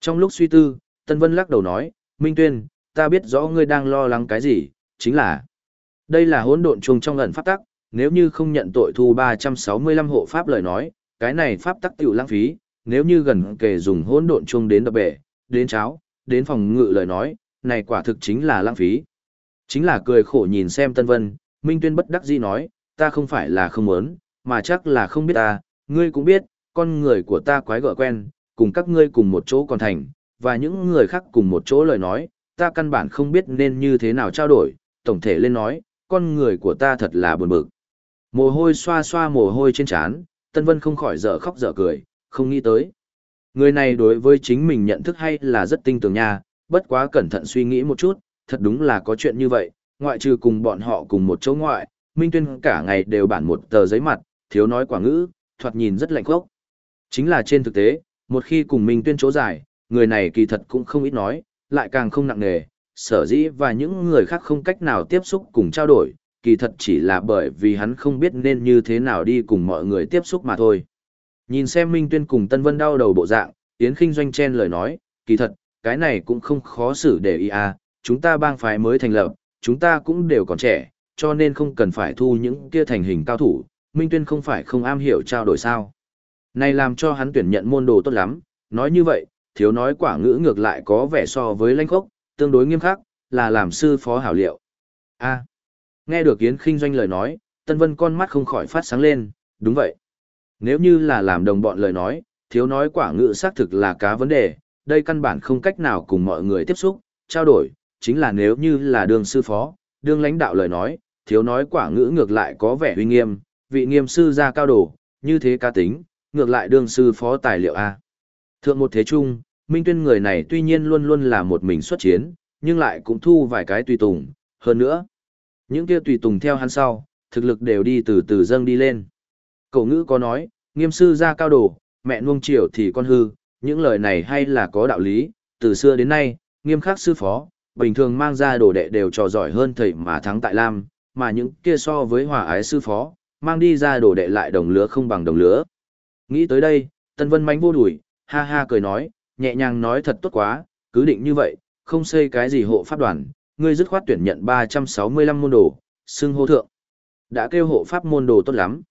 Trong lúc suy tư, Tân Vân lắc đầu nói, Minh Tuyên, ta biết rõ ngươi đang lo lắng cái gì, chính là đây là hỗn độn chung trong ẩn pháp tắc, nếu như không nhận tội thu 365 hộ pháp lời nói, cái này pháp tắc tiểu lãng phí, nếu như gần kề dùng hỗn độn chung đến đập bể, đến cháo, đến phòng ngự lời nói, này quả thực chính là lãng phí. Chính là cười khổ nhìn xem Tân Vân, Minh Tuyên bất đắc dĩ nói, ta không phải là không muốn, mà chắc là không biết ta, ngươi cũng biết, con người của ta quái gở quen, cùng các ngươi cùng một chỗ còn thành, và những người khác cùng một chỗ lời nói, ta căn bản không biết nên như thế nào trao đổi, tổng thể lên nói, con người của ta thật là buồn bực. Mồ hôi xoa xoa mồ hôi trên trán, Tân Vân không khỏi dở khóc dở cười, không nghĩ tới. Người này đối với chính mình nhận thức hay là rất tinh tường nha, bất quá cẩn thận suy nghĩ một chút, thật đúng là có chuyện như vậy, ngoại trừ cùng bọn họ cùng một chỗ ngoại, Minh Tuyên cả ngày đều bản một tờ giấy mặt, thiếu nói quả ngữ, thoạt nhìn rất lạnh khốc. Chính là trên thực tế, một khi cùng Minh Tuyên chỗ dài, người này kỳ thật cũng không ít nói, lại càng không nặng nề, sở dĩ và những người khác không cách nào tiếp xúc cùng trao đổi, kỳ thật chỉ là bởi vì hắn không biết nên như thế nào đi cùng mọi người tiếp xúc mà thôi. Nhìn xem Minh Tuyên cùng Tân Vân đau đầu bộ dạng, Yến Kinh Doanh chen lời nói, kỳ thật, cái này cũng không khó xử để ý à, chúng ta bang phái mới thành lập, chúng ta cũng đều còn trẻ, cho nên không cần phải thu những kia thành hình cao thủ, Minh Tuyên không phải không am hiểu trao đổi sao. Này làm cho hắn tuyển nhận môn đồ tốt lắm, nói như vậy, thiếu nói quả ngữ ngược lại có vẻ so với lãnh khốc, tương đối nghiêm khắc, là làm sư phó hảo liệu. A. nghe được Yến Kinh Doanh lời nói, Tân Vân con mắt không khỏi phát sáng lên, đúng vậy. Nếu như là làm đồng bọn lời nói, thiếu nói quả ngữ xác thực là cá vấn đề, đây căn bản không cách nào cùng mọi người tiếp xúc, trao đổi, chính là nếu như là đường sư phó, đường lãnh đạo lời nói, thiếu nói quả ngữ ngược lại có vẻ uy nghiêm, vị nghiêm sư ra cao đồ, như thế cá tính, ngược lại đương sư phó tài liệu A. Thượng một thế trung, Minh Tuyên người này tuy nhiên luôn luôn là một mình xuất chiến, nhưng lại cũng thu vài cái tùy tùng, hơn nữa. Những kia tùy tùng theo hắn sau, thực lực đều đi từ từ dâng đi lên. Cậu ngữ có nói, nghiêm sư ra cao đồ, mẹ nuông chiều thì con hư, những lời này hay là có đạo lý, từ xưa đến nay, nghiêm khắc sư phó, bình thường mang ra đồ đệ đều trò giỏi hơn thầy mà thắng tại Lam, mà những kia so với hòa ái sư phó, mang đi ra đồ đệ lại đồng lứa không bằng đồng lứa. Nghĩ tới đây, Tân Vân mánh vô đuổi, ha ha cười nói, nhẹ nhàng nói thật tốt quá, cứ định như vậy, không xây cái gì hộ pháp đoàn, ngươi dứt khoát tuyển nhận 365 môn đồ, xưng hô thượng. Đã kêu hộ pháp môn đồ tốt lắm.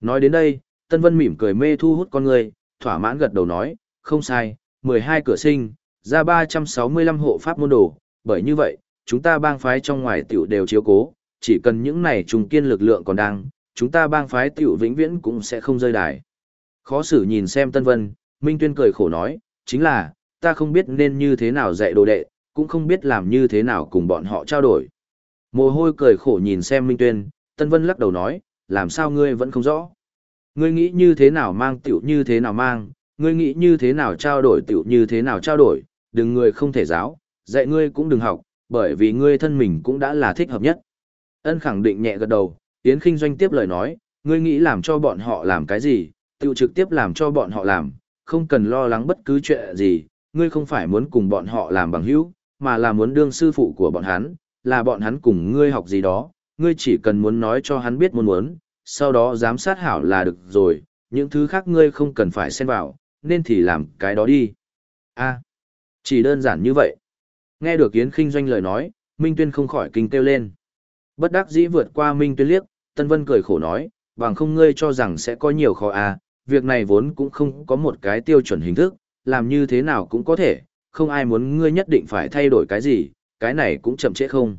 Nói đến đây, Tân Vân mỉm cười mê thu hút con người, thỏa mãn gật đầu nói, không sai, 12 cửa sinh, ra 365 hộ pháp môn đồ, bởi như vậy, chúng ta bang phái trong ngoài tiểu đều chiếu cố, chỉ cần những này trùng kiên lực lượng còn đang, chúng ta bang phái tiểu vĩnh viễn cũng sẽ không rơi đài. Khó xử nhìn xem Tân Vân, Minh Tuyên cười khổ nói, chính là, ta không biết nên như thế nào dạy đồ đệ, cũng không biết làm như thế nào cùng bọn họ trao đổi. Mồ hôi cười khổ nhìn xem Minh Tuyên, Tân Vân lắc đầu nói, làm sao ngươi vẫn không rõ. Ngươi nghĩ như thế nào mang tiểu như thế nào mang, ngươi nghĩ như thế nào trao đổi tiểu như thế nào trao đổi, đừng ngươi không thể giáo, dạy ngươi cũng đừng học, bởi vì ngươi thân mình cũng đã là thích hợp nhất. Ân khẳng định nhẹ gật đầu, Yến Kinh Doanh tiếp lời nói, ngươi nghĩ làm cho bọn họ làm cái gì, tự trực tiếp làm cho bọn họ làm, không cần lo lắng bất cứ chuyện gì, ngươi không phải muốn cùng bọn họ làm bằng hữu, mà là muốn đương sư phụ của bọn hắn, là bọn hắn cùng ngươi học gì đó, ngươi chỉ cần muốn nói cho hắn biết muốn muốn, sau đó giám sát hảo là được rồi, những thứ khác ngươi không cần phải xen vào, nên thì làm cái đó đi. a chỉ đơn giản như vậy. Nghe được Yến Kinh Doanh lời nói, Minh Tuyên không khỏi kinh kêu lên. Bất đắc dĩ vượt qua Minh Tuyên liếc, Tân Vân cười khổ nói, bằng không ngươi cho rằng sẽ có nhiều khó à, việc này vốn cũng không có một cái tiêu chuẩn hình thức, làm như thế nào cũng có thể, không ai muốn ngươi nhất định phải thay đổi cái gì, cái này cũng chậm trễ không.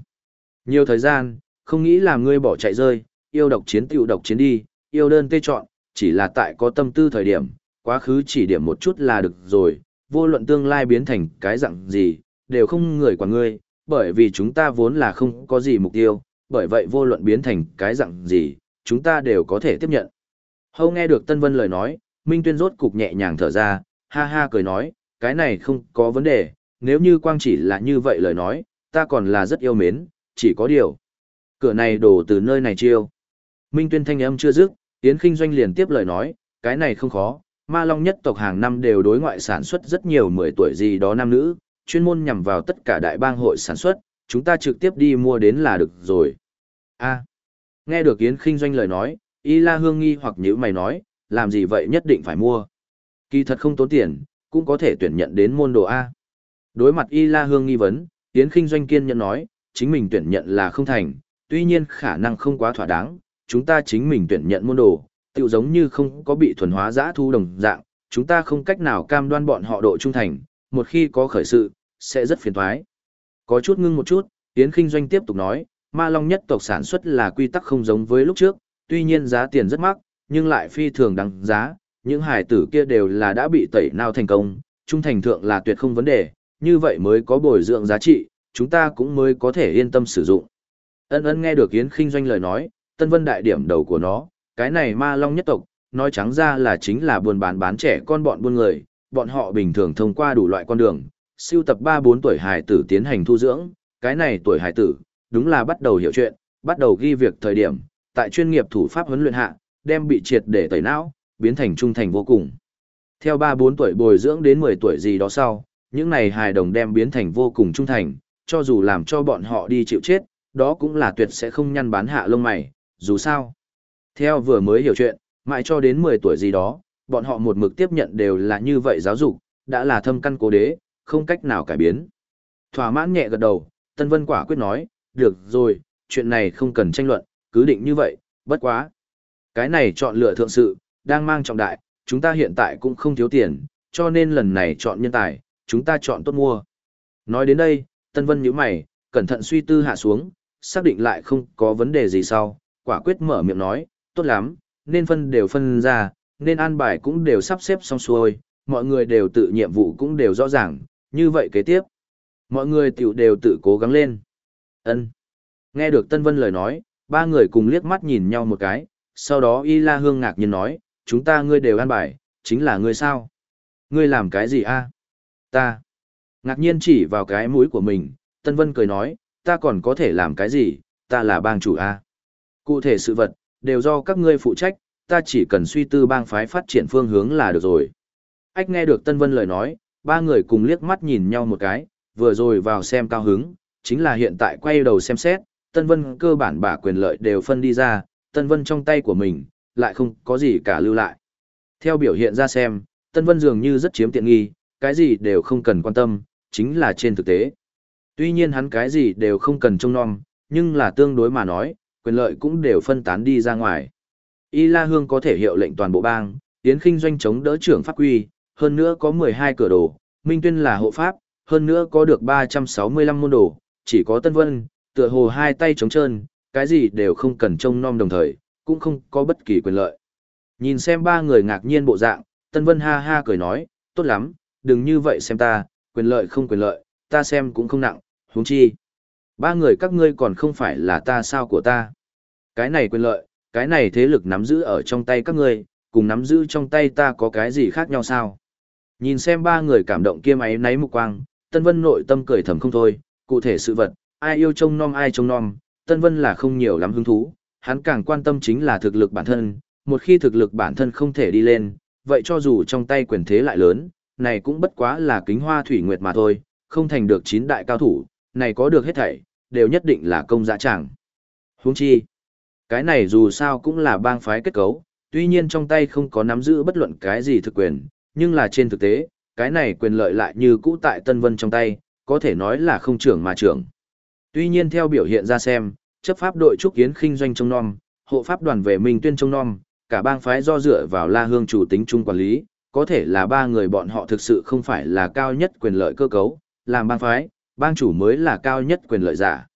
Nhiều thời gian, không nghĩ làm ngươi bỏ chạy rơi, yêu độc chiến tiêu độc chiến đi, yêu đơn tê chọn, chỉ là tại có tâm tư thời điểm, quá khứ chỉ điểm một chút là được rồi, vô luận tương lai biến thành cái dạng gì, đều không người quản ngươi, bởi vì chúng ta vốn là không có gì mục tiêu, bởi vậy vô luận biến thành cái dạng gì, chúng ta đều có thể tiếp nhận. Hâu nghe được Tân Vân lời nói, Minh Tuyên rốt cục nhẹ nhàng thở ra, ha ha cười nói, cái này không có vấn đề, nếu như quang chỉ là như vậy lời nói, ta còn là rất yêu mến, chỉ có điều. Cửa này đổ từ nơi này chiêu. Minh Tuyên thanh âm chưa dứt, Yến Kinh Doanh liền tiếp lời nói, cái này không khó, ma long nhất tộc hàng năm đều đối ngoại sản xuất rất nhiều 10 tuổi gì đó nam nữ, chuyên môn nhằm vào tất cả đại bang hội sản xuất, chúng ta trực tiếp đi mua đến là được rồi. A. nghe được Yến Kinh Doanh lời nói, Y La Hương nghi hoặc nhữ mày nói, làm gì vậy nhất định phải mua. Kỳ thật không tốn tiền, cũng có thể tuyển nhận đến môn đồ A. Đối mặt Y La Hương nghi vấn, Yến Kinh Doanh kiên nhận nói, chính mình tuyển nhận là không thành, tuy nhiên khả năng không quá thỏa đáng, chúng ta chính mình tuyển nhận môn đồ, tự giống như không có bị thuần hóa giã thu đồng dạng, chúng ta không cách nào cam đoan bọn họ độ trung thành, một khi có khởi sự, sẽ rất phiền toái. Có chút ngưng một chút, Yến Kinh Doanh tiếp tục nói, ma long nhất tộc sản xuất là quy tắc không giống với lúc trước, tuy nhiên giá tiền rất mắc, nhưng lại phi thường đáng giá, những hải tử kia đều là đã bị tẩy nào thành công, trung thành thượng là tuyệt không vấn đề, như vậy mới có bồi dưỡng giá trị, chúng ta cũng mới có thể yên tâm sử dụng. Ân ân nghe được Yến Kinh Doanh lời nói, Tân Vân đại điểm đầu của nó, cái này ma long nhất tộc, nói trắng ra là chính là buôn bán bán trẻ con bọn buôn người, bọn họ bình thường thông qua đủ loại con đường, siêu tập 3-4 tuổi hài tử tiến hành thu dưỡng, cái này tuổi hài tử, đúng là bắt đầu hiểu chuyện, bắt đầu ghi việc thời điểm, tại chuyên nghiệp thủ pháp huấn luyện hạ, đem bị triệt để tẩy não, biến thành trung thành vô cùng. Theo 3-4 tuổi bồi dưỡng đến 10 tuổi gì đó sau, những này hài đồng đem biến thành vô cùng trung thành, cho dù làm cho bọn họ đi chịu chết, đó cũng là tuyệt sẽ không nhăn bán hạ lông mày, dù sao. Theo vừa mới hiểu chuyện, mãi cho đến 10 tuổi gì đó, bọn họ một mực tiếp nhận đều là như vậy giáo dục, đã là thâm căn cố đế, không cách nào cải biến. Thỏa mãn nhẹ gật đầu, Tân Vân quả quyết nói, được rồi, chuyện này không cần tranh luận, cứ định như vậy, bất quá. Cái này chọn lựa thượng sự, đang mang trọng đại, chúng ta hiện tại cũng không thiếu tiền, cho nên lần này chọn nhân tài, chúng ta chọn tốt mua. Nói đến đây, Tân Vân nhíu mày, cẩn thận suy tư hạ xuống, xác định lại không có vấn đề gì sau, quả quyết mở miệng nói, tốt lắm, nên phân đều phân ra, nên an bài cũng đều sắp xếp xong xuôi, mọi người đều tự nhiệm vụ cũng đều rõ ràng, như vậy kế tiếp. Mọi người tiểu đều tự cố gắng lên. ân Nghe được Tân Vân lời nói, ba người cùng liếc mắt nhìn nhau một cái, sau đó Y La Hương ngạc nhiên nói, chúng ta ngươi đều an bài, chính là ngươi sao? Ngươi làm cái gì a? Ta. Ngạc nhiên chỉ vào cái mũi của mình, Tân Vân cười nói, ta còn có thể làm cái gì, ta là bang chủ a. Cụ thể sự vật, đều do các ngươi phụ trách, ta chỉ cần suy tư bang phái phát triển phương hướng là được rồi. Ách nghe được Tân Vân lời nói, ba người cùng liếc mắt nhìn nhau một cái, vừa rồi vào xem cao hứng, chính là hiện tại quay đầu xem xét, Tân Vân cơ bản bả quyền lợi đều phân đi ra, Tân Vân trong tay của mình, lại không có gì cả lưu lại. Theo biểu hiện ra xem, Tân Vân dường như rất chiếm tiện nghi, cái gì đều không cần quan tâm, chính là trên thực tế. Tuy nhiên hắn cái gì đều không cần trông nom, nhưng là tương đối mà nói, quyền lợi cũng đều phân tán đi ra ngoài. Y La Hương có thể hiệu lệnh toàn bộ bang, tiến khinh doanh chống đỡ trưởng pháp quy, hơn nữa có 12 cửa đồ, Minh Tuyên là hộ pháp, hơn nữa có được 365 môn đồ, chỉ có Tân Vân, tựa hồ hai tay trống trơn, cái gì đều không cần trông nom đồng thời, cũng không có bất kỳ quyền lợi. Nhìn xem ba người ngạc nhiên bộ dạng, Tân Vân ha ha cười nói, tốt lắm, đừng như vậy xem ta, quyền lợi không quyền lợi, ta xem cũng không nặng, huống chi. Ba người các ngươi còn không phải là ta sao của ta. Cái này quyền lợi, cái này thế lực nắm giữ ở trong tay các ngươi, cùng nắm giữ trong tay ta có cái gì khác nhau sao? Nhìn xem ba người cảm động kia máy náy mục quang, Tân Vân nội tâm cười thầm không thôi, cụ thể sự vật, ai yêu trông nom ai trông nom, Tân Vân là không nhiều lắm hứng thú, hắn càng quan tâm chính là thực lực bản thân, một khi thực lực bản thân không thể đi lên, vậy cho dù trong tay quyền thế lại lớn, này cũng bất quá là kính hoa thủy nguyệt mà thôi, không thành được chín đại cao thủ, này có được hết thảy, đều nhất định là công dạ chẳng. Huống chi, cái này dù sao cũng là bang phái kết cấu, tuy nhiên trong tay không có nắm giữ bất luận cái gì thực quyền, nhưng là trên thực tế, cái này quyền lợi lại như cũ tại Tân Vân trong tay, có thể nói là không trưởng mà trưởng. Tuy nhiên theo biểu hiện ra xem, chấp pháp đội trúc kiến khinh doanh trong non, hộ pháp đoàn về Minh Tuyên trong non, cả bang phái do dựa vào La Hương chủ tính chung quản lý, có thể là ba người bọn họ thực sự không phải là cao nhất quyền lợi cơ cấu, làm bang phái, bang chủ mới là cao nhất quyền lợi giả.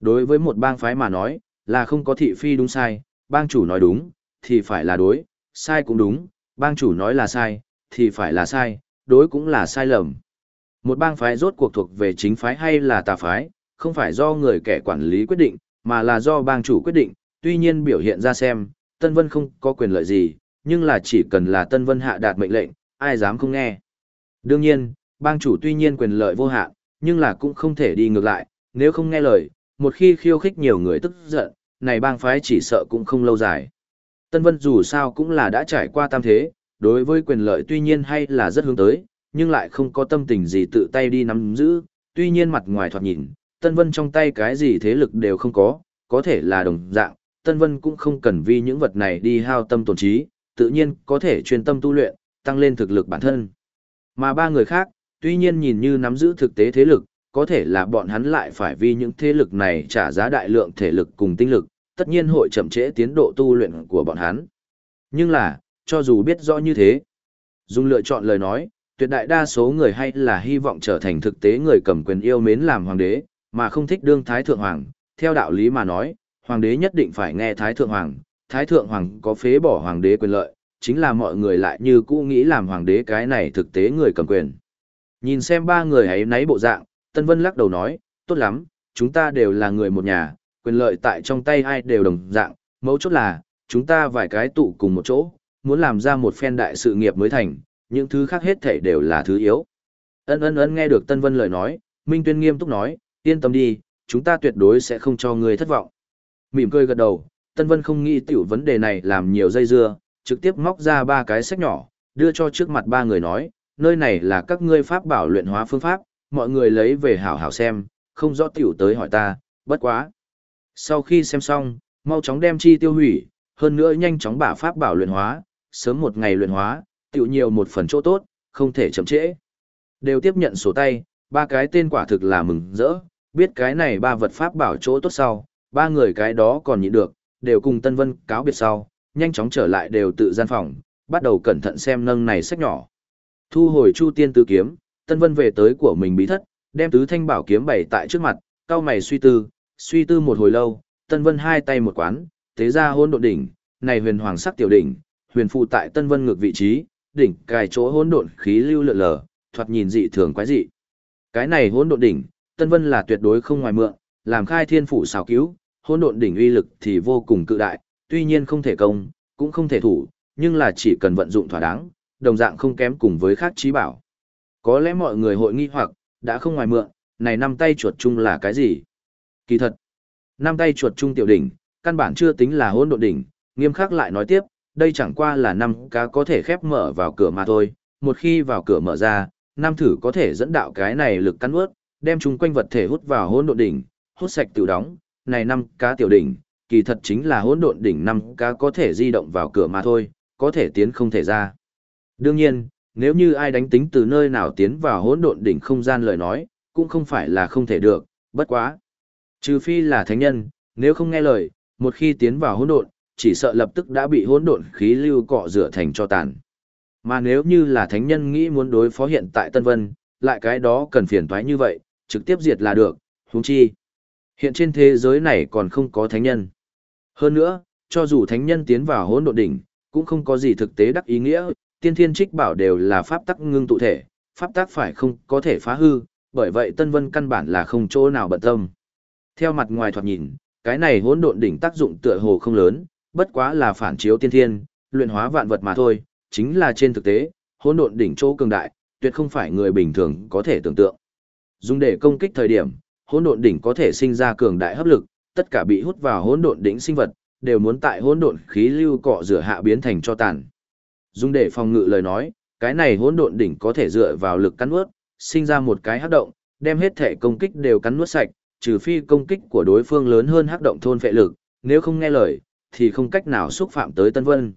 Đối với một bang phái mà nói, là không có thị phi đúng sai, bang chủ nói đúng, thì phải là đối, sai cũng đúng, bang chủ nói là sai, thì phải là sai, đối cũng là sai lầm. Một bang phái rốt cuộc thuộc về chính phái hay là tà phái, không phải do người kẻ quản lý quyết định, mà là do bang chủ quyết định, tuy nhiên biểu hiện ra xem, Tân Vân không có quyền lợi gì, nhưng là chỉ cần là Tân Vân hạ đạt mệnh lệnh, ai dám không nghe. Đương nhiên, bang chủ tuy nhiên quyền lợi vô hạn, nhưng là cũng không thể đi ngược lại, nếu không nghe lời, một khi khiêu khích nhiều người tức giận, này bang phái chỉ sợ cũng không lâu dài. Tân Vân dù sao cũng là đã trải qua tam thế, đối với quyền lợi tuy nhiên hay là rất hướng tới, nhưng lại không có tâm tình gì tự tay đi nắm giữ, tuy nhiên mặt ngoài thoạt nhìn, Tân Vân trong tay cái gì thế lực đều không có, có thể là đồng dạng, Tân Vân cũng không cần vì những vật này đi hao tâm tổn trí, tự nhiên có thể chuyên tâm tu luyện, tăng lên thực lực bản thân. Mà ba người khác, tuy nhiên nhìn như nắm giữ thực tế thế lực, có thể là bọn hắn lại phải vì những thế lực này trả giá đại lượng thể lực cùng tinh lực, tất nhiên hội chậm trễ tiến độ tu luyện của bọn hắn. Nhưng là, cho dù biết rõ như thế, dùng lựa chọn lời nói, tuyệt đại đa số người hay là hy vọng trở thành thực tế người cầm quyền yêu mến làm hoàng đế, mà không thích đương thái thượng hoàng. Theo đạo lý mà nói, hoàng đế nhất định phải nghe thái thượng hoàng, thái thượng hoàng có phế bỏ hoàng đế quyền lợi, chính là mọi người lại như cũ nghĩ làm hoàng đế cái này thực tế người cầm quyền. Nhìn xem ba người ấy nấy bộ dạng, Tân Vân lắc đầu nói, tốt lắm, chúng ta đều là người một nhà, quyền lợi tại trong tay ai đều đồng dạng, mấu chốt là, chúng ta vài cái tụ cùng một chỗ, muốn làm ra một phen đại sự nghiệp mới thành, những thứ khác hết thể đều là thứ yếu. Ân ân ân nghe được Tân Vân lời nói, Minh Tuyên nghiêm túc nói, yên tâm đi, chúng ta tuyệt đối sẽ không cho ngươi thất vọng. Mỉm cười gật đầu, Tân Vân không nghĩ tiểu vấn đề này làm nhiều dây dưa, trực tiếp móc ra ba cái sách nhỏ, đưa cho trước mặt ba người nói, nơi này là các ngươi pháp bảo luyện hóa phương pháp, mọi người lấy về hảo hảo xem, không rõ tiểu tới hỏi ta, bất quá. Sau khi xem xong, mau chóng đem chi tiêu hủy, hơn nữa nhanh chóng bả pháp bảo luyện hóa, sớm một ngày luyện hóa, tiểu nhiều một phần chỗ tốt, không thể chậm trễ. Đều tiếp nhận sổ tay, ba cái tên quả thực là mừng rỡ, biết cái này ba vật pháp bảo chỗ tốt sau, ba người cái đó còn nhịn được, đều cùng Tân Vân cáo biệt sau, nhanh chóng trở lại đều tự gian phòng, bắt đầu cẩn thận xem nâng này sách nhỏ. Thu hồi Chu Tiên Tứ Kiếm, Tân Vân về tới của mình bí thất, đem tứ thanh bảo kiếm bày tại trước mặt, cao mày suy tư, suy tư một hồi lâu, Tân Vân hai tay một quán, thế ra hôn độn đỉnh, này huyền hoàng sắc tiểu đỉnh, huyền phụ tại Tân Vân ngược vị trí, đỉnh cài chỗ hỗn độn khí lưu lượn lờ, thoạt nhìn dị thường quái dị. Cái này hỗn độn đỉnh, Tân Vân là tuyệt đối không ngoài mượn, làm khai thiên phủ xào cứu, hỗn độn đỉnh uy lực thì vô cùng cự đại, tuy nhiên không thể công, cũng không thể thủ, nhưng là chỉ cần vận dụng thỏa đáng, đồng dạng không kém cùng với khác trí bảo. Có lẽ mọi người hội nghi hoặc, đã không ngoài mượn, này năm tay chuột chung là cái gì? Kỳ thật, năm tay chuột chung tiểu đỉnh, căn bản chưa tính là hỗn độn đỉnh, nghiêm khắc lại nói tiếp, đây chẳng qua là năm cá có thể khép mở vào cửa mà thôi, một khi vào cửa mở ra, năm thử có thể dẫn đạo cái này lực cắn ướt, đem chúng quanh vật thể hút vào hỗn độn đỉnh, hút sạch tiểu đóng, này năm cá tiểu đỉnh, kỳ thật chính là hỗn độn đỉnh năm cá có thể di động vào cửa mà thôi, có thể tiến không thể ra. Đương nhiên, nếu như ai đánh tính từ nơi nào tiến vào hỗn độn đỉnh không gian lời nói, cũng không phải là không thể được, bất quá. Trừ phi là thánh nhân, nếu không nghe lời, một khi tiến vào hỗn độn, chỉ sợ lập tức đã bị hỗn độn khí lưu cọ rửa thành cho tàn. Mà nếu như là thánh nhân nghĩ muốn đối phó hiện tại Tân Vân, lại cái đó cần phiền toái như vậy, trực tiếp diệt là được, huống chi. Hiện trên thế giới này còn không có thánh nhân. Hơn nữa, cho dù thánh nhân tiến vào hỗn độn đỉnh, cũng không có gì thực tế đắc ý nghĩa, tiên thiên trích bảo đều là pháp tắc ngưng tụ thể, pháp tắc phải không có thể phá hư, bởi vậy Tân Vân căn bản là không chỗ nào bận tâm. Theo mặt ngoài thoạt nhìn, cái này hỗn độn đỉnh tác dụng tựa hồ không lớn, bất quá là phản chiếu tiên thiên, luyện hóa vạn vật mà thôi, chính là trên thực tế, hỗn độn đỉnh chỗ cường đại, tuyệt không phải người bình thường có thể tưởng tượng. Dùng để công kích thời điểm, hỗn độn đỉnh có thể sinh ra cường đại hấp lực, tất cả bị hút vào hỗn độn đỉnh sinh vật đều muốn tại hỗn độn khí lưu cọ rửa hạ biến thành cho tàn. Dùng để phòng ngự lời nói, cái này hỗn độn đỉnh có thể dựa vào lực cắn nuốt, sinh ra một cái hắc động, đem hết thể công kích đều cắn nuốt sạch, trừ phi công kích của đối phương lớn hơn hắc động thôn phệ lực, nếu không nghe lời, thì không cách nào xúc phạm tới Tân Vân.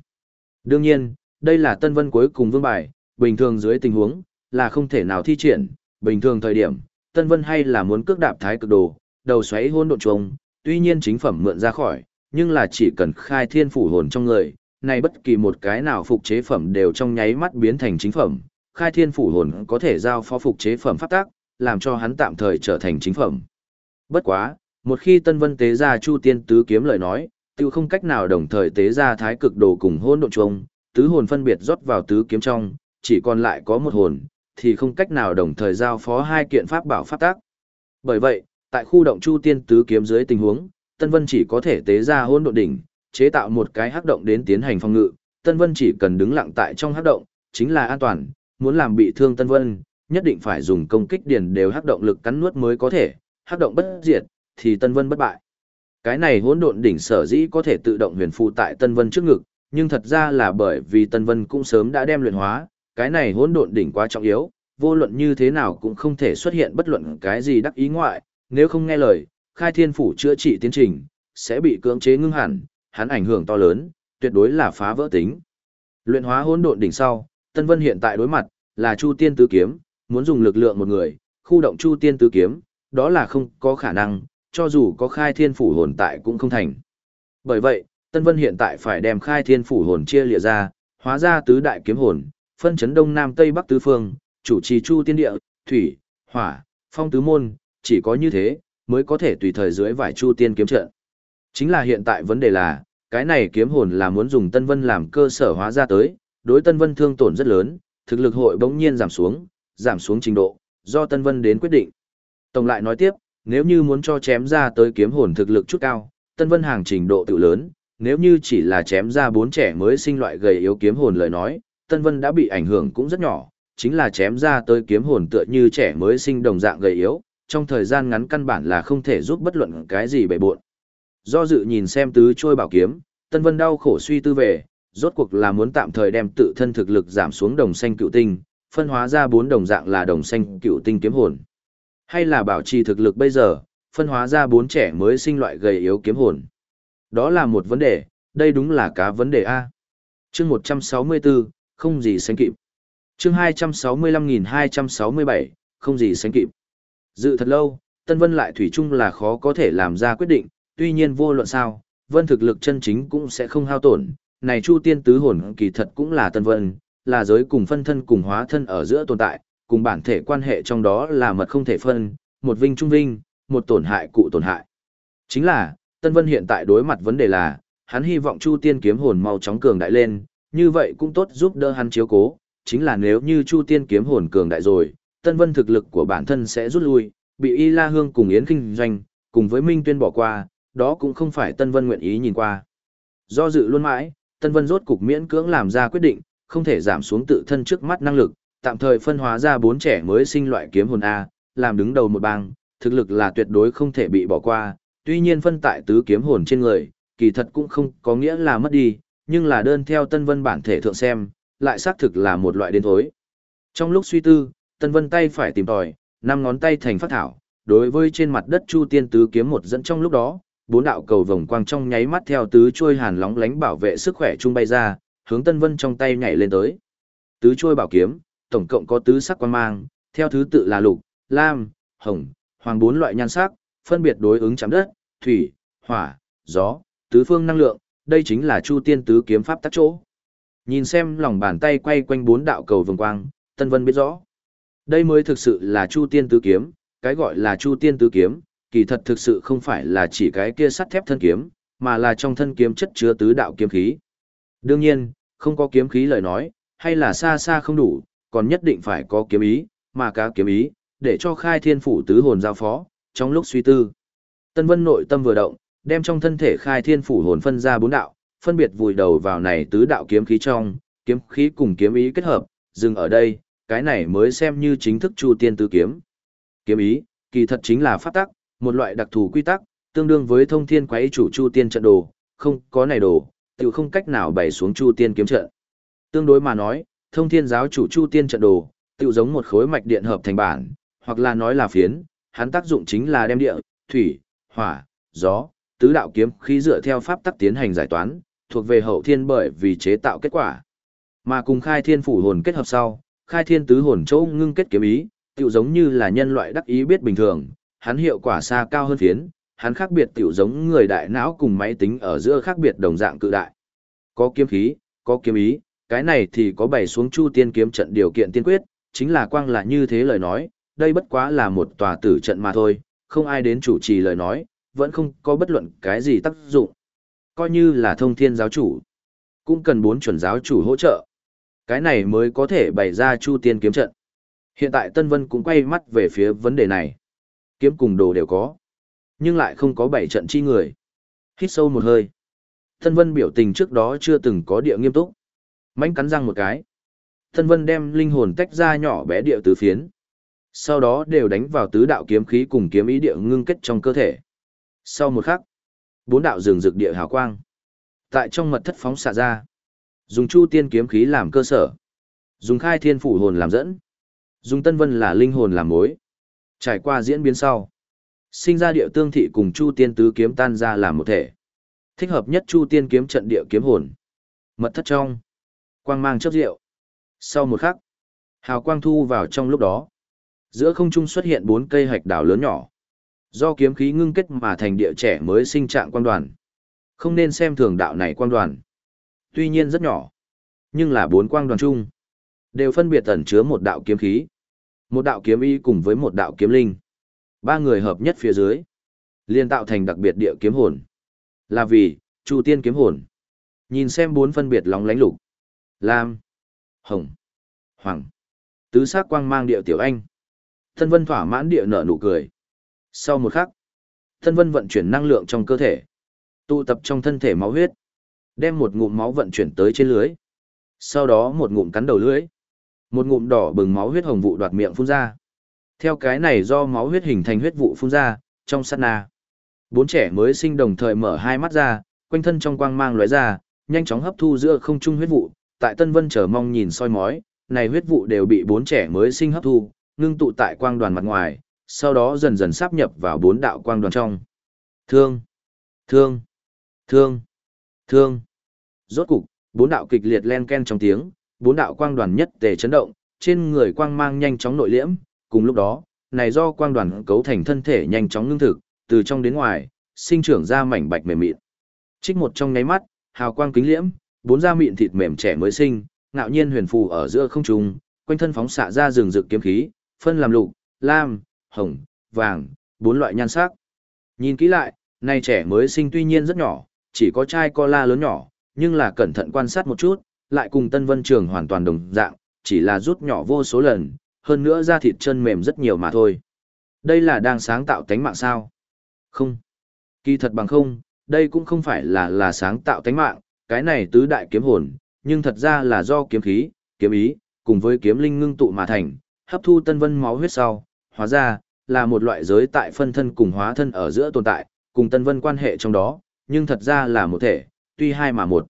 Đương nhiên, đây là Tân Vân cuối cùng vương bài, bình thường dưới tình huống, là không thể nào thi triển, bình thường thời điểm, Tân Vân hay là muốn cước đạp thái cực đồ, đầu xoáy hôn độn trùng, tuy nhiên chính phẩm mượn ra khỏi, nhưng là chỉ cần khai thiên phủ hồn trong người, này bất kỳ một cái nào phục chế phẩm đều trong nháy mắt biến thành chính phẩm, khai thiên phủ hồn có thể giao phó phục chế phẩm pháp tác, làm cho hắn tạm thời trở thành chính phẩm. Bất quá, một khi Tân Vân tế ra Chu Tiên Tứ kiếm lời nói, tiêu không cách nào đồng thời tế ra thái cực đồ cùng hôn độn trùng, tứ hồn phân biệt rót vào tứ kiếm trong, chỉ còn lại có một hồn, thì không cách nào đồng thời giao phó hai kiện pháp bảo pháp tác. Bởi vậy, tại khu động Chu Tiên Tứ kiếm dưới tình huống, Tân Vân chỉ có thể tế ra hôn độn đỉnh, chế tạo một cái hắc động đến tiến hành phòng ngự, Tân Vân chỉ cần đứng lặng tại trong hắc động, chính là an toàn, muốn làm bị thương Tân Vân, nhất định phải dùng công kích điền đều hắc động lực cắn nuốt mới có thể, hắc động bất diệt, thì Tân Vân bất bại. Cái này hỗn độn đỉnh sở dĩ có thể tự động huyền phù tại Tân Vân trước ngực, nhưng thật ra là bởi vì Tân Vân cũng sớm đã đem luyện hóa, cái này hỗn độn đỉnh quá trọng yếu, vô luận như thế nào cũng không thể xuất hiện bất luận cái gì đắc ý ngoại, nếu không nghe lời, khai thiên phủ chữa trị tiến trình, sẽ bị cưỡng chế ngưng hẳn, hắn ảnh hưởng to lớn, tuyệt đối là phá vỡ tính. Luyện hóa hỗn độn đỉnh sau, Tân Vân hiện tại đối mặt là Chu Tiên Tứ Kiếm, muốn dùng lực lượng một người, khu động Chu Tiên Tứ Kiếm, đó là không có khả năng, cho dù có khai thiên phủ hồn tại cũng không thành. Bởi vậy, Tân Vân hiện tại phải đem khai thiên phủ hồn chia lìa ra, hóa ra tứ đại kiếm hồn, phân chấn đông nam tây bắc tứ phương, chủ trì Chu Tiên Địa, Thủy, Hỏa, Phong Tứ Môn, chỉ có như thế, mới có thể tùy thời dưới vải Chu Tiên kiếm trận. Chính là hiện tại vấn đề là, cái này kiếm hồn là muốn dùng Tân Vân làm cơ sở hóa ra tới, đối Tân Vân thương tổn rất lớn, thực lực hội bỗng nhiên giảm xuống, giảm xuống trình độ, do Tân Vân đến quyết định. Tổng lại nói tiếp, nếu như muốn cho chém ra tới kiếm hồn thực lực chút cao, Tân Vân hàng trình độ tự lớn, nếu như chỉ là chém ra bốn trẻ mới sinh loại gầy yếu kiếm hồn lời nói, Tân Vân đã bị ảnh hưởng cũng rất nhỏ, chính là chém ra tới kiếm hồn tựa như trẻ mới sinh đồng dạng gầy yếu, trong thời gian ngắn căn bản là không thể giúp bất luận cái gì bề buộn. Do dự nhìn xem tứ trôi bảo kiếm, Tân Vân đau khổ suy tư về, rốt cuộc là muốn tạm thời đem tự thân thực lực giảm xuống đồng xanh cựu tinh, phân hóa ra bốn đồng dạng là đồng xanh cựu tinh kiếm hồn. Hay là bảo trì thực lực bây giờ, phân hóa ra bốn trẻ mới sinh loại gầy yếu kiếm hồn. Đó là một vấn đề, đây đúng là cá vấn đề A. chương 164, không gì sánh kịp. chương 265.267, không gì sánh kịp. Dự thật lâu, Tân Vân lại thủy chung là khó có thể làm ra quyết định, tuy nhiên vô luận sao, Vân thực lực chân chính cũng sẽ không hao tổn. Này Chu Tiên Tứ Hồn kỳ thật cũng là Tân Vân, là giới cùng phân thân cùng hóa thân ở giữa tồn tại, cùng bản thể quan hệ trong đó là mật không thể phân, một vinh trung vinh, một tổn hại cụ tổn hại. Chính là, Tân Vân hiện tại đối mặt vấn đề là, hắn hy vọng Chu Tiên kiếm hồn mau chóng cường đại lên, như vậy cũng tốt giúp đỡ hắn chiếu cố, chính là nếu như Chu Tiên kiếm hồn cường đại rồi, Tân Vân thực lực của bản thân sẽ rút lui, bị Y La Hương cùng Yến Kinh Doanh, cùng với Minh Tuyên bỏ qua, đó cũng không phải Tân Vân nguyện ý nhìn qua. Do dự luôn mãi, Tân Vân rốt cục miễn cưỡng làm ra quyết định, không thể giảm xuống tự thân trước mắt năng lực, tạm thời phân hóa ra bốn trẻ mới sinh loại kiếm hồn A, làm đứng đầu một bang, thực lực là tuyệt đối không thể bị bỏ qua, tuy nhiên phân tại tứ kiếm hồn trên người, kỳ thật cũng không có nghĩa là mất đi, nhưng là đơn theo Tân Vân bản thể thượng xem, lại xác thực là một loại đến thối. Trong lúc suy tư, Tân Vân tay phải tìm tòi, năm ngón tay thành phát thảo, đối với trên mặt đất Chu Tiên tứ kiếm một dẫn trong lúc đó, bốn đạo cầu vồng quang trong nháy mắt theo tứ trôi hàn lóng lánh bảo vệ sức khỏe trung bay ra, hướng Tân Vân trong tay nhảy lên tới. Tứ trôi bảo kiếm, tổng cộng có tứ sắc quan mang, theo thứ tự là lục, lam, hồng, hoàng bốn loại nhan sắc, phân biệt đối ứng chạm đất, thủy, hỏa, gió, tứ phương năng lượng, đây chính là Chu Tiên tứ kiếm pháp tác chỗ. Nhìn xem lòng bàn tay quay quanh bốn đạo cầu vồng quang, Tân Vân biết rõ. Đây mới thực sự là Chu Tiên tứ kiếm, cái gọi là Chu Tiên tứ kiếm, kỳ thật thực sự không phải là chỉ cái kia sắt thép thân kiếm, mà là trong thân kiếm chất chứa tứ đạo kiếm khí. Đương nhiên, không có kiếm khí lời nói, hay là xa xa không đủ, còn nhất định phải có kiếm ý, mà cả kiếm ý, để cho khai thiên phủ tứ hồn giao phó, trong lúc suy tư. Tân Vân nội tâm vừa động, đem trong thân thể khai thiên phủ hồn phân ra bốn đạo, phân biệt vùi đầu vào này tứ đạo kiếm khí trong, kiếm khí cùng kiếm ý kết hợp, dừng ở đây, cái này mới xem như chính thức chu tiên tứ kiếm. Kiếm ý, kỳ thật chính là pháp tắc, một loại đặc thù quy tắc, tương đương với thông thiên quái chủ chu tiên trận đồ, không có này đồ, tự không cách nào bày xuống chu tiên kiếm trận. Tương đối mà nói, thông thiên giáo chủ chu tiên trận đồ, tự giống một khối mạch điện hợp thành bản, hoặc là nói là phiến, hắn tác dụng chính là đem địa, thủy, hỏa, gió, tứ đạo kiếm khí dựa theo pháp tắc tiến hành giải toán, thuộc về hậu thiên bởi vì chế tạo kết quả. Mà cùng khai thiên phủ hồn kết hợp sau, khai thiên tứ hồn chỗ ngưng kết kiếm ý, tiểu giống như là nhân loại đắc ý biết bình thường, hắn hiệu quả xa cao hơn phiến, hắn khác biệt tiểu giống người đại não cùng máy tính ở giữa khác biệt đồng dạng cự đại. Có kiếm khí, có kiếm ý, cái này thì có bày xuống chu tiên kiếm trận điều kiện tiên quyết, chính là quang là như thế lời nói, đây bất quá là một tòa tử trận mà thôi, không ai đến chủ trì lời nói, vẫn không có bất luận cái gì tác dụng. Coi như là thông thiên giáo chủ, cũng cần bốn chuẩn giáo chủ hỗ trợ. Cái này mới có thể bày ra chu tiên kiếm trận. Hiện tại Tân Vân cũng quay mắt về phía vấn đề này. Kiếm cùng đồ đều có, nhưng lại không có bảy trận chi người. Hít sâu một hơi. Tân Vân biểu tình trước đó chưa từng có địa nghiêm túc. Mánh cắn răng một cái. Tân Vân đem linh hồn tách ra nhỏ bé địa tứ phiến. Sau đó đều đánh vào tứ đạo kiếm khí cùng kiếm ý địa ngưng kết trong cơ thể. Sau một khắc, bốn đạo rừng rực địa hào quang. Tại trong mật thất phóng xạ ra. Dùng chu tiên kiếm khí làm cơ sở. Dùng khai thiên phủ hồn làm dẫn. Dùng tân vân là linh hồn làm mối. Trải qua diễn biến sau. Sinh ra địa tương thị cùng chu tiên tứ kiếm tan ra làm một thể. Thích hợp nhất chu tiên kiếm trận địa kiếm hồn. Mật thất trong. Quang mang chấp rượu. Sau một khắc, Hào quang thu vào trong lúc đó. Giữa không trung xuất hiện bốn cây hạch đảo lớn nhỏ. Do kiếm khí ngưng kết mà thành địa trẻ mới sinh trạng quang đoàn. Không nên xem thường đạo này quang đoàn. Tuy nhiên rất nhỏ, nhưng là bốn quang đoàn chung. Đều phân biệt ẩn chứa một đạo kiếm khí. Một đạo kiếm y cùng với một đạo kiếm linh. Ba người hợp nhất phía dưới. liền tạo thành đặc biệt địa kiếm hồn. Là vì, Chu tiên kiếm hồn. Nhìn xem bốn phân biệt lóng lánh lục. Lam. Hồng. Hoàng. Tứ sắc quang mang địa tiểu anh. Thân vân thỏa mãn địa nở nụ cười. Sau một khắc, thân vân vận chuyển năng lượng trong cơ thể. Tụ tập trong thân thể máu huyết. Đem một ngụm máu vận chuyển tới trên lưới. Sau đó một ngụm cắn đầu lưới. Một ngụm đỏ bừng máu huyết hồng vụ đoạt miệng phun ra. Theo cái này do máu huyết hình thành huyết vụ phun ra, trong sát na. Bốn trẻ mới sinh đồng thời mở hai mắt ra, quanh thân trong quang mang lóe ra, nhanh chóng hấp thu giữa không trung huyết vụ, tại Tân Vân chờ mong nhìn soi mói, này huyết vụ đều bị bốn trẻ mới sinh hấp thu, ngưng tụ tại quang đoàn mặt ngoài, sau đó dần dần sáp nhập vào bốn đạo quang đoàn trong. Thương, thương, thương, thương. Rốt cục, bốn đạo kịch liệt len ken trong tiếng, bốn đạo quang đoàn nhất tề chấn động, trên người quang mang nhanh chóng nội liễm, cùng lúc đó, này do quang đoàn cấu thành thân thể nhanh chóng ngưng thực, từ trong đến ngoài, sinh trưởng ra mảnh bạch mềm mịn. Trích một trong nháy mắt, hào quang kính liễm, bốn da mịn thịt mềm trẻ mới sinh, ngạo nhiên huyền phù ở giữa không trung, quanh thân phóng xạ ra rừng rực kiếm khí, phân làm lục, lam, hồng, vàng, bốn loại nhan sắc. Nhìn kỹ lại, này trẻ mới sinh tuy nhiên rất nhỏ, chỉ có chai cola lớn nhỏ, nhưng là cẩn thận quan sát một chút, lại cùng Tân Vân Trường hoàn toàn đồng dạng, chỉ là rút nhỏ vô số lần, hơn nữa da thịt chân mềm rất nhiều mà thôi. Đây là đang sáng tạo tánh mạng sao? Không. Kỳ thật bằng không, đây cũng không phải là là sáng tạo tánh mạng, cái này tứ đại kiếm hồn, nhưng thật ra là do kiếm khí, kiếm ý, cùng với kiếm linh ngưng tụ mà thành, hấp thu tân vân máu huyết sau, hóa ra, là một loại giới tại phân thân cùng hóa thân ở giữa tồn tại, cùng tân vân quan hệ trong đó, nhưng thật ra là một thể, tuy hai mà một.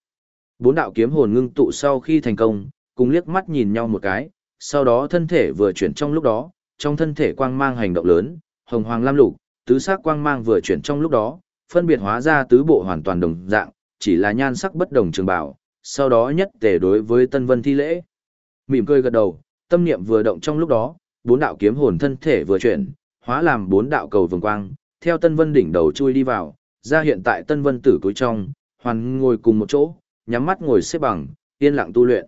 Bốn đạo kiếm hồn ngưng tụ sau khi thành công, cùng liếc mắt nhìn nhau một cái, sau đó thân thể vừa chuyển trong lúc đó, trong thân thể quang mang hành động lớn, hồng hoàng lam lục, tứ sắc quang mang vừa chuyển trong lúc đó, phân biệt hóa ra tứ bộ hoàn toàn đồng dạng, chỉ là nhan sắc bất đồng trường bảo, sau đó nhất tề đối với Tân Vân thi lễ. Mỉm cười gật đầu, tâm niệm vừa động trong lúc đó, bốn đạo kiếm hồn thân thể vừa chuyển, hóa làm bốn đạo cầu vồng quang, theo Tân Vân đỉnh đầu chui đi vào, ra hiện tại Tân Vân tử túi trong, hoàn ngồi cùng một chỗ, nhắm mắt ngồi xếp bằng, yên lặng tu luyện.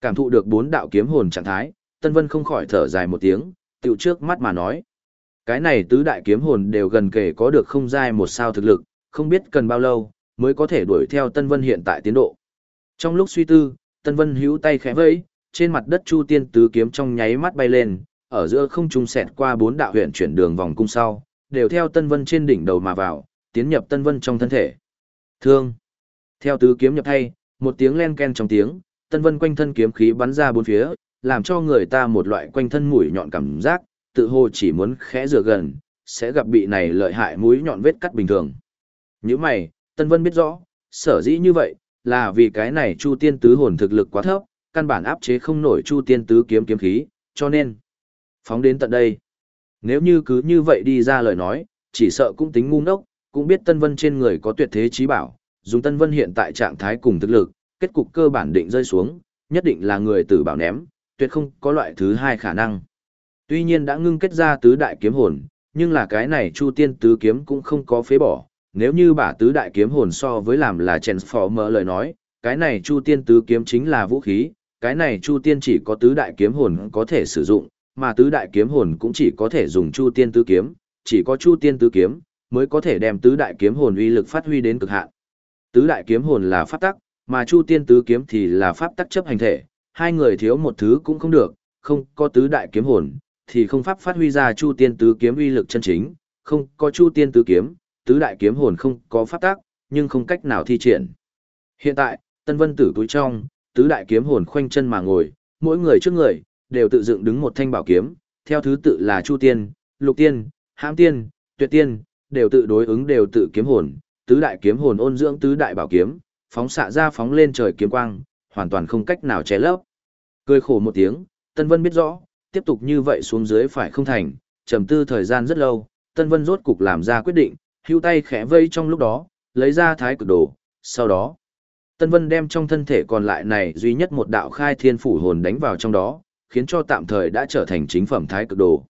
Cảm thụ được bốn đạo kiếm hồn trạng thái, Tân Vân không khỏi thở dài một tiếng, tiểu trước mắt mà nói. Cái này tứ đại kiếm hồn đều gần kể có được không dai một sao thực lực, không biết cần bao lâu, mới có thể đuổi theo Tân Vân hiện tại tiến độ. Trong lúc suy tư, Tân Vân hữu tay khẽ vẫy, trên mặt đất Chu Tiên tứ kiếm trong nháy mắt bay lên, ở giữa không trung xẹt qua bốn đạo huyện chuyển đường vòng cung sau, đều theo Tân Vân trên đỉnh đầu mà vào, tiến nhập Tân Vân trong thân thể. Thương. Theo tứ kiếm nhập thay, một tiếng len ken trong tiếng, Tân Vân quanh thân kiếm khí bắn ra bốn phía, làm cho người ta một loại quanh thân mũi nhọn cảm giác, tự hồ chỉ muốn khẽ rửa gần, sẽ gặp bị này lợi hại mũi nhọn vết cắt bình thường. Như mày, Tân Vân biết rõ, sở dĩ như vậy, là vì cái này Chu Tiên Tứ hồn thực lực quá thấp, căn bản áp chế không nổi Chu Tiên Tứ kiếm kiếm khí, cho nên phóng đến tận đây. Nếu như cứ như vậy đi ra lời nói, chỉ sợ cũng tính ngu ngốc, cũng biết Tân Vân trên người có tuyệt thế trí bảo, dùng Tân Vân hiện tại trạng thái cùng thực lực, kết cục cơ bản định rơi xuống, nhất định là người tử bảo ném, tuyệt không có loại thứ hai khả năng. Tuy nhiên đã ngưng kết ra tứ đại kiếm hồn, nhưng là cái này Chu Tiên tứ kiếm cũng không có phế bỏ, nếu như bả tứ đại kiếm hồn so với làm là Transformer lời nói, cái này Chu Tiên tứ kiếm chính là vũ khí, cái này Chu Tiên chỉ có tứ đại kiếm hồn có thể sử dụng, mà tứ đại kiếm hồn cũng chỉ có thể dùng Chu Tiên tứ kiếm, chỉ có Chu Tiên tứ kiếm mới có thể đem tứ đại kiếm hồn uy lực phát huy đến cực hạn. Tứ đại kiếm hồn là pháp tắc, mà Chu Tiên tứ kiếm thì là pháp tắc chấp hành thể, hai người thiếu một thứ cũng không được, không có tứ đại kiếm hồn thì không pháp phát huy ra Chu Tiên tứ kiếm uy lực chân chính, không có Chu Tiên tứ kiếm, tứ đại kiếm hồn không có pháp tắc, nhưng không cách nào thi triển. Hiện tại, Tân Vân Tử túi trong, tứ đại kiếm hồn khoanh chân mà ngồi, mỗi người trước người đều tự dựng đứng một thanh bảo kiếm, theo thứ tự là Chu Tiên, Lục Tiên, Hãm Tiên, Tuyệt Tiên, đều tự đối ứng đều tự kiếm hồn, tứ đại kiếm hồn ôn dưỡng tứ đại bảo kiếm, phóng xạ ra phóng lên trời kiếm quang, hoàn toàn không cách nào che lấp. Cười khổ một tiếng, Tân Vân biết rõ, tiếp tục như vậy xuống dưới phải không thành, trầm tư thời gian rất lâu, Tân Vân rốt cục làm ra quyết định, hưu tay khẽ vây trong lúc đó, lấy ra thái cực đồ, sau đó, Tân Vân đem trong thân thể còn lại này duy nhất một đạo khai thiên phủ hồn đánh vào trong đó, khiến cho tạm thời đã trở thành chính phẩm thái cực đồ.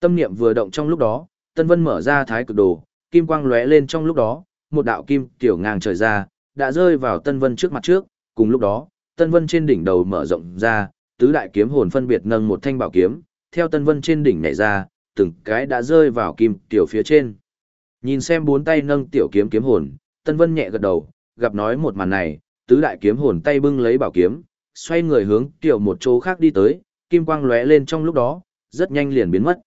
Tâm niệm vừa động trong lúc đó, Tân Vân mở ra thái cực đồ, kim quang lóe lên trong lúc đó, một đạo kim tiểu ngang trời ra, đã rơi vào Tân Vân trước mặt trước, cùng lúc đó, Tân Vân trên đỉnh đầu mở rộng ra, tứ đại kiếm hồn phân biệt nâng một thanh bảo kiếm, theo Tân Vân trên đỉnh nhảy ra, từng cái đã rơi vào kim tiểu phía trên. Nhìn xem bốn tay nâng tiểu kiếm kiếm hồn, Tân Vân nhẹ gật đầu, gặp nói một màn này, tứ đại kiếm hồn tay bưng lấy bảo kiếm, xoay người hướng tiểu một chỗ khác đi tới, kim quang lóe lên trong lúc đó, rất nhanh liền biến mất.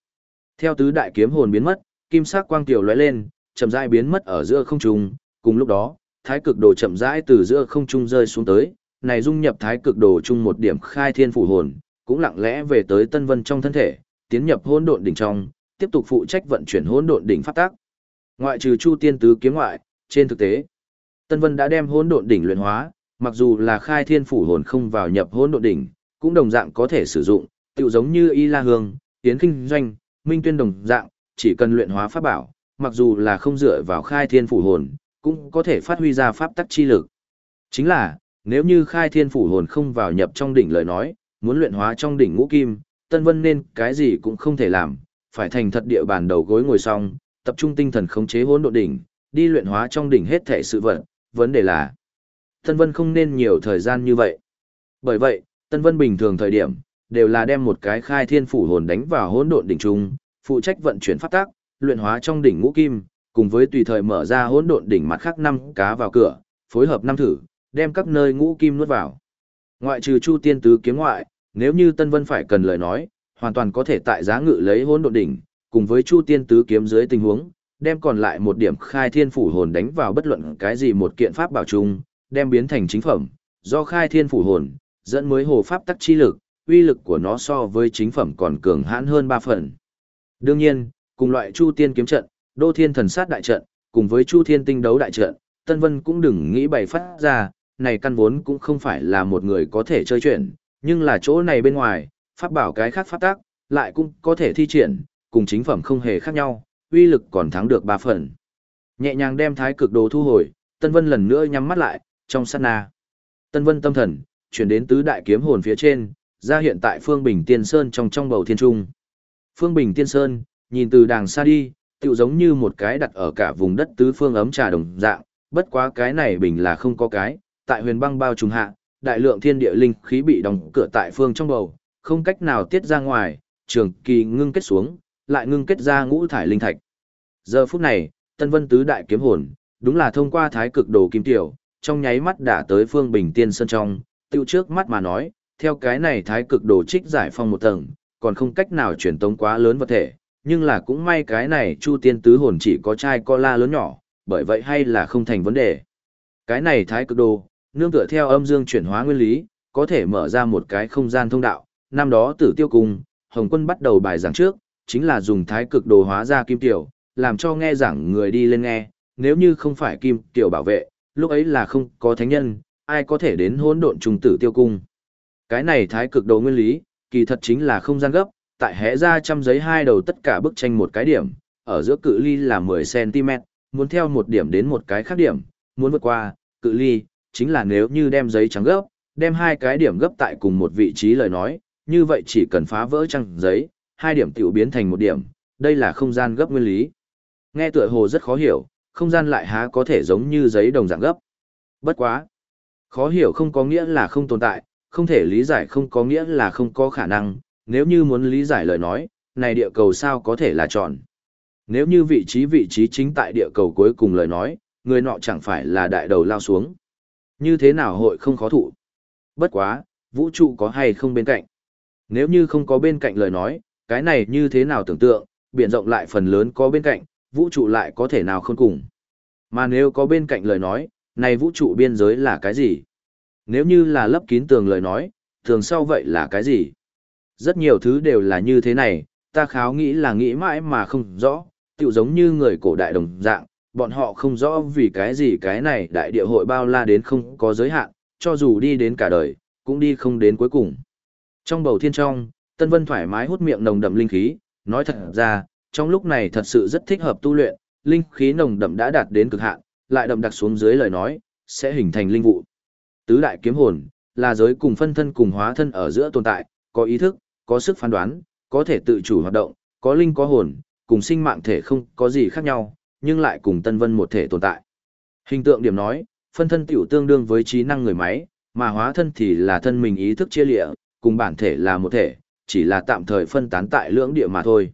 Theo tứ đại kiếm hồn biến mất, kim sắc quang tiểu lóe lên, chậm rãi biến mất ở giữa không trung, cùng lúc đó, thái cực đồ chậm rãi từ giữa không trung rơi xuống tới, này dung nhập thái cực đồ chung một điểm khai thiên phủ hồn, cũng lặng lẽ về tới Tân Vân trong thân thể, tiến nhập hỗn độn đỉnh trong, tiếp tục phụ trách vận chuyển hỗn độn đỉnh pháp tác. Ngoại trừ Chu Tiên tứ kiếm ngoại, trên thực tế, Tân Vân đã đem hỗn độn đỉnh luyện hóa, mặc dù là khai thiên phủ hồn không vào nhập hỗn độn đỉnh, cũng đồng dạng có thể sử dụng, tựu giống như Y La Hương, Tiến Kinh Doanh, Minh Tuyên đồng dạng, chỉ cần luyện hóa pháp bảo, mặc dù là không dựa vào khai thiên phủ hồn, cũng có thể phát huy ra pháp tắc chi lực. Chính là, nếu như khai thiên phủ hồn không vào nhập trong đỉnh lời nói, muốn luyện hóa trong đỉnh ngũ kim, Tân Vân nên cái gì cũng không thể làm, phải thành thật địa bàn đầu gối ngồi xong, tập trung tinh thần khống chế hỗn độn đỉnh, đi luyện hóa trong đỉnh hết thể sự vật, vấn đề là Tân Vân không nên nhiều thời gian như vậy. Bởi vậy, Tân Vân bình thường thời điểm đều là đem một cái khai thiên phủ hồn đánh vào hỗn độn đỉnh trung, phụ trách vận chuyển pháp tác, luyện hóa trong đỉnh ngũ kim, cùng với tùy thời mở ra hỗn độn đỉnh mặt khác năm cá vào cửa, phối hợp năm thử, đem các nơi ngũ kim nuốt vào. Ngoại trừ Chu Tiên tứ kiếm ngoại, nếu như Tân Vân phải cần lời nói, hoàn toàn có thể tại giá ngự lấy hỗn độn đỉnh, cùng với Chu Tiên tứ kiếm dưới tình huống, đem còn lại một điểm khai thiên phủ hồn đánh vào bất luận cái gì một kiện pháp bảo chung, đem biến thành chính phẩm, do khai thiên phủ hồn, dẫn mới hồ pháp tắc chi lực, uy lực của nó so với chính phẩm còn cường hãn hơn ba phần. Đương nhiên, cùng loại Chu Tiên kiếm trận, Đô Thiên thần sát đại trận, cùng với Chu Thiên tinh đấu đại trận, Tân Vân cũng đừng nghĩ bày phát ra, này căn vốn cũng không phải là một người có thể chơi chuyện, nhưng là chỗ này bên ngoài, pháp bảo cái khác pháp tác, lại cũng có thể thi triển, cùng chính phẩm không hề khác nhau, uy lực còn thắng được ba phần. Nhẹ nhàng đem thái cực đồ thu hồi, Tân Vân lần nữa nhắm mắt lại, trong sát na. Tân Vân tâm thần, chuyển đến tứ đại kiếm hồn phía trên, ra hiện tại Phương Bình Tiên Sơn trong trong bầu thiên trung. Phương Bình Tiên Sơn, nhìn từ đàng xa đi, tựu giống như một cái đặt ở cả vùng đất tứ phương ấm trà đồng dạng, bất quá cái này bình là không có cái, tại huyền băng bao trùng hạ, đại lượng thiên địa linh khí bị đóng cửa tại phương trong bầu, không cách nào tiết ra ngoài, trường kỳ ngưng kết xuống, lại ngưng kết ra ngũ thải linh thạch. Giờ phút này, Tân Vân tứ đại kiếm hồn, đúng là thông qua thái cực đồ kim tiểu, trong nháy mắt đã tới phương bình tiên sơn trong, tiêu trước mắt mà nói, theo cái này thái cực đồ trích giải phong một tầng, còn không cách nào truyền tống quá lớn vật thể, nhưng là cũng may cái này chu tiên tứ hồn chỉ có trai co la lớn nhỏ, bởi vậy hay là không thành vấn đề. Cái này thái cực đồ, nương tựa theo âm dương chuyển hóa nguyên lý, có thể mở ra một cái không gian thông đạo, năm đó tử tiêu cung, Hồng quân bắt đầu bài giảng trước, chính là dùng thái cực đồ hóa ra kim tiểu, làm cho nghe giảng người đi lên nghe, nếu như không phải kim tiểu bảo vệ, lúc ấy là không có thánh nhân, ai có thể đến hỗn độn trùng tử tiêu cung. Cái này thái cực đồ nguyên lý, kỳ thật chính là không gian gấp, tại hẽ ra trăm giấy hai đầu tất cả bức tranh một cái điểm, ở giữa cự ly là 10cm, muốn theo một điểm đến một cái khác điểm, muốn vượt qua, cự ly, chính là nếu như đem giấy trắng gấp, đem hai cái điểm gấp tại cùng một vị trí lời nói, như vậy chỉ cần phá vỡ trang giấy, hai điểm tiểu biến thành một điểm, đây là không gian gấp nguyên lý. Nghe tựa hồ rất khó hiểu, không gian lại há có thể giống như giấy đồng dạng gấp. Bất quá. Khó hiểu không có nghĩa là không tồn tại, không thể lý giải không có nghĩa là không có khả năng, nếu như muốn lý giải lời nói, này địa cầu sao có thể là tròn. Nếu như vị trí vị trí chính tại địa cầu cuối cùng lời nói, người nọ chẳng phải là đại đầu lao xuống. Như thế nào hội không khó thụ? Bất quá, vũ trụ có hay không bên cạnh? Nếu như không có bên cạnh lời nói, cái này như thế nào tưởng tượng, biển rộng lại phần lớn có bên cạnh, vũ trụ lại có thể nào không cùng. Mà nếu có bên cạnh lời nói, này vũ trụ biên giới là cái gì? Nếu như là lấp kín tường lời nói, thường sau vậy là cái gì? Rất nhiều thứ đều là như thế này, ta kháo nghĩ là nghĩ mãi mà không rõ, tựu giống như người cổ đại đồng dạng, bọn họ không rõ vì cái gì cái này đại địa hội bao la đến không có giới hạn, cho dù đi đến cả đời, cũng đi không đến cuối cùng. Trong bầu thiên trong, Tân Vân thoải mái hút miệng nồng đậm linh khí, nói thật ra, trong lúc này thật sự rất thích hợp tu luyện, linh khí nồng đậm đã đạt đến cực hạn, lại đậm đặc xuống dưới lời nói, sẽ hình thành linh vụ. Tứ đại kiếm hồn, là giới cùng phân thân cùng hóa thân ở giữa tồn tại, có ý thức, có sức phán đoán, có thể tự chủ hoạt động, có linh có hồn, cùng sinh mạng thể không có gì khác nhau, nhưng lại cùng Tân Vân một thể tồn tại. Hình tượng điểm nói, phân thân tiểu tương đương với trí năng người máy, mà hóa thân thì là thân mình ý thức chia lịa, cùng bản thể là một thể, chỉ là tạm thời phân tán tại lưỡng địa mà thôi.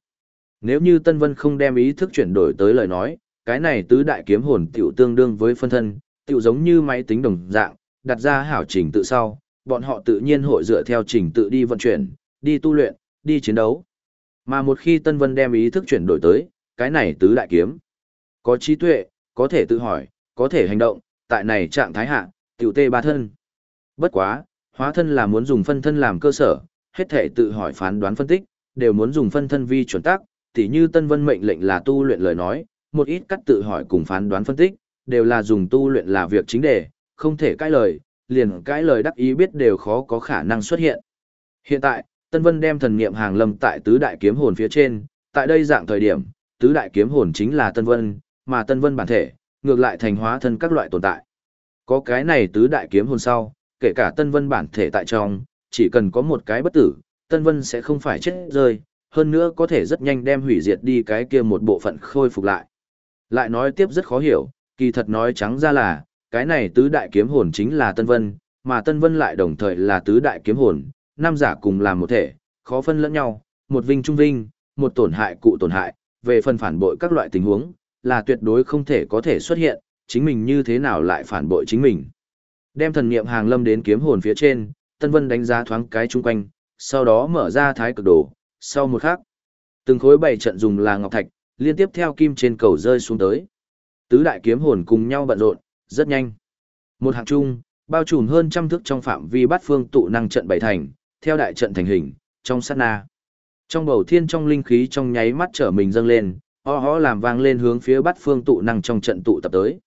Nếu như Tân Vân không đem ý thức chuyển đổi tới lời nói, cái này tứ đại kiếm hồn tiểu tương đương với phân thân, tiểu giống như máy tính đồng dạng, đặt ra hảo trình tự sau, bọn họ tự nhiên hội dựa theo trình tự đi vận chuyển, đi tu luyện, đi chiến đấu. Mà một khi Tân Vân đem ý thức chuyển đổi tới, cái này tứ đại kiếm, có trí tuệ, có thể tự hỏi, có thể hành động, tại này trạng thái hạ, tiểu tê ba thân. Bất quá, hóa thân là muốn dùng phân thân làm cơ sở, hết thể tự hỏi phán đoán phân tích, đều muốn dùng phân thân vi chuẩn tắc, tỉ như Tân Vân mệnh lệnh là tu luyện lời nói, một ít cắt tự hỏi cùng phán đoán phân tích, đều là dùng tu luyện là việc chính đề, không thể cãi lời, liền cãi lời đắc ý biết đều khó có khả năng xuất hiện. Hiện tại, Tân Vân đem thần niệm hàng lâm tại tứ đại kiếm hồn phía trên, tại đây dạng thời điểm, tứ đại kiếm hồn chính là Tân Vân, mà Tân Vân bản thể, ngược lại thành hóa thân các loại tồn tại. Có cái này tứ đại kiếm hồn sau, kể cả Tân Vân bản thể tại trong, chỉ cần có một cái bất tử, Tân Vân sẽ không phải chết rơi, hơn nữa có thể rất nhanh đem hủy diệt đi cái kia một bộ phận khôi phục lại. Lại nói tiếp rất khó hiểu, kỳ thật nói trắng ra là, cái này tứ đại kiếm hồn chính là Tân Vân, mà Tân Vân lại đồng thời là tứ đại kiếm hồn, nam giả cùng làm một thể, khó phân lẫn nhau, một vinh trung vinh, một tổn hại cụ tổn hại, về phần phản bội các loại tình huống, là tuyệt đối không thể có thể xuất hiện, chính mình như thế nào lại phản bội chính mình. Đem thần niệm hàng lâm đến kiếm hồn phía trên, Tân Vân đánh giá thoáng cái chung quanh, sau đó mở ra thái cực đồ, sau một khắc, từng khối bảy trận dùng là ngọc thạch, liên tiếp theo kim trên cầu rơi xuống tới. Tứ đại kiếm hồn cùng nhau bận rộn, rất nhanh. Một hạng chung, bao trùm hơn trăm thước trong phạm vi bát phương tụ năng trận bảy thành, theo đại trận thành hình, trong sát na. Trong bầu thiên trong linh khí trong nháy mắt trở mình dâng lên, ho ho làm vang lên hướng phía bát phương tụ năng trong trận tụ tập tới.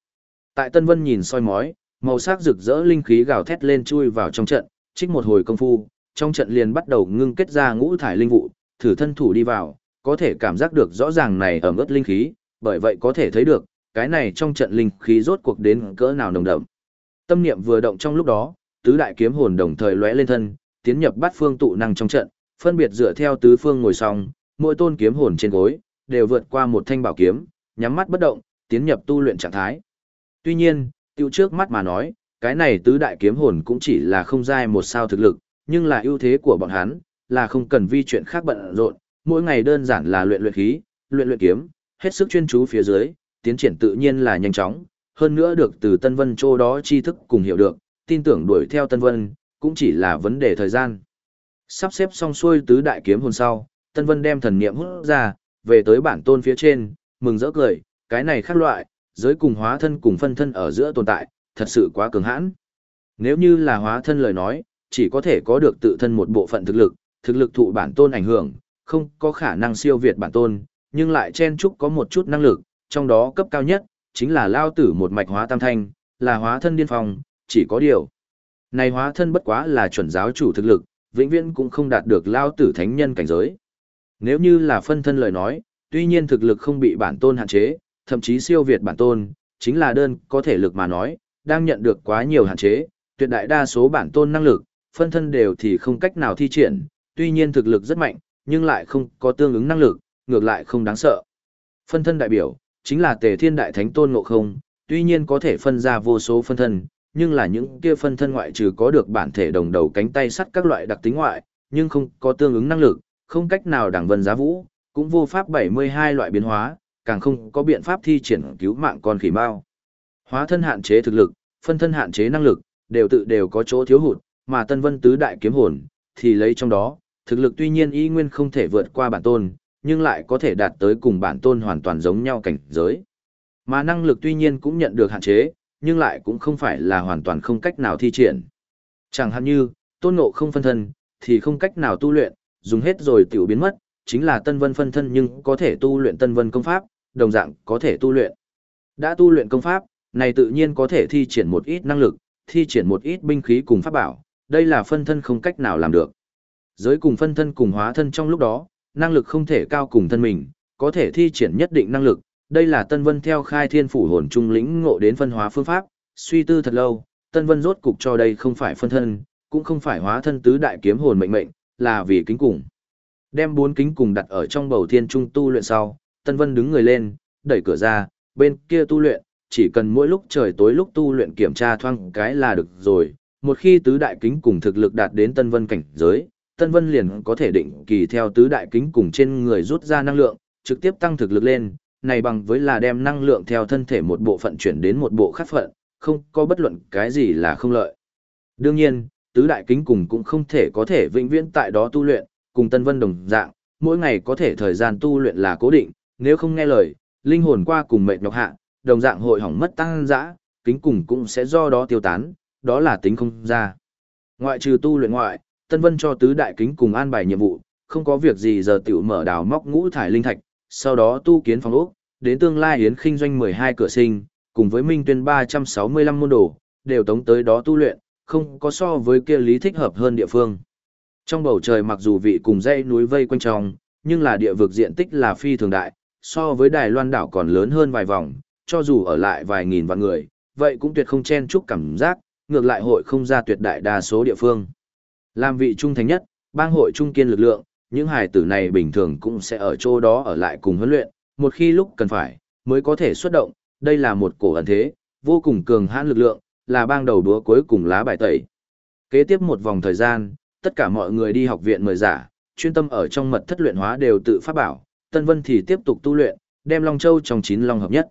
Tại Tân Vân nhìn soi mói, màu sắc rực rỡ linh khí gào thét lên chui vào trong trận, trích một hồi công phu, trong trận liền bắt đầu ngưng kết ra ngũ thải linh vụ, thử thân thủ đi vào, có thể cảm giác được rõ ràng này ở ngất linh khí, bởi vậy có thể thấy được, cái này trong trận linh khí rốt cuộc đến cỡ nào nồng đậm. Tâm niệm vừa động trong lúc đó, tứ đại kiếm hồn đồng thời lóe lên thân, tiến nhập bát phương tụ năng trong trận, phân biệt dựa theo tứ phương ngồi song, mỗi tôn kiếm hồn trên gối đều vượt qua một thanh bảo kiếm, nhắm mắt bất động, tiến nhập tu luyện trạng thái. Tuy nhiên, tiêu trước mắt mà nói, cái này tứ đại kiếm hồn cũng chỉ là không giai một sao thực lực, nhưng là ưu thế của bọn hắn, là không cần vi chuyện khác bận rộn, mỗi ngày đơn giản là luyện luyện khí, luyện luyện kiếm, hết sức chuyên chú phía dưới, tiến triển tự nhiên là nhanh chóng, hơn nữa được từ Tân Vân Châu đó tri thức cùng hiểu được, tin tưởng đuổi theo Tân Vân, cũng chỉ là vấn đề thời gian. Sắp xếp xong xuôi tứ đại kiếm hồn sau, Tân Vân đem thần niệm hút ra, về tới bản tôn phía trên, mừng rỡ cười, cái này khác loại, giới cùng hóa thân cùng phân thân ở giữa tồn tại, thật sự quá cường hãn. Nếu như là hóa thân lời nói, chỉ có thể có được tự thân một bộ phận thực lực, thực lực thụ bản tôn ảnh hưởng, không có khả năng siêu việt bản tôn, nhưng lại chen chúc có một chút năng lực, trong đó cấp cao nhất, chính là lao tử một mạch hóa tam thanh, là hóa thân điên phong, chỉ có điều. Này hóa thân bất quá là chuẩn giáo chủ thực lực, vĩnh viễn cũng không đạt được lao tử thánh nhân cảnh giới. Nếu như là phân thân lời nói, tuy nhiên thực lực không bị bản tôn hạn chế, thậm chí siêu việt bản tôn, chính là đơn có thể lực mà nói, đang nhận được quá nhiều hạn chế, tuyệt đại đa số bản tôn năng lực, phân thân đều thì không cách nào thi triển, tuy nhiên thực lực rất mạnh, nhưng lại không có tương ứng năng lực, ngược lại không đáng sợ. Phân thân đại biểu, chính là tề thiên đại thánh tôn ngộ không, tuy nhiên có thể phân ra vô số phân thân, nhưng là những kia phân thân ngoại trừ có được bản thể đồng đầu cánh tay sắt các loại đặc tính ngoại, nhưng không có tương ứng năng lực, không cách nào đẳng vân giá vũ, cũng vô pháp 72 loại biến hóa, càng không có biện pháp thi triển cứu mạng con khỉ mao. Hóa thân hạn chế thực lực, phân thân hạn chế năng lực, đều tự đều có chỗ thiếu hụt, mà Tân Vân tứ đại kiếm hồn thì lấy trong đó, thực lực tuy nhiên y nguyên không thể vượt qua bản tôn, nhưng lại có thể đạt tới cùng bản tôn hoàn toàn giống nhau cảnh giới. Mà năng lực tuy nhiên cũng nhận được hạn chế, nhưng lại cũng không phải là hoàn toàn không cách nào thi triển. Chẳng hạn như, tôn ngộ không phân thân, thì không cách nào tu luyện, dùng hết rồi tiểu biến mất, chính là tân vân phân thân nhưng có thể tu luyện tân vân công pháp, đồng dạng có thể tu luyện. Đã tu luyện công pháp, này tự nhiên có thể thi triển một ít năng lực, thi triển một ít binh khí cùng pháp bảo, đây là phân thân không cách nào làm được. Giới cùng phân thân cùng hóa thân trong lúc đó, năng lực không thể cao cùng thân mình, có thể thi triển nhất định năng lực, đây là Tân Vân theo khai thiên phủ hồn trung lĩnh ngộ đến phân hóa phương pháp, suy tư thật lâu, Tân Vân rốt cục cho đây không phải phân thân, cũng không phải hóa thân tứ đại kiếm hồn mệnh mệnh, là vì kính cùng. Đem bốn kính cùng đặt ở trong bầu thiên trung tu luyện sau, Tân Vân đứng người lên, đẩy cửa ra, bên kia tu luyện, chỉ cần mỗi lúc trời tối lúc tu luyện kiểm tra thoang cái là được rồi. Một khi tứ đại kính cùng thực lực đạt đến Tân Vân cảnh giới, Tân Vân liền có thể định kỳ theo tứ đại kính cùng trên người rút ra năng lượng, trực tiếp tăng thực lực lên, này bằng với là đem năng lượng theo thân thể một bộ phận chuyển đến một bộ khác phận, không có bất luận cái gì là không lợi. Đương nhiên, tứ đại kính cùng cũng không thể có thể vĩnh viễn tại đó tu luyện, cùng Tân Vân đồng dạng, mỗi ngày có thể thời gian tu luyện là cố định, nếu không nghe lời, linh hồn qua cùng mệt nhọc hạ, đồng dạng hội hỏng mất tăng dã, kính cùng cũng sẽ do đó tiêu tán, đó là tính không ra. Ngoại trừ tu luyện ngoại, Tân Vân cho tứ đại kính cùng an bài nhiệm vụ, không có việc gì giờ tiểu mở đào móc ngũ thải linh thạch, sau đó tu kiến phòng ốc, đến tương lai yến khinh doanh 12 cửa sinh, cùng với Minh Tuyên 365 môn đồ, đều tống tới đó tu luyện, không có so với kia lý thích hợp hơn địa phương. Trong bầu trời mặc dù vị cùng dãy núi vây quanh trong, nhưng là địa vực diện tích là phi thường đại, so với Đài Loan đảo còn lớn hơn vài vòng, cho dù ở lại vài nghìn vạn người, vậy cũng tuyệt không chen chúc cảm giác, ngược lại hội không ra tuyệt đại đa số địa phương. Làm vị trung thành nhất, bang hội trung kiên lực lượng, những hài tử này bình thường cũng sẽ ở chỗ đó ở lại cùng huấn luyện, một khi lúc cần phải, mới có thể xuất động, đây là một cổ ẩn thế, vô cùng cường hãn lực lượng, là bang đầu đúa cuối cùng lá bài tẩy. Kế tiếp một vòng thời gian, tất cả mọi người đi học viện mời giả, chuyên tâm ở trong mật thất luyện hóa đều tự phát bảo, Tân Vân thì tiếp tục tu luyện, đem Long Châu trong chín long hợp nhất.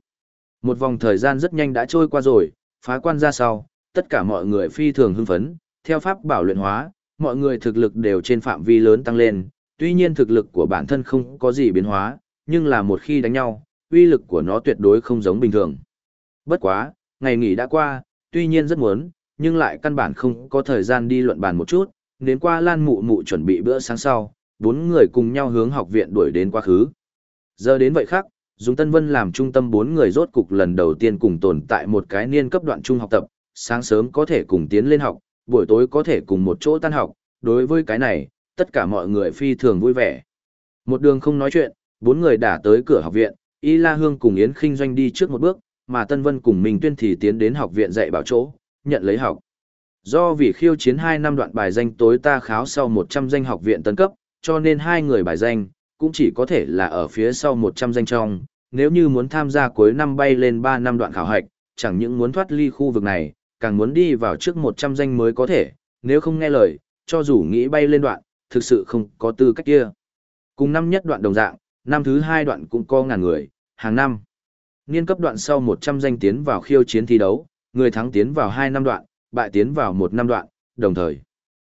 Một vòng thời gian rất nhanh đã trôi qua rồi, phá quan ra sau, tất cả mọi người phi thường hưng phấn, theo pháp bảo luyện hóa, mọi người thực lực đều trên phạm vi lớn tăng lên, tuy nhiên thực lực của bản thân không có gì biến hóa, nhưng là một khi đánh nhau, uy lực của nó tuyệt đối không giống bình thường. Bất quá, ngày nghỉ đã qua, tuy nhiên rất muốn, nhưng lại căn bản không có thời gian đi luận bàn một chút, đến qua lan mụ mụ chuẩn bị bữa sáng sau, bốn người cùng nhau hướng học viện đuổi đến quá khứ. Giờ đến vậy khác, dùng Tân Vân làm trung tâm bốn người rốt cục lần đầu tiên cùng tồn tại một cái niên cấp đoạn trung học tập, sáng sớm có thể cùng tiến lên học, buổi tối có thể cùng một chỗ tan học, đối với cái này, tất cả mọi người phi thường vui vẻ. Một đường không nói chuyện, bốn người đã tới cửa học viện, Y La Hương cùng Yến Kinh Doanh đi trước một bước, mà Tân Vân cùng Minh Tuyên thì tiến đến học viện dạy bảo chỗ, nhận lấy học. Do vì khiêu chiến 2 năm đoạn bài danh tối ta kháo sau 100 danh học viện tấn cấp, cho nên hai người bài danh, cũng chỉ có thể là ở phía sau 100 danh trong. Nếu như muốn tham gia cuối năm bay lên 3 năm đoạn khảo hạch, chẳng những muốn thoát ly khu vực này, càng muốn đi vào trước 100 danh mới có thể, nếu không nghe lời, cho dù nghĩ bay lên đoạn, thực sự không có tư cách kia. Cùng năm nhất đoạn đồng dạng, năm thứ hai đoạn cũng có ngàn người, hàng năm. Niên cấp đoạn sau 100 danh tiến vào khiêu chiến thi đấu, người thắng tiến vào 2 năm đoạn, bại tiến vào 1 năm đoạn, đồng thời.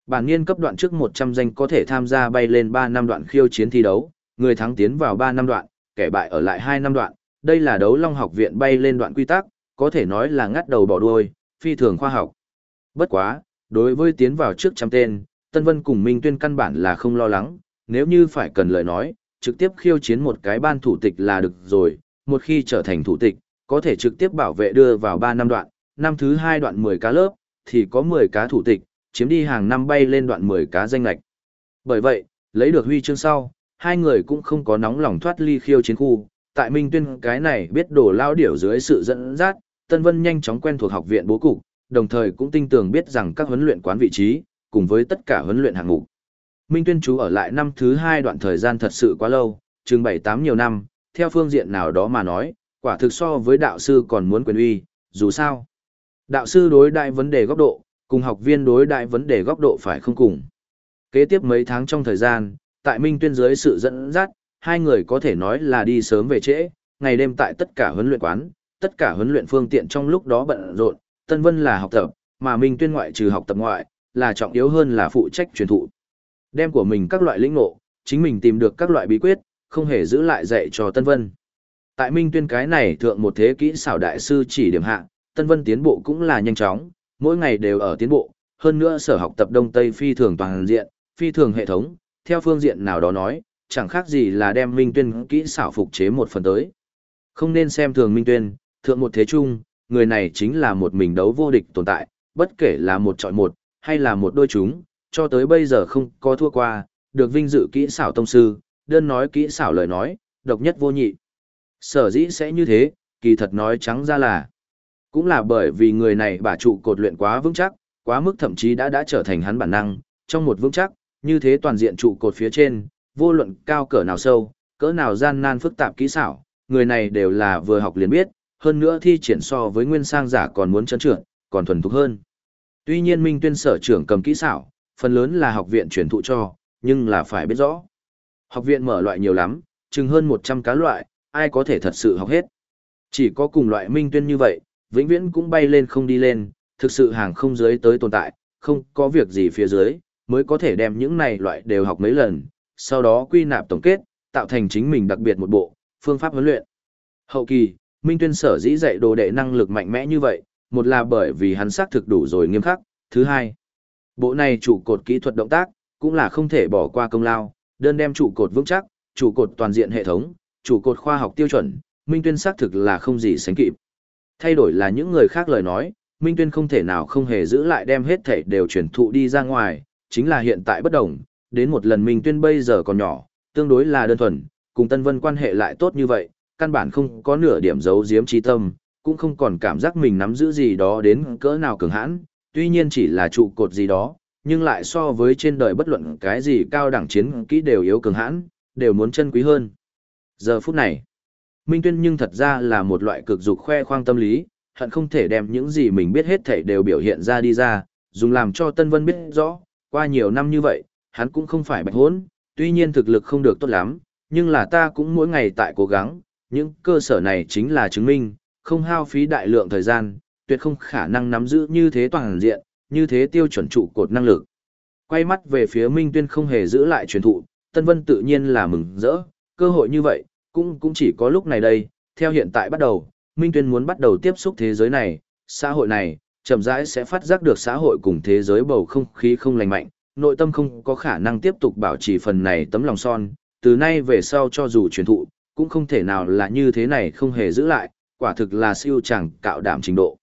Bản niên cấp đoạn trước 100 danh có thể tham gia bay lên 3 năm đoạn khiêu chiến thi đấu, người thắng tiến vào 3 năm đoạn, kẻ bại ở lại 2 năm đoạn. Đây là đấu long học viện bay lên đoạn quy tắc, có thể nói là ngắt đầu bỏ đuôi, phi thường khoa học. Bất quá, đối với tiến vào trước trăm tên, Tân Vân cùng Minh Tuyên căn bản là không lo lắng, nếu như phải cần lời nói, trực tiếp khiêu chiến một cái ban thủ tịch là được rồi, một khi trở thành thủ tịch, có thể trực tiếp bảo vệ đưa vào 3 năm đoạn, năm thứ 2 đoạn 10 cá lớp, thì có 10 cá thủ tịch, chiếm đi hàng năm bay lên đoạn 10 cá danh lạch. Bởi vậy, lấy được huy chương sau, hai người cũng không có nóng lòng thoát ly khiêu chiến khu, tại Minh Tuyên cái này biết đổ lao điểu dưới sự dẫn dắt, Tân Vân nhanh chóng quen thuộc học viện bố cục, đồng thời cũng tinh tường biết rằng các huấn luyện quán vị trí, cùng với tất cả huấn luyện hạng mục. Minh Tuyên chú ở lại năm thứ hai đoạn thời gian thật sự quá lâu, chừng 7-8 nhiều năm, theo phương diện nào đó mà nói, quả thực so với đạo sư còn muốn quyền uy, dù sao. Đạo sư đối đại vấn đề góc độ, cùng học viên đối đại vấn đề góc độ phải không cùng. Kế tiếp mấy tháng trong thời gian, tại Minh Tuyên dưới sự dẫn dắt, hai người có thể nói là đi sớm về trễ, ngày đêm tại tất cả huấn luyện quán, tất cả huấn luyện phương tiện trong lúc đó bận rộn, Tân Vân là học tập, mà Minh Tuyên ngoại trừ học tập ngoại, là trọng yếu hơn là phụ trách truyền thụ. Đem của mình các loại lĩnh ngộ, chính mình tìm được các loại bí quyết, không hề giữ lại dạy cho Tân Vân. Tại Minh Tuyên cái này thượng một thế kỹ xảo đại sư chỉ điểm hạ, Tân Vân tiến bộ cũng là nhanh chóng, mỗi ngày đều ở tiến bộ, hơn nữa sở học tập Đông Tây phi thường toàn diện, phi thường hệ thống, theo phương diện nào đó nói, chẳng khác gì là đem Minh Tuyên kỹ xảo phục chế một phần tới. Không nên xem thường Minh Tuyên, thượng một thế chung, người này chính là một mình đấu vô địch tồn tại, bất kể là một trọi một, hay là một đôi chúng, cho tới bây giờ không có thua qua, được vinh dự kỹ xảo tông sư, đơn nói kỹ xảo lời nói, độc nhất vô nhị. Sở dĩ sẽ như thế, kỳ thật nói trắng ra là, cũng là bởi vì người này bả trụ cột luyện quá vững chắc, quá mức thậm chí đã đã trở thành hắn bản năng, trong một vững chắc, như thế toàn diện trụ cột phía trên, vô luận cao cỡ nào sâu, cỡ nào gian nan phức tạp kỹ xảo, người này đều là vừa học liền biết, hơn nữa thi triển so với nguyên sang giả còn muốn chấn trượt, còn thuần thục hơn. Tuy nhiên Minh Tuyên sở trưởng cầm kỹ xảo, phần lớn là học viện truyền thụ cho, nhưng là phải biết rõ. Học viện mở loại nhiều lắm, chừng hơn 100 cá loại, ai có thể thật sự học hết. Chỉ có cùng loại Minh Tuyên như vậy, vĩnh viễn cũng bay lên không đi lên, thực sự hàng không dưới tới tồn tại, không có việc gì phía dưới, mới có thể đem những này loại đều học mấy lần, sau đó quy nạp tổng kết, tạo thành chính mình đặc biệt một bộ, phương pháp huấn luyện. Hậu kỳ, Minh Tuyên sở dĩ dạy đồ đệ năng lực mạnh mẽ như vậy, một là bởi vì hắn xác thực đủ rồi nghiêm khắc, thứ hai, bộ này trụ cột kỹ thuật động tác, cũng là không thể bỏ qua công lao, đơn đem trụ cột vững chắc, trụ cột toàn diện hệ thống, trụ cột khoa học tiêu chuẩn, Minh Tuyên xác thực là không gì sánh kịp. Thay đổi là những người khác lời nói, Minh Tuyên không thể nào không hề giữ lại đem hết thể đều chuyển thụ đi ra ngoài, chính là hiện tại bất đồng, đến một lần Minh Tuyên bây giờ còn nhỏ, tương đối là đơn thuần, cùng Tân Vân quan hệ lại tốt như vậy, căn bản không có nửa điểm giấu giếm trí tâm, cũng không còn cảm giác mình nắm giữ gì đó đến cỡ nào cường hãn, tuy nhiên chỉ là trụ cột gì đó, nhưng lại so với trên đời bất luận cái gì cao đẳng chiến kỹ đều yếu cường hãn, đều muốn chân quý hơn. Giờ phút này, Minh Tuyên nhưng thật ra là một loại cực dục khoe khoang tâm lý, hận không thể đem những gì mình biết hết thảy đều biểu hiện ra đi ra, dùng làm cho Tân Vân biết rõ, qua nhiều năm như vậy, hắn cũng không phải bạch hốn, tuy nhiên thực lực không được tốt lắm, nhưng là ta cũng mỗi ngày tại cố gắng, những cơ sở này chính là chứng minh, không hao phí đại lượng thời gian, tuyệt không khả năng nắm giữ như thế toàn diện, như thế tiêu chuẩn trụ cột năng lực. Quay mắt về phía Minh Tuyên không hề giữ lại truyền thụ, Tân Vân tự nhiên là mừng rỡ, cơ hội như vậy, cũng cũng chỉ có lúc này đây, theo hiện tại bắt đầu, Minh Tuyên muốn bắt đầu tiếp xúc thế giới này, xã hội này, chậm rãi sẽ phát giác được xã hội cùng thế giới bầu không khí không lành mạnh, nội tâm không có khả năng tiếp tục bảo trì phần này tấm lòng son, từ nay về sau cho dù truyền thụ, cũng không thể nào là như thế này không hề giữ lại, quả thực là siêu chẳng cạo đảm trình độ.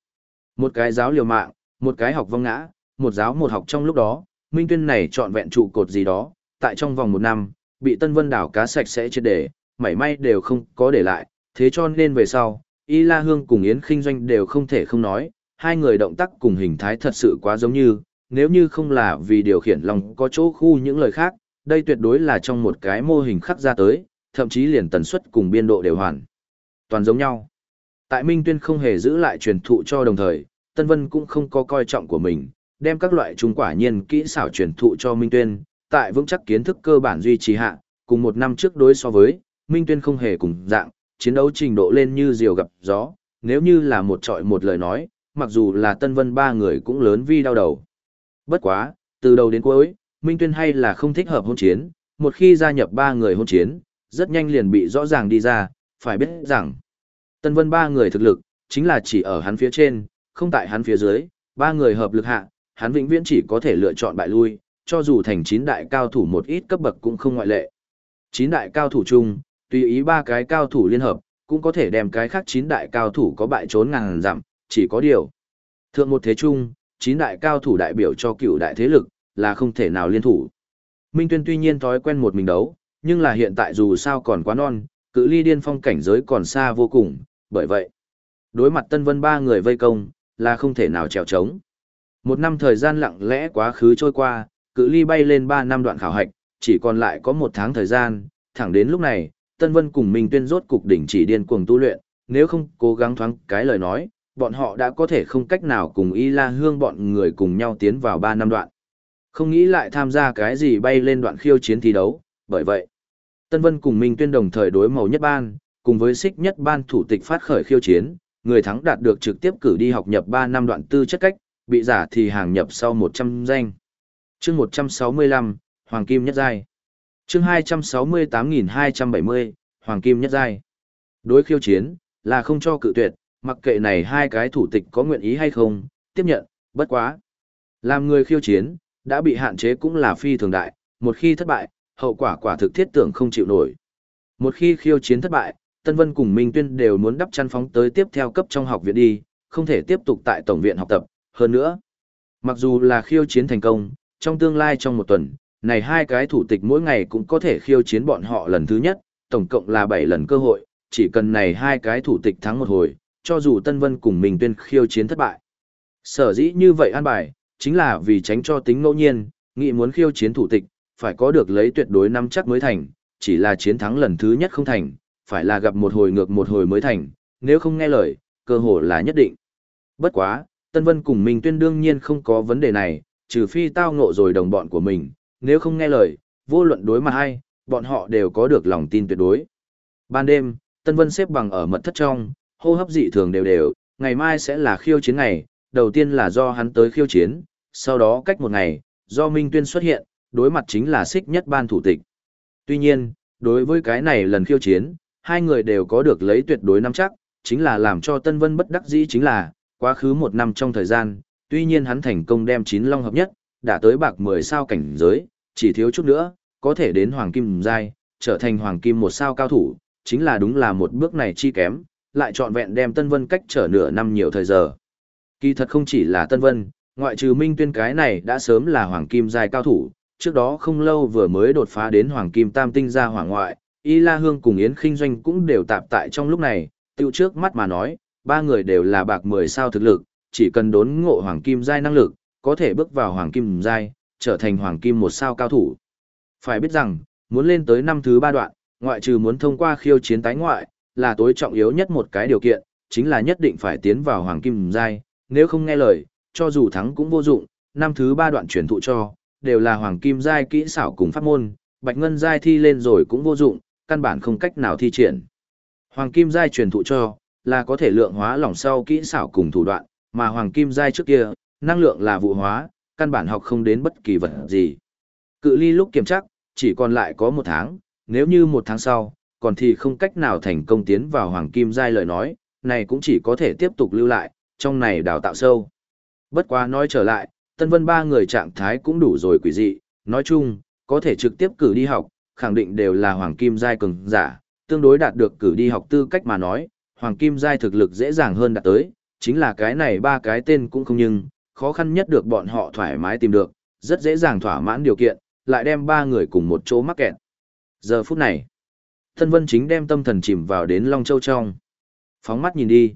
Một cái giáo liều mạng, một cái học vong ngã, một giáo một học trong lúc đó, Minh Tuyên này chọn vẹn trụ cột gì đó, tại trong vòng một năm, bị Tân Vân đảo cá sạch sẽ chết để, mảy may đều không có để lại, thế cho nên về sau, Y La Hương cùng Yến Kinh Doanh đều không thể không nói, hai người động tác cùng hình thái thật sự quá giống như, nếu như không là vì điều khiển lòng có chỗ khu những lời khác, đây tuyệt đối là trong một cái mô hình khắc ra tới, thậm chí liền tần suất cùng biên độ đều hoàn. Toàn giống nhau. Tại Minh Tuyên không hề giữ lại truyền thụ cho đồng thời, Tân Vân cũng không có coi trọng của mình, đem các loại trung quả nhiên kỹ xảo truyền thụ cho Minh Tuyên, tại vững chắc kiến thức cơ bản duy trì hạ, cùng một năm trước đối so với, Minh Tuyên không hề cùng dạng, chiến đấu trình độ lên như diều gặp gió, nếu như là một trọi một lời nói, mặc dù là Tân Vân ba người cũng lớn vi đau đầu. Bất quá, từ đầu đến cuối, Minh Tuyên hay là không thích hợp hôn chiến, một khi gia nhập ba người hôn chiến, rất nhanh liền bị rõ ràng đi ra, phải biết rằng, Tân Vân ba người thực lực, chính là chỉ ở hắn phía trên, không tại hắn phía dưới, ba người hợp lực hạ, hắn vĩnh viễn chỉ có thể lựa chọn bại lui, cho dù thành chín đại cao thủ một ít cấp bậc cũng không ngoại lệ. Chín đại cao thủ chung, tùy ý ba cái cao thủ liên hợp, cũng có thể đem cái khác chín đại cao thủ có bại trốn ngàn dặm, chỉ có điều. Thượng một thế chung, chín đại cao thủ đại biểu cho cựu đại thế lực, là không thể nào liên thủ. Minh Tuyên tuy nhiên thói quen một mình đấu, nhưng là hiện tại dù sao còn quá non, cự ly điên phong cảnh giới còn xa vô cùng, bởi vậy, đối mặt Tân Vân ba người vây công, là không thể nào trèo trống. Một năm thời gian lặng lẽ quá khứ trôi qua, cự ly bay lên ba năm đoạn khảo hạch, chỉ còn lại có một tháng thời gian, thẳng đến lúc này, Tân Vân cùng Minh Tuyên rốt cục đỉnh chỉ điên cuồng tu luyện, nếu không cố gắng thoáng cái lời nói, bọn họ đã có thể không cách nào cùng Y La Hương bọn người cùng nhau tiến vào 3 năm đoạn. Không nghĩ lại tham gia cái gì bay lên đoạn khiêu chiến thi đấu, bởi vậy, Tân Vân cùng Minh Tuyên đồng thời đối màu nhất ban, cùng với xích nhất ban thủ tịch phát khởi khiêu chiến, người thắng đạt được trực tiếp cử đi học nhập 3 năm đoạn tư chất cách, bị giả thì hàng nhập sau 100 danh. chương 165, Hoàng Kim Nhất Giai. chương 268270, Hoàng Kim Nhất Giai. Đối khiêu chiến, là không cho cự tuyệt, mặc kệ này hai cái thủ tịch có nguyện ý hay không, tiếp nhận, bất quá. Làm người khiêu chiến, đã bị hạn chế cũng là phi thường đại, một khi thất bại, hậu quả quả thực thiết tưởng không chịu nổi. Một khi khiêu chiến thất bại, Tân Vân cùng Minh Tuyên đều muốn đắp chăn phóng tới tiếp theo cấp trong học viện đi, không thể tiếp tục tại tổng viện học tập, hơn nữa. Mặc dù là khiêu chiến thành công, trong tương lai trong một tuần, này hai cái thủ tịch mỗi ngày cũng có thể khiêu chiến bọn họ lần thứ nhất, tổng cộng là 7 lần cơ hội, chỉ cần này hai cái thủ tịch thắng một hồi, cho dù Tân Vân cùng Minh Tuyên khiêu chiến thất bại. Sở dĩ như vậy an bài, chính là vì tránh cho tính ngẫu nhiên, nghị muốn khiêu chiến thủ tịch, phải có được lấy tuyệt đối năm chắc mới thành, chỉ là chiến thắng lần thứ nhất không thành, phải là gặp một hồi ngược một hồi mới thành, nếu không nghe lời, cơ hội là nhất định. Bất quá, Tân Vân cùng Minh Tuyên đương nhiên không có vấn đề này, trừ phi tao ngộ rồi đồng bọn của mình, nếu không nghe lời, vô luận đối mặt hay, bọn họ đều có được lòng tin tuyệt đối. Ban đêm, Tân Vân xếp bằng ở mật thất trong, hô hấp dị thường đều đều, ngày mai sẽ là khiêu chiến ngày, đầu tiên là do hắn tới khiêu chiến, sau đó cách một ngày, do Minh Tuyên xuất hiện, đối mặt chính là xích nhất ban thủ tịch. Tuy nhiên, đối với cái này lần khiêu chiến, hai người đều có được lấy tuyệt đối nắm chắc, chính là làm cho Tân Vân bất đắc dĩ chính là, quá khứ một năm trong thời gian, tuy nhiên hắn thành công đem chín long hợp nhất, đã tới bạc 10 sao cảnh giới, chỉ thiếu chút nữa, có thể đến hoàng kim giai, trở thành hoàng kim một sao cao thủ, chính là đúng là một bước này chi kém, lại trọn vẹn đem Tân Vân cách trở nửa năm nhiều thời giờ. Kỳ thật không chỉ là Tân Vân, ngoại trừ Minh Tuyên cái này đã sớm là hoàng kim giai cao thủ, trước đó không lâu vừa mới đột phá đến hoàng kim tam tinh gia hỏa ngoại, Y La Hương cùng Yến Kinh Doanh cũng đều tạp tại trong lúc này, tiêu trước mắt mà nói, ba người đều là bạc 10 sao thực lực, chỉ cần đốn ngộ hoàng kim giai năng lực, có thể bước vào hoàng kim giai, trở thành hoàng kim một sao cao thủ. Phải biết rằng, muốn lên tới năm thứ ba đoạn, ngoại trừ muốn thông qua khiêu chiến tái ngoại, là tối trọng yếu nhất một cái điều kiện, chính là nhất định phải tiến vào hoàng kim giai, nếu không nghe lời, cho dù thắng cũng vô dụng, năm thứ ba đoạn chuyển thụ cho, đều là hoàng kim giai kỹ xảo cùng pháp môn, bạch ngân giai thi lên rồi cũng vô dụng, căn bản không cách nào thi triển. Hoàng kim giai truyền thụ cho, là có thể lượng hóa lỏng sau kỹ xảo cùng thủ đoạn, mà hoàng kim giai trước kia, năng lượng là vụ hóa, căn bản học không đến bất kỳ vật gì. Cự ly lúc kiểm tra, chỉ còn lại có một tháng, nếu như một tháng sau, còn thì không cách nào thành công tiến vào hoàng kim giai lời nói, này cũng chỉ có thể tiếp tục lưu lại, trong này đào tạo sâu. Bất quá nói trở lại, Tân Vân ba người trạng thái cũng đủ rồi quỷ dị, nói chung, có thể trực tiếp cử đi học, khẳng định đều là hoàng kim giai cường giả, tương đối đạt được cử đi học tư cách mà nói, hoàng kim giai thực lực dễ dàng hơn đạt tới, chính là cái này ba cái tên cũng không nhưng, khó khăn nhất được bọn họ thoải mái tìm được, rất dễ dàng thỏa mãn điều kiện, lại đem ba người cùng một chỗ mắc kẹt. Giờ phút này, Tân Vân chính đem tâm thần chìm vào đến Long Châu trong. Phóng mắt nhìn đi.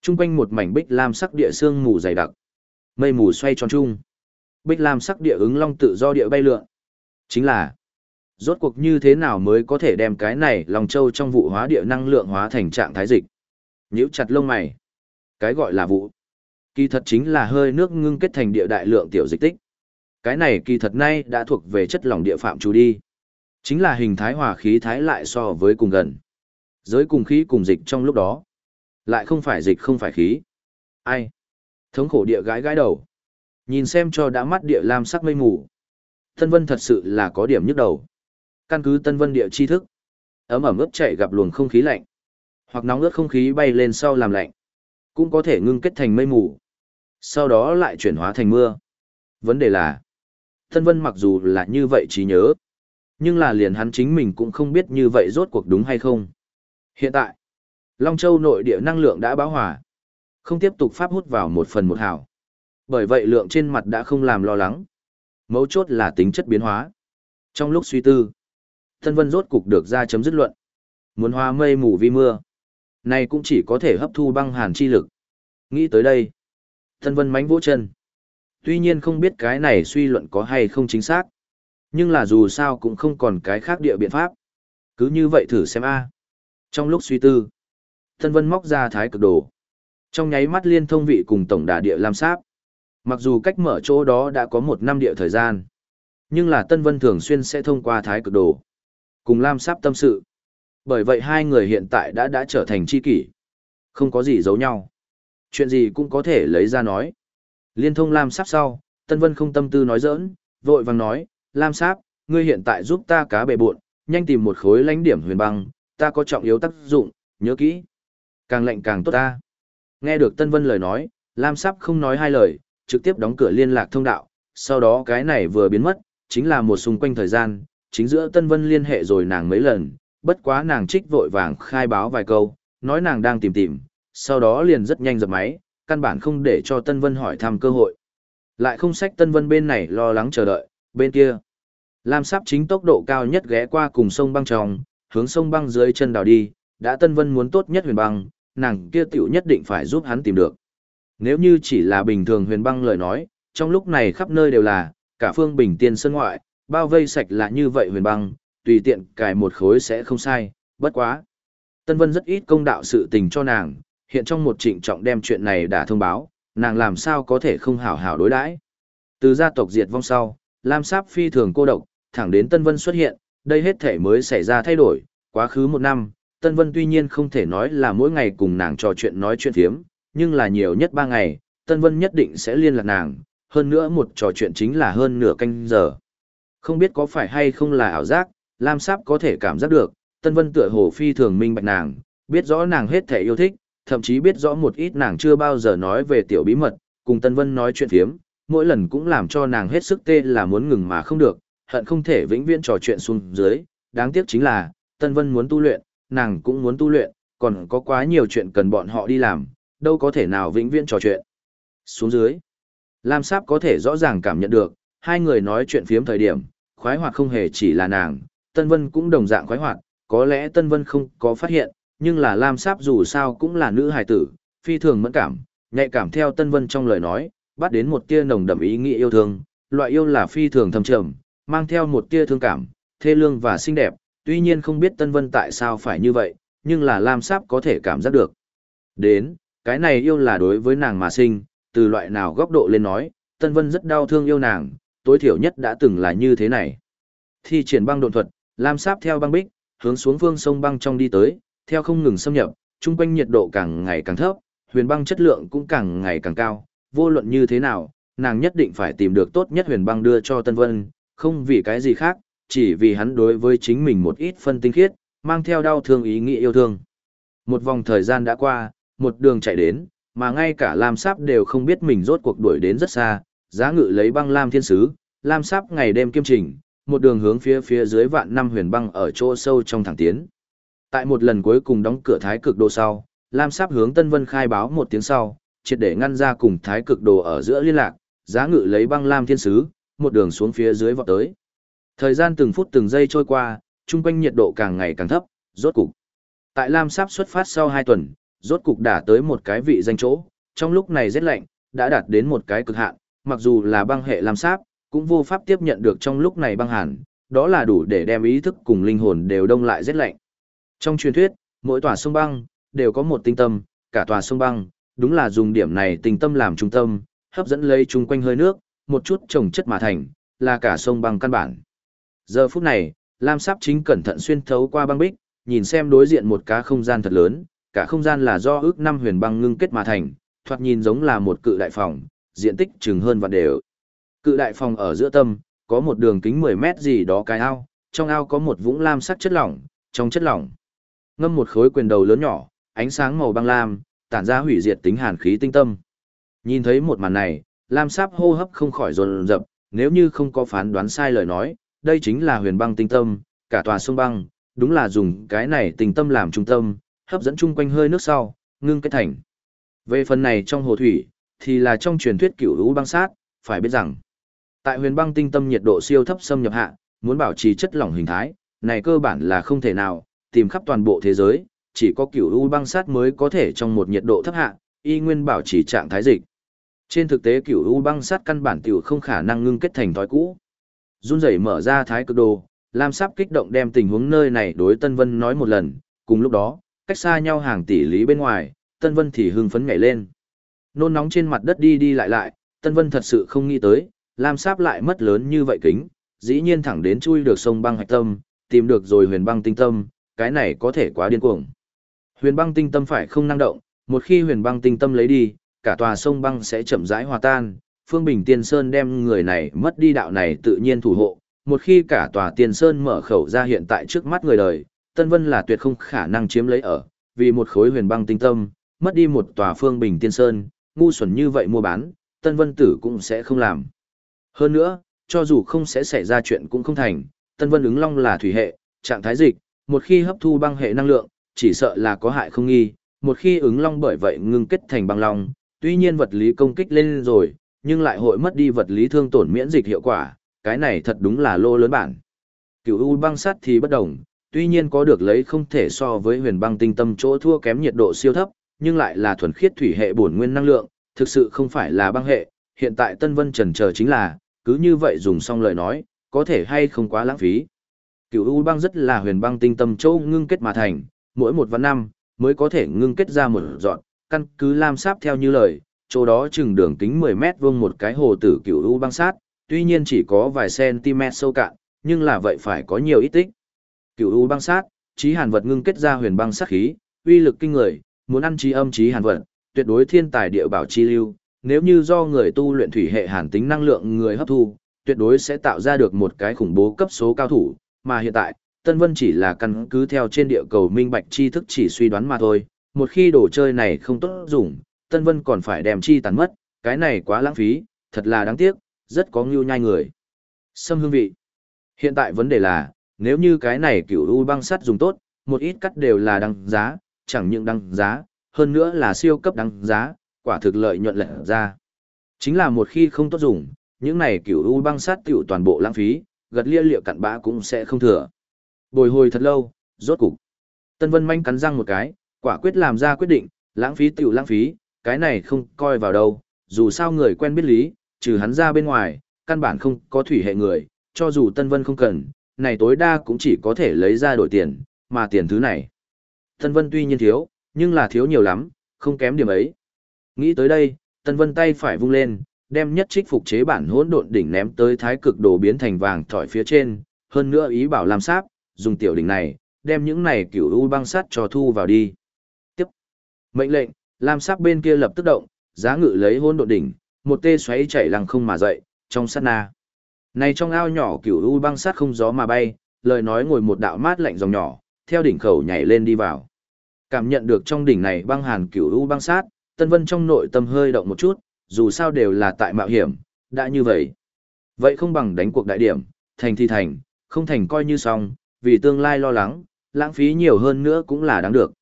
Trung quanh một mảnh bích lam sắc địa xương mù dày đặc. Mây mù xoay tròn chung. Bích lam sắc địa ứng long tự do địa bay lượn. Chính là, rốt cuộc như thế nào mới có thể đem cái này lòng Châu trong vụ hóa địa năng lượng hóa thành trạng thái dịch. Nhíu chặt lông mày. Cái gọi là vụ. Kỳ thật chính là hơi nước ngưng kết thành địa đại lượng tiểu dịch tích. Cái này kỳ thật nay đã thuộc về chất lỏng địa phạm chú đi. Chính là hình thái hòa khí thái lại so với cùng gần. Giới cùng khí cùng dịch trong lúc đó. Lại không phải dịch không phải khí. Ai? Thống khổ địa gái gái đầu. Nhìn xem cho đã mắt địa lam sắc mây mù. Tân Vân thật sự là có điểm nhức đầu. Căn cứ Tân Vân địa tri thức. Ấm ẩm ướt chạy gặp luồng không khí lạnh. Hoặc nóng ướt không khí bay lên sau làm lạnh. Cũng có thể ngưng kết thành mây mù. Sau đó lại chuyển hóa thành mưa. Vấn đề là. Tân Vân mặc dù là như vậy trí nhớ. Nhưng là liền hắn chính mình cũng không biết như vậy rốt cuộc đúng hay không. Hiện tại, Long Châu nội địa năng lượng đã báo hòa. Không tiếp tục pháp hút vào một phần một hào. Bởi vậy lượng trên mặt đã không làm lo lắng. Mấu chốt là tính chất biến hóa. Trong lúc suy tư, Tân Vân rốt cục được ra chấm dứt luận. Muốn hóa mây mù vi mưa. Này cũng chỉ có thể hấp thu băng hàn chi lực. Nghĩ tới đây. Tân Vân mánh vỗ chân. Tuy nhiên không biết cái này suy luận có hay không chính xác. Nhưng là dù sao cũng không còn cái khác địa biện pháp. Cứ như vậy thử xem a. Trong lúc suy tư, Tân Vân móc ra thái cực đồ. Trong nháy mắt liên thông vị cùng tổng đà địa Lam Sáp. Mặc dù cách mở chỗ đó đã có một năm địa thời gian, nhưng là Tân Vân thường xuyên sẽ thông qua thái cực đồ. Cùng Lam Sáp tâm sự. Bởi vậy hai người hiện tại đã đã trở thành tri kỷ. Không có gì giấu nhau. Chuyện gì cũng có thể lấy ra nói. Liên thông Lam Sáp sau, Tân Vân không tâm tư nói giỡn, vội vàng nói, Lam Sáp, ngươi hiện tại giúp ta cá bề buộn, nhanh tìm một khối lãnh điểm huyền băng, ta có trọng yếu tác dụng, nhớ kỹ. Càng lạnh càng tốt ta. Nghe được Tân Vân lời nói, Lam Sáp không nói hai lời, trực tiếp đóng cửa liên lạc thông đạo, sau đó cái này vừa biến mất, chính là một xung quanh thời gian, chính giữa Tân Vân liên hệ rồi nàng mấy lần, bất quá nàng trích vội vàng khai báo vài câu, nói nàng đang tìm tìm, sau đó liền rất nhanh dập máy, căn bản không để cho Tân Vân hỏi thăm cơ hội. Lại không sách Tân Vân bên này lo lắng chờ đợi, bên kia. Lam Sáp chính tốc độ cao nhất ghé qua cùng sông băng tròng, hướng sông băng dưới chân đào đi, đã Tân Vân muốn tốt nhất huyền băng, nàng kia tiểu nhất định phải giúp hắn tìm được. Nếu như chỉ là bình thường huyền băng lời nói, trong lúc này khắp nơi đều là, cả phương bình tiên sơn ngoại, bao vây sạch là như vậy huyền băng, tùy tiện cài một khối sẽ không sai, bất quá. Tân Vân rất ít công đạo sự tình cho nàng, hiện trong một trịnh trọng đem chuyện này đã thông báo, nàng làm sao có thể không hảo hảo đối đãi. Từ gia tộc diệt vong sau, Lam Sáp phi thường cô độc, thẳng đến Tân Vân xuất hiện, đây hết thể mới xảy ra thay đổi, quá khứ một năm, Tân Vân tuy nhiên không thể nói là mỗi ngày cùng nàng trò chuyện nói chuyện phiếm, nhưng là nhiều nhất ba ngày, Tân Vân nhất định sẽ liên lạc nàng, hơn nữa một trò chuyện chính là hơn nửa canh giờ. Không biết có phải hay không là ảo giác, Lam Sáp có thể cảm giác được, Tân Vân tựa hồ phi thường minh bạch nàng, biết rõ nàng hết thể yêu thích, thậm chí biết rõ một ít nàng chưa bao giờ nói về tiểu bí mật, cùng Tân Vân nói chuyện phiếm, mỗi lần cũng làm cho nàng hết sức tê là muốn ngừng mà không được, hận không thể vĩnh viễn trò chuyện xuống dưới, đáng tiếc chính là, Tân Vân muốn tu luyện, nàng cũng muốn tu luyện, còn có quá nhiều chuyện cần bọn họ đi làm, đâu có thể nào vĩnh viễn trò chuyện. Xuống dưới, Lam Sáp có thể rõ ràng cảm nhận được, hai người nói chuyện phiếm thời điểm, khoái hoạt không hề chỉ là nàng, Tân Vân cũng đồng dạng khoái hoạt, có lẽ Tân Vân không có phát hiện, nhưng là Lam Sáp dù sao cũng là nữ hài tử, phi thường mẫn cảm, nhạy cảm theo Tân Vân trong lời nói, bắt đến một tia nồng đậm ý nghĩa yêu thương, loại yêu là phi thường thâm trầm, mang theo một tia thương cảm, thê lương và xinh đẹp, tuy nhiên không biết Tân Vân tại sao phải như vậy, nhưng là Lam Sáp có thể cảm giác được. Đến, cái này yêu là đối với nàng mà sinh, từ loại nào góc độ lên nói, Tân Vân rất đau thương yêu nàng, tối thiểu nhất đã từng là như thế này. Thi triển băng độn thuật, Lam Sáp theo băng bích, hướng xuống phương sông băng trong đi tới, theo không ngừng xâm nhập, trung quanh nhiệt độ càng ngày càng thấp, huyền băng chất lượng cũng càng ngày càng cao, vô luận như thế nào, nàng nhất định phải tìm được tốt nhất huyền băng đưa cho Tân Vân, không vì cái gì khác, chỉ vì hắn đối với chính mình một ít phân tinh khiết, mang theo đau thương ý nghĩ yêu thương. Một vòng thời gian đã qua, một đường chạy đến, mà ngay cả Lam Sáp đều không biết mình rốt cuộc đuổi đến rất xa, giá ngự lấy băng Lam Thiên Sứ, Lam Sáp ngày đêm kiêm trình, một đường hướng phía phía dưới vạn năm huyền băng ở chỗ sâu trong thẳng tiến. Tại một lần cuối cùng đóng cửa thái cực đồ sau, Lam Sáp hướng Tân Vân khai báo một tiếng sau, triệt để ngăn ra cùng thái cực đồ ở giữa liên lạc, giá ngự lấy băng Lam Thiên Sứ, một đường xuống phía dưới vọt tới. Thời gian từng phút từng giây trôi qua, chung quanh nhiệt độ càng ngày càng thấp, rốt cục. Tại Lam Sáp xuất phát sau 2 tuần, rốt cục đã tới một cái vị danh chỗ, trong lúc này rất lạnh, đã đạt đến một cái cực hạn, mặc dù là băng hệ Lam Sáp, cũng vô pháp tiếp nhận được trong lúc này băng hàn, đó là đủ để đem ý thức cùng linh hồn đều đông lại rất lạnh. Trong truyền thuyết, mỗi tòa sông băng đều có một tinh tâm, cả tòa sông băng, đúng là dùng điểm này tinh tâm làm trung tâm, hấp dẫn lấy chung quanh hơi nước, một chút trồng chất mà thành, là cả sông băng căn bản. Giờ phút này, Lam Sáp chính cẩn thận xuyên thấu qua băng bích, nhìn xem đối diện một cá không gian thật lớn, cả không gian là do ước năm huyền băng ngưng kết mà thành, thoạt nhìn giống là một cự đại phòng, diện tích chừng hơn và đều. Cự đại phòng ở giữa tâm, có một đường kính 10 mét gì đó cái ao, trong ao có một vũng lam sắc chất lỏng, trong chất lỏng ngâm một khối quyền đầu lớn nhỏ, ánh sáng màu băng lam, tản ra hủy diệt tính hàn khí tinh tâm. Nhìn thấy một màn này, Lam Sáp hô hấp không khỏi dồn dập, nếu như không có phán đoán sai lời nói, đây chính là huyền băng tinh tâm, cả tòa sông băng, đúng là dùng cái này tinh tâm làm trung tâm, hấp dẫn chung quanh hơi nước sau, ngưng kết thành. Về phần này trong hồ thủy, thì là trong truyền thuyết cửu lũ băng sát, phải biết rằng, tại huyền băng tinh tâm nhiệt độ siêu thấp xâm nhập hạ, muốn bảo trì chất lỏng hình thái, này cơ bản là không thể nào, tìm khắp toàn bộ thế giới, chỉ có cửu u băng sát mới có thể trong một nhiệt độ thấp hạ, y nguyên bảo trì trạng thái dịch. Trên thực tế cửu u băng sát căn bản tiểu không khả năng ngưng kết thành thói cũ. Run rẩy mở ra thái cực đồ, Lam Sáp kích động đem tình huống nơi này đối Tân Vân nói một lần, cùng lúc đó, cách xa nhau hàng tỷ lý bên ngoài, Tân Vân thì hưng phấn nhảy lên. Nôn nóng trên mặt đất đi đi lại lại, Tân Vân thật sự không nghĩ tới, Lam Sáp lại mất lớn như vậy kính, dĩ nhiên thẳng đến chui được sông băng hạch tâm, tìm được rồi huyền băng tinh tâm, cái này có thể quá điên cuồng. Huyền băng tinh tâm phải không năng động, một khi huyền băng tinh tâm lấy đi, cả tòa sông băng sẽ chậm rãi hòa tan. Phương Bình Tiên Sơn đem người này mất đi đạo này tự nhiên thủ hộ, một khi cả tòa Tiên Sơn mở khẩu ra hiện tại trước mắt người đời, Tân Vân là tuyệt không khả năng chiếm lấy ở, vì một khối huyền băng tinh tâm, mất đi một tòa Phương Bình Tiên Sơn, ngu xuẩn như vậy mua bán, Tân Vân tử cũng sẽ không làm. Hơn nữa, cho dù không sẽ xảy ra chuyện cũng không thành, Tân Vân ứng long là thủy hệ, trạng thái dịch, một khi hấp thu băng hệ năng lượng, chỉ sợ là có hại không nghi, một khi ứng long bởi vậy ngưng kết thành băng long, tuy nhiên vật lý công kích lên rồi, nhưng lại hội mất đi vật lý thương tổn miễn dịch hiệu quả, cái này thật đúng là lô lớn bản. Cửu U băng sắt thì bất đồng, tuy nhiên có được lấy không thể so với huyền băng tinh tâm chỗ thua kém nhiệt độ siêu thấp, nhưng lại là thuần khiết thủy hệ bổn nguyên năng lượng, thực sự không phải là băng hệ, hiện tại Tân Vân trần chờ chính là, cứ như vậy dùng xong lời nói, có thể hay không quá lãng phí. Cửu U băng rất là huyền băng tinh tâm châu ngưng kết mà thành, mỗi một vạn năm mới có thể ngưng kết ra một dọn, căn cứ lam sáp theo như lời, chỗ đó chừng đường kính 10 mét vuông một cái hồ tử Cửu U băng sát, tuy nhiên chỉ có vài cm sâu cạn, nhưng là vậy phải có nhiều ít tích. Cửu U băng sát, trí hàn vật ngưng kết ra huyền băng sát khí, uy lực kinh người, muốn ăn trí âm trí hàn vật, tuyệt đối thiên tài địa bảo chi lưu, nếu như do người tu luyện thủy hệ hàn tính năng lượng người hấp thu, tuyệt đối sẽ tạo ra được một cái khủng bố cấp số cao thủ, mà hiện tại, Tân Vân chỉ là căn cứ theo trên địa cầu minh bạch tri thức chỉ suy đoán mà thôi, một khi đồ chơi này không tốt dùng, Tân Vân còn phải đem chi tàn mất, cái này quá lãng phí, thật là đáng tiếc, rất có ngưu nhai người. Sâm hương vị. Hiện tại vấn đề là, nếu như cái này cửu u băng sắt dùng tốt, một ít cắt đều là đăng giá, chẳng những đăng giá, hơn nữa là siêu cấp đăng giá, quả thực lợi nhuận lệ ra. Chính là một khi không tốt dùng, những này cửu u băng sắt tiểu toàn bộ lãng phí, gật lia liệu cặn bã cũng sẽ không thừa. Bồi hồi thật lâu, rốt cục. Tân Vân manh cắn răng một cái, quả quyết làm ra quyết định, lãng phí tiểu lãng phí, cái này không coi vào đâu, dù sao người quen biết lý, trừ hắn ra bên ngoài, căn bản không có thủy hệ người, cho dù Tân Vân không cần, này tối đa cũng chỉ có thể lấy ra đổi tiền, mà tiền thứ này. Tân Vân tuy nhiên thiếu, nhưng là thiếu nhiều lắm, không kém điểm ấy. Nghĩ tới đây, Tân Vân tay phải vung lên, đem nhất trích phục chế bản hỗn độn đỉnh ném tới thái cực đồ biến thành vàng thỏi phía trên, hơn nữa ý bảo làm sáp, dùng tiểu đỉnh này, đem những này cửu u băng sắt cho thu vào đi. Tiếp. Mệnh lệnh, Lam sắc bên kia lập tức động, giá ngự lấy hôn độn đỉnh, một tê xoáy chạy lăng không mà dậy, trong sát na. Này trong ao nhỏ cửu u băng sát không gió mà bay, lời nói ngồi một đạo mát lạnh dòng nhỏ, theo đỉnh khẩu nhảy lên đi vào. Cảm nhận được trong đỉnh này băng hàn cửu u băng sát, Tân Vân trong nội tâm hơi động một chút, dù sao đều là tại mạo hiểm, đã như vậy. Vậy không bằng đánh cuộc đại điểm, thành thì thành, không thành coi như xong, vì tương lai lo lắng, lãng phí nhiều hơn nữa cũng là đáng được.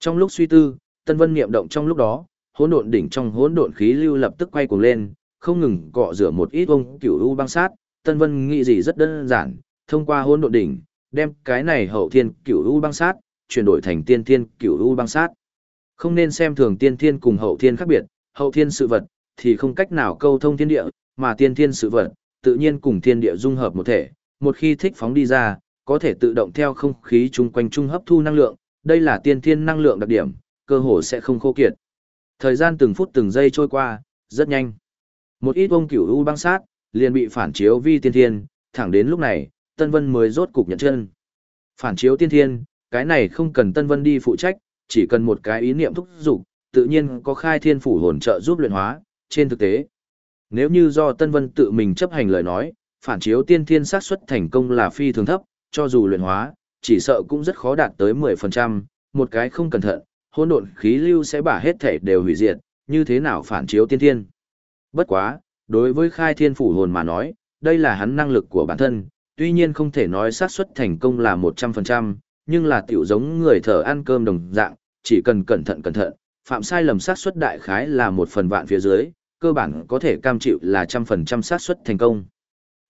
Trong lúc suy tư, Tân Vân niệm động trong lúc đó, hỗn độn đỉnh trong hỗn độn khí lưu lập tức quay cuồng lên, không ngừng cọ rửa một ít ông cửu u băng sát, Tân Vân nghĩ gì rất đơn giản, thông qua hỗn độn đỉnh, đem cái này hậu thiên cửu u băng sát chuyển đổi thành tiên thiên cửu u băng sát. Không nên xem thường tiên thiên cùng hậu thiên khác biệt, hậu thiên sự vật thì không cách nào câu thông thiên địa, mà tiên thiên sự vật tự nhiên cùng thiên địa dung hợp một thể, một khi thích phóng đi ra, có thể tự động theo không khí chung quanh trung hấp thu năng lượng, đây là tiên thiên năng lượng đặc điểm, cơ hồ sẽ không khô kiệt. Thời gian từng phút từng giây trôi qua, rất nhanh. Một ít ông cửu u băng sát, liền bị phản chiếu vi tiên thiên, thẳng đến lúc này, Tân Vân mới rốt cục nhận chân. Phản chiếu tiên thiên, cái này không cần Tân Vân đi phụ trách, chỉ cần một cái ý niệm thúc dục, tự nhiên có khai thiên phủ hồn trợ giúp luyện hóa, trên thực tế. Nếu như do Tân Vân tự mình chấp hành lời nói, phản chiếu tiên thiên xác suất thành công là phi thường thấp, cho dù luyện hóa, chỉ sợ cũng rất khó đạt tới 10%, một cái không cẩn thận, hỗn độn khí lưu sẽ bả hết thể đều hủy diệt, như thế nào phản chiếu tiên thiên. Bất quá, đối với khai thiên phủ hồn mà nói, đây là hắn năng lực của bản thân, tuy nhiên không thể nói xác suất thành công là 100%, nhưng là tiểu giống người thở ăn cơm đồng dạng, chỉ cần cẩn thận cẩn thận, phạm sai lầm xác suất đại khái là một phần vạn phía dưới, cơ bản có thể cam chịu là trăm phần trăm xác suất thành công.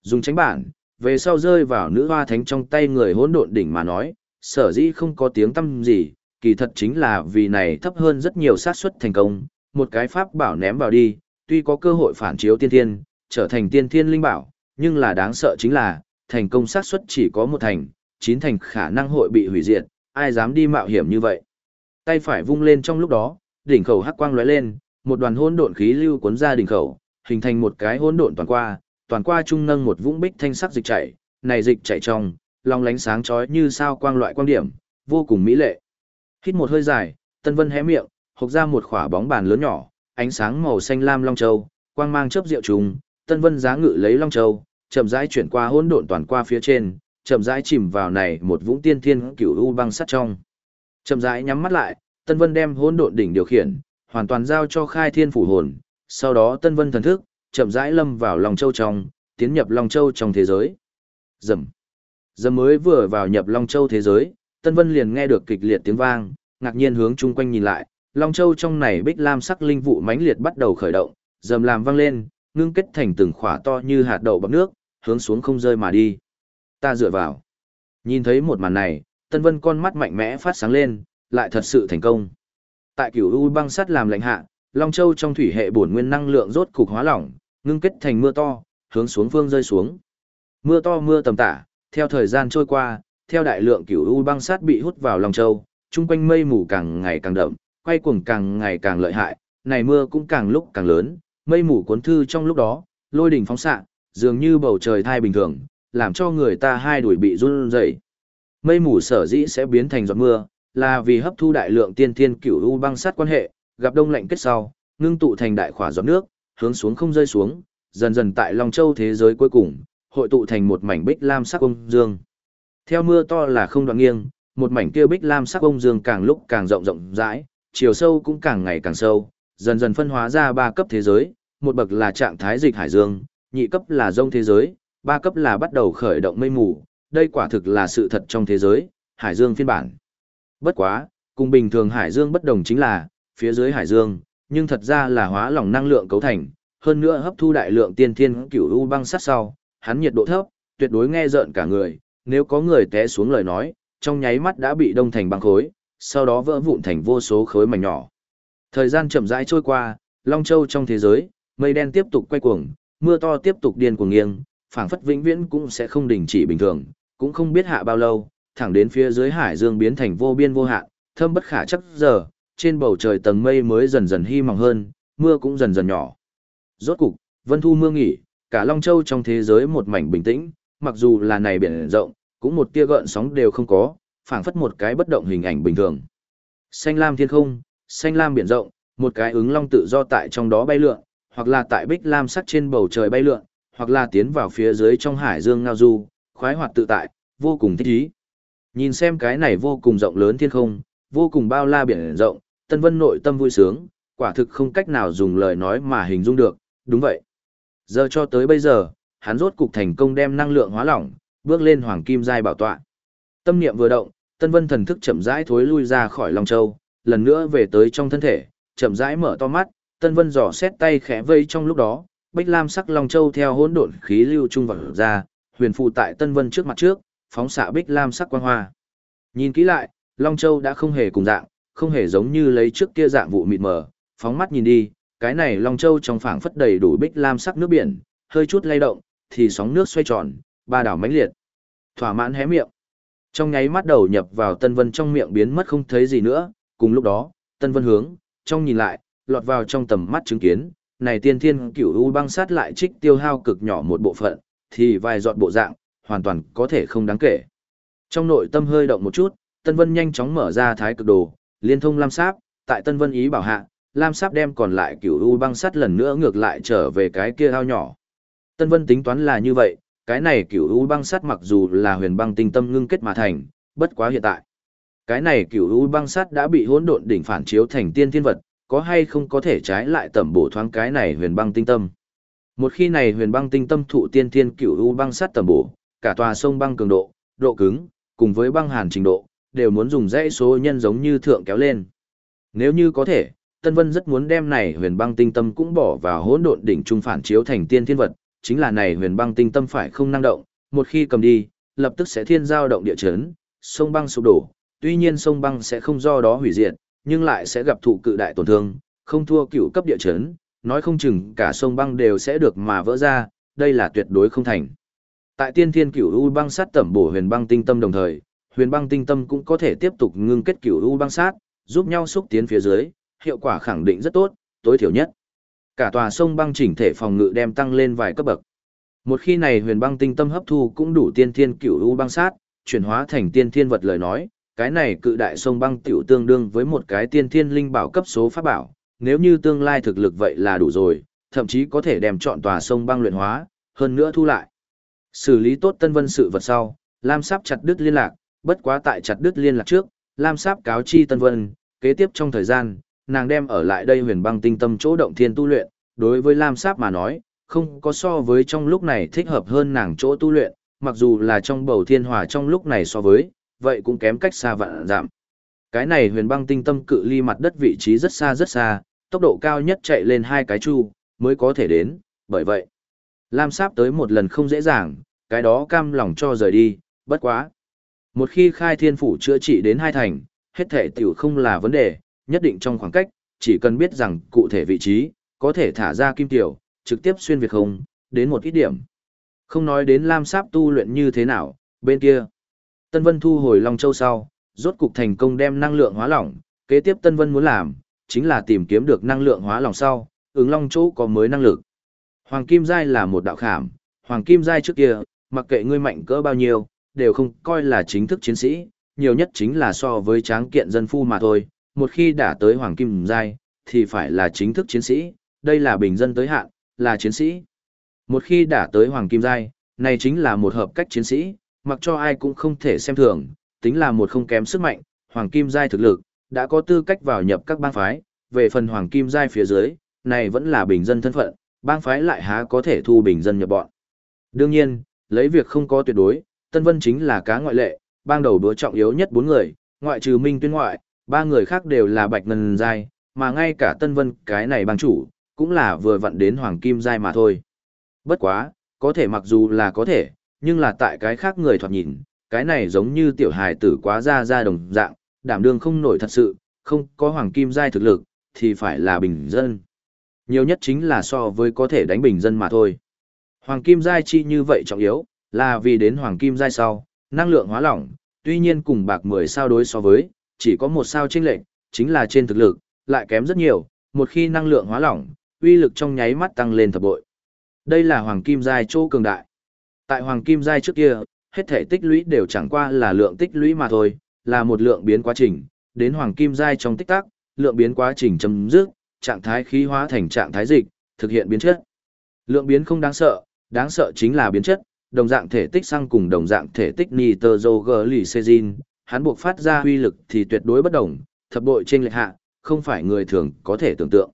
Dùng tránh bản, về sau rơi vào nữ hoa thánh trong tay người hỗn độn đỉnh mà nói, sở dĩ không có tiếng tâm gì, kỳ thật chính là vì này thấp hơn rất nhiều xác suất thành công, một cái pháp bảo ném vào đi, tuy có cơ hội phản chiếu tiên thiên, trở thành tiên thiên linh bảo, nhưng là đáng sợ chính là, thành công xác suất chỉ có một thành, chín thành khả năng hội bị hủy diệt, ai dám đi mạo hiểm như vậy. Tay phải vung lên trong lúc đó, đỉnh khẩu hắc quang lóe lên, một đoàn hỗn độn khí lưu cuốn ra đỉnh khẩu, hình thành một cái hỗn độn toàn qua, toàn qua trung nâng một vũng bích thanh sắc dịch chảy, này dịch chảy trong, long lánh sáng chói như sao quang loại quang điểm, vô cùng mỹ lệ. Hít một hơi dài, Tân Vân hé miệng, hộc ra một khỏa bóng bàn lớn nhỏ, ánh sáng màu xanh lam long châu, quang mang chớp rượu trùng, Tân Vân giá ngự lấy long châu, chậm rãi chuyển qua hỗn độn toàn qua phía trên, chậm rãi chìm vào này một vũng tiên thiên cửu u băng sắt trong. Chậm rãi nhắm mắt lại, Tân Vân đem hỗn độn đỉnh điều khiển, hoàn toàn giao cho Khai Thiên phủ hồn, sau đó Tân Vân thần thức, chậm rãi lâm vào Long Châu trong, tiến nhập Long Châu trong thế giới. Dầm. Dầm mới vừa vào nhập Long Châu thế giới, Tân Vân liền nghe được kịch liệt tiếng vang, ngạc nhiên hướng chung quanh nhìn lại, Long Châu trong này bích lam sắc linh vụ mãnh liệt bắt đầu khởi động, dầm làm vang lên, ngưng kết thành từng khỏa to như hạt đậu bọc nước, hướng xuống không rơi mà đi. Ta dựa vào. Nhìn thấy một màn này, Tân Vân con mắt mạnh mẽ phát sáng lên, lại thật sự thành công. Tại cửu u băng sắt làm lạnh hạ, Long Châu trong thủy hệ bổn nguyên năng lượng rốt cục hóa lỏng, ngưng kết thành mưa to, hướng xuống phương rơi xuống. Mưa to mưa tầm tả, theo thời gian trôi qua, theo đại lượng cửu u băng sát bị hút vào lòng châu, chung quanh mây mù càng ngày càng đậm, quay cuồng càng ngày càng lợi hại, này mưa cũng càng lúc càng lớn, mây mù cuốn thư trong lúc đó, lôi đỉnh phóng xạ, dường như bầu trời thai bình thường, làm cho người ta hai đuổi bị run rẩy. Mây mù sở dĩ sẽ biến thành giọt mưa, là vì hấp thu đại lượng tiên thiên cửu u băng sát quan hệ, gặp đông lạnh kết sau, ngưng tụ thành đại khỏa giọt nước, hướng xuống không rơi xuống, dần dần tại Long Châu thế giới cuối cùng, hội tụ thành một mảnh bích lam sắc ông dương. Theo mưa to là không đoạn nghiêng, một mảnh kia bích lam sắc ông dương càng lúc càng rộng rộng rãi, chiều sâu cũng càng ngày càng sâu, dần dần phân hóa ra ba cấp thế giới, một bậc là trạng thái dịch hải dương, nhị cấp là rông thế giới, ba cấp là bắt đầu khởi động mây mù, đây quả thực là sự thật trong thế giới, hải dương phiên bản. Bất quá, cùng bình thường hải dương bất đồng chính là, phía dưới hải dương, nhưng thật ra là hóa lỏng năng lượng cấu thành, hơn nữa hấp thu đại lượng tiên thiên cửu u băng sát sau, hắn nhiệt độ thấp, tuyệt đối nghe rợn cả người, nếu có người té xuống lời nói, trong nháy mắt đã bị đông thành băng khối, sau đó vỡ vụn thành vô số khối mảnh nhỏ. Thời gian chậm rãi trôi qua, Long Châu trong thế giới, mây đen tiếp tục quay cuồng, mưa to tiếp tục điên cuồng nghiêng, phảng phất vĩnh viễn cũng sẽ không đình chỉ bình thường, cũng không biết hạ bao lâu, thẳng đến phía dưới hải dương biến thành vô biên vô hạn, thâm bất khả chắc giờ, trên bầu trời tầng mây mới dần dần hy mỏng hơn, mưa cũng dần dần nhỏ. Rốt cục, vân thu mưa nghỉ, cả Long Châu trong thế giới một mảnh bình tĩnh, mặc dù là này biển rộng, cũng một tia gợn sóng đều không có, phảng phất một cái bất động hình ảnh bình thường. Xanh lam thiên không, xanh lam biển rộng, một cái ứng long tự do tại trong đó bay lượn, hoặc là tại bích lam sắc trên bầu trời bay lượn, hoặc là tiến vào phía dưới trong hải dương ngao du, khoái hoạt tự tại, vô cùng thích ý. Nhìn xem cái này vô cùng rộng lớn thiên không, vô cùng bao la biển rộng, Tân Vân nội tâm vui sướng, quả thực không cách nào dùng lời nói mà hình dung được, đúng vậy. Giờ cho tới bây giờ, hắn rốt cục thành công đem năng lượng hóa lỏng, bước lên hoàng kim giai bảo tọa. Tâm niệm vừa động, Tân Vân thần thức chậm rãi thối lui ra khỏi Long Châu, lần nữa về tới trong thân thể, chậm rãi mở to mắt, Tân Vân dò xét tay khẽ vây trong lúc đó, Bích Lam sắc Long Châu theo hỗn độn khí lưu trung vào ra, huyền phù tại Tân Vân trước mặt trước, phóng xạ Bích Lam sắc quang hoa. Nhìn kỹ lại, Long Châu đã không hề cùng dạng, không hề giống như lấy trước kia dạng vụ mịt mờ, phóng mắt nhìn đi, cái này Long Châu trong phảng phất đầy đủ Bích Lam sắc nước biển, hơi chút lay động, thì sóng nước xoay tròn, ba đảo mãnh liệt. Thỏa mãn hé miệng. Trong nháy mắt đầu nhập vào Tân Vân trong miệng biến mất không thấy gì nữa, cùng lúc đó, Tân Vân hướng, trong nhìn lại, lọt vào trong tầm mắt chứng kiến, này tiên thiên cửu u băng sát lại trích tiêu hao cực nhỏ một bộ phận, thì vài giọt bộ dạng, hoàn toàn có thể không đáng kể. Trong nội tâm hơi động một chút, Tân Vân nhanh chóng mở ra thái cực đồ, liên thông Lam Sáp, tại Tân Vân ý bảo hạ, Lam Sáp đem còn lại cửu u băng sắt lần nữa ngược lại trở về cái kia ao nhỏ. Tân Vân tính toán là như vậy, cái này cửu u băng sắt mặc dù là huyền băng tinh tâm ngưng kết mà thành, bất quá hiện tại. Cái này cửu u băng sắt đã bị hỗn độn đỉnh phản chiếu thành tiên thiên vật, có hay không có thể trái lại tẩm bổ thoáng cái này huyền băng tinh tâm. Một khi này huyền băng tinh tâm thụ tiên thiên cửu u băng sắt tẩm bổ, cả tòa sông băng cường độ, độ cứng, cùng với băng hàn trình độ, đều muốn dùng dãy số nhân giống như thượng kéo lên. Nếu như có thể, Tân Vân rất muốn đem này huyền băng tinh tâm cũng bỏ vào hỗn độn đỉnh trung phản chiếu thành tiên thiên vật, chính là này huyền băng tinh tâm phải không năng động, một khi cầm đi, lập tức sẽ thiên giao động địa chấn, sông băng sụp đổ, tuy nhiên sông băng sẽ không do đó hủy diệt, nhưng lại sẽ gặp thụ cự đại tổn thương, không thua cựu cấp địa chấn, nói không chừng cả sông băng đều sẽ được mà vỡ ra, đây là tuyệt đối không thành. Tại tiên thiên cửu u băng sát tẩm bổ huyền băng tinh tâm đồng thời, huyền băng tinh tâm cũng có thể tiếp tục ngưng kết cửu u băng sát, giúp nhau xúc tiến phía dưới, hiệu quả khẳng định rất tốt, tối thiểu nhất. Cả tòa sông băng chỉnh thể phòng ngự đem tăng lên vài cấp bậc. Một khi này huyền băng tinh tâm hấp thu cũng đủ tiên thiên cửu u băng sát, chuyển hóa thành tiên thiên vật lời nói, cái này cự đại sông băng tiểu tương đương với một cái tiên thiên linh bảo cấp số pháp bảo, nếu như tương lai thực lực vậy là đủ rồi, thậm chí có thể đem chọn tòa sông băng luyện hóa, hơn nữa thu lại. Xử lý tốt tân vân sự vật sau, Lam Sáp chặt đứt liên lạc, bất quá tại chặt đứt liên lạc trước, Lam Sáp cáo chi tân vân, kế tiếp trong thời gian, nàng đem ở lại đây huyền băng tinh tâm chỗ động thiên tu luyện, đối với Lam Sáp mà nói, không có so với trong lúc này thích hợp hơn nàng chỗ tu luyện, mặc dù là trong bầu thiên hòa trong lúc này so với, vậy cũng kém cách xa vạn giảm. Cái này huyền băng tinh tâm cự ly mặt đất vị trí rất xa rất xa, tốc độ cao nhất chạy lên hai cái chu, mới có thể đến, bởi vậy. Lam Sáp tới một lần không dễ dàng, cái đó cam lòng cho rời đi, bất quá. Một khi khai thiên phủ chữa trị đến hai thành, hết thể tiểu không là vấn đề, nhất định trong khoảng cách, chỉ cần biết rằng cụ thể vị trí, có thể thả ra kim tiểu, trực tiếp xuyên việt không, đến một ít điểm. Không nói đến Lam Sáp tu luyện như thế nào, bên kia. Tân Vân thu hồi Long Châu sau, rốt cục thành công đem năng lượng hóa lỏng, kế tiếp Tân Vân muốn làm, chính là tìm kiếm được năng lượng hóa lỏng sau, ứng Long Châu có mới năng lực. Hoàng Kim Giai là một đạo khảm, Hoàng Kim Giai trước kia, mặc kệ ngươi mạnh cỡ bao nhiêu, đều không coi là chính thức chiến sĩ, nhiều nhất chính là so với tráng kiện dân phu mà thôi, một khi đã tới Hoàng Kim Giai, thì phải là chính thức chiến sĩ, đây là bình dân tới hạn, là chiến sĩ. Một khi đã tới Hoàng Kim Giai, này chính là một hợp cách chiến sĩ, mặc cho ai cũng không thể xem thường, tính là một không kém sức mạnh, Hoàng Kim Giai thực lực, đã có tư cách vào nhập các bang phái, về phần Hoàng Kim Giai phía dưới, này vẫn là bình dân thân phận, bang phái lại há có thể thu bình dân nhập bọn. Đương nhiên, lấy việc không có tuyệt đối, Tân Vân chính là cá ngoại lệ, bang đầu đúa trọng yếu nhất bốn người, ngoại trừ Minh Tuyên ngoại, ba người khác đều là Bạch Ngân Giai, mà ngay cả Tân Vân cái này bang chủ, cũng là vừa vặn đến Hoàng Kim Giai mà thôi. Bất quá, có thể mặc dù là có thể, nhưng là tại cái khác người thoạt nhìn, cái này giống như tiểu hài tử quá ra ra đồng dạng, đảm đương không nổi thật sự, không có Hoàng Kim Giai thực lực, thì phải là bình dân. Nhiều nhất chính là so với có thể đánh bình dân mà thôi. Hoàng Kim Giai chi như vậy trọng yếu, là vì đến Hoàng Kim Giai sau, năng lượng hóa lỏng, tuy nhiên cùng bạc 10 sao đối so với, chỉ có một sao chênh lệnh, chính là trên thực lực, lại kém rất nhiều, một khi năng lượng hóa lỏng, uy lực trong nháy mắt tăng lên thập bội. Đây là Hoàng Kim Giai chỗ cường đại. Tại Hoàng Kim Giai trước kia, hết thể tích lũy đều chẳng qua là lượng tích lũy mà thôi, là một lượng biến quá trình, đến Hoàng Kim Giai trong tích tắc, lượng biến quá trình chấm dứt, trạng thái khí hóa thành trạng thái dịch, thực hiện biến chất. Lượng biến không đáng sợ, đáng sợ chính là biến chất, đồng dạng thể tích xăng cùng đồng dạng thể tích nitroglycerin, hắn buộc phát ra huy lực thì tuyệt đối bất đồng, thập bội trên lệch hạ, không phải người thường có thể tưởng tượng.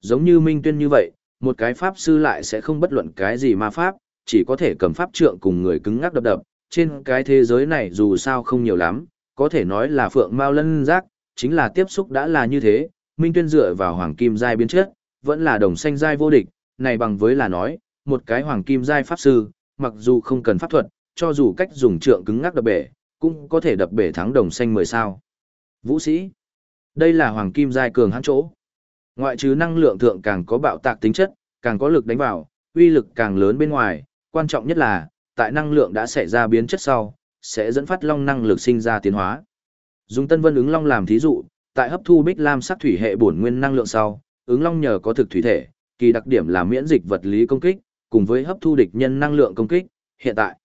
Giống như Minh Tuyên như vậy, một cái pháp sư lại sẽ không bất luận cái gì ma pháp, chỉ có thể cầm pháp trượng cùng người cứng ngắc đập đập, trên cái thế giới này dù sao không nhiều lắm, có thể nói là phượng mau lân giác, chính là tiếp xúc đã là như thế, Minh Tuyên dựa vào hoàng kim giai biến chất, vẫn là đồng xanh giai vô địch, này bằng với là nói, một cái hoàng kim giai pháp sư, mặc dù không cần pháp thuật, cho dù cách dùng trượng cứng ngắc đập bể, cũng có thể đập bể thắng đồng xanh 10 sao. Vũ sĩ, đây là hoàng kim giai cường hãn chỗ. Ngoại trừ năng lượng thượng càng có bạo tạc tính chất, càng có lực đánh vào, uy lực càng lớn bên ngoài, quan trọng nhất là, tại năng lượng đã xảy ra biến chất sau, sẽ dẫn phát long năng lực sinh ra tiến hóa. Dùng Tân Vân ứng long làm thí dụ, tại hấp thu bích lam sắc thủy hệ bổn nguyên năng lượng sau, ứng long nhờ có thực thủy thể, kỳ đặc điểm là miễn dịch vật lý công kích, cùng với hấp thu địch nhân năng lượng công kích, hiện tại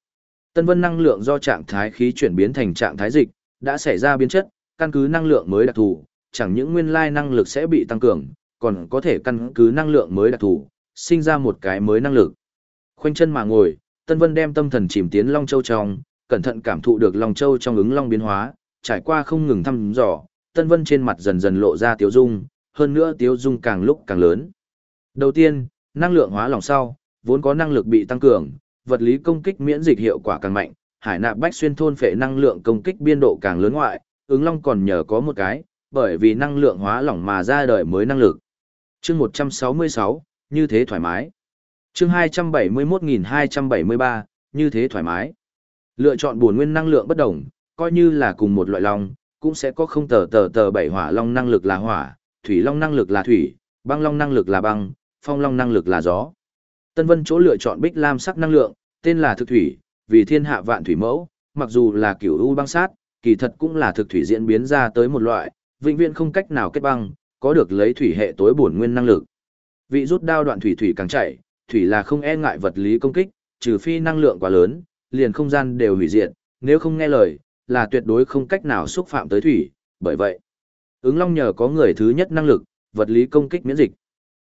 Tân Vân năng lượng do trạng thái khí chuyển biến thành trạng thái dịch, đã xảy ra biến chất, căn cứ năng lượng mới đặc thù, chẳng những nguyên lai năng lực sẽ bị tăng cường, còn có thể căn cứ năng lượng mới đặc thù, sinh ra một cái mới năng lực. Khoanh chân mà ngồi, Tân Vân đem tâm thần chìm tiến Long Châu trong, cẩn thận cảm thụ được Long Châu trong ứng long biến hóa, trải qua không ngừng thăm dò, Tân Vân trên mặt dần dần lộ ra tiếu dung, hơn nữa tiếu dung càng lúc càng lớn. Đầu tiên, năng lượng hóa lòng sau, vốn có năng lực bị tăng cường, vật lý công kích miễn dịch hiệu quả càng mạnh, hải nạp bách xuyên thôn phệ năng lượng công kích biên độ càng lớn ngoại, ứng long còn nhờ có một cái, bởi vì năng lượng hóa lỏng mà ra đời mới năng lực. Chương 166, như thế thoải mái. Chương 271273, như thế thoải mái. Lựa chọn bổn nguyên năng lượng bất đồng, coi như là cùng một loại long, cũng sẽ có không tờ tờ tờ bảy hỏa long năng lực là hỏa, thủy long năng lực là thủy, băng long năng lực là băng, phong long năng lực là gió. Tân Vân chỗ lựa chọn bích lam sắc năng lượng, tên là thực thủy, vì thiên hạ vạn thủy mẫu, mặc dù là kiểu u băng sát, kỳ thật cũng là thực thủy diễn biến ra tới một loại, vĩnh viễn không cách nào kết băng, có được lấy thủy hệ tối bổn nguyên năng lực. Vị rút đao đoạn thủy thủy càng chạy, thủy là không e ngại vật lý công kích, trừ phi năng lượng quá lớn, liền không gian đều hủy diệt, nếu không nghe lời, là tuyệt đối không cách nào xúc phạm tới thủy, bởi vậy, ứng long nhờ có người thứ nhất năng lực, vật lý công kích miễn dịch.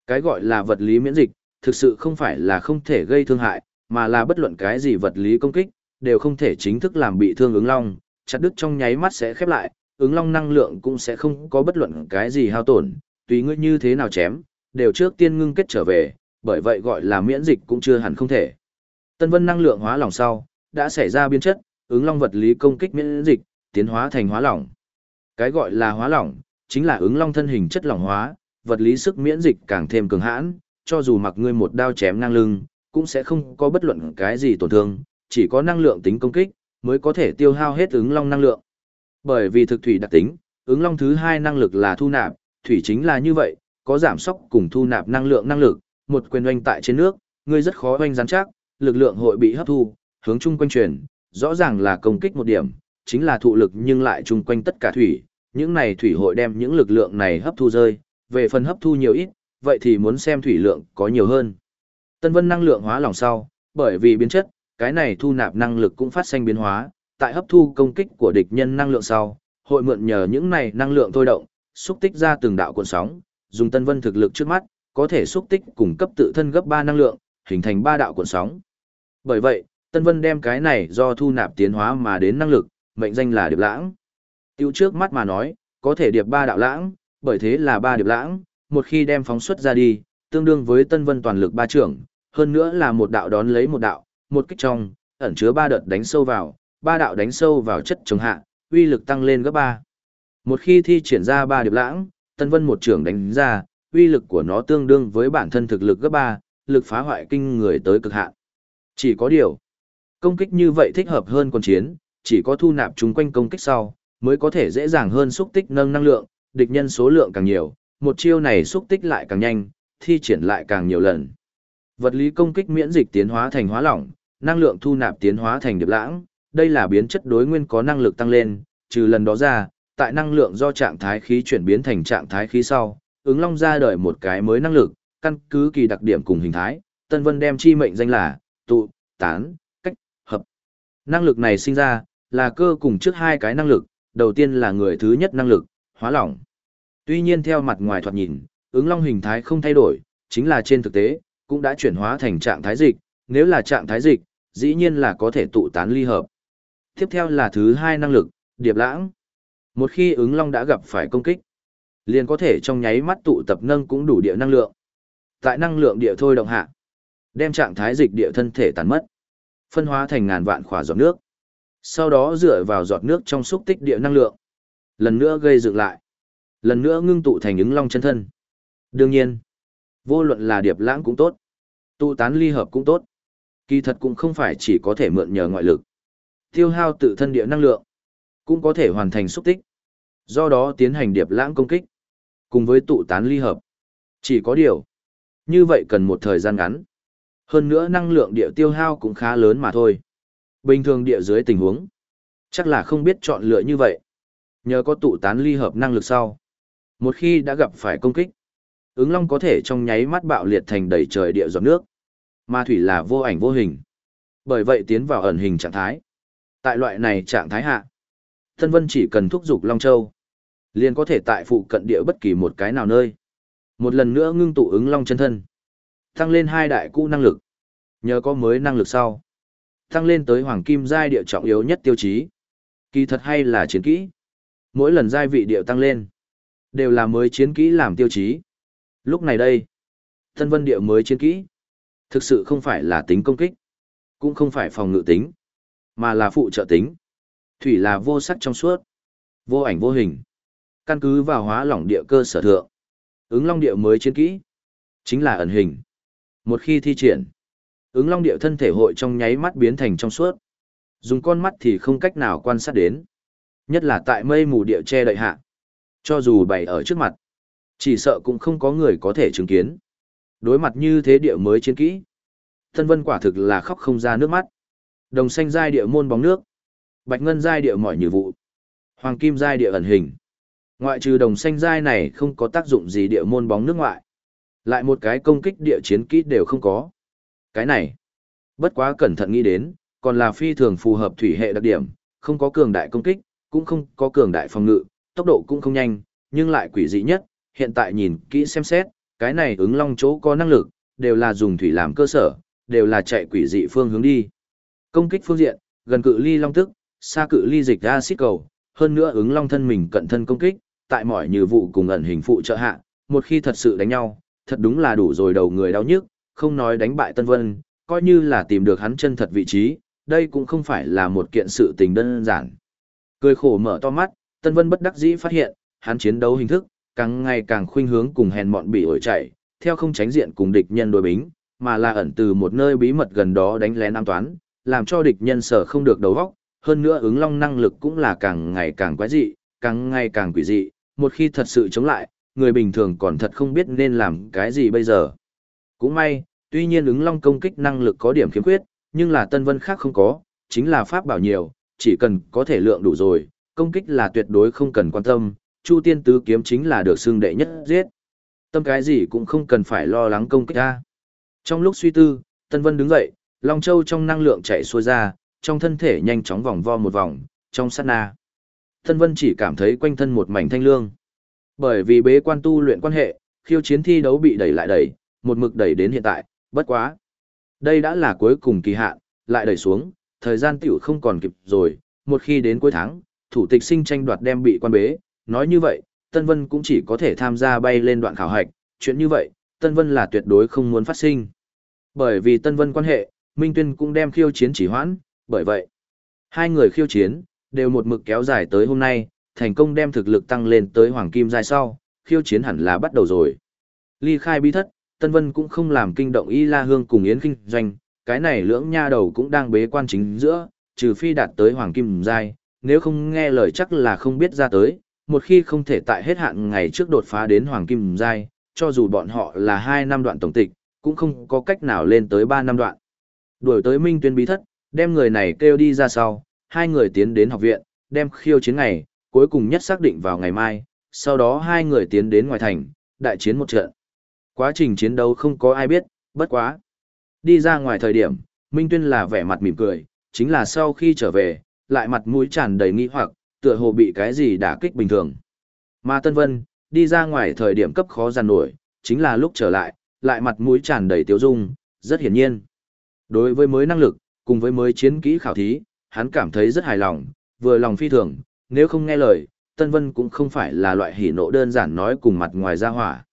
Cái gọi là vật lý miễn dịch, thực sự không phải là không thể gây thương hại, mà là bất luận cái gì vật lý công kích, đều không thể chính thức làm bị thương ứng long, chặt đứt trong nháy mắt sẽ khép lại, ứng long năng lượng cũng sẽ không có bất luận cái gì hao tổn, tùy ngươi như thế nào chém, đều trước tiên ngưng kết trở về, bởi vậy gọi là miễn dịch cũng chưa hẳn không thể. Tân vân năng lượng hóa lỏng sau, đã xảy ra biến chất, ứng long vật lý công kích miễn dịch, tiến hóa thành hóa lỏng. Cái gọi là hóa lỏng, chính là ứng long thân hình chất lỏng hóa, vật lý sức miễn dịch càng thêm cường hãn, cho dù mặc ngươi một đao chém ngang lưng, cũng sẽ không có bất luận cái gì tổn thương, chỉ có năng lượng tính công kích, mới có thể tiêu hao hết ứng long năng lượng. Bởi vì thực thủy đặc tính, ứng long thứ hai năng lực là thu nạp, thủy chính là như vậy, có giảm sóc cùng thu nạp năng lượng năng lực, một quyền oanh tại trên nước, ngươi rất khó oanh rắn chắc, lực lượng hội bị hấp thu, hướng chung quanh truyền, rõ ràng là công kích một điểm, chính là thụ lực nhưng lại chung quanh tất cả thủy, những này thủy hội đem những lực lượng này hấp thu rơi, về phần hấp thu nhiều ít, vậy thì muốn xem thủy lượng có nhiều hơn. Tân vân năng lượng hóa lỏng sau, bởi vì biến chất, cái này thu nạp năng lực cũng phát sinh biến hóa, tại hấp thu công kích của địch nhân năng lượng sau, hội mượn nhờ những này năng lượng thôi động, xúc tích ra từng đạo cuộn sóng, dùng tân vân thực lực trước mắt, có thể xúc tích cùng cấp tự thân gấp 3 năng lượng, hình thành ba đạo cuộn sóng. Bởi vậy, Tân Vân đem cái này do thu nạp tiến hóa mà đến năng lực, mệnh danh là điệp lãng. Tiêu trước mắt mà nói, có thể điệp ba đạo lãng, bởi thế là ba điệp lãng, một khi đem phóng xuất ra đi, tương đương với Tân Vân toàn lực ba trưởng, hơn nữa là một đạo đón lấy một đạo, một kích trong, ẩn chứa ba đợt đánh sâu vào, ba đạo đánh sâu vào chất chống hạ, uy lực tăng lên gấp ba. Một khi thi triển ra ba điệp lãng, Tân Vân một trưởng đánh ra, uy lực của nó tương đương với bản thân thực lực gấp ba, lực phá hoại kinh người tới cực hạn. Chỉ có điều, công kích như vậy thích hợp hơn quân chiến, chỉ có thu nạp chúng quanh công kích sau, mới có thể dễ dàng hơn xúc tích nâng năng lượng, địch nhân số lượng càng nhiều, một chiêu này xúc tích lại càng nhanh, thi triển lại càng nhiều lần. Vật lý công kích miễn dịch tiến hóa thành hóa lỏng, năng lượng thu nạp tiến hóa thành điệp lãng, đây là biến chất đối nguyên có năng lực tăng lên, trừ lần đó ra, tại năng lượng do trạng thái khí chuyển biến thành trạng thái khí sau, ứng long ra đời một cái mới năng lực, căn cứ kỳ đặc điểm cùng hình thái, Tân Vân đem chi mệnh danh là tụ, tán, cách, hợp. Năng lực này sinh ra, là cơ cùng trước hai cái năng lực, đầu tiên là người thứ nhất năng lực, hóa lỏng. Tuy nhiên theo mặt ngoài thoạt nhìn, ứng long hình thái không thay đổi, chính là trên thực tế, cũng đã chuyển hóa thành trạng thái dịch, nếu là trạng thái dịch, dĩ nhiên là có thể tụ tán ly hợp. Tiếp theo là thứ hai năng lực, điệp lãng. Một khi ứng long đã gặp phải công kích, liền có thể trong nháy mắt tụ tập nâng cũng đủ địa năng lượng. Tại năng lượng địa thôi động hạ, đem trạng thái dịch địa thân thể tàn mất, phân hóa thành ngàn vạn khỏa giọt nước. Sau đó dựa vào giọt nước trong xúc tích địa năng lượng, lần nữa gây dựng lại, lần nữa ngưng tụ thành ứng long chân thân. Đương nhiên, vô luận là điệp lãng cũng tốt, tụ tán ly hợp cũng tốt, kỳ thật cũng không phải chỉ có thể mượn nhờ ngoại lực. Tiêu hao tự thân địa năng lượng, cũng có thể hoàn thành xúc tích. Do đó tiến hành điệp lãng công kích, cùng với tụ tán ly hợp. Chỉ có điều, như vậy cần một thời gian ngắn. Hơn nữa năng lượng địa tiêu hao cũng khá lớn mà thôi. Bình thường địa dưới tình huống, chắc là không biết chọn lựa như vậy. Nhờ có tụ tán ly hợp năng lực sau. Một khi đã gặp phải công kích, ứng long có thể trong nháy mắt bạo liệt thành đầy trời địa giọt nước. Ma thủy là vô ảnh vô hình. Bởi vậy tiến vào ẩn hình trạng thái. Tại loại này trạng thái hạ, Thân Vân chỉ cần thúc giục Long Châu, liền có thể tại phụ cận địa bất kỳ một cái nào nơi. Một lần nữa ngưng tụ ứng Long chân thân, tăng lên hai đại cũ năng lực. Nhờ có mới năng lực sau, tăng lên tới hoàng kim giai địa trọng yếu nhất tiêu chí. Kỳ thật hay là chiến kỹ. Mỗi lần giai vị địa tăng lên, đều là mới chiến kỹ làm tiêu chí. Lúc này đây, thân vân địa mới chiến kỹ, thực sự không phải là tính công kích, cũng không phải phòng ngự tính, mà là phụ trợ tính. Thủy là vô sắc trong suốt, vô ảnh vô hình. Căn cứ vào hóa lỏng địa cơ sở thượng. Ứng long địa mới chiến kỹ, chính là ẩn hình. Một khi thi triển, ứng long địa thân thể hội trong nháy mắt biến thành trong suốt. Dùng con mắt thì không cách nào quan sát đến. Nhất là tại mây mù địa che đậy hạ. Cho dù bày ở trước mặt, chỉ sợ cũng không có người có thể chứng kiến. Đối mặt như thế địa mới chiến kỹ. Thân vân quả thực là khóc không ra nước mắt. Đồng xanh giai địa môn bóng nước, Bạch ngân giai địa mỏi như vụ. Hoàng kim giai địa ẩn hình. Ngoại trừ đồng xanh giai này không có tác dụng gì địa môn bóng nước ngoại. Lại một cái công kích địa chiến kỹ đều không có. Cái này, bất quá cẩn thận nghĩ đến, còn là phi thường phù hợp thủy hệ đặc điểm, không có cường đại công kích, cũng không có cường đại phòng ngự, tốc độ cũng không nhanh, nhưng lại quỷ dị nhất, hiện tại nhìn kỹ xem xét, cái này ứng long chỗ có năng lực, đều là dùng thủy làm cơ sở, đều là chạy quỷ dị phương hướng đi. Công kích phương diện, gần cự ly long tức, xa cự ly dịch acid cầu, hơn nữa ứng long thân mình cận thân công kích, tại mọi như vụ cùng ẩn hình phụ trợ hạ, một khi thật sự đánh nhau, thật đúng là đủ rồi đầu người đau nhức, không nói đánh bại Tân Vân, coi như là tìm được hắn chân thật vị trí, đây cũng không phải là một kiện sự tình đơn giản. Cười khổ mở to mắt, Tân Vân bất đắc dĩ phát hiện, hắn chiến đấu hình thức, càng ngày càng khuynh hướng cùng hèn mọn bị ổi chạy, theo không tránh diện cùng địch nhân đối bính, mà là ẩn từ một nơi bí mật gần đó đánh lén an toán, làm cho địch nhân sở không được đầu óc, hơn nữa ứng long năng lực cũng là càng ngày càng quái dị, càng ngày càng quỷ dị, một khi thật sự chống lại, người bình thường còn thật không biết nên làm cái gì bây giờ. Cũng may, Tuy nhiên ứng long công kích năng lực có điểm khiếm khuyết, nhưng là Tân Vân khác không có, chính là pháp bảo nhiều, chỉ cần có thể lượng đủ rồi, công kích là tuyệt đối không cần quan tâm, Chu Tiên Tứ kiếm chính là được xương đệ nhất giết. Tâm cái gì cũng không cần phải lo lắng công kích ra. Trong lúc suy tư, Tân Vân đứng dậy, Long Châu trong năng lượng chạy xuôi ra, trong thân thể nhanh chóng vòng vo một vòng, trong sát na. Tân Vân chỉ cảm thấy quanh thân một mảnh thanh lương. Bởi vì bế quan tu luyện quan hệ, khiêu chiến thi đấu bị đẩy lại đẩy, một mực đẩy đến hiện tại, bất quá. Đây đã là cuối cùng kỳ hạn, lại đẩy xuống, thời gian tiểu không còn kịp rồi, một khi đến cuối tháng, thủ tịch sinh tranh đoạt đem bị quan bế, nói như vậy, Tân Vân cũng chỉ có thể tham gia bay lên đoạn khảo hạch, chuyện như vậy, Tân Vân là tuyệt đối không muốn phát sinh. Bởi vì Tân Vân quan hệ, Minh Tuyên cũng đem khiêu chiến chỉ hoãn, bởi vậy, hai người khiêu chiến, đều một mực kéo dài tới hôm nay, thành công đem thực lực tăng lên tới Hoàng Kim giai sau, khiêu chiến hẳn là bắt đầu rồi. Ly khai bi thất, Tân Vân cũng không làm kinh động Y La Hương cùng Yến Kinh Doanh, cái này lưỡng nha đầu cũng đang bế quan chính giữa, trừ phi đạt tới Hoàng Kim giai, nếu không nghe lời chắc là không biết ra tới, một khi không thể tại hết hạn ngày trước đột phá đến Hoàng Kim giai, cho dù bọn họ là 2 năm đoạn tổng tịch, cũng không có cách nào lên tới 3 năm đoạn. Đuổi tới Minh Tuyên bí thất, đem người này kêu đi ra sau, hai người tiến đến học viện, đem khiêu chiến ngày, cuối cùng nhất xác định vào ngày mai, sau đó hai người tiến đến ngoài thành, đại chiến một trận. Quá trình chiến đấu không có ai biết, bất quá. Đi ra ngoài thời điểm, Minh Tuyên là vẻ mặt mỉm cười, chính là sau khi trở về, lại mặt mũi tràn đầy nghi hoặc, tựa hồ bị cái gì đả kích bình thường. Mà Tân Vân, đi ra ngoài thời điểm cấp khó giàn nổi, chính là lúc trở lại, lại mặt mũi tràn đầy tiêu dung, rất hiển nhiên. Đối với mới năng lực, cùng với mới chiến kỹ khảo thí, hắn cảm thấy rất hài lòng, vừa lòng phi thường, nếu không nghe lời, Tân Vân cũng không phải là loại hỉ nộ đơn giản nói cùng mặt ngoài ra hỏa.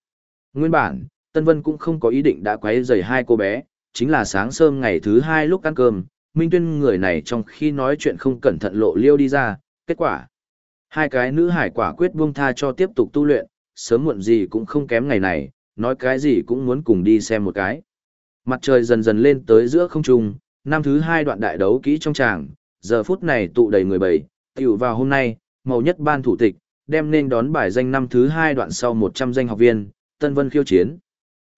Nguyên bản, Tân Vân cũng không có ý định đã quấy rầy hai cô bé, chính là sáng sớm ngày thứ hai lúc ăn cơm, Minh Tuyên người này trong khi nói chuyện không cẩn thận lộ liêu đi ra, kết quả. Hai cái nữ hải quả quyết buông tha cho tiếp tục tu luyện, sớm muộn gì cũng không kém ngày này, nói cái gì cũng muốn cùng đi xem một cái. Mặt trời dần dần lên tới giữa không trung, năm thứ hai đoạn đại đấu kỹ trong tràng, giờ phút này tụ đầy người bảy, tiểu vào hôm nay, màu nhất ban thủ tịch, đem nên đón bài danh năm thứ hai đoạn sau 100 danh học viên, Tân Vân khiêu chiến.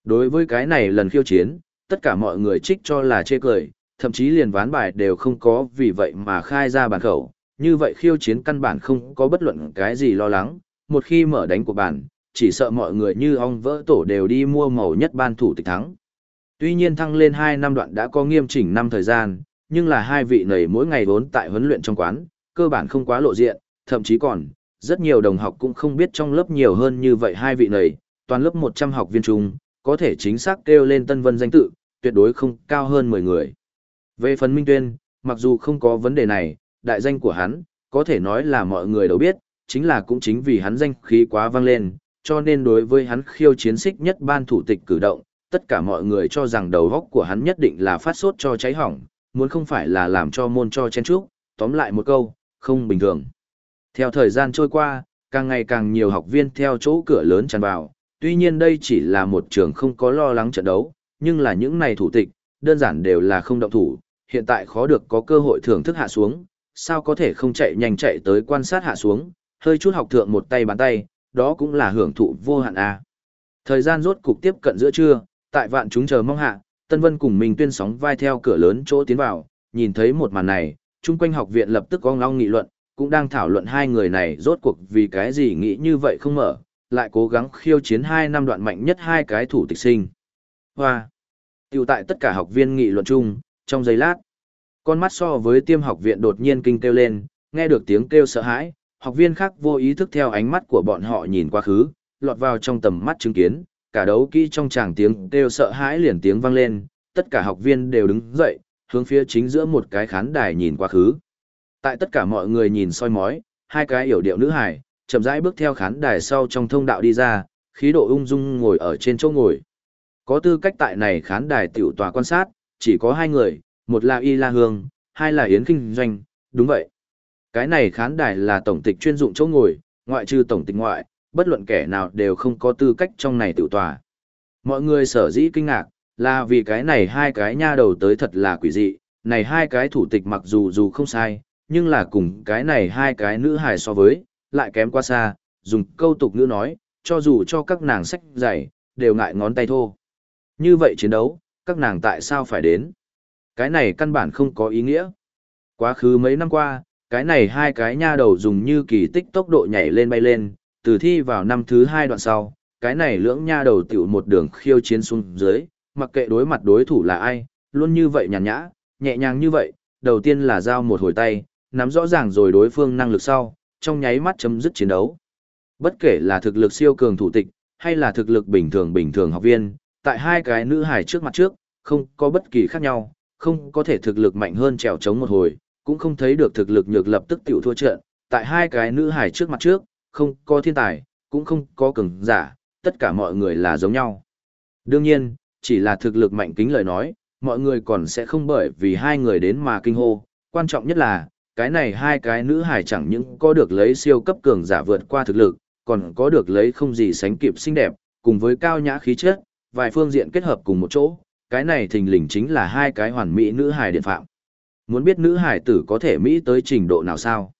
Đối với cái này lần khiêu chiến, tất cả mọi người trích cho là chê cười, thậm chí liền ván bài đều không có vì vậy mà khai ra bản khẩu, như vậy khiêu chiến căn bản không có bất luận cái gì lo lắng, một khi mở đánh của bản, chỉ sợ mọi người như ong vỡ tổ đều đi mua màu nhất ban thủ tịch thắng. Tuy nhiên thăng lên 2 năm đoạn đã có nghiêm chỉnh năm thời gian, nhưng là hai vị này mỗi ngày vốn tại huấn luyện trong quán, cơ bản không quá lộ diện, thậm chí còn, rất nhiều đồng học cũng không biết trong lớp nhiều hơn như vậy hai vị này, toàn lớp 100 học viên chung, có thể chính xác kêu lên Tân Vân danh tự, tuyệt đối không cao hơn 10 người. Về phần Minh Tuyên, mặc dù không có vấn đề này, đại danh của hắn, có thể nói là mọi người đều biết, chính là cũng chính vì hắn danh khí quá vang lên, cho nên đối với hắn khiêu chiến xích nhất ban thủ tịch cử động, tất cả mọi người cho rằng đầu góc của hắn nhất định là phát sốt cho cháy hỏng, muốn không phải là làm cho môn cho chen trúc, tóm lại một câu, không bình thường. Theo thời gian trôi qua, càng ngày càng nhiều học viên theo chỗ cửa lớn tràn vào, tuy nhiên đây chỉ là một trường không có lo lắng trận đấu, nhưng là những này thủ tịch, đơn giản đều là không động thủ, hiện tại khó được có cơ hội thưởng thức hạ xuống, sao có thể không chạy nhanh chạy tới quan sát hạ xuống, hơi chút học thượng một tay bàn tay, đó cũng là hưởng thụ vô hạn a. À. Thời gian rốt cục tiếp cận giữa trưa, tại vạn chúng chờ mong hạ, Tân Vân cùng mình tuyên sóng vai theo cửa lớn chỗ tiến vào, nhìn thấy một màn này, chung quanh học viện lập tức ong long nghị luận, cũng đang thảo luận hai người này rốt cuộc vì cái gì nghĩ như vậy không mở, lại cố gắng khiêu chiến hai năm đoạn mạnh nhất hai cái thủ tịch sinh. Hoa! Tiểu tại tất cả học viên nghị luận chung, trong giây lát, con mắt so với tiêm học viện đột nhiên kinh kêu lên, nghe được tiếng kêu sợ hãi, học viên khác vô ý thức theo ánh mắt của bọn họ nhìn qua khứ, lọt vào trong tầm mắt chứng kiến, cả đấu kỹ trong tràng tiếng kêu sợ hãi liền tiếng vang lên, tất cả học viên đều đứng dậy, hướng phía chính giữa một cái khán đài nhìn qua khứ. Tại tất cả mọi người nhìn soi mói, hai cái yểu điệu nữ hải, chậm rãi bước theo khán đài sau trong thông đạo đi ra, khí độ ung dung ngồi ở trên chỗ ngồi. Có tư cách tại này khán đài tiểu tòa quan sát, chỉ có hai người, một là Y La Hương, hai là Yến Kinh Doanh, đúng vậy. Cái này khán đài là tổng tịch chuyên dụng chỗ ngồi, ngoại trừ tổng tịch ngoại, bất luận kẻ nào đều không có tư cách trong này tiểu tòa. Mọi người sở dĩ kinh ngạc, là vì cái này hai cái nha đầu tới thật là quỷ dị, này hai cái thủ tịch mặc dù dù không sai, nhưng là cùng cái này hai cái nữ hài so với, lại kém quá xa, dùng câu tục ngữ nói, cho dù cho các nàng sách dày, đều ngại ngón tay thô. Như vậy chiến đấu, các nàng tại sao phải đến? Cái này căn bản không có ý nghĩa. Quá khứ mấy năm qua, cái này hai cái nha đầu dùng như kỳ tích tốc độ nhảy lên bay lên, từ thi vào năm thứ hai đoạn sau, cái này lưỡng nha đầu tiểu một đường khiêu chiến xuống dưới, mặc kệ đối mặt đối thủ là ai, luôn như vậy nhàn nhã, nhẹ nhàng như vậy, đầu tiên là giao một hồi tay, nắm rõ ràng rồi đối phương năng lực sau, trong nháy mắt chấm dứt chiến đấu. Bất kể là thực lực siêu cường thủ tịch, hay là thực lực bình thường bình thường học viên, tại hai cái nữ hải trước mặt trước, không có bất kỳ khác nhau, không có thể thực lực mạnh hơn trèo chống một hồi, cũng không thấy được thực lực nhược lập tức tiểu thua trận, tại hai cái nữ hải trước mặt trước, không có thiên tài, cũng không có cường giả, tất cả mọi người là giống nhau. Đương nhiên, chỉ là thực lực mạnh kính lời nói, mọi người còn sẽ không bởi vì hai người đến mà kinh hô, quan trọng nhất là, cái này hai cái nữ hải chẳng những có được lấy siêu cấp cường giả vượt qua thực lực, còn có được lấy không gì sánh kịp xinh đẹp, cùng với cao nhã khí chất, vài phương diện kết hợp cùng một chỗ, cái này thình lình chính là hai cái hoàn mỹ nữ hải điện phạm. Muốn biết nữ hải tử có thể mỹ tới trình độ nào sao?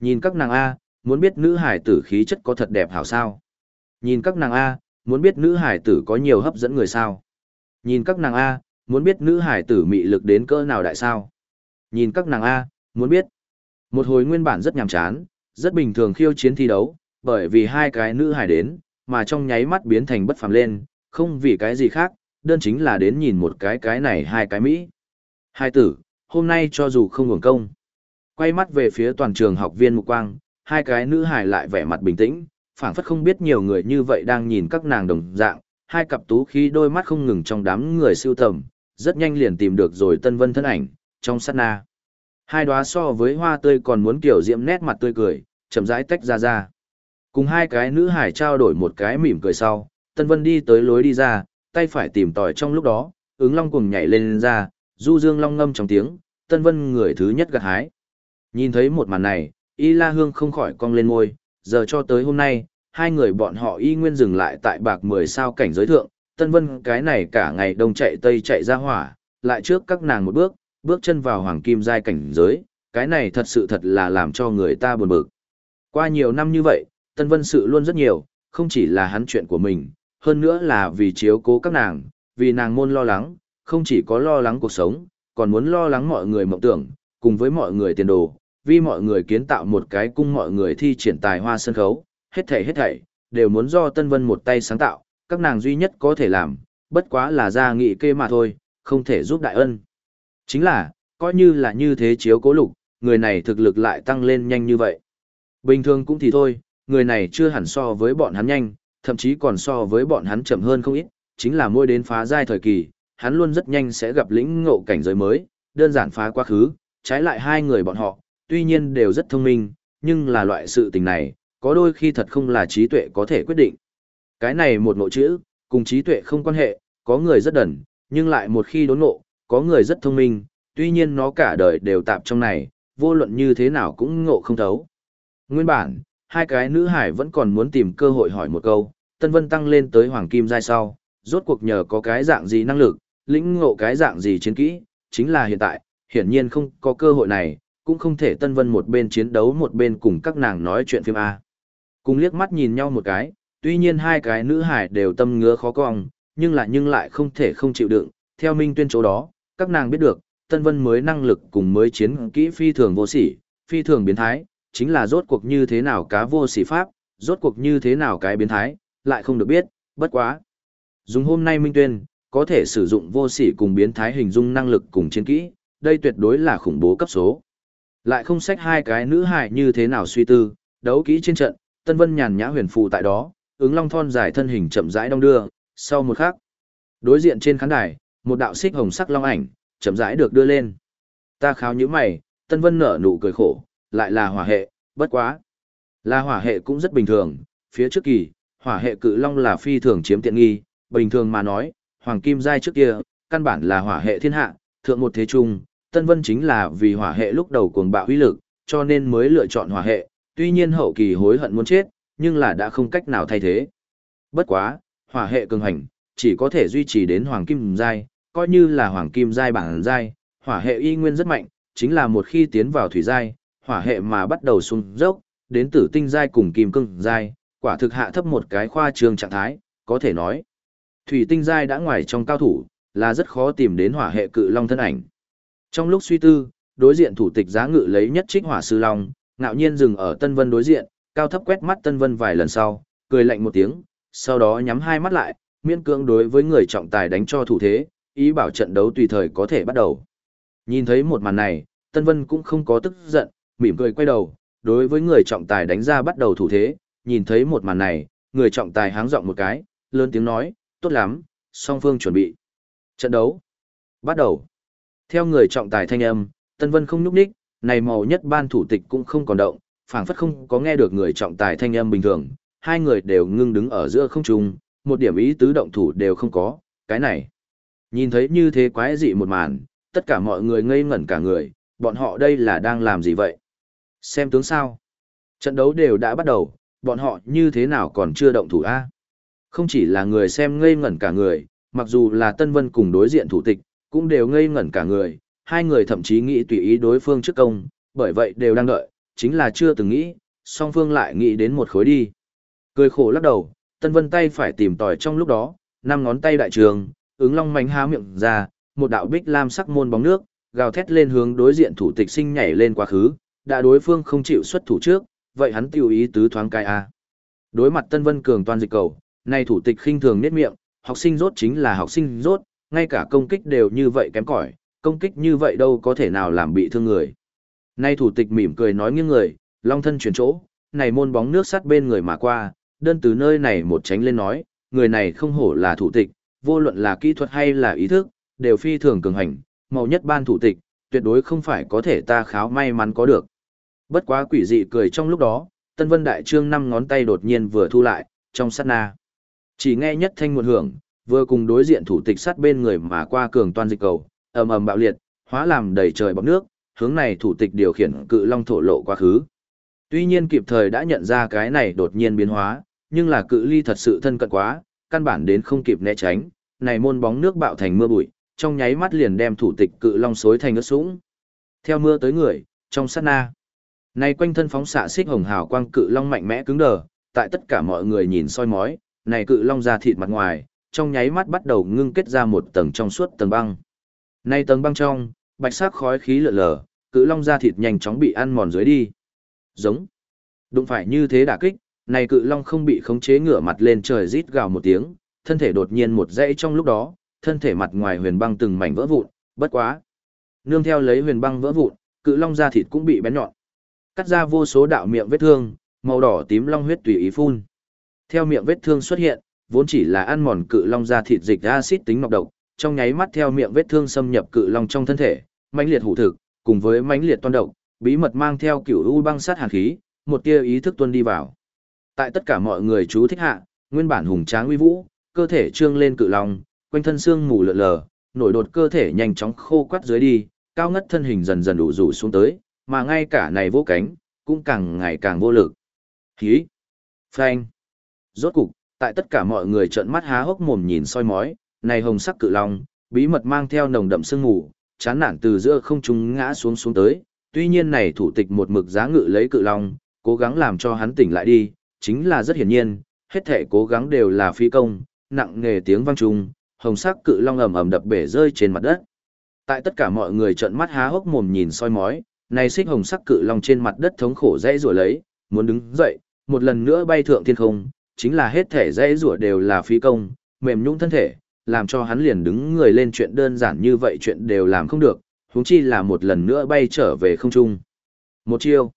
Nhìn các nàng A, muốn biết nữ hải tử khí chất có thật đẹp hảo sao? Nhìn các nàng A, muốn biết nữ hải tử có nhiều hấp dẫn người sao? Nhìn các nàng A, muốn biết nữ hải tử mị lực đến cỡ nào đại sao? Nhìn các nàng A, muốn biết. Một hồi nguyên bản rất nhàm chán, rất bình thường khiêu chiến thi đấu, bởi vì hai cái nữ hải đến, mà trong nháy mắt biến thành bất phàm lên, không vì cái gì khác, đơn chính là đến nhìn một cái cái này hai cái Mỹ. Hai tử, hôm nay cho dù không ngủng công. Quay mắt về phía toàn trường học viên mục quang, hai cái nữ hải lại vẻ mặt bình tĩnh, phảng phất không biết nhiều người như vậy đang nhìn các nàng đồng dạng, hai cặp tú khí đôi mắt không ngừng trong đám người siêu tầm, rất nhanh liền tìm được rồi Tân Vân thân ảnh, trong sát na. Hai đóa so với hoa tươi còn muốn kiểu diễm nét mặt tươi cười, chậm rãi tách ra ra. Cùng hai cái nữ hải trao đổi một cái mỉm cười sau, Tân Vân đi tới lối đi ra, tay phải tìm tòi trong lúc đó, ứng long cùng nhảy lên, lên ra, du dương long ngâm trong tiếng, Tân Vân người thứ nhất gặt hái. Nhìn thấy một màn này, Y La Hương không khỏi cong lên môi, giờ cho tới hôm nay, hai người bọn họ y nguyên dừng lại tại bạc 10 sao cảnh giới thượng, Tân Vân cái này cả ngày đông chạy tây chạy ra hỏa, lại trước các nàng một bước, bước chân vào hoàng kim giai cảnh giới, cái này thật sự thật là làm cho người ta buồn bực. Qua nhiều năm như vậy, Tân Vân sự luôn rất nhiều, không chỉ là hắn chuyện của mình, hơn nữa là vì chiếu cố các nàng, vì nàng môn lo lắng, không chỉ có lo lắng cuộc sống, còn muốn lo lắng mọi người mộng tưởng, cùng với mọi người tiền đồ, vì mọi người kiến tạo một cái cung mọi người thi triển tài hoa sân khấu, hết thảy hết thảy, đều muốn do Tân Vân một tay sáng tạo, các nàng duy nhất có thể làm, bất quá là ra nghị kê mà thôi, không thể giúp đại ân. Chính là, coi như là như thế chiếu cố lục, người này thực lực lại tăng lên nhanh như vậy. Bình thường cũng thì thôi, người này chưa hẳn so với bọn hắn nhanh, thậm chí còn so với bọn hắn chậm hơn không ít, chính là môi đến phá giai thời kỳ, hắn luôn rất nhanh sẽ gặp lĩnh ngộ cảnh giới mới, đơn giản phá quá khứ, trái lại hai người bọn họ, tuy nhiên đều rất thông minh, nhưng là loại sự tình này, có đôi khi thật không là trí tuệ có thể quyết định. Cái này một nội chữ, cùng trí tuệ không quan hệ, có người rất đần, nhưng lại một khi đốn ngộ, có người rất thông minh, tuy nhiên nó cả đời đều tạp trong này, vô luận như thế nào cũng ngộ không thấu. Nguyên bản, hai cái nữ hải vẫn còn muốn tìm cơ hội hỏi một câu, Tân Vân tăng lên tới Hoàng Kim giai sau, rốt cuộc nhờ có cái dạng gì năng lực, lĩnh ngộ cái dạng gì chiến kỹ, chính là hiện tại, hiển nhiên không có cơ hội này, cũng không thể Tân Vân một bên chiến đấu một bên cùng các nàng nói chuyện phim A. Cùng liếc mắt nhìn nhau một cái, tuy nhiên hai cái nữ hải đều tâm ngứa khó cong, nhưng lại nhưng lại không thể không chịu đựng, theo minh tuyên chỗ đó, các nàng biết được, Tân Vân mới năng lực cùng mới chiến kỹ phi thường vô sỉ, phi thường biến thái, chính là rốt cuộc như thế nào cá vô sỉ pháp, rốt cuộc như thế nào cái biến thái, lại không được biết, bất quá. Dùng hôm nay minh tuyên, có thể sử dụng vô sỉ cùng biến thái hình dung năng lực cùng chiến kỹ, đây tuyệt đối là khủng bố cấp số. Lại không sách hai cái nữ hại như thế nào suy tư, đấu kỹ trên trận, Tân Vân nhàn nhã huyền phù tại đó, ứng long thon dài thân hình chậm rãi đông đưa, sau một khắc, đối diện trên khán đài, một đạo xích hồng sắc long ảnh, chậm rãi được đưa lên. Ta kháo như mày, Tân Vân nở nụ cười khổ, lại là hỏa hệ, bất quá. Là hỏa hệ cũng rất bình thường, phía trước kỳ, hỏa hệ cự long là phi thường chiếm tiện nghi, bình thường mà nói, hoàng kim giai trước kia, căn bản là hỏa hệ thiên hạ, thượng một thế trung, Tân Vân chính là vì hỏa hệ lúc đầu cuồng bạo uy lực, cho nên mới lựa chọn hỏa hệ, tuy nhiên hậu kỳ hối hận muốn chết, nhưng là đã không cách nào thay thế. Bất quá, hỏa hệ cường hành, chỉ có thể duy trì đến hoàng kim giai, coi như là hoàng kim giai bản giai, hỏa hệ y nguyên rất mạnh, chính là một khi tiến vào thủy giai, hỏa hệ mà bắt đầu xuống dốc, đến tử tinh giai cùng kim cương giai, quả thực hạ thấp một cái khoa trương trạng thái, có thể nói. Thủy tinh giai đã ngoài trong cao thủ, là rất khó tìm đến hỏa hệ cự long thân ảnh. Trong lúc suy tư, đối diện thủ tịch giá ngự lấy nhất trích hỏa sư long, ngạo nhiên dừng ở Tân Vân đối diện, cao thấp quét mắt Tân Vân vài lần sau, cười lạnh một tiếng, sau đó nhắm hai mắt lại, miễn cưỡng đối với người trọng tài đánh cho thủ thế, ý bảo trận đấu tùy thời có thể bắt đầu. Nhìn thấy một màn này, Tân Vân cũng không có tức giận, mỉm cười quay đầu, đối với người trọng tài đánh ra bắt đầu thủ thế, nhìn thấy một màn này, người trọng tài háng giọng một cái, lớn tiếng nói, tốt lắm, song phương chuẩn bị. Trận đấu. Bắt đầu. Theo người trọng tài thanh âm, Tân Vân không nhúc nhích, này màu nhất ban thủ tịch cũng không còn động, phảng phất không có nghe được người trọng tài thanh âm bình thường, hai người đều ngưng đứng ở giữa không trung, một điểm ý tứ động thủ đều không có, cái này. Nhìn thấy như thế quái dị một màn, tất cả mọi người ngây ngẩn cả người, bọn họ đây là đang làm gì vậy? Xem tướng sao? Trận đấu đều đã bắt đầu, bọn họ như thế nào còn chưa động thủ a? Không chỉ là người xem ngây ngẩn cả người, mặc dù là Tân Vân cùng đối diện thủ tịch, cũng đều ngây ngẩn cả người, hai người thậm chí nghĩ tùy ý đối phương trước công, bởi vậy đều đang đợi, chính là chưa từng nghĩ, song phương lại nghĩ đến một khối đi. Cười khổ lắc đầu, Tân Vân tay phải tìm tòi trong lúc đó, năm ngón tay đại trường, ứng long mánh há miệng ra, một đạo bích lam sắc môn bóng nước, gào thét lên hướng đối diện thủ tịch sinh nhảy lên quá khứ, đã đối phương không chịu xuất thủ trước, vậy hắn tiêu ý tứ thoáng cai a. À. Đối mặt Tân Vân cường toàn dịch cầu, nay thủ tịch khinh thường niết miệng, học sinh rốt chính là học sinh rốt, ngay cả công kích đều như vậy kém cỏi, công kích như vậy đâu có thể nào làm bị thương người. Nay thủ tịch mỉm cười nói nghiêng người, long thân chuyển chỗ, này môn bóng nước sắt bên người mà qua, đơn từ nơi này một tránh lên nói, người này không hổ là thủ tịch, vô luận là kỹ thuật hay là ý thức, đều phi thường cường hành, màu nhất ban thủ tịch, tuyệt đối không phải có thể ta kháo may mắn có được. Bất quá quỷ dị cười trong lúc đó, Tân Vân Đại Trương năm ngón tay đột nhiên vừa thu lại, trong sát na. Chỉ nghe nhất thanh một hưởng, vừa cùng đối diện thủ tịch sát bên người mà qua cường toàn dịch cầu, ầm ầm bạo liệt, hóa làm đầy trời bọc nước, hướng này thủ tịch điều khiển cự long thổ lộ quá khứ. Tuy nhiên kịp thời đã nhận ra cái này đột nhiên biến hóa, nhưng là cự ly thật sự thân cận quá, căn bản đến không kịp né tránh, này môn bóng nước bạo thành mưa bụi, trong nháy mắt liền đem thủ tịch cự long xối thành ướt sũng. Theo mưa tới người, trong sát na. Này quanh thân phóng xạ xích hồng hào quang cự long mạnh mẽ cứng đờ, tại tất cả mọi người nhìn soi mói, này cự long ra thịt mặt ngoài, trong nháy mắt bắt đầu ngưng kết ra một tầng trong suốt tầng băng. Này tầng băng trong, bạch sắc khói khí lượn lờ, cự long ra thịt nhanh chóng bị ăn mòn dưới đi. Giống. Đụng phải như thế đả kích, này cự long không bị khống chế ngửa mặt lên trời rít gào một tiếng, thân thể đột nhiên một dãy trong lúc đó, thân thể mặt ngoài huyền băng từng mảnh vỡ vụn, bất quá. Nương theo lấy huyền băng vỡ vụn, cự long da thịt cũng bị bén nhọn. Cắt ra vô số đạo miệng vết thương, màu đỏ tím long huyết tùy ý phun. Theo miệng vết thương xuất hiện, vốn chỉ là ăn mòn cự long ra thịt dịch axit tính nọc độc, trong nháy mắt theo miệng vết thương xâm nhập cự long trong thân thể, mãnh liệt hủ thực, cùng với mãnh liệt toan độc, bí mật mang theo kiểu u băng sát hàn khí, một tia ý thức tuôn đi vào. Tại tất cả mọi người chú thích hạ, nguyên bản hùng tráng uy vũ, cơ thể trương lên cự long, quanh thân xương mù lờ lờ, nổi đột cơ thể nhanh chóng khô quắt dưới đi, cao ngất thân hình dần dần đủ rủ xuống tới, mà ngay cả này vô cánh, cũng càng ngày càng vô lực. Khí! Phanh! Rốt cục, tại tất cả mọi người trợn mắt há hốc mồm nhìn soi mói, này hồng sắc cự long, bí mật mang theo nồng đậm sương mù, chán nản từ giữa không trung ngã xuống xuống tới. Tuy nhiên này thủ tịch một mực giá ngự lấy cự long, cố gắng làm cho hắn tỉnh lại đi, chính là rất hiển nhiên, hết thể cố gắng đều là phi công, nặng nghề tiếng vang trung, hồng sắc cự long ầm ầm đập bể rơi trên mặt đất. Tại tất cả mọi người trợn mắt há hốc mồm nhìn soi mói, này xích hồng sắc cự long trên mặt đất thống khổ dãy rủa lấy, muốn đứng dậy, một lần nữa bay thượng thiên không, chính là hết thể dãy rủa đều là phi công, mềm nhũn thân thể, làm cho hắn liền đứng người lên chuyện đơn giản như vậy chuyện đều làm không được, huống chi là một lần nữa bay trở về không trung. Một chiêu.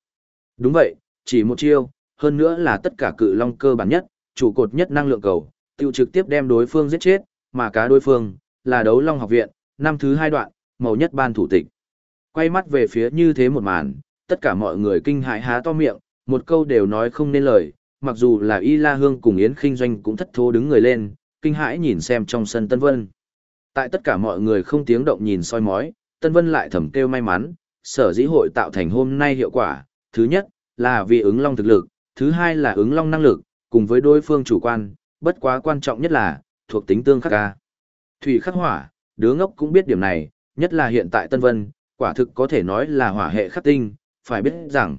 Đúng vậy, chỉ một chiêu, hơn nữa là tất cả cự long cơ bản nhất, trụ cột nhất năng lượng cầu, tiêu trực tiếp đem đối phương giết chết, mà cá đối phương, là đấu long học viện, năm thứ hai đoạn, màu nhất ban thủ tịch. Quay mắt về phía như thế một màn, tất cả mọi người kinh hãi há to miệng, một câu đều nói không nên lời, mặc dù là Y La Hương cùng Yến Kinh Doanh cũng thất thố đứng người lên, kinh hãi nhìn xem trong sân Tân Vân. Tại tất cả mọi người không tiếng động nhìn soi mói, Tân Vân lại thầm kêu may mắn, sở dĩ hội tạo thành hôm nay hiệu quả, thứ nhất, là vì ứng long thực lực, thứ hai là ứng long năng lực, cùng với đối phương chủ quan, bất quá quan trọng nhất là, thuộc tính tương khắc ca. Thủy khắc hỏa, đứa ngốc cũng biết điểm này, nhất là hiện tại Tân Vân, quả thực có thể nói là hỏa hệ khắc tinh, phải biết rằng,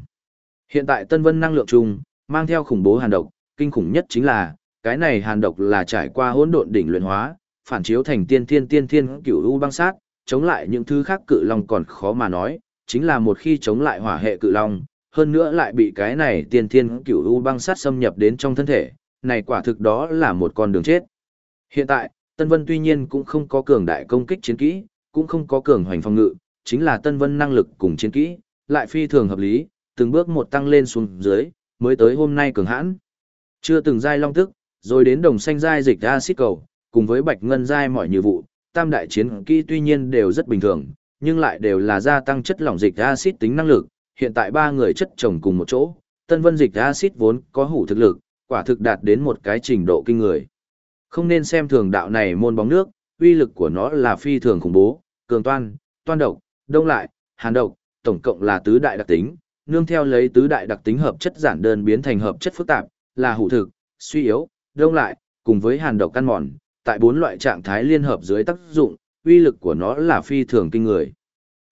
hiện tại Tân Vân năng lượng chung, mang theo khủng bố hàn độc, kinh khủng nhất chính là, cái này hàn độc là trải qua hỗn độn đỉnh luyện hóa, phản chiếu thành tiên thiên tiên thiên cửu u băng sát, chống lại những thứ khác cự long còn khó mà nói, chính là một khi chống lại hỏa hệ cự long, hơn nữa lại bị cái này tiên thiên cửu u băng sát xâm nhập đến trong thân thể, này quả thực đó là một con đường chết. Hiện tại, Tân Vân tuy nhiên cũng không có cường đại công kích chiến kỹ, cũng không có cường hoành phòng ngự, chính là Tân Vân năng lực cùng chiến kỹ, lại phi thường hợp lý, từng bước một tăng lên xuống dưới, mới tới hôm nay cường hãn. Chưa từng giai long tức, rồi đến đồng xanh giai dịch acid cầu, cùng với bạch ngân giai mọi như vụ, tam đại chiến kỹ tuy nhiên đều rất bình thường, nhưng lại đều là gia tăng chất lỏng dịch acid tính năng lực, hiện tại ba người chất chồng cùng một chỗ, Tân Vân dịch acid vốn có hủ thực lực, quả thực đạt đến một cái trình độ kinh người. Không nên xem thường đạo này môn bóng nước, uy lực của nó là phi thường khủng bố, cường toan, toan độc, đông lại, hàn độc, tổng cộng là tứ đại đặc tính, nương theo lấy tứ đại đặc tính hợp chất giản đơn biến thành hợp chất phức tạp, là hủ thực, suy yếu, đông lại, cùng với hàn độc căn mòn, tại bốn loại trạng thái liên hợp dưới tác dụng, uy lực của nó là phi thường kinh người.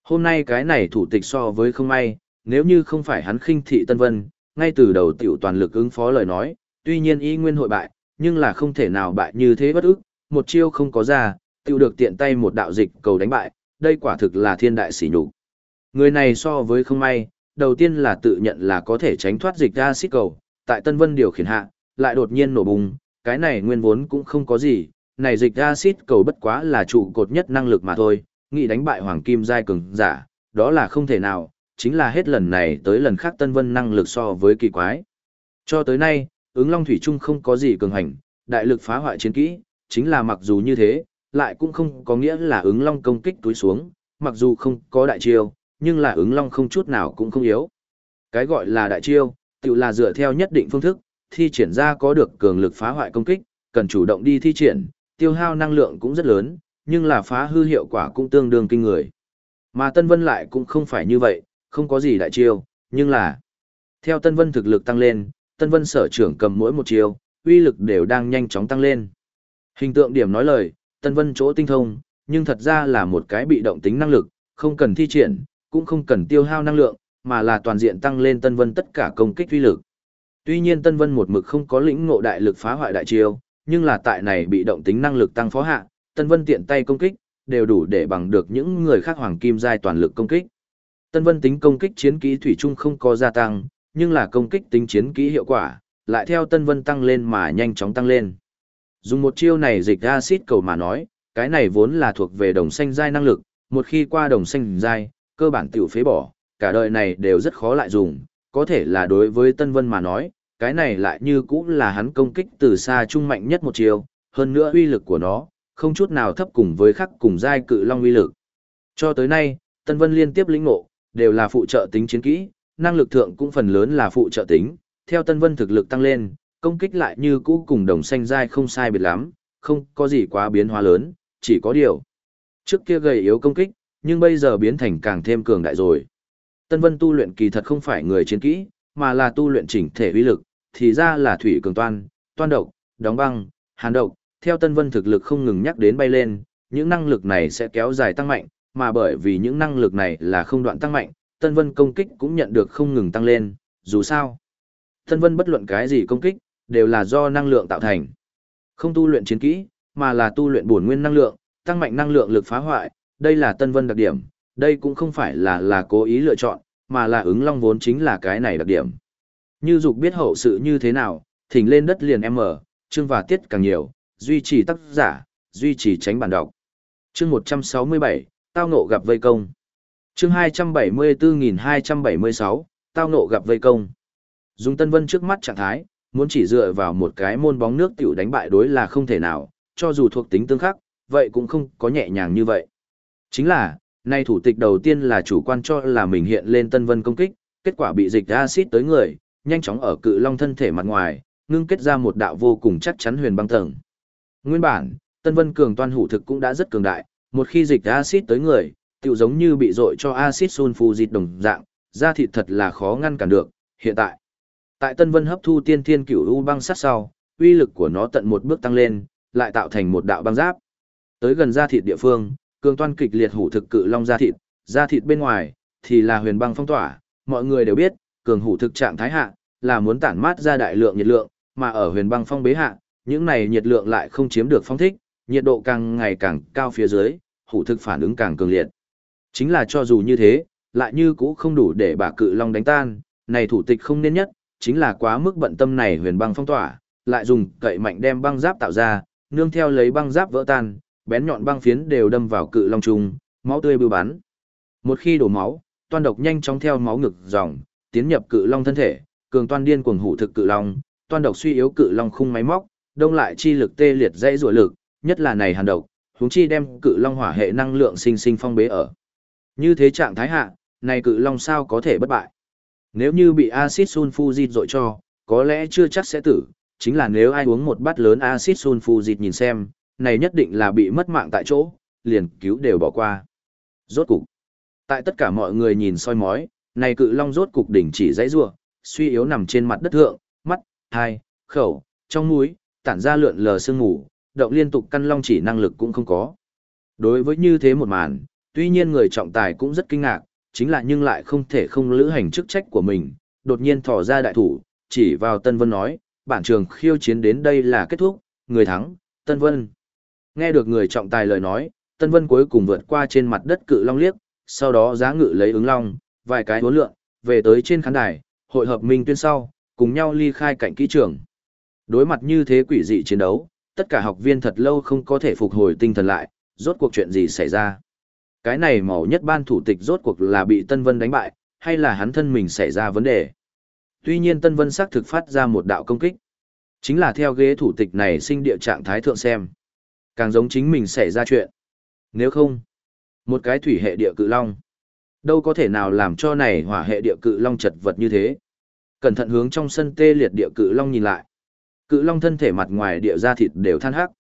Hôm nay cái này thủ tịch so với không may, nếu như không phải hắn khinh thị Tân Vân, ngay từ đầu tiểu toàn lực ứng phó lời nói, tuy nhiên y nguyên hội bại, nhưng là không thể nào bại như thế bất ức, một chiêu không có ra, tiểu được tiện tay một đạo dịch cầu đánh bại, đây quả thực là thiên đại sỉ nhục. Người này so với không may, đầu tiên là tự nhận là có thể tránh thoát dịch ra xích cầu, tại Tân Vân điều khiển hạ, lại đột nhiên nổ bùng, cái này nguyên vốn cũng không có gì, này dịch acid cầu bất quá là trụ cột nhất năng lực mà thôi, nghĩ đánh bại hoàng kim giai cường giả, đó là không thể nào, chính là hết lần này tới lần khác Tân Vân năng lực so với kỳ quái. Cho tới nay, ứng long thủy trung không có gì cường hành, đại lực phá hoại chiến kỹ, chính là mặc dù như thế, lại cũng không có nghĩa là ứng long công kích túi xuống, mặc dù không có đại chiêu, nhưng là ứng long không chút nào cũng không yếu. Cái gọi là đại chiêu, tự là dựa theo nhất định phương thức, thi triển ra có được cường lực phá hoại công kích, cần chủ động đi thi triển, tiêu hao năng lượng cũng rất lớn, nhưng là phá hư hiệu quả cũng tương đương kinh người. Mà Tân Vân lại cũng không phải như vậy, không có gì đại chiêu, nhưng là theo Tân Vân thực lực tăng lên, Tân Vân sở trưởng cầm mỗi một chiêu, uy lực đều đang nhanh chóng tăng lên. Hình tượng điểm nói lời, Tân Vân chỗ tinh thông, nhưng thật ra là một cái bị động tính năng lực, không cần thi triển, cũng không cần tiêu hao năng lượng, mà là toàn diện tăng lên Tân Vân tất cả công kích uy lực. Tuy nhiên Tân Vân một mực không có lĩnh ngộ đại lực phá hoại đại chiêu, nhưng là tại này bị động tính năng lực tăng phó hạ, Tân Vân tiện tay công kích, đều đủ để bằng được những người khác hoàng kim giai toàn lực công kích. Tân Vân tính công kích chiến kỹ thủy chung không có gia tăng, nhưng là công kích tính chiến kỹ hiệu quả, lại theo Tân Vân tăng lên mà nhanh chóng tăng lên. Dùng một chiêu này dịch acid cầu mà nói, cái này vốn là thuộc về đồng xanh giai năng lực, một khi qua đồng xanh giai, cơ bản tiểu phế bỏ, cả đời này đều rất khó lại dùng, có thể là đối với Tân Vân mà nói, cái này lại như cũng là hắn công kích từ xa trung mạnh nhất một chiều, hơn nữa uy lực của nó, không chút nào thấp cùng với khắc cùng giai cự long uy lực. Cho tới nay, Tân Vân liên tiếp lĩnh ngộ, đều là phụ trợ tính chiến kỹ, năng lực thượng cũng phần lớn là phụ trợ tính, theo Tân Vân thực lực tăng lên, công kích lại như cũ cùng đồng xanh dai không sai biệt lắm, không có gì quá biến hóa lớn, chỉ có điều. Trước kia gầy yếu công kích, nhưng bây giờ biến thành càng thêm cường đại rồi. Tân Vân tu luyện kỳ thật không phải người chiến kỹ, mà là tu luyện chỉnh thể uy lực, thì ra là thủy cường toan, toan độc, đóng băng, hàn độc, theo Tân Vân thực lực không ngừng nhắc đến bay lên, những năng lực này sẽ kéo dài tăng mạnh, mà bởi vì những năng lực này là không đoạn tăng mạnh, Tân Vân công kích cũng nhận được không ngừng tăng lên, dù sao. Tân Vân bất luận cái gì công kích, đều là do năng lượng tạo thành. Không tu luyện chiến kỹ, mà là tu luyện bổn nguyên năng lượng, tăng mạnh năng lượng lực phá hoại, đây là Tân Vân đặc điểm, đây cũng không phải là là cố ý lựa chọn, mà là ứng long vốn chính là cái này đặc điểm. Như dục biết hậu sự như thế nào, thỉnh lên đất liền em mở, chương và tiết càng nhiều, duy trì tác giả, duy trì tránh bản đọc. Chương 167, tao nộ gặp vây công. Chương 274276, tao nộ gặp vây công. Dùng Tân Vân trước mắt trạng thái, muốn chỉ dựa vào một cái môn bóng nước tiểu đánh bại đối là không thể nào, cho dù thuộc tính tương khắc, vậy cũng không có nhẹ nhàng như vậy. Chính là, nay thủ tịch đầu tiên là chủ quan cho là mình hiện lên Tân Vân công kích, kết quả bị dịch acid tới người, nhanh chóng ở cự long thân thể mặt ngoài, ngưng kết ra một đạo vô cùng chắc chắn huyền băng tầng. Nguyên bản, Tân Vân cường toan hủ thực cũng đã rất cường đại, một khi dịch acid tới người, tiểu giống như bị dội cho acid sulfuric đồng dạng, da thịt thật là khó ngăn cản được. Hiện tại, tại Tân Vân hấp thu tiên thiên cửu u băng sát sau, uy lực của nó tận một bước tăng lên, lại tạo thành một đạo băng giáp. Tới gần da thịt địa phương, cường toan kịch liệt hủ thực cự long da thịt, da thịt bên ngoài thì là huyền băng phong tỏa, mọi người đều biết, cường hủ thực trạng thái hạ là muốn tản mát ra đại lượng nhiệt lượng, mà ở huyền băng phong bế hạ, những này nhiệt lượng lại không chiếm được phong thích, nhiệt độ càng ngày càng cao phía dưới, hủ thực phản ứng càng cường liệt. Chính là cho dù như thế, lại như cũ không đủ để bà cự long đánh tan, này thủ tịch không nên nhất, chính là quá mức bận tâm này huyền băng phong tỏa, lại dùng cậy mạnh đem băng giáp tạo ra, nương theo lấy băng giáp vỡ tan, bén nhọn băng phiến đều đâm vào cự long trùng, máu tươi bưu bắn. Một khi đổ máu, toan độc nhanh chóng theo máu ngực dòng, tiến nhập cự long thân thể, cường toan điên cuồng hủ thực cự long, toan độc suy yếu cự long khung máy móc, đông lại chi lực tê liệt dãy rủa lực, nhất là này hàn độc, huống chi đem cự long hỏa hệ năng lượng sinh sinh phong bế ở. Như thế trạng thái hạ, này cự long sao có thể bất bại? Nếu như bị axit sulfuric dội cho, có lẽ chưa chắc sẽ tử, chính là nếu ai uống một bát lớn axit sulfuric nhìn xem, này nhất định là bị mất mạng tại chỗ, liền cứu đều bỏ qua. Rốt cục. Tại tất cả mọi người nhìn soi mói, này cự long rốt cục đỉnh chỉ dãy rủa, suy yếu nằm trên mặt đất thượng, mắt, hai, khẩu, trong mũi, tản ra lượn lờ sương mù, động liên tục căn long chỉ năng lực cũng không có. Đối với như thế một màn, tuy nhiên người trọng tài cũng rất kinh ngạc, chính là nhưng lại không thể không lữ hành chức trách của mình, đột nhiên thò ra đại thủ, chỉ vào Tân Vân nói, bản trường khiêu chiến đến đây là kết thúc, người thắng, Tân Vân. Nghe được người trọng tài lời nói, Tân Vân cuối cùng vượt qua trên mặt đất cự long liếc, sau đó giá ngự lấy ứng long, vài cái huấn lượng, về tới trên khán đài, hội hợp minh tuyên sau, cùng nhau ly khai cạnh kỹ trường. Đối mặt như thế quỷ dị chiến đấu, tất cả học viên thật lâu không có thể phục hồi tinh thần lại, rốt cuộc chuyện gì xảy ra. Cái này màu nhất ban thủ tịch rốt cuộc là bị Tân Vân đánh bại, hay là hắn thân mình xảy ra vấn đề. Tuy nhiên Tân Vân xác thực phát ra một đạo công kích. Chính là theo ghế thủ tịch này sinh địa trạng thái thượng xem. Càng giống chính mình xảy ra chuyện. Nếu không, một cái thủy hệ địa cự long. Đâu có thể nào làm cho này hỏa hệ địa cự long chật vật như thế. Cẩn thận hướng trong sân tê liệt địa cự long nhìn lại. Cự long thân thể mặt ngoài địa da thịt đều than hắc.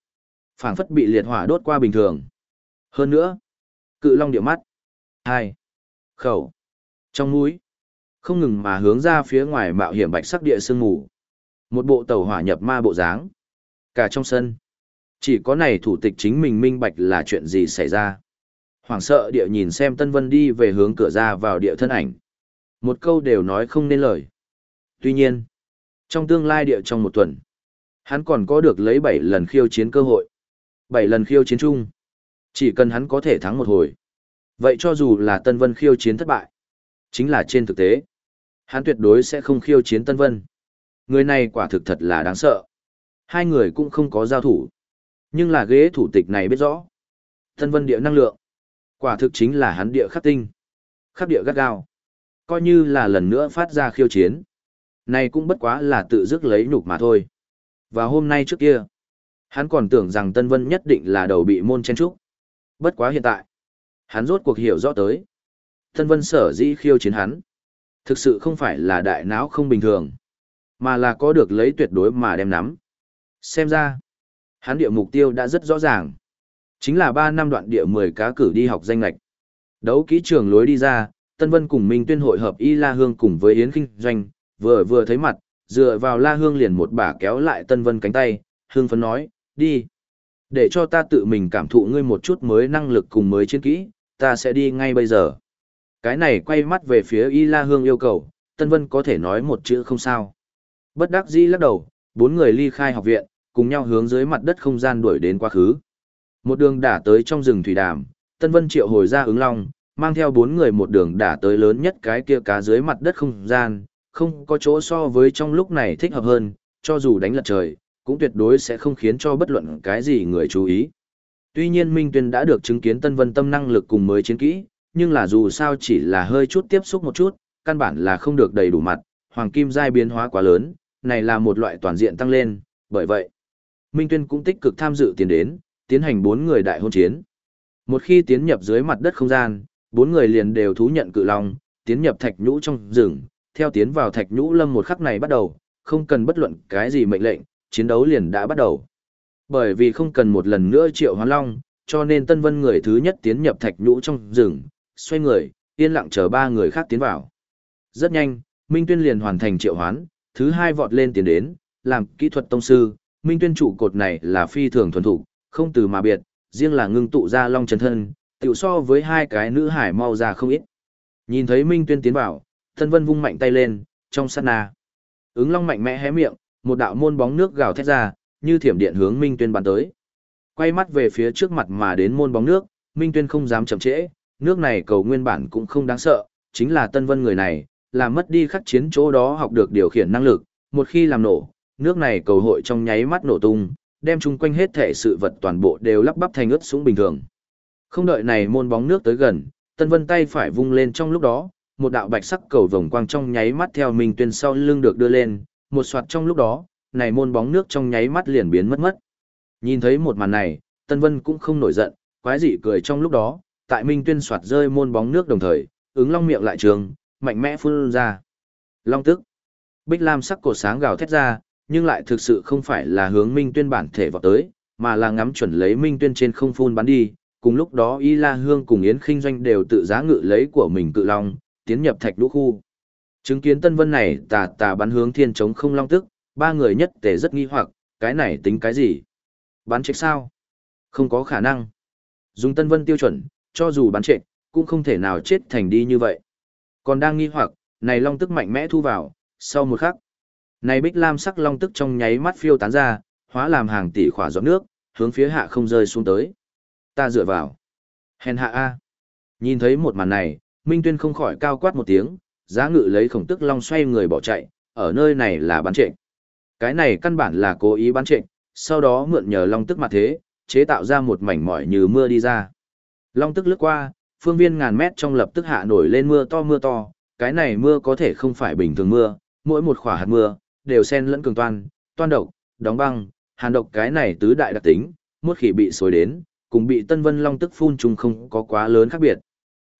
phảng phất bị liệt hỏa đốt qua bình thường. Hơn nữa, cự long địa mắt. hai Khẩu. Trong mũi. Không ngừng mà hướng ra phía ngoài mạo hiểm bạch sắc địa sương mù. Một bộ tàu hỏa nhập ma bộ dáng. Cả trong sân. Chỉ có này thủ tịch chính mình minh bạch là chuyện gì xảy ra. Hoảng sợ địa nhìn xem Tân Vân đi về hướng cửa ra vào địa thân ảnh. Một câu đều nói không nên lời. Tuy nhiên, trong tương lai địa trong một tuần, hắn còn có được lấy 7 lần khiêu chiến cơ hội. 7 lần khiêu chiến chung. Chỉ cần hắn có thể thắng một hồi. Vậy cho dù là Tân Vân khiêu chiến thất bại, chính là trên thực tế, hắn tuyệt đối sẽ không khiêu chiến Tân Vân. Người này quả thực thật là đáng sợ. Hai người cũng không có giao thủ. Nhưng là ghế thủ tịch này biết rõ. Tân Vân địa năng lượng. Quả thực chính là hắn địa khắc tinh. Khắc địa gắt gao. Coi như là lần nữa phát ra khiêu chiến. Này cũng bất quá là tự dứt lấy nhục mà thôi. Và hôm nay trước kia, hắn còn tưởng rằng Tân Vân nhất định là đầu bị môn chen trúc. Bất quá hiện tại, hắn rốt cuộc hiểu rõ tới. Tân Vân sở dĩ khiêu chiến hắn. Thực sự không phải là đại não không bình thường, mà là có được lấy tuyệt đối mà đem nắm. Xem ra, hắn địa mục tiêu đã rất rõ ràng. Chính là 3 năm đoạn địa 10 cá cử đi học danh lạch. Đấu kỹ trường lối đi ra, Tân Vân cùng Minh Tuyên hội hợp Y La Hương cùng với Yến Kinh Doanh, vừa vừa thấy mặt, dựa vào La Hương liền một bà kéo lại Tân Vân cánh tay, Hương phấn nói, đi. Để cho ta tự mình cảm thụ ngươi một chút mới năng lực cùng mới chiến kỹ, ta sẽ đi ngay bây giờ. Cái này quay mắt về phía Y La Hương yêu cầu, Tân Vân có thể nói một chữ không sao. Bất đắc dĩ lắc đầu, bốn người ly khai học viện, cùng nhau hướng dưới mặt đất không gian đuổi đến quá khứ. Một đường đả tới trong rừng thủy đàm, Tân Vân triệu hồi ra ứng long, mang theo bốn người một đường đả tới lớn nhất cái kia cá dưới mặt đất không gian, không có chỗ so với trong lúc này thích hợp hơn, cho dù đánh lật trời, cũng tuyệt đối sẽ không khiến cho bất luận cái gì người chú ý. Tuy nhiên Minh Tuyên đã được chứng kiến Tân Vân tâm năng lực cùng mới chiến kỹ, nhưng là dù sao chỉ là hơi chút tiếp xúc một chút, căn bản là không được đầy đủ mặt, hoàng kim giai biến hóa quá lớn, này là một loại toàn diện tăng lên, bởi vậy, Minh Tuyên cũng tích cực tham dự tiến đến, tiến hành bốn người đại hôn chiến. Một khi tiến nhập dưới mặt đất không gian, bốn người liền đều thú nhận cự long, tiến nhập thạch nhũ trong rừng, theo tiến vào thạch nhũ lâm một khắc này bắt đầu, không cần bất luận cái gì mệnh lệnh, chiến đấu liền đã bắt đầu. Bởi vì không cần một lần nữa triệu hoán long, cho nên Tân Vân người thứ nhất tiến nhập thạch nhũ trong rừng, xoay người, yên lặng chờ ba người khác tiến vào. Rất nhanh, Minh Tuyên liền hoàn thành triệu hoán, thứ hai vọt lên tiến đến, làm kỹ thuật tông sư, Minh Tuyên trụ cột này là phi thường thuần thủ, không từ mà biệt, riêng là ngưng tụ ra long chân thân, tiểu so với hai cái nữ hải mau ra không ít. Nhìn thấy Minh Tuyên tiến vào, Tân Vân vung mạnh tay lên, trong sát na. Ứng long mạnh mẽ hé miệng, một đạo môn bóng nước gào thét ra, như thiểm điện hướng Minh Tuyên bắn tới. Quay mắt về phía trước mặt mà đến môn bóng nước, Minh Tuyên không dám chậm trễ, nước này cầu nguyên bản cũng không đáng sợ, chính là Tân Vân người này, làm mất đi khắc chiến chỗ đó học được điều khiển năng lực, một khi làm nổ, nước này cầu hội trong nháy mắt nổ tung, đem chung quanh hết thể sự vật toàn bộ đều lắp bắp thành ướt sũng bình thường. Không đợi này môn bóng nước tới gần, Tân Vân tay phải vung lên trong lúc đó, một đạo bạch sắc cầu vồng quang trong nháy mắt theo Minh Tuyên sau lưng được đưa lên, một soạt trong lúc đó, này môn bóng nước trong nháy mắt liền biến mất mất. Nhìn thấy một màn này, Tân Vân cũng không nổi giận, quái dị cười trong lúc đó, tại Minh Tuyên soạt rơi môn bóng nước đồng thời, ứng long miệng lại trường, mạnh mẽ phun ra. Long tức. Bích Lam sắc cổ sáng gào thét ra, nhưng lại thực sự không phải là hướng Minh Tuyên bản thể vọt tới, mà là ngắm chuẩn lấy Minh Tuyên trên không phun bắn đi. Cùng lúc đó Y La Hương cùng Yến Kinh Doanh đều tự giá ngự lấy của mình cự long, tiến nhập thạch đũ khu. Chứng kiến Tân Vân này tà tà bắn hướng thiên chống không long tức, ba người nhất tề rất nghi hoặc, cái này tính cái gì? Bắn trệch sao? Không có khả năng. Dùng Tân Vân tiêu chuẩn, cho dù bắn trệch, cũng không thể nào chết thành đi như vậy. Còn đang nghi hoặc, này long tức mạnh mẽ thu vào, sau một khắc. Này bích lam sắc long tức trong nháy mắt phiêu tán ra, hóa làm hàng tỷ khỏa giọt nước, hướng phía hạ không rơi xuống tới. Ta dựa vào. Hèn hạ A. Nhìn thấy một màn này, Minh Tuyên không khỏi cao quát một tiếng, giá ngự lấy khổng tức long xoay người bỏ chạy, ở nơi này là bán trệ. Cái này căn bản là cố ý bán trệ, sau đó mượn nhờ long tức mặt thế, chế tạo ra một mảnh mỏi như mưa đi ra. Long tức lướt qua, phương viên ngàn mét trong lập tức hạ nổi lên mưa to mưa to, cái này mưa có thể không phải bình thường mưa, mỗi một khỏa hạt mưa, đều xen lẫn cường toan, toan độc, đóng băng, hàn độc cái này tứ đại đặc tính, một khi bị xối đến, cùng bị Tân Vân Long tức phun trùng không có quá lớn khác biệt.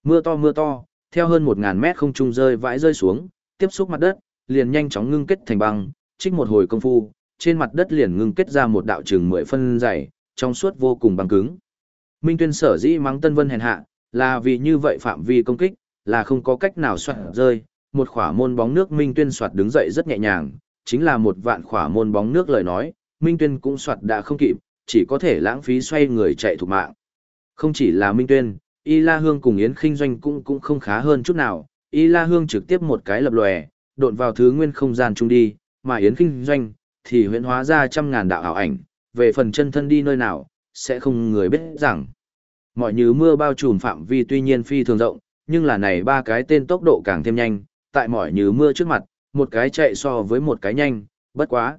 Mưa to mưa to, theo hơn 1000 mét không trung rơi vãi rơi xuống, tiếp xúc mặt đất, liền nhanh chóng ngưng kết thành băng, trích một hồi công phu, trên mặt đất liền ngưng kết ra một đạo trường mười phân dày, trong suốt vô cùng băng cứng. Minh Tuyên sở dĩ mắng Tân Vân hèn hạ, là vì như vậy phạm vi công kích, là không có cách nào soạt rơi, một khỏa môn bóng nước Minh Tuyên soạt đứng dậy rất nhẹ nhàng, chính là một vạn khỏa môn bóng nước lời nói, Minh Tuyên cũng soạt đã không kịp, chỉ có thể lãng phí xoay người chạy thủ mạng. Không chỉ là Minh Tuyên, Y La Hương cùng Yến Kinh Doanh cũng cũng không khá hơn chút nào, Y La Hương trực tiếp một cái lập lòe, độn vào thứ nguyên không gian chung đi, mà Yến Kinh Doanh thì huyễn hóa ra trăm ngàn đạo ảo ảnh, về phần chân thân đi nơi nào, sẽ không người biết rằng. Mọi như mưa bao trùm phạm vi tuy nhiên phi thường rộng, nhưng là này ba cái tên tốc độ càng thêm nhanh, tại mọi như mưa trước mặt, một cái chạy so với một cái nhanh, bất quá.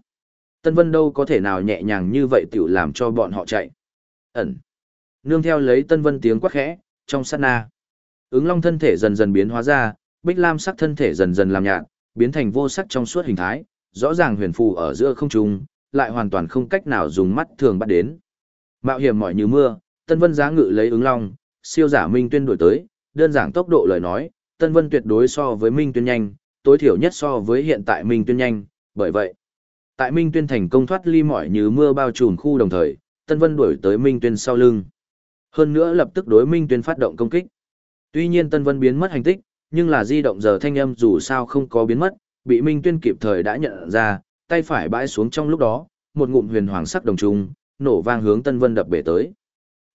Tân Vân đâu có thể nào nhẹ nhàng như vậy tiểu làm cho bọn họ chạy. Ẩn. Nương theo lấy Tân Vân tiếng quát khẽ, trong sát na. Ứng long thân thể dần dần biến hóa ra, bích lam sắc thân thể dần dần làm nhạt, biến thành vô sắc trong suốt hình thái, rõ ràng huyền phù ở giữa không trung, lại hoàn toàn không cách nào dùng mắt thường bắt đến. Mạo hiểm mỏi như mưa, Tân Vân giá ngự lấy ứng long, siêu giả Minh Tuyên đuổi tới, đơn giản tốc độ lời nói, Tân Vân tuyệt đối so với Minh Tuyên nhanh, tối thiểu nhất so với hiện tại Minh Tuyên nhanh, bởi vậy, tại Minh Tuyên thành công thoát ly mỏi như mưa bao trùm khu đồng thời, Tân Vân đuổi tới Minh Tuyên sau lưng. Hơn nữa lập tức đối Minh Tuyên phát động công kích. Tuy nhiên Tân Vân biến mất hành tích, nhưng là di động giờ thanh âm dù sao không có biến mất, bị Minh Tuyên kịp thời đã nhận ra, tay phải bãi xuống trong lúc đó, một ngụm huyền hoàng sắc đồng trung, nổ vang hướng Tân Vân đập bể tới.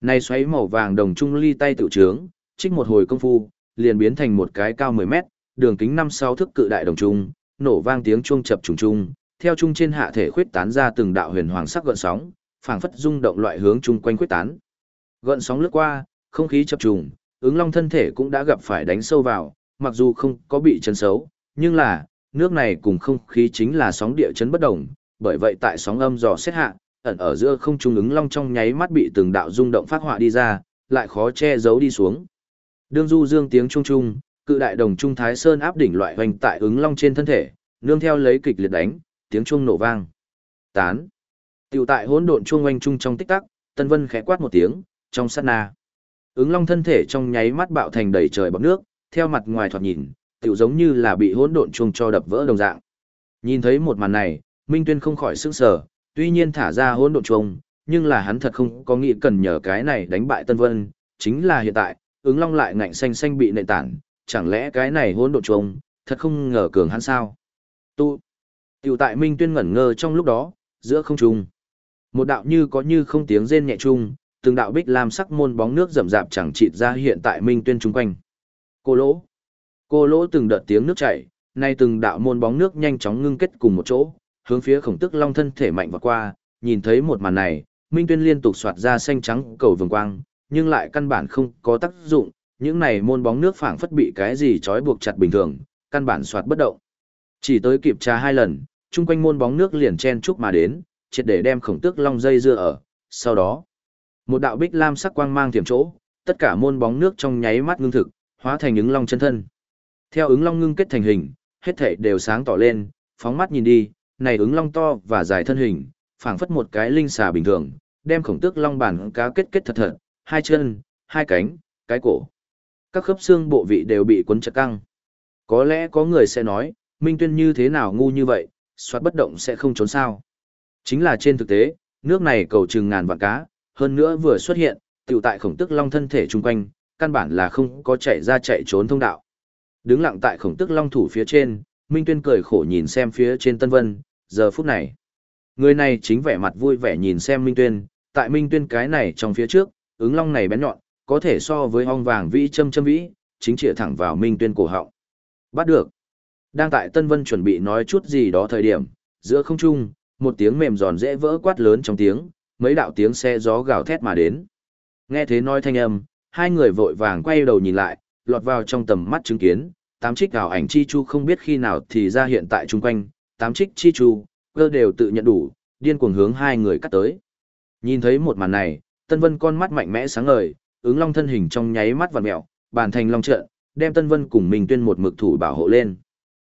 Này xoáy màu vàng đồng trung ly tay tự trướng, trích một hồi công phu, liền biến thành một cái cao 10 mét, đường kính 5-6 thước cự đại đồng trung, nổ vang tiếng chuông chập trùng trung, theo trung trên hạ thể khuyết tán ra từng đạo huyền hoàng sắc gợn sóng, phảng phất rung động loại hướng chung quanh khuyết tán. Gợn sóng lướt qua, không khí chập trùng, ứng long thân thể cũng đã gặp phải đánh sâu vào, mặc dù không có bị chấn xấu, nhưng là, nước này cùng không khí chính là sóng địa chấn bất động, bởi vậy tại sóng âm dò xét hạ, ẩn ở giữa không trung ứng long trong nháy mắt bị từng đạo rung động phát họa đi ra, lại khó che giấu đi xuống. Đương du dương tiếng trung trung, cự đại đồng trung thái sơn áp đỉnh loại hoành tại ứng long trên thân thể, nương theo lấy kịch liệt đánh, tiếng trung nổ vang. Tán. Tiểu tại hỗn độn chuông oanh trung trong tích tắc, Tân Vân khẽ quát một tiếng, trong sát na. Ứng long thân thể trong nháy mắt bạo thành đầy trời bọt nước, theo mặt ngoài thoạt nhìn, tiểu giống như là bị hỗn độn chuông cho đập vỡ đồng dạng. Nhìn thấy một màn này, Minh Tuyên không khỏi sững sờ, tuy nhiên thả ra hỗn độn chuông, nhưng là hắn thật không có nghĩ cần nhờ cái này đánh bại Tân Vân, chính là hiện tại, ứng long lại ngạnh xanh xanh bị nệ tản, chẳng lẽ cái này hỗn độn chuông, thật không ngờ cường hắn sao? Tu. Tiểu tại Minh Tuyên ngẩn ngơ trong lúc đó, giữa không trung. Một đạo như có như không tiếng rên nhẹ chung, từng đạo bích lam sắc môn bóng nước rậm rạp chẳng chịt ra hiện tại Minh Tuyên chung quanh. Cô lỗ. Cô lỗ từng đợt tiếng nước chảy, nay từng đạo môn bóng nước nhanh chóng ngưng kết cùng một chỗ, hướng phía khổng tức long thân thể mạnh và qua, nhìn thấy một màn này, Minh Tuyên liên tục soạt ra xanh trắng cầu vồng quang, nhưng lại căn bản không có tác dụng, những này môn bóng nước phảng phất bị cái gì trói buộc chặt bình thường, căn bản soạt bất động. Chỉ tới kịp trà hai lần, chung quanh môn bóng nước liền chen chúc mà đến, triệt để đem khổng tước long dây dưa ở, sau đó, một đạo bích lam sắc quang mang tiềm chỗ, tất cả môn bóng nước trong nháy mắt ngưng thực, hóa thành ứng long chân thân. Theo ứng long ngưng kết thành hình, hết thảy đều sáng tỏ lên, phóng mắt nhìn đi, này ứng long to và dài thân hình, phảng phất một cái linh xà bình thường, đem khổng tước long bản cá kết kết thật thật, hai chân, hai cánh, cái cổ. Các khớp xương bộ vị đều bị cuốn chặt căng. Có lẽ có người sẽ nói, Minh Tuyên như thế nào ngu như vậy, soát bất động sẽ không trốn sao. Chính là trên thực tế, nước này cầu chừng ngàn vạn cá, hơn nữa vừa xuất hiện, tiểu tại khổng tức long thân thể chung quanh, căn bản là không có chạy ra chạy trốn thông đạo. Đứng lặng tại khổng tức long thủ phía trên, Minh Tuyên cười khổ nhìn xem phía trên Tân Vân, giờ phút này. Người này chính vẻ mặt vui vẻ nhìn xem Minh Tuyên, tại Minh Tuyên cái này trong phía trước, ứng long này bén nhọn, có thể so với ong vàng vĩ châm châm vĩ, chính trịa thẳng vào Minh Tuyên cổ họng. Bắt được. Đang tại Tân Vân chuẩn bị nói chút gì đó thời điểm, giữa không trung, một tiếng mềm giòn dễ vỡ quát lớn trong tiếng, mấy đạo tiếng xe gió gào thét mà đến. Nghe thế nói thanh âm, hai người vội vàng quay đầu nhìn lại, lọt vào trong tầm mắt chứng kiến, tám trích gào ảnh chi chu không biết khi nào thì ra hiện tại chung quanh, tám trích chi chu, cơ đều tự nhận đủ, điên cuồng hướng hai người cắt tới. Nhìn thấy một màn này, Tân Vân con mắt mạnh mẽ sáng ngời, ứng long thân hình trong nháy mắt vặn mèo, bàn thành long trận, đem Tân Vân cùng mình Tuyên một mực thủ bảo hộ lên.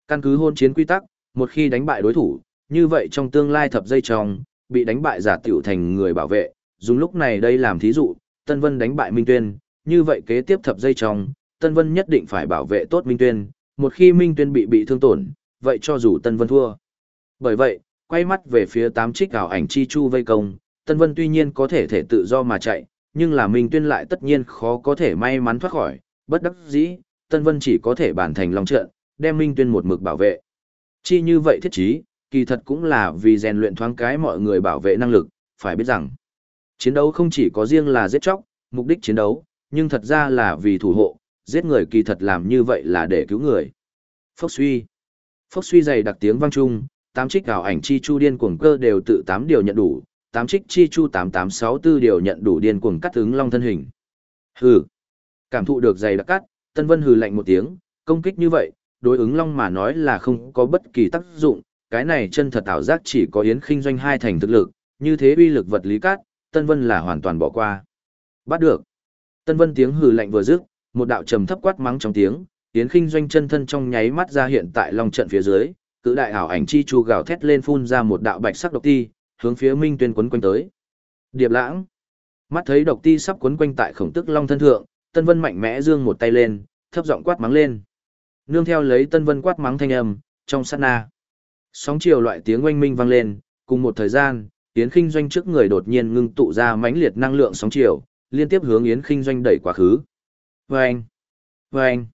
Căn cứ hôn chiến quy tắc, một khi đánh bại đối thủ, như vậy trong tương lai thập dây trong, bị đánh bại giả tiểu thành người bảo vệ, dùng lúc này đây làm thí dụ, Tân Vân đánh bại Minh Tuyên, như vậy kế tiếp thập dây trong, Tân Vân nhất định phải bảo vệ tốt Minh Tuyên, một khi Minh Tuyên bị bị thương tổn, vậy cho dù Tân Vân thua. Bởi vậy, quay mắt về phía tám trích ảo ảnh chi chu vây công, Tân Vân tuy nhiên có thể thể tự do mà chạy, nhưng là Minh Tuyên lại tất nhiên khó có thể may mắn thoát khỏi, bất đắc dĩ, Tân Vân chỉ có thể bản thành lòng trận, đem Minh Tuyên một mực bảo vệ. Chi như vậy thiết chí, kỳ thật cũng là vì rèn luyện thoáng cái mọi người bảo vệ năng lực, phải biết rằng, chiến đấu không chỉ có riêng là giết chóc, mục đích chiến đấu, nhưng thật ra là vì thủ hộ, giết người kỳ thật làm như vậy là để cứu người. Phốc suy. Phốc suy dày đặc tiếng vang trung, tám trích ảo ảnh chi chu điên cuồng cơ đều tự tám điều nhận đủ, tám trích chi chu 8864 điều nhận đủ điên cuồng cắt ứng long thân hình. Hừ. Cảm thụ được dày đặc cắt, Tân Vân hừ lạnh một tiếng, công kích như vậy, đối ứng long mà nói là không có bất kỳ tác dụng, cái này chân thật ảo giác chỉ có yến khinh doanh hai thành thực lực, như thế uy lực vật lý cát, Tân Vân là hoàn toàn bỏ qua. Bắt được. Tân Vân tiếng hừ lạnh vừa dứt, một đạo trầm thấp quát mắng trong tiếng, yến khinh doanh chân thân trong nháy mắt ra hiện tại long trận phía dưới, cự đại ảo ảnh chi chu gào thét lên phun ra một đạo bạch sắc độc ti, hướng phía Minh Tuyên quấn quanh tới. Điệp Lãng. Mắt thấy độc ti sắp quấn quanh tại khổng tức long thân thượng, Tân Vân mạnh mẽ giương một tay lên, thấp giọng quát mắng lên. Nương theo lấy Tân Vân quát mắng thanh âm, trong sát na. Sóng chiều loại tiếng oanh minh vang lên, cùng một thời gian, Yến Kinh Doanh trước người đột nhiên ngưng tụ ra mãnh liệt năng lượng sóng chiều, liên tiếp hướng Yến Kinh Doanh đẩy quá khứ. Vâng! Vâng!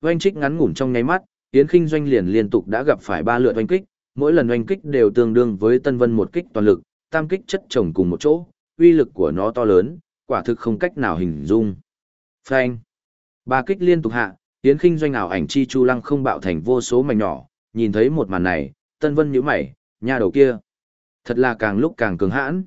Vâng trích ngắn ngủn trong nháy mắt, Yến Kinh Doanh liền liên tục đã gặp phải ba lượt oanh kích, mỗi lần oanh kích đều tương đương với Tân Vân một kích toàn lực, tam kích chất chồng cùng một chỗ, uy lực của nó to lớn, quả thực không cách nào hình dung. Phanh! Ba kích liên tục hạ, Yến Kinh Doanh ảo ảnh chi chu lăng không bạo thành vô số mảnh nhỏ, nhìn thấy một màn này, Tân Vân nhíu mày, nha đầu kia. Thật là càng lúc càng cường hãn.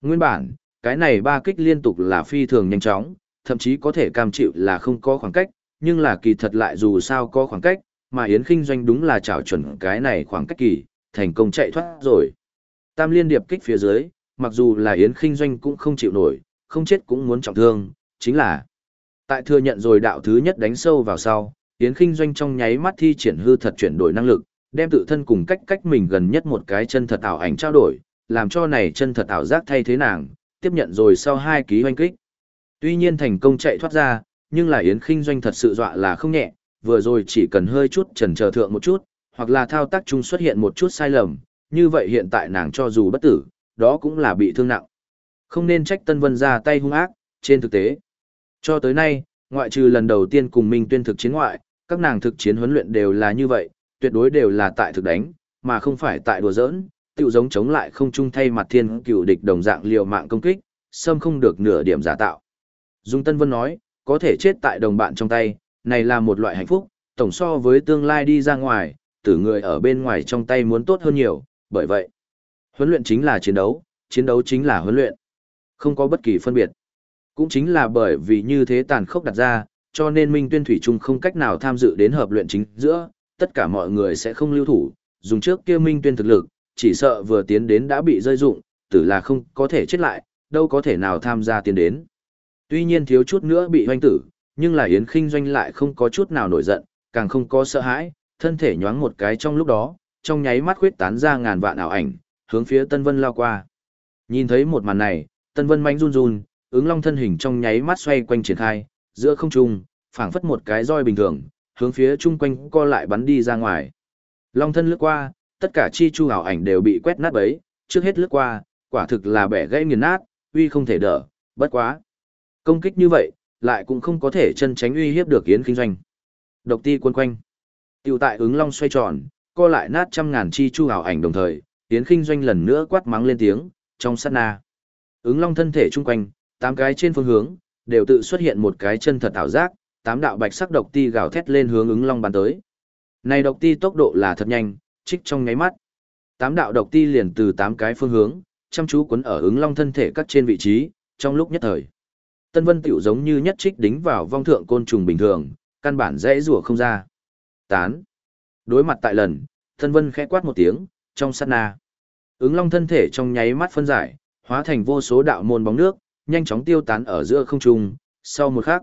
Nguyên bản, cái này ba kích liên tục là phi thường nhanh chóng, thậm chí có thể cam chịu là không có khoảng cách, nhưng là kỳ thật lại dù sao có khoảng cách, mà Yến Kinh Doanh đúng là trảo chuẩn cái này khoảng cách kỳ, thành công chạy thoát rồi. Tam liên điệp kích phía dưới, mặc dù là Yến Kinh Doanh cũng không chịu nổi, không chết cũng muốn trọng thương, chính là tại thừa nhận rồi đạo thứ nhất đánh sâu vào sau, Yến Kinh Doanh trong nháy mắt thi triển hư thật chuyển đổi năng lực, đem tự thân cùng cách cách mình gần nhất một cái chân thật ảo ảnh trao đổi, làm cho này chân thật ảo giác thay thế nàng, tiếp nhận rồi sau hai ký hoanh kích. Tuy nhiên thành công chạy thoát ra, nhưng là Yến Kinh Doanh thật sự dọa là không nhẹ, vừa rồi chỉ cần hơi chút chần chờ thượng một chút, hoặc là thao tác chung xuất hiện một chút sai lầm, như vậy hiện tại nàng cho dù bất tử, đó cũng là bị thương nặng. Không nên trách Tân Vân ra tay hung ác, trên thực tế. Cho tới nay, ngoại trừ lần đầu tiên cùng Minh tuyên thực chiến ngoại, các nàng thực chiến huấn luyện đều là như vậy, tuyệt đối đều là tại thực đánh, mà không phải tại đùa giỡn, tiểu giống chống lại không chung thay mặt thiên cựu địch đồng dạng liều mạng công kích, xâm không được nửa điểm giả tạo. Dung Tân Vân nói, có thể chết tại đồng bạn trong tay, này là một loại hạnh phúc, tổng so với tương lai đi ra ngoài, tử người ở bên ngoài trong tay muốn tốt hơn nhiều, bởi vậy, huấn luyện chính là chiến đấu, chiến đấu chính là huấn luyện. Không có bất kỳ phân biệt. Cũng chính là bởi vì như thế tàn khốc đặt ra, cho nên Minh Tuyên Thủy Trung không cách nào tham dự đến hợp luyện chính giữa, tất cả mọi người sẽ không lưu thủ, dùng trước kia Minh Tuyên thực lực, chỉ sợ vừa tiến đến đã bị rơi dụng, tử là không có thể chết lại, đâu có thể nào tham gia tiến đến. Tuy nhiên thiếu chút nữa bị hoanh tử, nhưng là Yến Kinh Doanh lại không có chút nào nổi giận, càng không có sợ hãi, thân thể nhoáng một cái trong lúc đó, trong nháy mắt khuyết tán ra ngàn vạn ảo ảnh, hướng phía Tân Vân lao qua. Nhìn thấy một màn này, Tân Vân manh run run, ứng long thân hình trong nháy mắt xoay quanh triển khai, giữa không trung, phảng phất một cái roi bình thường, hướng phía chung quanh co lại bắn đi ra ngoài. Long thân lướt qua, tất cả chi chu ảo ảnh đều bị quét nát bấy, trước hết lướt qua, quả thực là bẻ gãy nghiền nát, uy không thể đỡ, bất quá. Công kích như vậy, lại cũng không có thể chân tránh uy hiếp được Yến Kinh Doanh. Độc ti quân quanh. Tiểu tại ứng long xoay tròn, co lại nát trăm ngàn chi chu ảo ảnh đồng thời, Yến Kinh Doanh lần nữa quát mắng lên tiếng, trong sát na. Ứng long thân thể chung quanh, tám cái trên phương hướng, đều tự xuất hiện một cái chân thật ảo giác, tám đạo bạch sắc độc ti gào thét lên hướng ứng long bắn tới. Này độc ti tốc độ là thật nhanh, trích trong nháy mắt. Tám đạo độc ti liền từ tám cái phương hướng, chăm chú cuốn ở ứng long thân thể các trên vị trí, trong lúc nhất thời. Tân Vân tiểu giống như nhất trích đính vào vong thượng côn trùng bình thường, căn bản dễ rủa không ra. Tán. Đối mặt tại lần, Tân Vân khẽ quát một tiếng, trong sát na. Ứng long thân thể trong nháy mắt phân giải, hóa thành vô số đạo môn bóng nước, nhanh chóng tiêu tán ở giữa không trung, sau một khắc.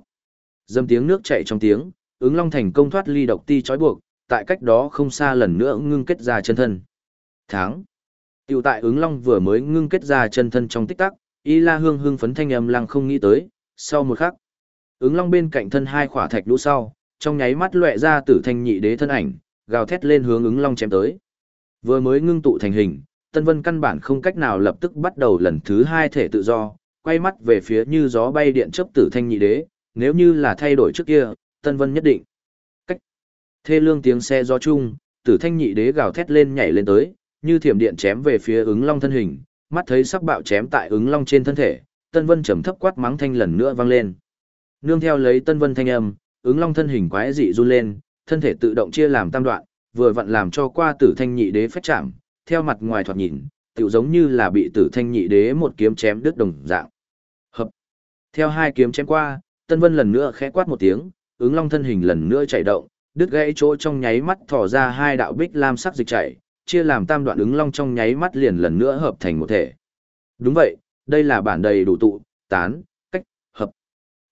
Dâm tiếng nước chảy trong tiếng, ứng long thành công thoát ly độc ti trói buộc, tại cách đó không xa lần nữa ngưng kết ra chân thân. Tháng. Tiểu tại ứng long vừa mới ngưng kết ra chân thân trong tích tắc, y la hương hương phấn thanh âm lăng không nghĩ tới, sau một khắc. Ứng long bên cạnh thân hai khỏa thạch lũ sau, trong nháy mắt lóe ra tử thanh nhị đế thân ảnh, gào thét lên hướng ứng long chém tới. Vừa mới ngưng tụ thành hình, Tân Vân căn bản không cách nào lập tức bắt đầu lần thứ hai thể tự do, quay mắt về phía như gió bay điện chấp tử thanh nhị đế, nếu như là thay đổi trước kia, Tân Vân nhất định. Cách. Thê lương tiếng xe gió chung, tử thanh nhị đế gào thét lên nhảy lên tới, như thiểm điện chém về phía ứng long thân hình, mắt thấy sắc bạo chém tại ứng long trên thân thể, Tân Vân trầm thấp quát mắng thanh lần nữa vang lên. Nương theo lấy Tân Vân thanh âm, ứng long thân hình quái dị run lên, thân thể tự động chia làm tam đoạn, vừa vặn làm cho qua tử thanh nhị đế phách chạm, theo mặt ngoài thoạt nhìn, tựu giống như là bị tử thanh nhị đế một kiếm chém đứt đồng dạng. Hợp. Theo hai kiếm chém qua, Tân Vân lần nữa khẽ quát một tiếng, ứng long thân hình lần nữa chạy động, đứt gãy chỗ trong nháy mắt thò ra hai đạo bích lam sắc dịch chảy, chia làm tam đoạn ứng long trong nháy mắt liền lần nữa hợp thành một thể. Đúng vậy, đây là bản đầy đủ tụ, tán, cách, hợp.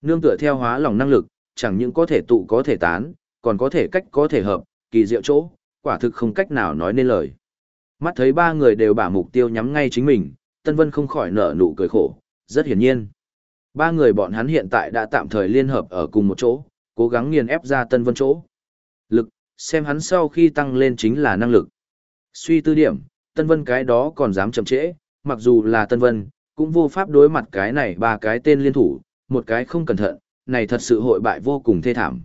Nương tựa theo hóa lòng năng lực, chẳng những có thể tụ có thể tán, còn có thể cách có thể hợp, kỳ diệu chỗ, quả thực không cách nào nói nên lời. Mắt thấy ba người đều bả mục tiêu nhắm ngay chính mình, Tân Vân không khỏi nở nụ cười khổ, rất hiển nhiên. Ba người bọn hắn hiện tại đã tạm thời liên hợp ở cùng một chỗ, cố gắng nghiền ép ra Tân Vân chỗ. Lực, xem hắn sau khi tăng lên chính là năng lực. Suy tư điểm, Tân Vân cái đó còn dám chậm trễ, mặc dù là Tân Vân, cũng vô pháp đối mặt cái này ba cái tên liên thủ, một cái không cẩn thận, này thật sự hội bại vô cùng thê thảm.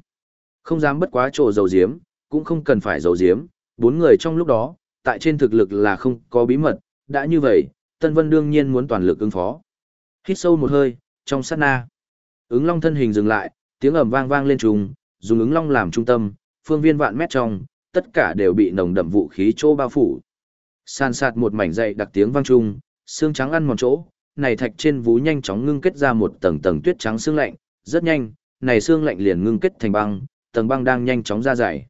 Không dám bất quá trổ dầu diếm, cũng không cần phải dầu diếm, bốn người trong lúc đó, tại trên thực lực là không có bí mật, đã như vậy, Tân Vân đương nhiên muốn toàn lực ứng phó. Hít sâu một hơi, trong sát na. Ứng long thân hình dừng lại, tiếng ầm vang vang lên trùng, dùng ứng long làm trung tâm, phương viên vạn mét trong, tất cả đều bị nồng đậm vũ khí chỗ bao phủ. San sạt một mảnh dậy đặc tiếng vang trung, xương trắng ăn mòn chỗ, này thạch trên vú nhanh chóng ngưng kết ra một tầng tầng tuyết trắng xương lạnh, rất nhanh, này xương lạnh liền ngưng kết thành băng, tầng băng đang nhanh chóng ra dày.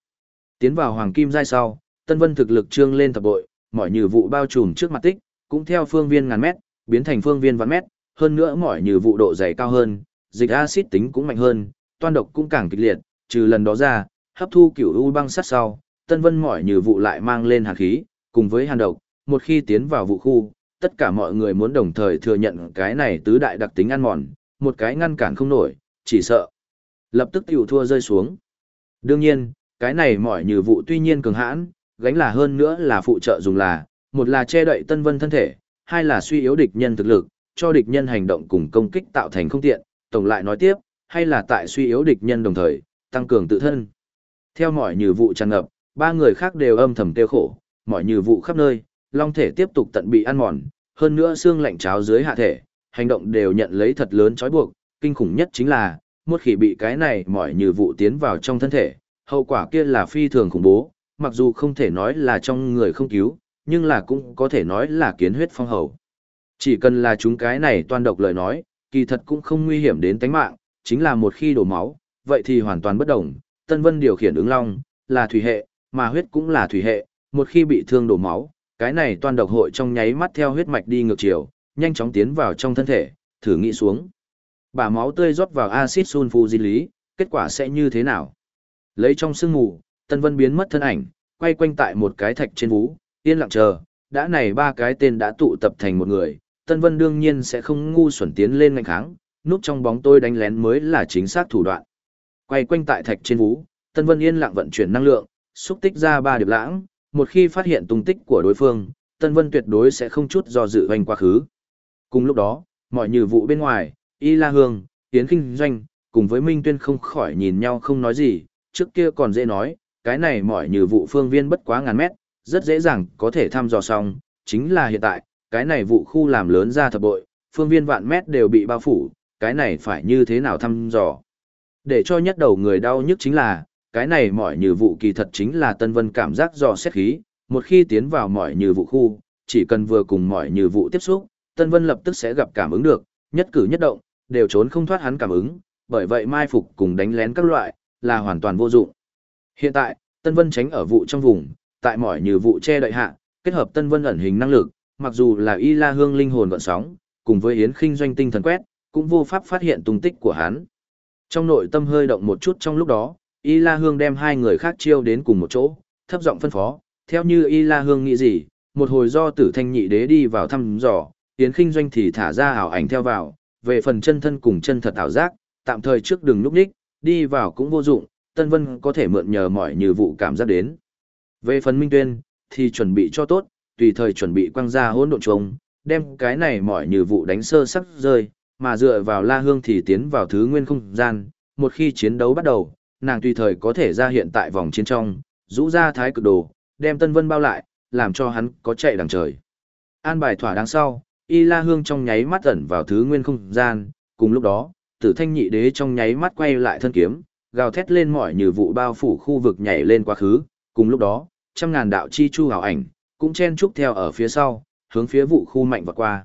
Tiến vào hoàng kim giai sau, Tân Vân thực lực trương lên thập bội, mọi như vụ bao trùm trước mặt tích, cũng theo phương viên ngàn mét, biến thành phương viên vạn mét, hơn nữa mỏi như vụ độ dày cao hơn, dịch axit tính cũng mạnh hơn, toan độc cũng càng kịch liệt, trừ lần đó ra, hấp thu cửu u băng sắt sau, Tân Vân mỏi như vụ lại mang lên hàn khí, cùng với hàn độc, một khi tiến vào vụ khu, tất cả mọi người muốn đồng thời thừa nhận cái này tứ đại đặc tính ăn mòn, một cái ngăn cản không nổi, chỉ sợ lập tức tiểu thua rơi xuống. Đương nhiên, cái này mỏi như vụ tuy nhiên cường hãn, gánh là hơn nữa là phụ trợ dùng là, một là che đậy Tân Vân thân thể, hai là suy yếu địch nhân thực lực, cho địch nhân hành động cùng công kích tạo thành không tiện, tổng lại nói tiếp, hay là tại suy yếu địch nhân đồng thời, tăng cường tự thân. Theo mọi như vụ tràn ngập, ba người khác đều âm thầm tiêu khổ, mọi như vụ khắp nơi, long thể tiếp tục tận bị ăn mòn, hơn nữa xương lạnh cháo dưới hạ thể, hành động đều nhận lấy thật lớn trói buộc, kinh khủng nhất chính là, một khi bị cái này mọi như vụ tiến vào trong thân thể, hậu quả kia là phi thường khủng bố, mặc dù không thể nói là trong người không cứu, nhưng là cũng có thể nói là kiến huyết phong hầu. Chỉ cần là chúng cái này toan độc lời nói, kỳ thật cũng không nguy hiểm đến tính mạng, chính là một khi đổ máu, vậy thì hoàn toàn bất đồng. Tân Vân điều khiển ứng long, là thủy hệ, mà huyết cũng là thủy hệ, một khi bị thương đổ máu, cái này toan độc hội trong nháy mắt theo huyết mạch đi ngược chiều, nhanh chóng tiến vào trong thân thể, thử nghĩ xuống. Bả máu tươi rót vào axit di lý, kết quả sẽ như thế nào? Lấy trong sương mù, Tân Vân biến mất thân ảnh, quay quanh tại một cái thạch trên vú, yên lặng chờ, đã này ba cái tên đã tụ tập thành một người, Tân Vân đương nhiên sẽ không ngu xuẩn tiến lên ngành kháng, núp trong bóng tôi đánh lén mới là chính xác thủ đoạn. Quay quanh tại thạch trên vú, Tân Vân yên lặng vận chuyển năng lượng, xúc tích ra ba điệp lãng, một khi phát hiện tung tích của đối phương, Tân Vân tuyệt đối sẽ không chút do dự hoành quá khứ. Cùng lúc đó, mọi như vụ bên ngoài, Y La Hương, Tiến Kinh Doanh, cùng với Minh Tuyên không khỏi nhìn nhau không nói gì, trước kia còn dễ nói, cái này mọi như vụ phương viên bất quá ngàn mét, rất dễ dàng có thể thăm dò xong, chính là hiện tại, cái này vụ khu làm lớn ra thập bội, phương viên vạn mét đều bị bao phủ, cái này phải như thế nào thăm dò. Để cho nhất đầu người đau nhất chính là, cái này mọi như vụ kỳ thật chính là Tân Vân cảm giác dò xét khí, một khi tiến vào mọi như vụ khu, chỉ cần vừa cùng mọi như vụ tiếp xúc, Tân Vân lập tức sẽ gặp cảm ứng được, nhất cử nhất động, đều trốn không thoát hắn cảm ứng, bởi vậy mai phục cùng đánh lén các loại, là hoàn toàn vô dụng. Hiện tại, Tân Vân tránh ở vụ trong vùng, tại mọi như vụ che đậy hạ, kết hợp Tân Vân ẩn hình năng lực, mặc dù là Y La Hương linh hồn gợn sóng, cùng với Yến Khinh doanh tinh thần quét, cũng vô pháp phát hiện tung tích của hắn. Trong nội tâm hơi động một chút trong lúc đó, Y La Hương đem hai người khác chiêu đến cùng một chỗ, thấp giọng phân phó, theo như Y La Hương nghĩ gì, một hồi do tử thanh nhị đế đi vào thăm dò, Yến Khinh doanh thì thả ra ảo ảnh theo vào, về phần chân thân cùng chân thật ảo giác, tạm thời trước đừng núp đích, đi vào cũng vô dụng, Tân Vân có thể mượn nhờ mọi như vụ cảm giác đến. Về phần Minh Tuyên, thì chuẩn bị cho tốt, tùy thời chuẩn bị quăng ra hỗn độn trùng, đem cái này mọi như vụ đánh sơ sắc rơi, mà dựa vào La Hương thì tiến vào thứ nguyên không gian, một khi chiến đấu bắt đầu, nàng tùy thời có thể ra hiện tại vòng chiến trong, rũ ra thái cực đồ, đem Tân Vân bao lại, làm cho hắn có chạy đằng trời. An bài thỏa đáng sau, Y La Hương trong nháy mắt ẩn vào thứ nguyên không gian, cùng lúc đó, Tử Thanh Nhị Đế trong nháy mắt quay lại thân kiếm, gào thét lên mọi như vụ bao phủ khu vực nhảy lên quá khứ, cùng lúc đó, trăm ngàn đạo chi chu hào ảnh, cũng chen trúc theo ở phía sau, hướng phía vụ khu mạnh và qua.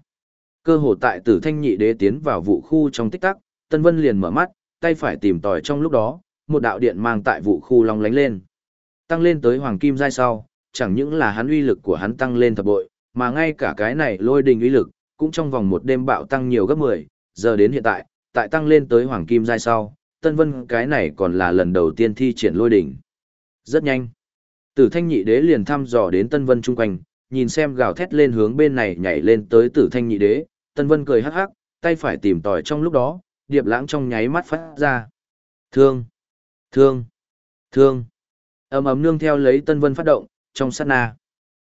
Cơ hồ tại Tử Thanh Nhị Đế tiến vào vụ khu trong tích tắc, Tân Vân liền mở mắt, tay phải tìm tòi trong lúc đó, một đạo điện mang tại vụ khu long lánh lên. Tăng lên tới hoàng kim giai sau, chẳng những là hắn uy lực của hắn tăng lên thập bội, mà ngay cả cái này lôi đình uy lực, cũng trong vòng một đêm bạo tăng nhiều gấp 10, giờ đến hiện tại, tại tăng lên tới hoàng kim giai sau, Tân Vân cái này còn là lần đầu tiên thi triển lôi đỉnh. Rất nhanh. Tử Thanh Nhị Đế liền thăm dò đến Tân Vân chung quanh, nhìn xem gào thét lên hướng bên này nhảy lên tới Tử Thanh Nhị Đế, Tân Vân cười hắc hắc, tay phải tìm tòi trong lúc đó, điệp lãng trong nháy mắt phát ra. Thương, thương, thương. Ầm ầm nương theo lấy Tân Vân phát động, trong sát na.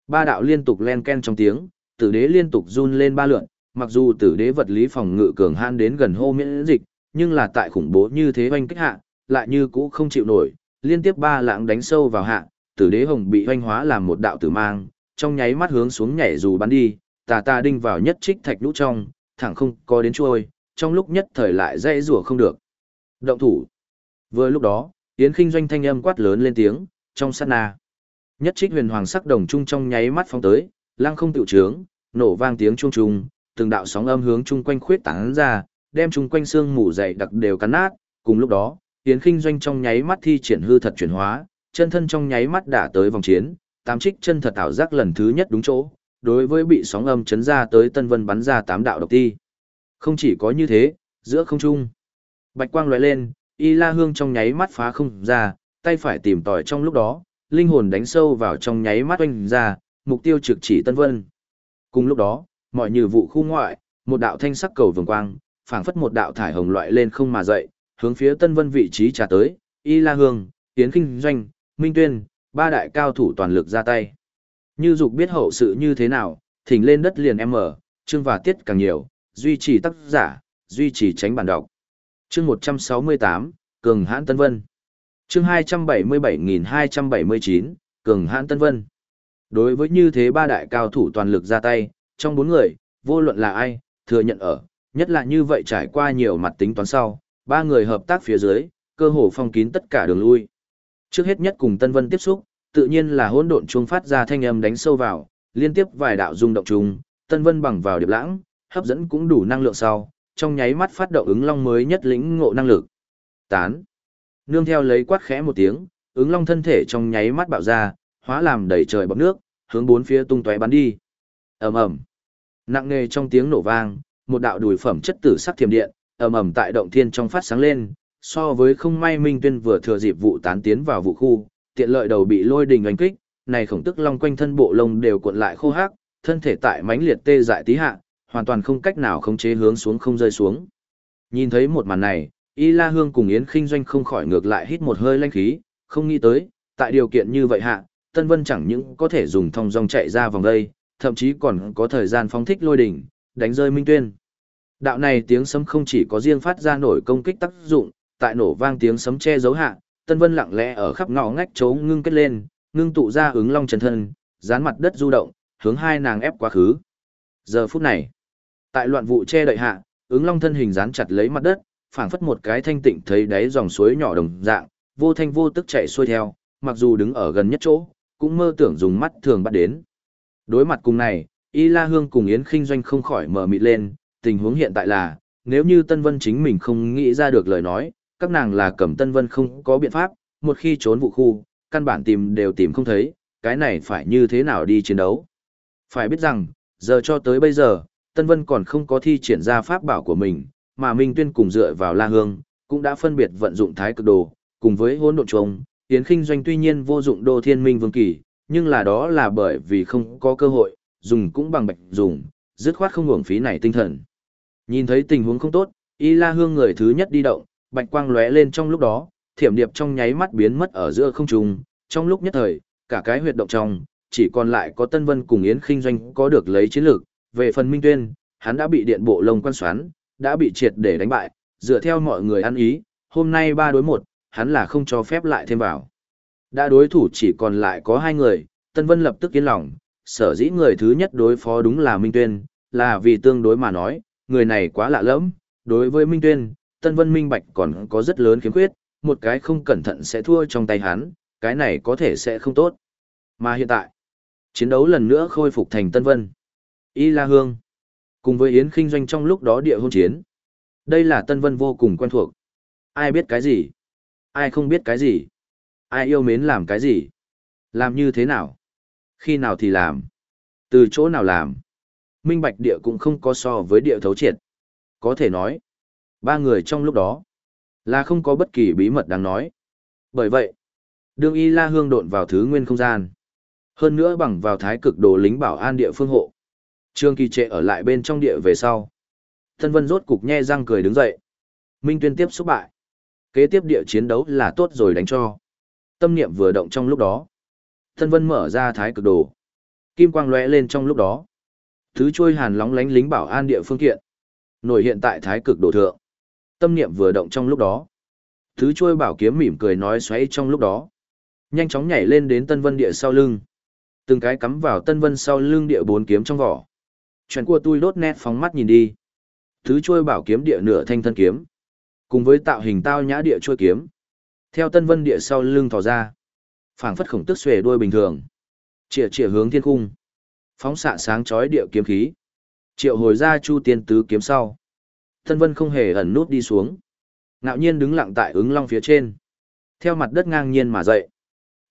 Ba đạo liên tục len ken trong tiếng, Tử Đế liên tục run lên ba lượn, mặc dù Tử Đế vật lý phòng ngự cường han đến gần hô miễn dịch, nhưng là tại khủng bố như thế oanh kích hạ, lại như cũ không chịu nổi, liên tiếp ba lãng đánh sâu vào hạ, tử đế hồng bị hoanh hóa làm một đạo tử mang, trong nháy mắt hướng xuống nhảy dù bắn đi, tà tà đinh vào nhất trích thạch lũ trong, thẳng không có đến trôi, trong lúc nhất thời lại dây rủa không được. Động thủ. Vừa lúc đó, Yến Kinh doanh thanh âm quát lớn lên tiếng, trong sát na. Nhất trích huyền hoàng sắc đồng trung trong nháy mắt phóng tới, lăng không tiểu trướng, nổ vang tiếng trung trung, từng đạo sóng âm hướng chung quanh khuyết tán ra, đem chung quanh xương mù dày đặc đều cắn nát, cùng lúc đó, Yến Kinh doanh trong nháy mắt thi triển hư thật chuyển hóa, chân thân trong nháy mắt đã tới vòng chiến, tám trích chân thật ảo giác lần thứ nhất đúng chỗ, đối với bị sóng âm chấn ra tới Tân Vân bắn ra tám đạo độc ti. Không chỉ có như thế, giữa không trung, bạch quang lóe lên, Y La Hương trong nháy mắt phá không ra, tay phải tìm tòi trong lúc đó, linh hồn đánh sâu vào trong nháy mắt oanh ra, mục tiêu trực chỉ Tân Vân. Cùng lúc đó, mọi như vụ khu ngoại, một đạo thanh sắc cầu vồng quang, phảng phất một đạo thải hồng loại lên không mà dậy, hướng phía Tân Vân vị trí trả tới, Y La Hương, Tiến Kinh Doanh, Minh Tuyên, ba đại cao thủ toàn lực ra tay. Như dục biết hậu sự như thế nào, thỉnh lên đất liền em mở, chương và tiết càng nhiều, duy trì tác giả, duy trì tránh bản đọc. Chương 168, Cường Hãn Tân Vân. Chương 277279, Cường Hãn Tân Vân. Đối với như thế ba đại cao thủ toàn lực ra tay, trong bốn người, vô luận là ai, thừa nhận ở, nhất là như vậy trải qua nhiều mặt tính toán sau, ba người hợp tác phía dưới, cơ hồ phong kín tất cả đường lui. Trước hết nhất cùng Tân Vân tiếp xúc, tự nhiên là hỗn độn chuông phát ra thanh âm đánh sâu vào, liên tiếp vài đạo rung động trùng, Tân Vân bằng vào điệp lãng, hấp dẫn cũng đủ năng lượng sau, trong nháy mắt phát động ứng long mới nhất lĩnh ngộ năng lực. Tán. Nương theo lấy quát khẽ một tiếng, ứng long thân thể trong nháy mắt bạo ra, hóa làm đầy trời bọt nước, hướng bốn phía tung tóe bắn đi. Ầm ầm. Nặng nề trong tiếng nổ vang, một đạo đùi phẩm chất tử sắc thiểm điện, ầm ầm tại động thiên trong phát sáng lên, so với không may Minh Tuyên vừa thừa dịp vụ tán tiến vào vụ khu, tiện lợi đầu bị lôi đình đánh kích, này khổng tức long quanh thân bộ lông đều cuộn lại khô hắc, thân thể tại mãnh liệt tê dại tí hạ, hoàn toàn không cách nào khống chế hướng xuống không rơi xuống. Nhìn thấy một màn này, Y La Hương cùng Yến Khinh Doanh không khỏi ngược lại hít một hơi lanh khí, không nghĩ tới, tại điều kiện như vậy hạ, Tân Vân chẳng những có thể dùng thông dong chạy ra vòng đây, thậm chí còn có thời gian phóng thích lôi đỉnh, đánh rơi Minh Tuyên. Đạo này tiếng sấm không chỉ có riêng phát ra nổi công kích tác dụng, tại nổ vang tiếng sấm che giấu hạ, Tân Vân lặng lẽ ở khắp ngõ ngách chỗ ngưng kết lên, ngưng tụ ra ứng long chân thân, dán mặt đất du động, hướng hai nàng ép quá khứ. Giờ phút này, tại loạn vụ che đậy hạ, ứng long thân hình dán chặt lấy mặt đất, phảng phất một cái thanh tịnh thấy đáy dòng suối nhỏ đồng dạng, vô thanh vô tức chạy xuôi theo, mặc dù đứng ở gần nhất chỗ, cũng mơ tưởng dùng mắt thường bắt đến. Đối mặt cùng này, Y La Hương cùng Yến Kinh Doanh không khỏi mở mịt lên, tình huống hiện tại là, nếu như Tân Vân chính mình không nghĩ ra được lời nói, các nàng là cầm Tân Vân không có biện pháp, một khi trốn vụ khu, căn bản tìm đều tìm không thấy, cái này phải như thế nào đi chiến đấu. Phải biết rằng, giờ cho tới bây giờ, Tân Vân còn không có thi triển ra pháp bảo của mình, mà Minh Tuyên cùng dựa vào La Hương, cũng đã phân biệt vận dụng thái cực đồ, cùng với hỗn độn trùng, Yến Kinh Doanh tuy nhiên vô dụng đô thiên minh vương kỳ, nhưng là đó là bởi vì không có cơ hội, dùng cũng bằng bạch dùng, dứt khoát không hưởng phí này tinh thần. Nhìn thấy tình huống không tốt, Y La Hương người thứ nhất đi động, bạch quang lóe lên trong lúc đó, thiểm điệp trong nháy mắt biến mất ở giữa không trung, trong lúc nhất thời, cả cái huyệt động trong, chỉ còn lại có Tân Vân cùng Yến Kinh Doanh có được lấy chiến lược, về phần Minh Tuyên, hắn đã bị điện bộ lông quan xoắn, đã bị triệt để đánh bại, dựa theo mọi người ăn ý, hôm nay ba đối một, hắn là không cho phép lại thêm vào. Đã đối thủ chỉ còn lại có hai người, Tân Vân lập tức yên lòng, sở dĩ người thứ nhất đối phó đúng là Minh Tuyên, là vì tương đối mà nói, người này quá lạ lẫm, đối với Minh Tuyên, Tân Vân Minh Bạch còn có rất lớn khiếm khuyết, một cái không cẩn thận sẽ thua trong tay hắn, cái này có thể sẽ không tốt. Mà hiện tại, chiến đấu lần nữa khôi phục thành Tân Vân. Y La Hương, cùng với Yến Kinh Doanh trong lúc đó địa hôn chiến. Đây là Tân Vân vô cùng quen thuộc. Ai biết cái gì? Ai không biết cái gì? Ai yêu mến làm cái gì? Làm như thế nào? Khi nào thì làm? Từ chỗ nào làm? Minh Bạch địa cũng không có so với địa thấu triệt. Có thể nói, ba người trong lúc đó, là không có bất kỳ bí mật đáng nói. Bởi vậy, đương y la hương độn vào thứ nguyên không gian. Hơn nữa bằng vào thái cực đồ lính bảo an địa phương hộ. Trương Kỳ Trệ ở lại bên trong địa về sau. Thân Vân rốt cục nhe răng cười đứng dậy. Minh Tuyên tiếp xúc bại. Kế tiếp địa chiến đấu là tốt rồi đánh cho. Tâm niệm vừa động trong lúc đó. Thân Vân mở ra thái cực đồ. Kim quang lóe lên trong lúc đó. Thứ trôi hàn lóng lánh lính bảo an địa phương kiện. Nổi hiện tại thái cực đồ thượng. Tâm niệm vừa động trong lúc đó. Thứ trôi bảo kiếm mỉm cười nói xoáy trong lúc đó. Nhanh chóng nhảy lên đến Tân Vân địa sau lưng. Từng cái cắm vào Tân Vân sau lưng địa bốn kiếm trong vỏ. Chuyện của tôi đốt nét phóng mắt nhìn đi. Thứ trôi bảo kiếm địa nửa thanh thân kiếm. Cùng với tạo hình tao nhã địa trôi kiếm. Theo Tân Vân địa sau lưng thò ra. phảng phất khổng tức xuề đuôi bình thường. Chỉa chỉa hướng thiên cung. Phóng xạ sáng chói địa kiếm khí. Triệu hồi ra chu tiên tứ kiếm sau. Tân Vân không hề ẩn nút đi xuống. Ngạo nhiên đứng lặng tại ứng long phía trên. Theo mặt đất ngang nhiên mà dậy.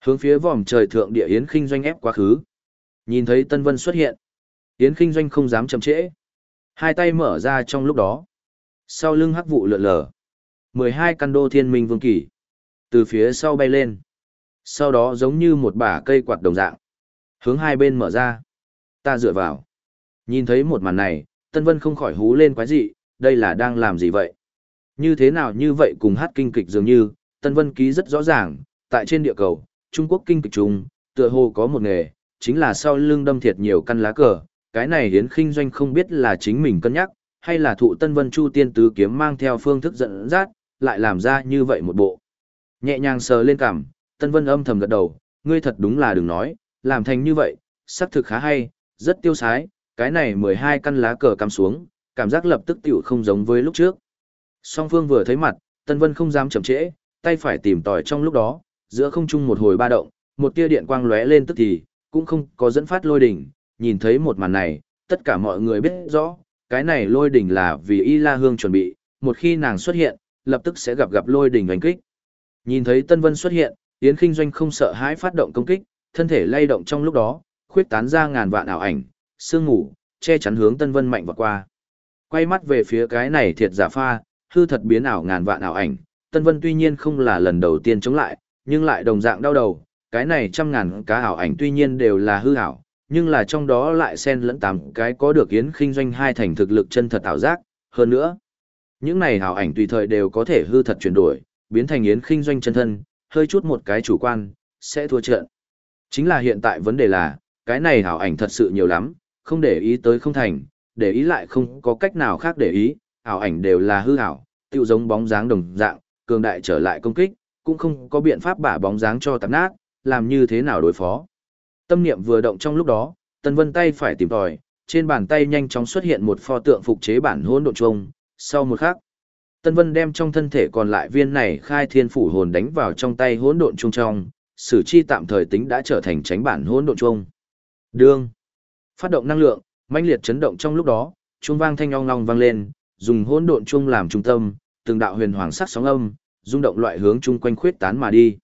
Hướng phía vòm trời thượng địa Yến Kinh doanh ép quá khứ. Nhìn thấy Tân Vân xuất hiện. Yến Kinh doanh không dám chậm trễ. Hai tay mở ra trong lúc đó. Sau lưng hắc vụ lượn lờ. mười hai căn đô thiên minh vương kỳ. Từ phía sau bay lên. Sau đó giống như một bả cây quạt đồng dạng. Hướng hai bên mở ra. Ta dựa vào. Nhìn thấy một màn này, Tân Vân không khỏi hú lên quái dị, đây là đang làm gì vậy? Như thế nào như vậy cùng hát kinh kịch dường như, Tân Vân ký rất rõ ràng, tại trên địa cầu, Trung Quốc kinh kịch chung, tựa hồ có một nghề, chính là sau lưng đâm thiệt nhiều căn lá cờ, cái này hiến khinh doanh không biết là chính mình cân nhắc, hay là thụ Tân Vân Chu tiên tứ kiếm mang theo phương thức dẫn dắt, lại làm ra như vậy một bộ. Nhẹ nhàng sờ lên cằm, Tân Vân âm thầm gật đầu, ngươi thật đúng là đừng nói, làm thành như vậy, sắc thực khá hay, rất tiêu sái, cái này 12 căn lá cờ cắm xuống, cảm giác lập tức tiểu không giống với lúc trước. Song phương vừa thấy mặt, Tân Vân không dám chậm trễ, tay phải tìm tòi trong lúc đó, giữa không trung một hồi ba động, một tia điện quang lóe lên tức thì, cũng không có dẫn phát lôi đỉnh, nhìn thấy một màn này, tất cả mọi người biết rõ, cái này lôi đỉnh là vì Y La Hương chuẩn bị, một khi nàng xuất hiện, lập tức sẽ gặp gặp lôi đỉnh đánh kích. Nhìn thấy Tân Vân xuất hiện, Yến Kinh Doanh không sợ hãi phát động công kích, thân thể lay động trong lúc đó, khuyết tán ra ngàn vạn ảo ảnh, sương ngủ, che chắn hướng Tân Vân mạnh vào qua. Quay mắt về phía cái này thiệt giả pha, hư thật biến ảo ngàn vạn ảo ảnh, Tân Vân tuy nhiên không là lần đầu tiên chống lại, nhưng lại đồng dạng đau đầu, cái này trăm ngàn cá ảo ảnh tuy nhiên đều là hư ảo, nhưng là trong đó lại xen lẫn tám cái có được yến khinh doanh hai thành thực lực chân thật ảo giác, hơn nữa. Những này ảo ảnh tùy thời đều có thể hư thật chuyển đổi, biến thành yến khinh doanh chân thân, hơi chút một cái chủ quan, sẽ thua trận. Chính là hiện tại vấn đề là, cái này ảo ảnh thật sự nhiều lắm, không để ý tới không thành, để ý lại không có cách nào khác để ý, ảo ảnh đều là hư ảo, tiêu giống bóng dáng đồng dạng, cường đại trở lại công kích, cũng không có biện pháp bả bóng dáng cho tạp nát, làm như thế nào đối phó. Tâm niệm vừa động trong lúc đó, Tân Vân tay phải tìm tòi, trên bàn tay nhanh chóng xuất hiện một pho tượng phục chế bản hỗn độn trùng, sau một khắc, Tân Vân đem trong thân thể còn lại viên này khai thiên phủ hồn đánh vào trong tay hỗn độn trung trong, sử chi tạm thời tính đã trở thành tránh bản hỗn độn trung Đương, phát động năng lượng, mãnh liệt chấn động trong lúc đó, chuông vang thanh ong long vang lên, dùng hỗn độn chuông làm trung tâm, từng đạo huyền hoàng sắc sóng âm, rung động loại hướng chung quanh khuyết tán mà đi.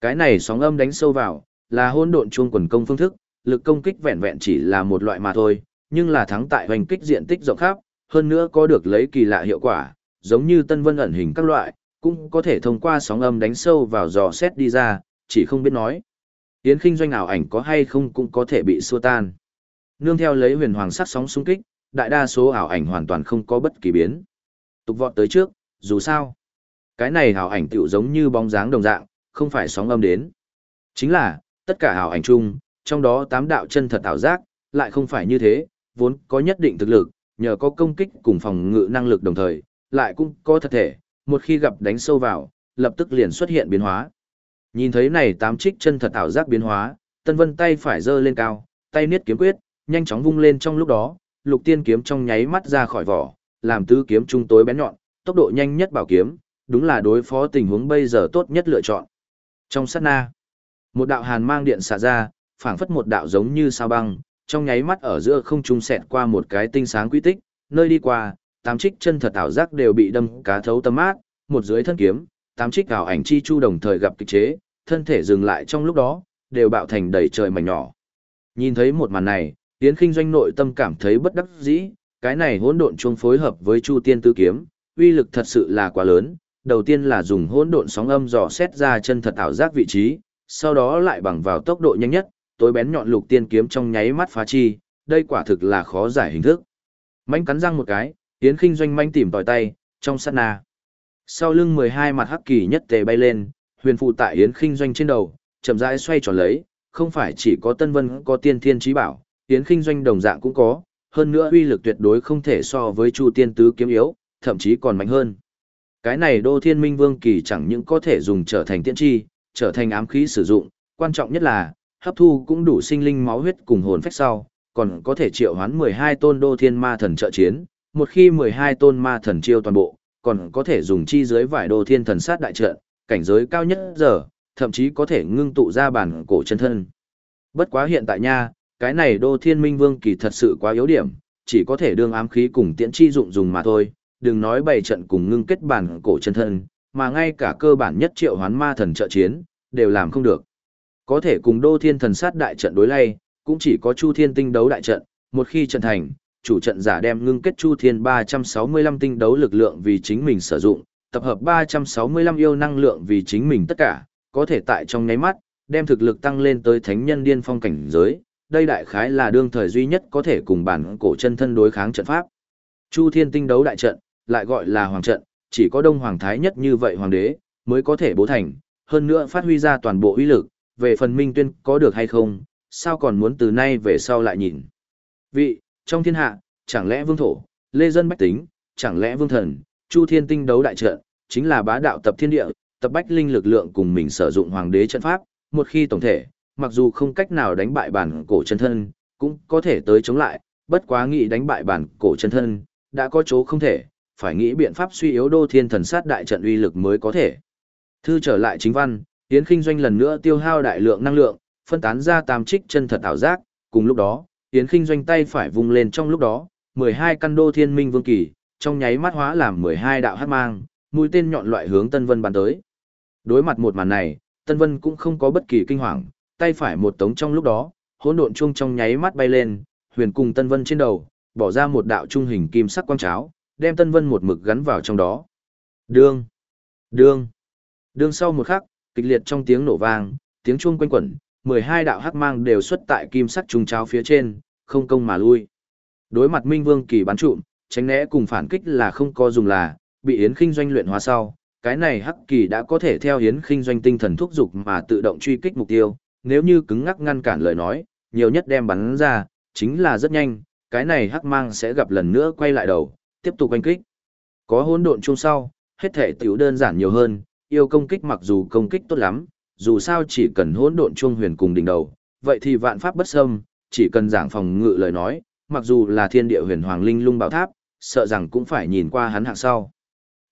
Cái này sóng âm đánh sâu vào, là hỗn độn chuông quần công phương thức, lực công kích vẹn vẹn chỉ là một loại mà thôi, nhưng là thắng tại hoành kích diện tích rộng khắp, hơn nữa có được lấy kỳ lạ hiệu quả, giống như tân vân ẩn hình các loại, cũng có thể thông qua sóng âm đánh sâu vào dò xét đi ra, chỉ không biết nói. Yến khinh doanh ảo ảnh có hay không cũng có thể bị xua tan. Nương theo lấy huyền hoàng sắc sóng xung kích, đại đa số ảo ảnh hoàn toàn không có bất kỳ biến. Tục vọt tới trước, dù sao. Cái này ảo ảnh tựu giống như bóng dáng đồng dạng, không phải sóng âm đến. Chính là, tất cả ảo ảnh chung, trong đó tám đạo chân thật ảo giác, lại không phải như thế, vốn có nhất định thực lực, nhờ có công kích cùng phòng ngự năng lực đồng thời, lại cũng có thật thể, một khi gặp đánh sâu vào, lập tức liền xuất hiện biến hóa. Nhìn thấy này tám trích chân thật ảo giác biến hóa, Tân Vân tay phải giơ lên cao, tay niết kiếm quyết, nhanh chóng vung lên trong lúc đó, Lục Tiên kiếm trong nháy mắt ra khỏi vỏ, làm tứ kiếm trung tối bén nhọn, tốc độ nhanh nhất bảo kiếm, đúng là đối phó tình huống bây giờ tốt nhất lựa chọn. Trong sát na, một đạo hàn mang điện xả ra, phảng phất một đạo giống như sao băng, trong nháy mắt ở giữa không trung xẹt qua một cái tinh sáng quy tích, nơi đi qua, tám trích chân thật ảo giác đều bị đâm cá thấu tâm mát, một dưới thân kiếm, tám trích ảo ảnh chi chu đồng thời gặp kịch chế, thân thể dừng lại trong lúc đó, đều bạo thành đầy trời mảnh nhỏ. Nhìn thấy một màn này, Yến Kinh doanh nội tâm cảm thấy bất đắc dĩ, cái này hỗn độn chuông phối hợp với Chu Tiên Tứ kiếm, uy lực thật sự là quá lớn, đầu tiên là dùng hỗn độn sóng âm dò xét ra chân thật ảo giác vị trí, sau đó lại bằng vào tốc độ nhanh nhất, tối bén nhọn lục tiên kiếm trong nháy mắt phá chi, đây quả thực là khó giải hình thức. Mánh cắn răng một cái, Yến Kinh doanh manh tìm tòi tay, trong sát na. Sau lưng 12 mặt hắc kỳ nhất tề bay lên, huyền phụ tại Yến Kinh doanh trên đầu, chậm rãi xoay tròn lấy, không phải chỉ có Tân Vân có tiên thiên trí bảo, Yến Kinh doanh đồng dạng cũng có, hơn nữa uy lực tuyệt đối không thể so với Chu Tiên tứ kiếm yếu, thậm chí còn mạnh hơn. Cái này Đô Thiên Minh Vương kỳ chẳng những có thể dùng trở thành tiên chi, trở thành ám khí sử dụng, quan trọng nhất là hấp thu cũng đủ sinh linh máu huyết cùng hồn phách sau, còn có thể triệu hoán 12 tôn Đô Thiên Ma Thần trợ chiến, một khi 12 tôn ma thần chiêu toàn bộ, còn có thể dùng chi dưới vải Đô Thiên Thần sát đại trận, cảnh giới cao nhất giờ, thậm chí có thể ngưng tụ ra bản cổ chân thân. Bất quá hiện tại nha, cái này Đô Thiên Minh Vương kỳ thật sự quá yếu điểm, chỉ có thể đương ám khí cùng tiễn chi dụng dùng mà thôi, đừng nói bày trận cùng ngưng kết bản cổ chân thân, mà ngay cả cơ bản nhất triệu hoán ma thần trợ chiến, đều làm không được. Có thể cùng đô thiên thần sát đại trận đối lay, cũng chỉ có chu thiên tinh đấu đại trận, một khi trận thành, chủ trận giả đem ngưng kết chu thiên 365 tinh đấu lực lượng vì chính mình sử dụng, tập hợp 365 yêu năng lượng vì chính mình tất cả, có thể tại trong nháy mắt, đem thực lực tăng lên tới thánh nhân điên phong cảnh giới. Đây đại khái là đương thời duy nhất có thể cùng bản cổ chân thân đối kháng trận pháp. Chu Thiên Tinh đấu đại trận, lại gọi là hoàng trận, chỉ có đông hoàng thái nhất như vậy hoàng đế, mới có thể bố thành, hơn nữa phát huy ra toàn bộ uy lực, về phần minh tuyên có được hay không, sao còn muốn từ nay về sau lại nhìn. Vị, trong thiên hạ, chẳng lẽ vương thổ, lê dân bách tính, chẳng lẽ vương thần, chu thiên tinh đấu đại trận, chính là bá đạo tập thiên địa, tập bách linh lực lượng cùng mình sử dụng hoàng đế trận pháp, một khi tổng thể, mặc dù không cách nào đánh bại bản cổ chân thân, cũng có thể tới chống lại, bất quá nghĩ đánh bại bản cổ chân thân, đã có chỗ không thể, phải nghĩ biện pháp suy yếu đô thiên thần sát đại trận uy lực mới có thể. Thư trở lại chính văn, Yến Kinh Doanh lần nữa tiêu hao đại lượng năng lượng, phân tán ra tam trích chân thật ảo giác, cùng lúc đó, Yến Kinh Doanh tay phải vung lên trong lúc đó, 12 căn đô thiên minh vương kỳ, trong nháy mắt hóa làm 12 đạo hắc mang, mũi tên nhọn loại hướng Tân Vân bắn tới. Đối mặt một màn này, Tân Vân cũng không có bất kỳ kinh hoàng, tay phải một tống trong lúc đó, hỗn độn chuông trong nháy mắt bay lên, huyền cùng Tân Vân trên đầu, bỏ ra một đạo trung hình kim sắc quang cháo, đem Tân Vân một mực gắn vào trong đó. Đương, đương, đương sau một khắc, kịch liệt trong tiếng nổ vang, tiếng chuông quanh quẩn, 12 đạo hắc mang đều xuất tại kim sắc trung cháo phía trên, không công mà lui. Đối mặt Minh Vương kỳ bắn trụm, tránh né cùng phản kích là không có dùng là, bị Yến Khinh doanh luyện hóa sau, cái này hắc kỳ đã có thể theo Yến Khinh doanh tinh thần thúc dục mà tự động truy kích mục tiêu, nếu như cứng ngắc ngăn cản lời nói, nhiều nhất đem bắn ra, chính là rất nhanh, cái này hắc mang sẽ gặp lần nữa quay lại đầu, tiếp tục quanh kích. Có hỗn độn chung sau, hết thể tiểu đơn giản nhiều hơn, yêu công kích mặc dù công kích tốt lắm, dù sao chỉ cần hỗn độn chung huyền cùng đỉnh đầu, vậy thì vạn pháp bất xâm, chỉ cần giảng phòng ngự lời nói, mặc dù là thiên địa huyền hoàng linh lung bảo tháp, sợ rằng cũng phải nhìn qua hắn hạng sau.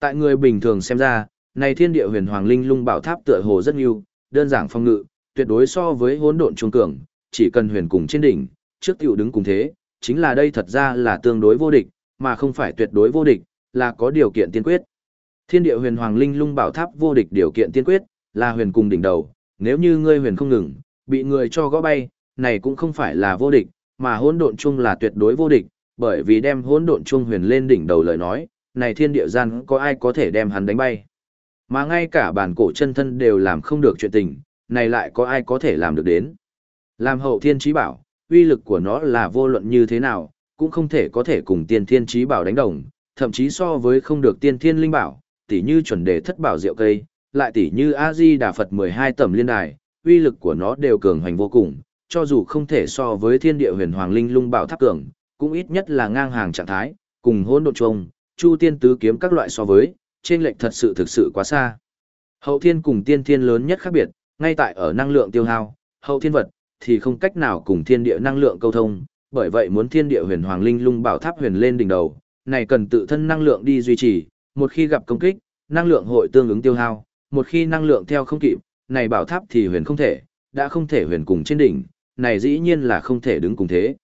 Tại người bình thường xem ra, này thiên địa huyền hoàng linh lung bảo tháp tựa hồ rất nhiều, đơn giản phòng ngự, tuyệt đối so với hỗn độn trung cường, chỉ cần huyền cùng trên đỉnh, trước tiểu đứng cùng thế, chính là đây thật ra là tương đối vô địch, mà không phải tuyệt đối vô địch, là có điều kiện tiên quyết. Thiên địa huyền hoàng linh lung bảo tháp vô địch điều kiện tiên quyết, là huyền cùng đỉnh đầu, nếu như ngươi huyền không ngừng, bị người cho gõ bay, này cũng không phải là vô địch, mà hỗn độn chung là tuyệt đối vô địch, bởi vì đem hỗn độn chung huyền lên đỉnh đầu lời nói, này thiên địa gian có ai có thể đem hắn đánh bay. Mà ngay cả bản cổ chân thân đều làm không được chuyện tình, này lại có ai có thể làm được đến. Làm hậu thiên trí bảo, uy lực của nó là vô luận như thế nào, cũng không thể có thể cùng tiên thiên trí bảo đánh đồng, thậm chí so với không được tiên thiên linh bảo, tỉ như chuẩn đề thất bảo diệu cây, lại tỉ như A-di Đà Phật 12 tầm liên đài, uy lực của nó đều cường hoành vô cùng, cho dù không thể so với thiên địa huyền hoàng linh lung bảo tháp cường, cũng ít nhất là ngang hàng trạng thái, cùng hỗn độn trùng, chu tiên tứ kiếm các loại so với, trên lệnh thật sự thực sự quá xa. Hậu thiên cùng tiên thiên lớn nhất khác biệt, ngay tại ở năng lượng tiêu hao, hậu thiên vật thì không cách nào cùng thiên địa năng lượng câu thông, bởi vậy muốn thiên địa huyền hoàng linh lung bảo tháp huyền lên đỉnh đầu, này cần tự thân năng lượng đi duy trì, một khi gặp công kích, năng lượng hội tương ứng tiêu hao, một khi năng lượng theo không kịp, này bảo tháp thì huyền không thể, đã không thể huyền cùng trên đỉnh, này dĩ nhiên là không thể đứng cùng thế.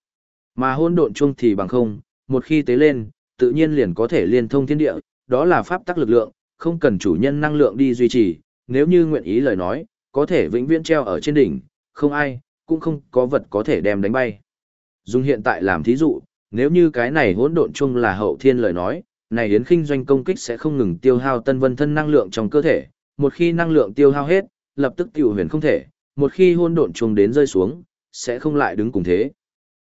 Mà hôn độn chung thì bằng không, một khi tế lên, tự nhiên liền có thể liên thông thiên địa, đó là pháp tắc lực lượng, không cần chủ nhân năng lượng đi duy trì, nếu như nguyện ý lời nói, có thể vĩnh viễn treo ở trên đỉnh, không ai, cũng không có vật có thể đem đánh bay. Dùng hiện tại làm thí dụ, nếu như cái này hỗn độn chung là hậu thiên lời nói, này yến khinh doanh công kích sẽ không ngừng tiêu hao tân vân thân năng lượng trong cơ thể, một khi năng lượng tiêu hao hết, lập tức tiêu huyền không thể, một khi hỗn độn chung đến rơi xuống, sẽ không lại đứng cùng thế.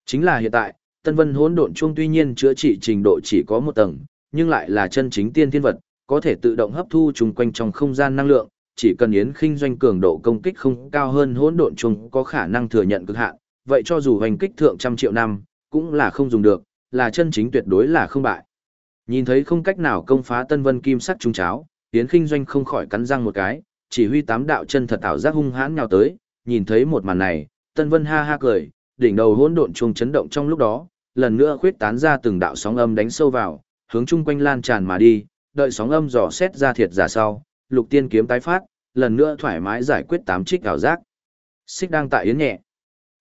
Chính là hiện tại, Tân Vân hỗn độn chung tuy nhiên chữa trị trình độ chỉ có một tầng, nhưng lại là chân chính tiên thiên vật, có thể tự động hấp thu chung quanh trong không gian năng lượng, chỉ cần yến khinh doanh cường độ công kích không cao hơn hỗn độn chung có khả năng thừa nhận cực hạn, vậy cho dù hành kích thượng trăm triệu năm, cũng là không dùng được, là chân chính tuyệt đối là không bại. Nhìn thấy không cách nào công phá Tân Vân kim sắc trung cháo, yến khinh doanh không khỏi cắn răng một cái, chỉ huy tám đạo chân thật ảo giác hung hãn nhào tới, nhìn thấy một màn này, Tân Vân ha ha cười, đỉnh đầu hỗn độn chuông chấn động trong lúc đó, lần nữa khuyết tán ra từng đạo sóng âm đánh sâu vào, hướng chung quanh lan tràn mà đi, đợi sóng âm dò xét ra thiệt giả sau, Lục Tiên kiếm tái phát, lần nữa thoải mái giải quyết tám trích ảo giác. Xích đang tại yến nhẹ.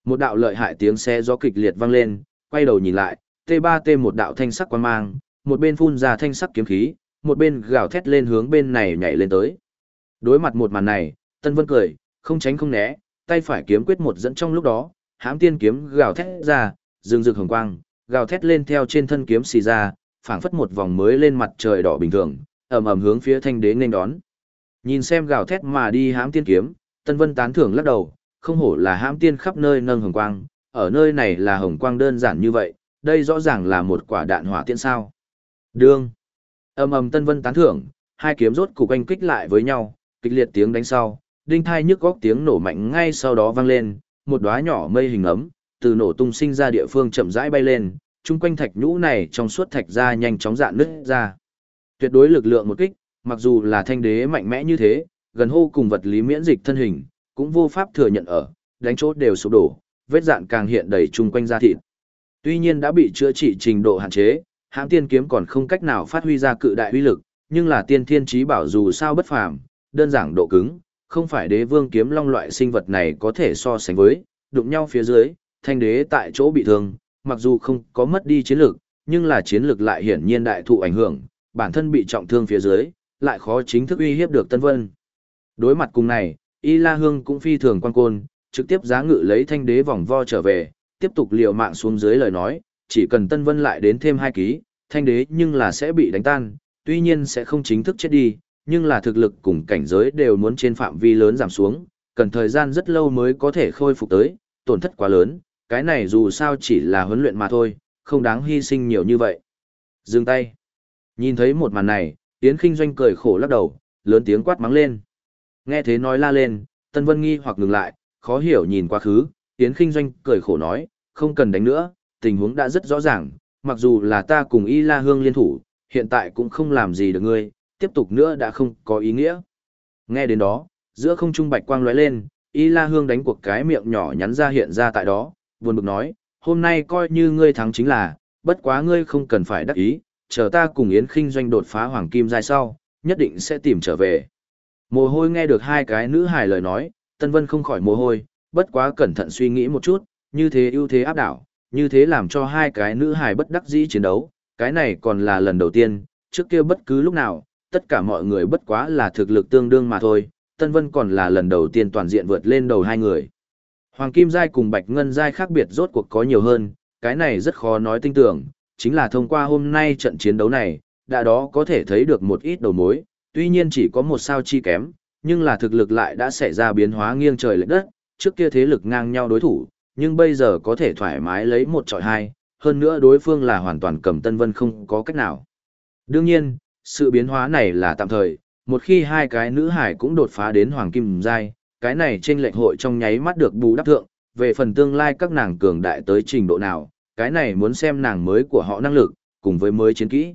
Một đạo lợi hại tiếng xe gió kịch liệt vang lên, quay đầu nhìn lại, T3T một đạo thanh sắc quan mang, một bên phun ra thanh sắc kiếm khí, một bên gào thét lên hướng bên này nhảy lên tới. Đối mặt một màn này, Tân Vân cười, không tránh không né, tay phải kiếm quyết một dẫn trong lúc đó, hãm tiên kiếm gào thét ra, rừng rực hồng quang, gào thét lên theo trên thân kiếm xì ra, phảng phất một vòng mới lên mặt trời đỏ bình thường, ầm ầm hướng phía thanh đế nên đón. Nhìn xem gào thét mà đi hãm tiên kiếm, Tân Vân tán thưởng lắc đầu, không hổ là hãm tiên khắp nơi nâng hồng quang, ở nơi này là hồng quang đơn giản như vậy, đây rõ ràng là một quả đạn hỏa tiên sao. Đương. Ầm ầm Tân Vân tán thưởng, hai kiếm rốt cục anh kích lại với nhau, kịch liệt tiếng đánh sau, đinh thai nhức góc tiếng nổ mạnh ngay sau đó vang lên, một đóa nhỏ mây hình ấm, từ nổ tung sinh ra địa phương chậm rãi bay lên, chung quanh thạch nhũ này trong suốt thạch ra nhanh chóng dạn nứt ra. Tuyệt đối lực lượng một kích, mặc dù là thanh đế mạnh mẽ như thế, gần hô cùng vật lý miễn dịch thân hình, cũng vô pháp thừa nhận ở, đánh chốt đều sụp đổ, vết dạn càng hiện đầy chung quanh da thịt. Tuy nhiên đã bị chữa trị trình độ hạn chế, hãng tiên kiếm còn không cách nào phát huy ra cự đại uy lực, nhưng là tiên thiên trí bảo dù sao bất phàm, đơn giản độ cứng, không phải đế vương kiếm long loại sinh vật này có thể so sánh với, đụng nhau phía dưới, thanh đế tại chỗ bị thương, mặc dù không có mất đi chiến lực, nhưng là chiến lực lại hiển nhiên đại thụ ảnh hưởng, bản thân bị trọng thương phía dưới, lại khó chính thức uy hiếp được Tân Vân. Đối mặt cùng này, Y La Hương cũng phi thường quan côn, trực tiếp giá ngự lấy thanh đế vòng vo trở về, tiếp tục liều mạng xuống dưới lời nói, chỉ cần Tân Vân lại đến thêm hai ký, thanh đế nhưng là sẽ bị đánh tan, tuy nhiên sẽ không chính thức chết đi, nhưng là thực lực cùng cảnh giới đều muốn trên phạm vi lớn giảm xuống, cần thời gian rất lâu mới có thể khôi phục tới, tổn thất quá lớn, cái này dù sao chỉ là huấn luyện mà thôi, không đáng hy sinh nhiều như vậy. Dừng tay. Nhìn thấy một màn này, Yến Kinh Doanh cười khổ lắc đầu, lớn tiếng quát mắng lên. Nghe thế nói la lên, Tân Vân nghi hoặc ngừng lại, khó hiểu nhìn quá khứ, Yến Kinh Doanh cười khổ nói, không cần đánh nữa, tình huống đã rất rõ ràng, mặc dù là ta cùng Y La Hương liên thủ, hiện tại cũng không làm gì được ngươi, tiếp tục nữa đã không có ý nghĩa. Nghe đến đó, giữa không trung bạch quang lóe lên, Y La Hương đánh cuộc cái miệng nhỏ nhắn ra hiện ra tại đó, buồn bực nói, hôm nay coi như ngươi thắng chính là, bất quá ngươi không cần phải đắc ý, chờ ta cùng Yến Kinh doanh đột phá hoàng kim giai sau, nhất định sẽ tìm trở về. Mồ hôi nghe được hai cái nữ hài lời nói, Tân Vân không khỏi mồ hôi, bất quá cẩn thận suy nghĩ một chút, như thế ưu thế áp đảo, như thế làm cho hai cái nữ hài bất đắc dĩ chiến đấu, cái này còn là lần đầu tiên, trước kia bất cứ lúc nào, tất cả mọi người bất quá là thực lực tương đương mà thôi, Tân Vân còn là lần đầu tiên toàn diện vượt lên đầu hai người. Hoàng Kim Giai cùng Bạch Ngân Giai khác biệt rốt cuộc có nhiều hơn, cái này rất khó nói tinh tưởng, chính là thông qua hôm nay trận chiến đấu này, đã đó có thể thấy được một ít đầu mối, tuy nhiên chỉ có một sao chi kém, nhưng là thực lực lại đã xảy ra biến hóa nghiêng trời lệch đất, trước kia thế lực ngang nhau đối thủ, nhưng bây giờ có thể thoải mái lấy một trọi hai, hơn nữa đối phương là hoàn toàn cầm Tân Vân không có cách nào. Đương nhiên, sự biến hóa này là tạm thời, một khi hai cái nữ hải cũng đột phá đến hoàng kim giai, cái này trên lệnh hội trong nháy mắt được bù đắp thượng, về phần tương lai các nàng cường đại tới trình độ nào, cái này muốn xem nàng mới của họ năng lực, cùng với mới chiến kỹ.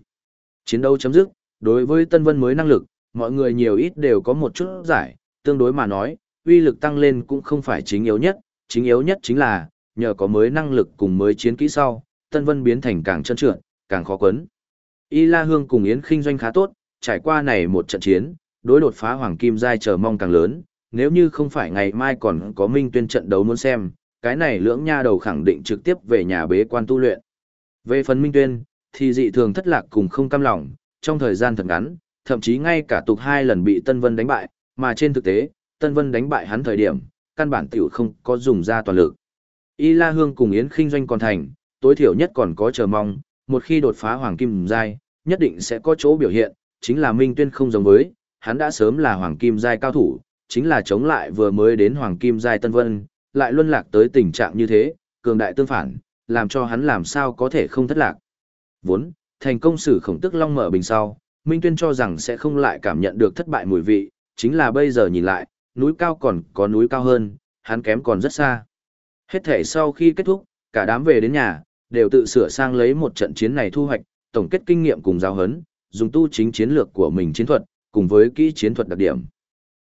Chiến đấu chấm dứt, đối với Tân Vân mới năng lực, mọi người nhiều ít đều có một chút giải, tương đối mà nói, uy lực tăng lên cũng không phải chính yếu nhất, chính yếu nhất chính là, nhờ có mới năng lực cùng mới chiến kỹ sau, Tân Vân biến thành càng chân trượt, càng khó quấn. Y La Hương cùng Yến Kinh doanh khá tốt, trải qua này một trận chiến, đối đột phá Hoàng Kim Giai chờ mong càng lớn, nếu như không phải ngày mai còn có Minh Tuyên trận đấu muốn xem, cái này lưỡng nha đầu khẳng định trực tiếp về nhà bế quan tu luyện. Về phần Minh Tuyên, thì dị thường thất lạc cùng không cam lòng, trong thời gian thật ngắn, thậm chí ngay cả tục hai lần bị Tân Vân đánh bại, mà trên thực tế, Tân Vân đánh bại hắn thời điểm, căn bản tiểu không có dùng ra toàn lực. Y La Hương cùng Yến Kinh doanh còn thành, tối thiểu nhất còn có chờ mong, một khi đột phá Hoàng Kim Giai, nhất định sẽ có chỗ biểu hiện, chính là Minh Tuyên không giống với, hắn đã sớm là Hoàng Kim Giai cao thủ, chính là chống lại vừa mới đến Hoàng Kim Giai Tân Vân, lại luân lạc tới tình trạng như thế, cường đại tương phản, làm cho hắn làm sao có thể không thất lạc. Vốn, thành công sử khổng tức long mở bình sau, Minh Tuyên cho rằng sẽ không lại cảm nhận được thất bại mùi vị, chính là bây giờ nhìn lại, núi cao còn có núi cao hơn, hắn kém còn rất xa. Hết thể sau khi kết thúc, cả đám về đến nhà, đều tự sửa sang lấy một trận chiến này thu hoạch, tổng kết kinh nghiệm cùng giáo hấn, dùng tu chính chiến lược của mình chiến thuật, cùng với kỹ chiến thuật đặc điểm.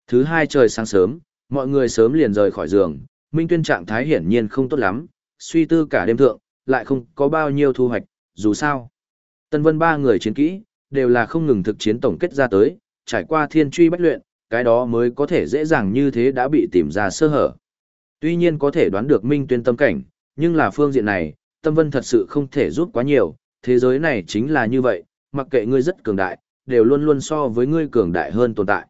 Thứ hai trời sáng sớm, mọi người sớm liền rời khỏi giường, Minh Tuyên trạng thái hiển nhiên không tốt lắm, suy tư cả đêm thượng, lại không có bao nhiêu thu hoạch, dù sao. Tân Vân ba người chiến kỹ, đều là không ngừng thực chiến tổng kết ra tới, trải qua thiên truy bách luyện, cái đó mới có thể dễ dàng như thế đã bị tìm ra sơ hở. Tuy nhiên có thể đoán được Minh Tuyên tâm cảnh, nhưng là phương diện này, Tâm Vân thật sự không thể giúp quá nhiều, thế giới này chính là như vậy, mặc kệ ngươi rất cường đại, đều luôn luôn so với ngươi cường đại hơn tồn tại.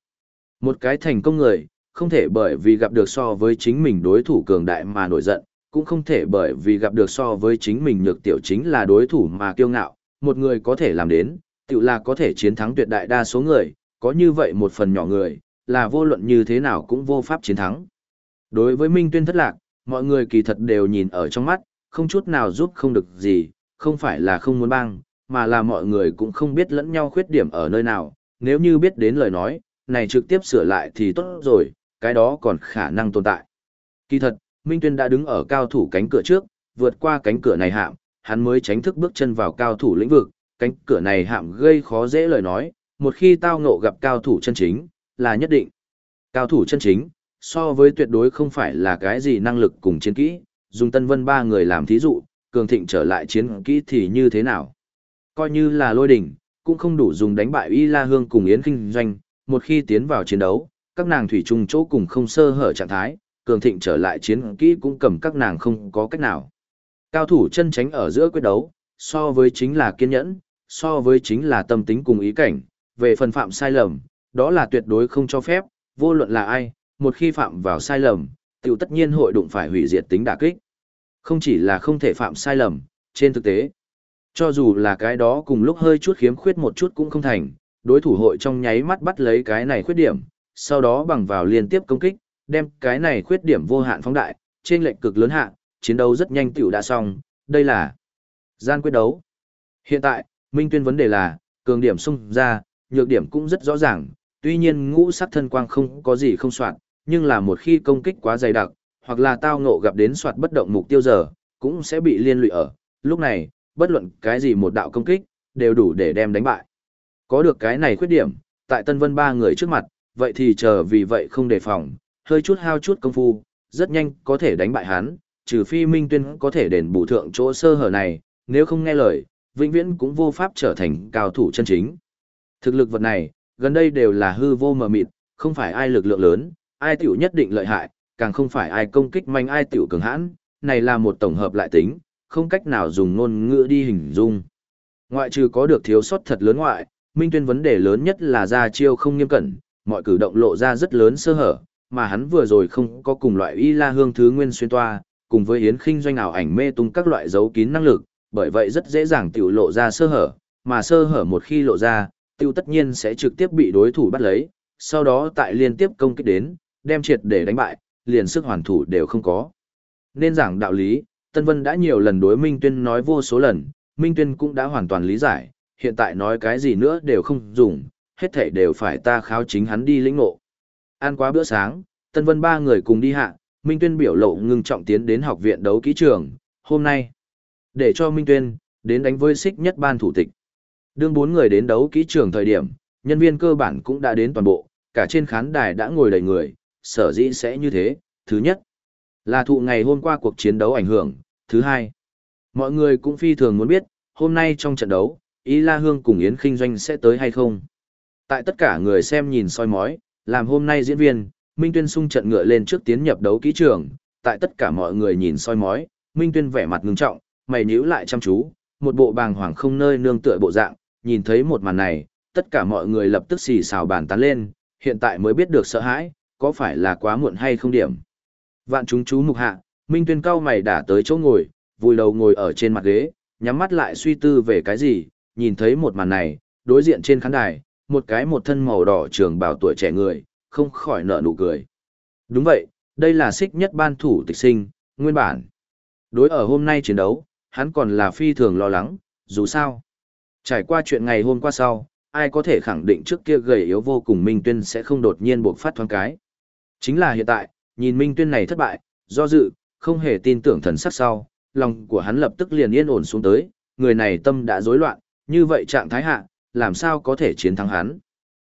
Một cái thành công người, không thể bởi vì gặp được so với chính mình đối thủ cường đại mà nổi giận, cũng không thể bởi vì gặp được so với chính mình nhược tiểu chính là đối thủ mà kiêu ngạo, một người có thể làm đến, tự là có thể chiến thắng tuyệt đại đa số người, có như vậy một phần nhỏ người, là vô luận như thế nào cũng vô pháp chiến thắng. Đối với Minh Tuyên thất lạc, mọi người kỳ thật đều nhìn ở trong mắt, không chút nào giúp không được gì, không phải là không muốn băng, mà là mọi người cũng không biết lẫn nhau khuyết điểm ở nơi nào, nếu như biết đến lời nói, này trực tiếp sửa lại thì tốt rồi, cái đó còn khả năng tồn tại. Kỳ thật, Minh Tuyên đã đứng ở cao thủ cánh cửa trước, vượt qua cánh cửa này hạm, hắn mới tránh thức bước chân vào cao thủ lĩnh vực, cánh cửa này hạm gây khó dễ lời nói, một khi tao ngộ gặp cao thủ chân chính, là nhất định. Cao thủ chân chính, so với tuyệt đối không phải là cái gì năng lực cùng chiến kỹ, dùng Tân Vân ba người làm thí dụ, cường thịnh trở lại chiến kỹ thì như thế nào? Coi như là lôi đỉnh, cũng không đủ dùng đánh bại Y La Hương cùng Yến Kinh Doanh, một khi tiến vào chiến đấu, các nàng thủy chung chỗ cùng không sơ hở trạng thái, cường thịnh trở lại chiến kỹ cũng cầm các nàng không có cách nào. Cao thủ chân tránh ở giữa quyết đấu, so với chính là kiên nhẫn, so với chính là tâm tính cùng ý cảnh, về phần phạm sai lầm, đó là tuyệt đối không cho phép, vô luận là ai, một khi phạm vào sai lầm, tiểu tất nhiên hội đụng phải hủy diệt tính đả kích. Không chỉ là không thể phạm sai lầm, trên thực tế, cho dù là cái đó cùng lúc hơi chút khiếm khuyết một chút cũng không thành, đối thủ hội trong nháy mắt bắt lấy cái này khuyết điểm, sau đó bằng vào liên tiếp công kích, đem cái này khuyết điểm vô hạn phóng đại, trên lệnh cực lớn hạ, chiến đấu rất nhanh tiểu đã xong, đây là gian quyết đấu. Hiện tại, Minh Tuyên vấn đề là, cường điểm xung ra, nhược điểm cũng rất rõ ràng, tuy nhiên ngũ sắc thân quang không có gì không soạn, nhưng là một khi công kích quá dày đặc, hoặc là tao ngộ gặp đến soạt bất động mục tiêu giờ, cũng sẽ bị liên lụy ở. Lúc này, bất luận cái gì một đạo công kích, đều đủ để đem đánh bại. Có được cái này khuyết điểm, tại Tân Vân ba người trước mặt, vậy thì chờ vì vậy không đề phòng, hơi chút hao chút công phu, rất nhanh có thể đánh bại hắn, trừ phi Minh Tuyên có thể đền bù thượng chỗ sơ hở này, nếu không nghe lời, vĩnh viễn cũng vô pháp trở thành cao thủ chân chính. Thực lực vật này, gần đây đều là hư vô mờ mịt, không phải ai lực lượng lớn, ai tiểu nhất định lợi hại, càng không phải ai công kích manh ai tiểu cường hãn, này là một tổng hợp lại tính, không cách nào dùng ngôn ngữ đi hình dung. Ngoại trừ có được thiếu sót thật lớn ngoại, Minh Tuyên vấn đề lớn nhất là ra chiêu không nghiêm cẩn, mọi cử động lộ ra rất lớn sơ hở, mà hắn vừa rồi không có cùng loại y la hương thứ nguyên xuyên toa, cùng với yến khinh doanh ảo ảnh mê tung các loại dấu kín năng lực, bởi vậy rất dễ dàng tiểu lộ ra sơ hở, mà sơ hở một khi lộ ra, tiêu tất nhiên sẽ trực tiếp bị đối thủ bắt lấy, sau đó tại liên tiếp công kích đến, đem triệt để đánh bại, liền sức hoàn thủ đều không có. Nên giảng đạo lý, Tân Vân đã nhiều lần đối Minh Tuyên nói vô số lần, Minh Tuyên cũng đã hoàn toàn lý giải, hiện tại nói cái gì nữa đều không dùng, hết thảy đều phải ta kháo chính hắn đi lĩnh ngộ. Ăn quá bữa sáng, Tân Vân ba người cùng đi hạ, Minh Tuyên biểu lộ ngưng trọng tiến đến học viện đấu kỹ trường, hôm nay, để cho Minh Tuyên, đến đánh với xích nhất ban thủ tịch. Đương bốn người đến đấu kỹ trường thời điểm, nhân viên cơ bản cũng đã đến toàn bộ, cả trên khán đài đã ngồi đầy người, sở dĩ sẽ như thế. Thứ nhất, là thụ ngày hôm qua cuộc chiến đấu ảnh hưởng. Thứ hai, mọi người cũng phi thường muốn biết, hôm nay trong trận đấu, Y La Hương cùng Yến Kinh Doanh sẽ tới hay không. Tại tất cả người xem nhìn soi mói, làm hôm nay diễn viên, Minh Tuyên sung trận ngựa lên trước tiến nhập đấu kỹ trường, tại tất cả mọi người nhìn soi mói, Minh Tuyên vẻ mặt ngưng trọng, mày nhíu lại chăm chú, một bộ bàng hoàng không nơi nương tựa bộ dạng, nhìn thấy một màn này, tất cả mọi người lập tức xì xào bàn tán lên, hiện tại mới biết được sợ hãi, có phải là quá muộn hay không điểm. Vạn chúng chú mục hạ, Minh Tuyên cao mày đã tới chỗ ngồi, vùi đầu ngồi ở trên mặt ghế, nhắm mắt lại suy tư về cái gì, nhìn thấy một màn này, đối diện trên khán đài, một cái một thân màu đỏ trường bào tuổi trẻ người, không khỏi nở nụ cười. Đúng vậy, đây là xích nhất ban thủ tịch sinh, nguyên bản. Đối ở hôm nay chiến đấu, hắn còn là phi thường lo lắng, dù sao. Trải qua chuyện ngày hôm qua sau, ai có thể khẳng định trước kia gầy yếu vô cùng Minh Tuyên sẽ không đột nhiên buộc phát thoáng cái. Chính là hiện tại, nhìn Minh Tuyên này thất bại, do dự, không hề tin tưởng thần sắc sau, lòng của hắn lập tức liền yên ổn xuống tới, người này tâm đã rối loạn, như vậy trạng thái hạ, làm sao có thể chiến thắng hắn.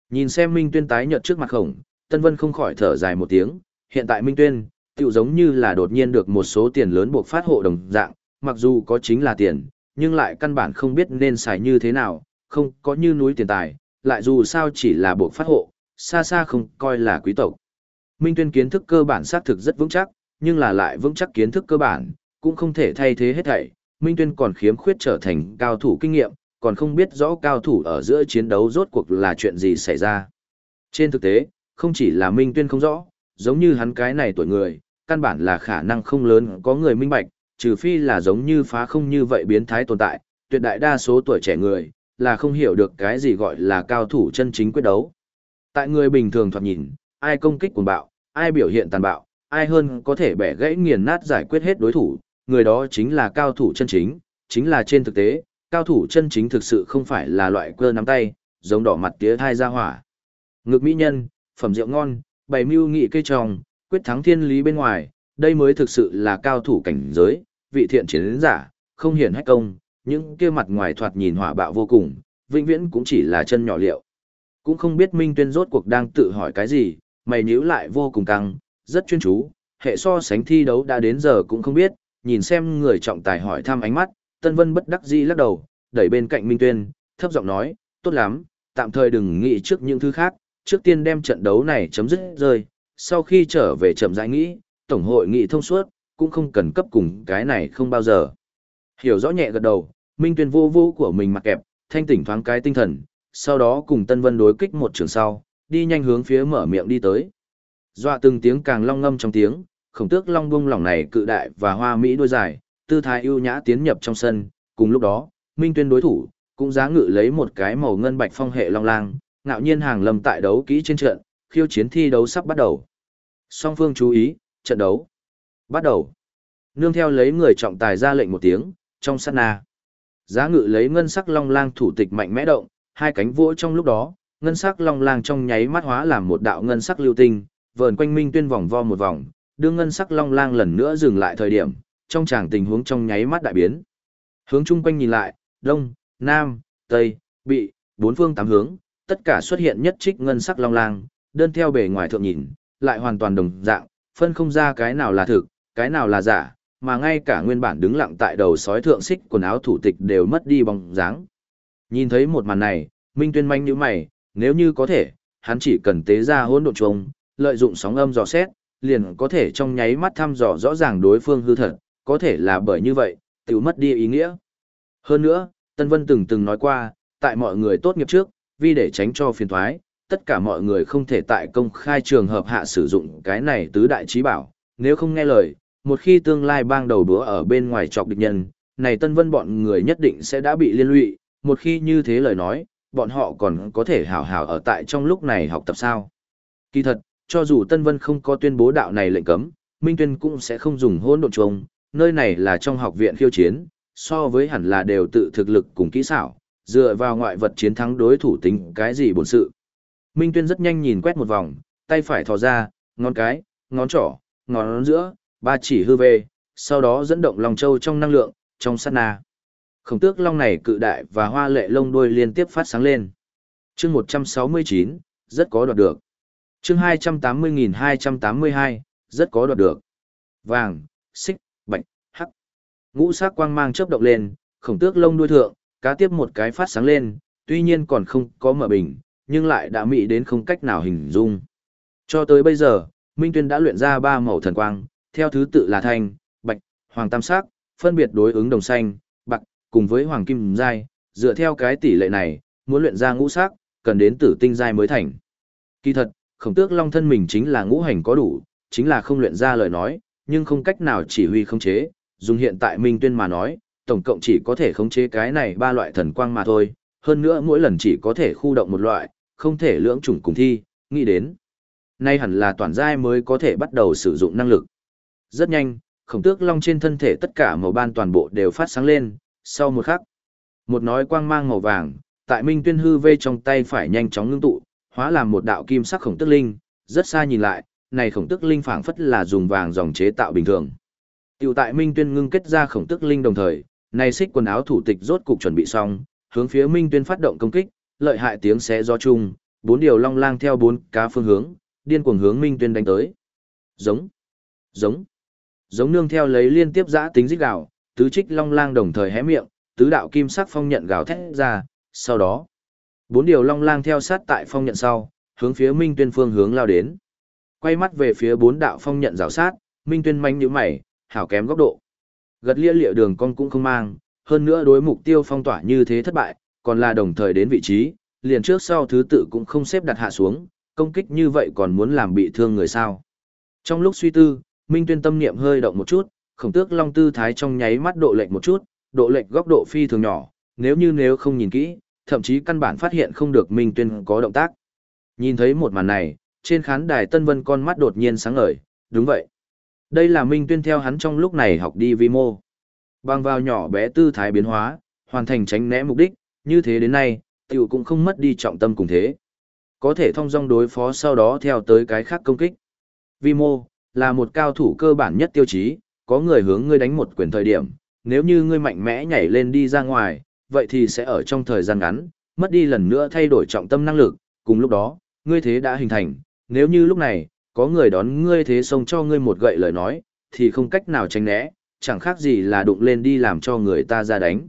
Nhìn xem Minh Tuyên tái nhợt trước mặt khổng, Tân Vân không khỏi thở dài một tiếng, hiện tại Minh Tuyên, tựu giống như là đột nhiên được một số tiền lớn buộc phát hộ đồng dạng, mặc dù có chính là tiền, nhưng lại căn bản không biết nên xài như thế nào, không có như núi tiền tài, lại dù sao chỉ là buộc phát hộ, xa xa không coi là quý tộc. Minh Tuyên kiến thức cơ bản xác thực rất vững chắc, nhưng là lại vững chắc kiến thức cơ bản, cũng không thể thay thế hết thảy. Minh Tuyên còn khiếm khuyết trở thành cao thủ kinh nghiệm, còn không biết rõ cao thủ ở giữa chiến đấu rốt cuộc là chuyện gì xảy ra. Trên thực tế, không chỉ là Minh Tuyên không rõ, giống như hắn cái này tuổi người, căn bản là khả năng không lớn có người minh bạch, trừ phi là giống như phá không như vậy biến thái tồn tại, tuyệt đại đa số tuổi trẻ người, là không hiểu được cái gì gọi là cao thủ chân chính quyết đấu. Tại người bình thường thoạt nhìn, ai công kích cuồng bạo, ai biểu hiện tàn bạo, ai hơn có thể bẻ gãy nghiền nát giải quyết hết đối thủ, người đó chính là cao thủ chân chính, chính là trên thực tế, cao thủ chân chính thực sự không phải là loại cơ nắm tay, giống đỏ mặt tía thai ra hỏa. Ngực mỹ nhân, phẩm rượu ngon, bày mưu nghị cây trồng, quyết thắng thiên lý bên ngoài, đây mới thực sự là cao thủ cảnh giới, vị thiện chiến giả, không hiển hách công, những kia mặt ngoài thoạt nhìn hỏa bạo vô cùng, vĩnh viễn cũng chỉ là chân nhỏ liệu. Cũng không biết Minh Tuyên rốt cuộc đang tự hỏi cái gì, mày nhíu lại vô cùng căng, rất chuyên chú, hệ so sánh thi đấu đã đến giờ cũng không biết, nhìn xem người trọng tài hỏi thăm ánh mắt, Tân Vân bất đắc dĩ lắc đầu, đẩy bên cạnh Minh Tuyên, thấp giọng nói, tốt lắm, tạm thời đừng nghĩ trước những thứ khác, trước tiên đem trận đấu này chấm dứt rơi, sau khi trở về chậm rãi nghĩ, tổng hội nghị thông suốt, cũng không cần cấp cùng cái này không bao giờ. Hiểu rõ nhẹ gật đầu, Minh Tuyên vô vô của mình mặc kẹp, thanh tỉnh thoáng cái tinh thần, sau đó cùng Tân Vân đối kích một trường sau, đi nhanh hướng phía mở miệng đi tới. Dọa từng tiếng càng long ngâm trong tiếng, khổng tước long bung lỏng này cự đại và hoa mỹ đôi dài, tư thái ưu nhã tiến nhập trong sân, cùng lúc đó, Minh Tuyên đối thủ, cũng giá ngự lấy một cái màu ngân bạch phong hệ long lang, ngạo nhiên hàng lầm tại đấu kỹ trên trận, khiêu chiến thi đấu sắp bắt đầu. Song phương chú ý, trận đấu. Bắt đầu. Nương theo lấy người trọng tài ra lệnh một tiếng, trong sát na. Giá ngự lấy ngân sắc long lang thủ tịch mạnh mẽ động, hai cánh vỗ trong lúc đó, ngân sắc long lang trong nháy mắt hóa làm một đạo ngân sắc lưu tinh, vờn quanh Minh Tuyên vòng vo một vòng, đưa ngân sắc long lang lần nữa dừng lại thời điểm, trong tràng tình huống trong nháy mắt đại biến. Hướng chung quanh nhìn lại, đông, nam, tây, bị, bốn phương tám hướng, tất cả xuất hiện nhất trích ngân sắc long lang, đơn theo bề ngoài thượng nhìn, lại hoàn toàn đồng dạng, phân không ra cái nào là thực, cái nào là giả, mà ngay cả nguyên bản đứng lặng tại đầu sói thượng xích quần áo thủ tịch đều mất đi bóng dáng. Nhìn thấy một màn này, Minh Tuyên manh nhíu mày, nếu như có thể, hắn chỉ cần tế ra hỗn độn trùng, lợi dụng sóng âm dò xét, liền có thể trong nháy mắt thăm dò rõ ràng đối phương hư thật, có thể là bởi như vậy, tiểu mất đi ý nghĩa. Hơn nữa, Tân Vân từng từng nói qua, tại mọi người tốt nghiệp trước, vì để tránh cho phiền thoái, tất cả mọi người không thể tại công khai trường hợp hạ sử dụng cái này tứ đại trí bảo, nếu không nghe lời, một khi tương lai bang đầu đũa ở bên ngoài chọc địch nhân, này Tân Vân bọn người nhất định sẽ đã bị liên lụy, một khi như thế lời nói, bọn họ còn có thể hào hào ở tại trong lúc này học tập sao. Kỳ thật, cho dù Tân Vân không có tuyên bố đạo này lệnh cấm, Minh Tuyên cũng sẽ không dùng hôn độn trùng, nơi này là trong học viện khiêu chiến, so với hẳn là đều tự thực lực cùng kỹ xảo, dựa vào ngoại vật chiến thắng đối thủ tính cái gì bổn sự. Minh Tuyên rất nhanh nhìn quét một vòng, tay phải thò ra, ngón cái, ngón trỏ, ngón giữa, ba chỉ hư về, sau đó dẫn động lòng châu trong năng lượng, trong sát na. Khổng tước long này cự đại và hoa lệ lông đuôi liên tiếp phát sáng lên. chương 169, rất có đoạt được. chương 280.282, rất có đoạt được. Vàng, xích. Ngũ sắc quang mang chớp động lên, khổng tước lông đuôi thượng, cá tiếp một cái phát sáng lên, tuy nhiên còn không có mở bình, nhưng lại đã mị đến không cách nào hình dung. Cho tới bây giờ, Minh Tuyên đã luyện ra ba màu thần quang, theo thứ tự là thanh, bạch, hoàng tam sắc, phân biệt đối ứng đồng xanh, bạc, cùng với hoàng kim giai, dựa theo cái tỷ lệ này, muốn luyện ra ngũ sắc, cần đến tử tinh giai mới thành. Kỳ thật, khổng tước long thân mình chính là ngũ hành có đủ, chính là không luyện ra lời nói, nhưng không cách nào chỉ huy không chế, dùng hiện tại Minh Tuyên mà nói, tổng cộng chỉ có thể khống chế cái này ba loại thần quang mà thôi, hơn nữa mỗi lần chỉ có thể khu động một loại, không thể lưỡng chủng cùng thi, nghĩ đến. Nay hẳn là toàn giai mới có thể bắt đầu sử dụng năng lực. Rất nhanh, khổng tước long trên thân thể tất cả màu ban toàn bộ đều phát sáng lên, sau một khắc. Một nói quang mang màu vàng, tại Minh Tuyên hư vê trong tay phải nhanh chóng ngưng tụ, hóa làm một đạo kim sắc khổng tước linh, rất xa nhìn lại, này khổng tước linh phảng phất là dùng vàng dòng chế tạo bình thường. Tiểu tại Minh Tuyên ngưng kết ra khổng tước linh đồng thời, này xích quần áo thủ tịch rốt cục chuẩn bị xong, hướng phía Minh Tuyên phát động công kích, lợi hại tiếng xé gió chung, bốn điều long lang theo bốn cá phương hướng, điên cuồng hướng Minh Tuyên đánh tới. Giống, giống, giống nương theo lấy liên tiếp giã tính rít gào, tứ trích long lang đồng thời hé miệng, tứ đạo kim sắc phong nhận gào thét ra, sau đó, bốn điều long lang theo sát tại phong nhận sau, hướng phía Minh Tuyên phương hướng lao đến. Quay mắt về phía bốn đạo phong nhận rào sát, Minh Tuyên manh nhíu mày, hảo kém góc độ. Gật lia liệu đường con cũng không mang, hơn nữa đối mục tiêu phong tỏa như thế thất bại, còn là đồng thời đến vị trí, liền trước sau thứ tự cũng không xếp đặt hạ xuống, công kích như vậy còn muốn làm bị thương người sao. Trong lúc suy tư, Minh Tuyên tâm niệm hơi động một chút, khổng tước long tư thái trong nháy mắt độ lệch một chút, độ lệch góc độ phi thường nhỏ, nếu như nếu không nhìn kỹ, thậm chí căn bản phát hiện không được Minh Tuyên có động tác. Nhìn thấy một màn này, trên khán đài Tân Vân con mắt đột nhiên sáng ngời, đúng vậy. Đây là Minh Tuyên theo hắn trong lúc này học đi vi mô. Bằng vào nhỏ bé tư thái biến hóa, hoàn thành tránh né mục đích, như thế đến nay, tiểu cũng không mất đi trọng tâm cùng thế. Có thể thông dong đối phó sau đó theo tới cái khác công kích. Vi mô, là một cao thủ cơ bản nhất tiêu chí, có người hướng ngươi đánh một quyền thời điểm, nếu như ngươi mạnh mẽ nhảy lên đi ra ngoài, vậy thì sẽ ở trong thời gian ngắn, mất đi lần nữa thay đổi trọng tâm năng lực, cùng lúc đó, ngươi thế đã hình thành, nếu như lúc này, có người đón ngươi thế xông cho ngươi một gậy lời nói, thì không cách nào tránh né, chẳng khác gì là đụng lên đi làm cho người ta ra đánh.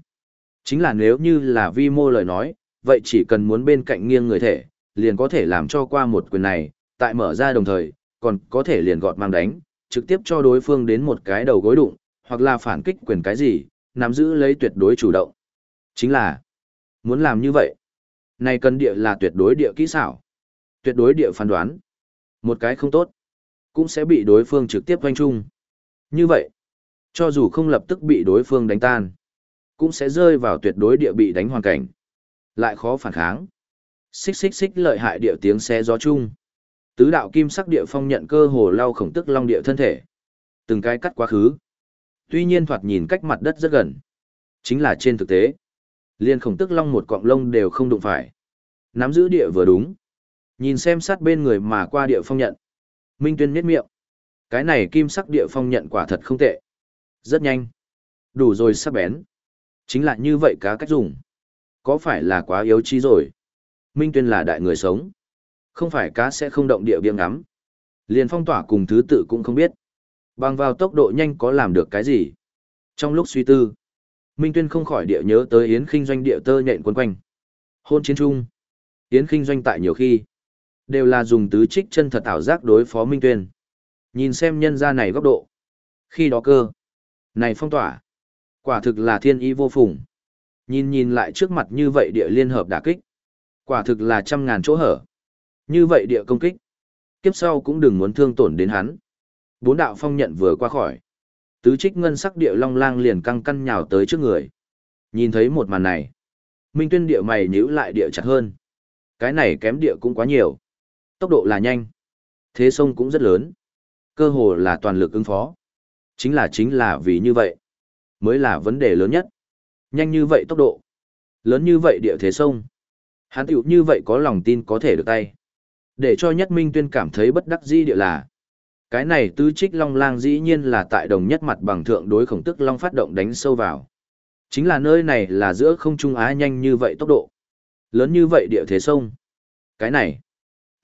Chính là nếu như là vi mô lời nói, vậy chỉ cần muốn bên cạnh nghiêng người thể, liền có thể làm cho qua một quyền này, tại mở ra đồng thời, còn có thể liền gọt mang đánh, trực tiếp cho đối phương đến một cái đầu gối đụng, hoặc là phản kích quyền cái gì, nắm giữ lấy tuyệt đối chủ động. Chính là, muốn làm như vậy. Này cần địa là tuyệt đối địa kỹ xảo. Tuyệt đối địa phán đoán. Một cái không tốt, cũng sẽ bị đối phương trực tiếp hoanh chung. Như vậy, cho dù không lập tức bị đối phương đánh tan, cũng sẽ rơi vào tuyệt đối địa bị đánh hoàn cảnh. Lại khó phản kháng. Xích xích xích lợi hại địa tiếng xe gió chung. Tứ đạo kim sắc địa phong nhận cơ hồ lau khổng tức long địa thân thể. Từng cái cắt quá khứ. Tuy nhiên thoạt nhìn cách mặt đất rất gần. Chính là trên thực tế. Liên khổng tức long một cọng lông đều không đụng phải. Nắm giữ địa vừa đúng. Nhìn xem sát bên người mà qua địa phong nhận. Minh tuyên miết miệng. Cái này kim sắc địa phong nhận quả thật không tệ. Rất nhanh. Đủ rồi sắc bén. Chính là như vậy cá cách dùng. Có phải là quá yếu trí rồi? Minh tuyên là đại người sống. Không phải cá sẽ không động địa biếng ngắm. Liền phong tỏa cùng thứ tự cũng không biết. Bằng vào tốc độ nhanh có làm được cái gì? Trong lúc suy tư, Minh Tuyên không khỏi địa nhớ tới Yến Kinh doanh địa tơ nhện quấn quanh. Hôn chiến trung, Yến Kinh doanh tại nhiều khi, đều là dùng tứ trích chân thật ảo giác đối phó Minh Tuyên. Nhìn xem nhân gia này góc độ. Khi đó cơ, này phong tỏa, quả thực là thiên ý vô phùng. Nhìn nhìn lại trước mặt như vậy địa liên hợp đả kích. Quả thực là trăm ngàn chỗ hở. Như vậy địa công kích. Kiếp sau cũng đừng muốn thương tổn đến hắn. Bốn đạo phong nhận vừa qua khỏi. Tứ trích ngân sắc địa long lang liền căng căn nhào tới trước người. Nhìn thấy một màn này. Minh tuyên địa mày nhíu lại địa chặt hơn. Cái này kém địa cũng quá nhiều. Tốc độ là nhanh. Thế sông cũng rất lớn. Cơ hồ là toàn lực ứng phó. Chính là chính là vì như vậy. Mới là vấn đề lớn nhất. Nhanh như vậy tốc độ. Lớn như vậy địa thế sông. Hắn tiểu như vậy có lòng tin có thể được tay. Để cho nhất minh tuyên cảm thấy bất đắc dĩ địa là. Cái này tứ trích long lang dĩ nhiên là tại đồng nhất mặt bằng thượng đối khổng tức long phát động đánh sâu vào. Chính là nơi này là giữa không trung á nhanh như vậy tốc độ. Lớn như vậy địa thế sông. Cái này.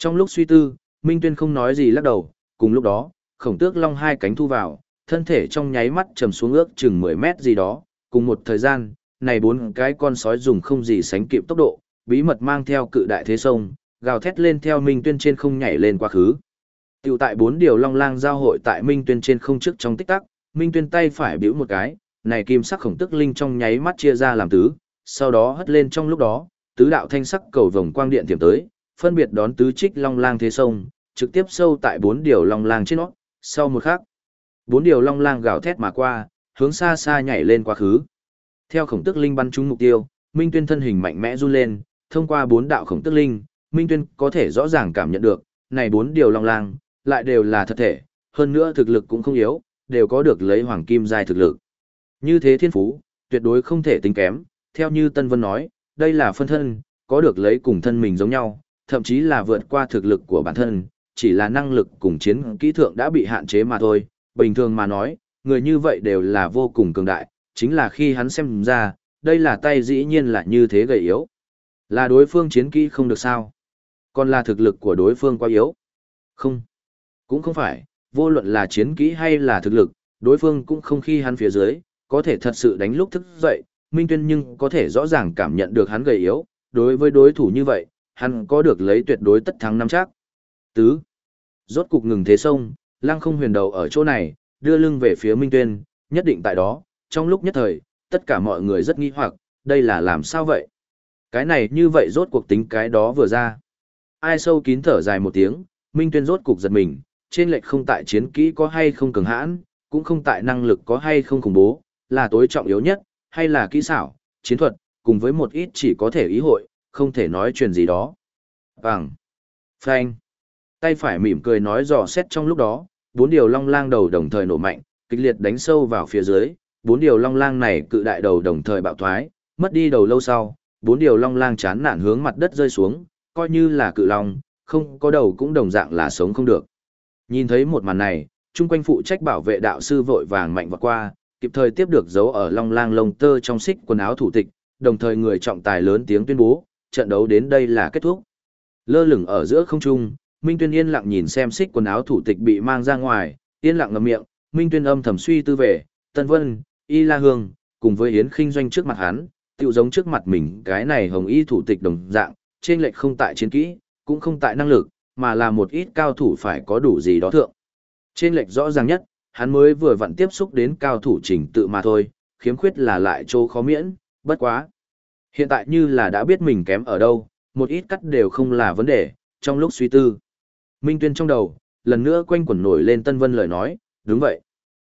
Trong lúc suy tư, Minh Tuyên không nói gì lắc đầu, cùng lúc đó, khổng tước long hai cánh thu vào, thân thể trong nháy mắt trầm xuống ước chừng 10 mét gì đó, cùng một thời gian, này bốn cái con sói dùng không gì sánh kịp tốc độ, bí mật mang theo cự đại thế sông, gào thét lên theo Minh Tuyên trên không nhảy lên quá khứ. Tiểu tại bốn điều long lang giao hội tại Minh Tuyên trên không trước trong tích tắc, Minh Tuyên tay phải biểu một cái, này kim sắc khổng tức linh trong nháy mắt chia ra làm tứ, sau đó hất lên trong lúc đó, tứ đạo thanh sắc cầu vồng quang điện tiềm tới, phân biệt đón tứ trích long lang thế sông, trực tiếp sâu tại bốn điều long lang trên nó, sau một khắc, bốn điều long lang gào thét mà qua, hướng xa xa nhảy lên quá khứ. Theo khổng tức linh bắn trúng mục tiêu, Minh Tuyên thân hình mạnh mẽ run lên, thông qua bốn đạo khổng tức linh, Minh Tuyên có thể rõ ràng cảm nhận được, này bốn điều long lang, lại đều là thật thể, hơn nữa thực lực cũng không yếu, đều có được lấy hoàng kim giai thực lực. Như thế thiên phú, tuyệt đối không thể tính kém, theo như Tân Vân nói, đây là phân thân, có được lấy cùng thân mình giống nhau, thậm chí là vượt qua thực lực của bản thân, chỉ là năng lực cùng chiến kỹ thượng đã bị hạn chế mà thôi, bình thường mà nói, người như vậy đều là vô cùng cường đại, chính là khi hắn xem ra, đây là tay dĩ nhiên là như thế gầy yếu. Là đối phương chiến kỹ không được sao? Còn là thực lực của đối phương quá yếu? Không. Cũng không phải, vô luận là chiến kỹ hay là thực lực, đối phương cũng không khi hắn phía dưới, có thể thật sự đánh lúc thức dậy, Minh Tuyên nhưng có thể rõ ràng cảm nhận được hắn gầy yếu, đối với đối thủ như vậy, hắn có được lấy tuyệt đối tất thắng năm chắc. Tứ. Rốt cục ngừng thế sông, lăng không huyền đầu ở chỗ này, đưa lưng về phía Minh Tuyên, nhất định tại đó, trong lúc nhất thời, tất cả mọi người rất nghi hoặc, đây là làm sao vậy? Cái này như vậy rốt cuộc tính cái đó vừa ra. Ai sâu kín thở dài một tiếng, Minh Tuyên rốt cục giật mình, trên lệch không tại chiến kỹ có hay không cường hãn, cũng không tại năng lực có hay không khủng bố, là tối trọng yếu nhất, hay là kỹ xảo, chiến thuật, cùng với một ít chỉ có thể ý hội, không thể nói chuyện gì đó. Vàng. Phanh. Tay phải mỉm cười nói dò xét trong lúc đó, bốn điều long lang đầu đồng thời nổ mạnh, kịch liệt đánh sâu vào phía dưới, bốn điều long lang này cự đại đầu đồng thời bạo thoái, mất đi đầu lâu sau, bốn điều long lang chán nản hướng mặt đất rơi xuống, coi như là cự long, không có đầu cũng đồng dạng là sống không được. Nhìn thấy một màn này, chung quanh phụ trách bảo vệ đạo sư vội vàng mạnh vọt qua, kịp thời tiếp được dấu ở long lang lông tơ trong xích quần áo thủ tịch, đồng thời người trọng tài lớn tiếng tuyên bố, trận đấu đến đây là kết thúc. Lơ lửng ở giữa không trung, Minh Tuyên yên lặng nhìn xem xích quần áo thủ tịch bị mang ra ngoài, yên lặng ngậm miệng, Minh Tuyên âm thầm suy tư về, Tân Vân, Y La Hương, cùng với Yến Khinh Doanh trước mặt hắn, tựu giống trước mặt mình cái này hồng y thủ tịch đồng dạng, trên lệch không tại chiến kỹ, cũng không tại năng lực, mà là một ít cao thủ phải có đủ gì đó thượng. Trên lệch rõ ràng nhất, hắn mới vừa vặn tiếp xúc đến cao thủ trình tự mà thôi, khiếm khuyết là lại chỗ khó miễn, bất quá. Hiện tại như là đã biết mình kém ở đâu, một ít cắt đều không là vấn đề, trong lúc suy tư. Minh Tuyên trong đầu, lần nữa quanh quẩn nổi lên Tân Vân lời nói, đúng vậy.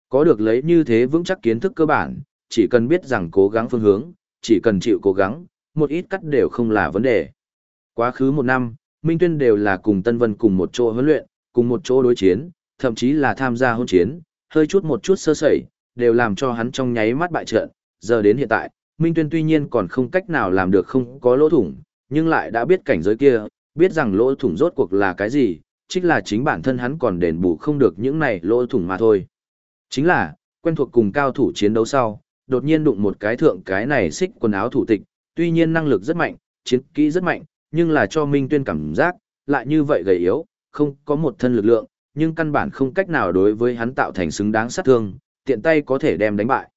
Có được lấy như thế vững chắc kiến thức cơ bản, chỉ cần biết rằng cố gắng phương hướng, chỉ cần chịu cố gắng, một ít cắt đều không là vấn đề. Quá khứ một năm, Minh Tuyên đều là cùng Tân Vân cùng một chỗ huấn luyện, cùng một chỗ đối chiến, thậm chí là tham gia hôn chiến, hơi chút một chút sơ sẩy, đều làm cho hắn trong nháy mắt bại trận. Giờ đến hiện tại, Minh Tuyên tuy nhiên còn không cách nào làm được không có lỗ thủng, nhưng lại đã biết cảnh giới kia, biết rằng lỗ thủng rốt cuộc là cái gì, chính là chính bản thân hắn còn đền bù không được những này lỗ thủng mà thôi. Chính là, quen thuộc cùng cao thủ chiến đấu sau, đột nhiên đụng một cái thượng cái này xích quần áo thủ tịch, tuy nhiên năng lực rất mạnh, chiến kỹ rất mạnh, nhưng là cho Minh Tuyên cảm giác, lại như vậy gầy yếu, không có một thân lực lượng, nhưng căn bản không cách nào đối với hắn tạo thành xứng đáng sát thương, tiện tay có thể đem đánh bại.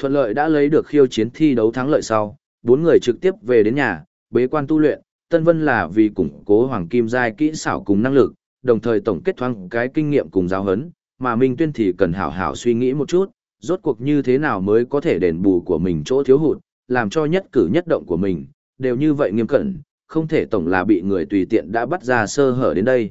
Thuận lợi đã lấy được khiêu chiến thi đấu thắng lợi sau, bốn người trực tiếp về đến nhà, bế quan tu luyện, Tân Vân là vì củng cố Hoàng Kim giai kỹ xảo cùng năng lực, đồng thời tổng kết thoáng cái kinh nghiệm cùng giáo hấn, mà Minh Tuyên thì cần hảo hảo suy nghĩ một chút, rốt cuộc như thế nào mới có thể đền bù của mình chỗ thiếu hụt, làm cho nhất cử nhất động của mình, đều như vậy nghiêm cẩn, không thể tổng là bị người tùy tiện đã bắt ra sơ hở đến đây.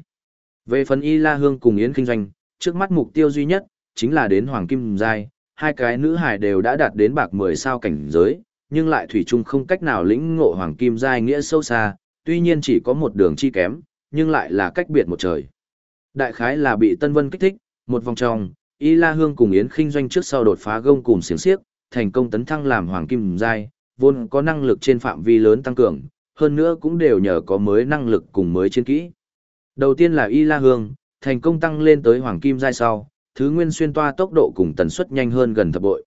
Về phần Y La Hương cùng Yến Kinh Doanh, trước mắt mục tiêu duy nhất, chính là đến Hoàng Kim Giai, hai cái nữ hài đều đã đạt đến bạc 10 sao cảnh giới, nhưng lại thủy chung không cách nào lĩnh ngộ Hoàng Kim Giai nghĩa sâu xa, tuy nhiên chỉ có một đường chi kém, nhưng lại là cách biệt một trời. Đại khái là bị Tân Vân kích thích, một vòng trong, Y La Hương cùng Yến Kinh Doanh trước sau đột phá gông cùng xiềng xiếc, thành công tấn thăng làm Hoàng Kim Giai, vốn có năng lực trên phạm vi lớn tăng cường, hơn nữa cũng đều nhờ có mới năng lực cùng mới chiến kỹ. Đầu tiên là Y La Hương, thành công tăng lên tới Hoàng Kim Giai sau, thứ nguyên xuyên toa tốc độ cùng tần suất nhanh hơn gần thập bội.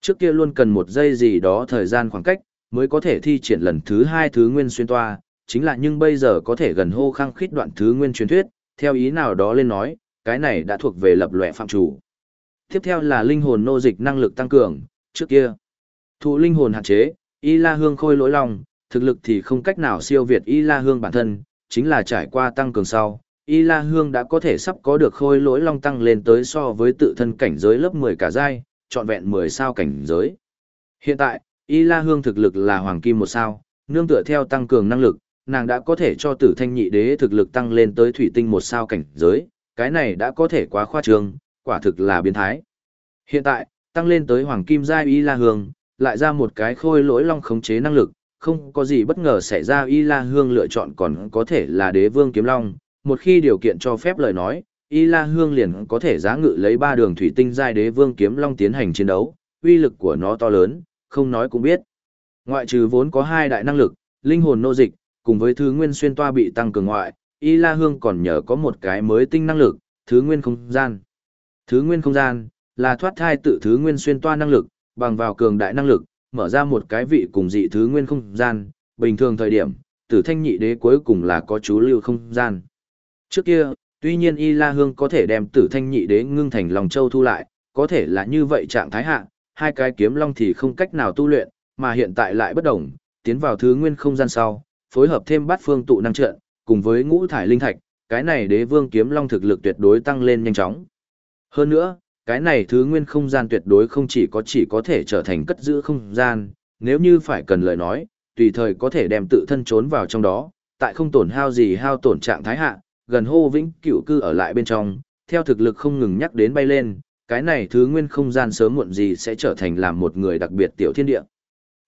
Trước kia luôn cần một giây gì đó thời gian khoảng cách, mới có thể thi triển lần thứ hai thứ nguyên xuyên toa, chính là nhưng bây giờ có thể gần hô khăng khít đoạn thứ nguyên truyền thuyết, theo ý nào đó lên nói, cái này đã thuộc về lập lòe phạm chủ. Tiếp theo là linh hồn nô dịch năng lực tăng cường, trước kia. Thụ linh hồn hạn chế, Y La Hương khôi lỗi lòng, thực lực thì không cách nào siêu việt Y La Hương bản thân, chính là trải qua tăng cường sau, Y La Hương đã có thể sắp có được khôi lỗi long tăng lên tới so với tự thân cảnh giới lớp 10 cả giai, trọn vẹn 10 sao cảnh giới. Hiện tại, Y La Hương thực lực là hoàng kim một sao, nương tựa theo tăng cường năng lực, nàng đã có thể cho tử thanh nhị đế thực lực tăng lên tới thủy tinh một sao cảnh giới, cái này đã có thể quá khoa trương, quả thực là biến thái. Hiện tại, tăng lên tới hoàng kim giai Y La Hương, lại ra một cái khôi lỗi long khống chế năng lực, không có gì bất ngờ xảy ra Y La Hương lựa chọn còn có thể là đế vương kiếm long, một khi điều kiện cho phép lời nói, Y La Hương liền có thể giá ngự lấy ba đường thủy tinh giai đế vương kiếm long tiến hành chiến đấu, uy lực của nó to lớn, không nói cũng biết. Ngoại trừ vốn có hai đại năng lực, linh hồn nô dịch, cùng với thứ nguyên xuyên toa bị tăng cường ngoại, Y La Hương còn nhờ có một cái mới tinh năng lực, thứ nguyên không gian. Thứ nguyên không gian là thoát thai tự thứ nguyên xuyên toa năng lực, bằng vào cường đại năng lực, mở ra một cái vị cùng dị thứ nguyên không gian, bình thường thời điểm, tử thanh nhị đế cuối cùng là có chú lưu không gian. Trước kia, tuy nhiên Y La Hương có thể đem tử thanh nhị đế ngưng thành lòng châu thu lại, có thể là như vậy trạng thái hạ, hai cái kiếm long thì không cách nào tu luyện, mà hiện tại lại bất đồng, tiến vào thứ nguyên không gian sau, phối hợp thêm bát phương tụ năng trận, cùng với ngũ thải linh thạch, cái này đế vương kiếm long thực lực tuyệt đối tăng lên nhanh chóng. Hơn nữa, cái này thứ nguyên không gian tuyệt đối không chỉ có chỉ có thể trở thành cất giữ không gian, nếu như phải cần lời nói, tùy thời có thể đem tự thân trốn vào trong đó, tại không tổn hao gì hao tổn trạng thái hạ, gần hô vĩnh cựu cư ở lại bên trong, theo thực lực không ngừng nhắc đến bay lên, cái này thứ nguyên không gian sớm muộn gì sẽ trở thành làm một người đặc biệt tiểu thiên địa.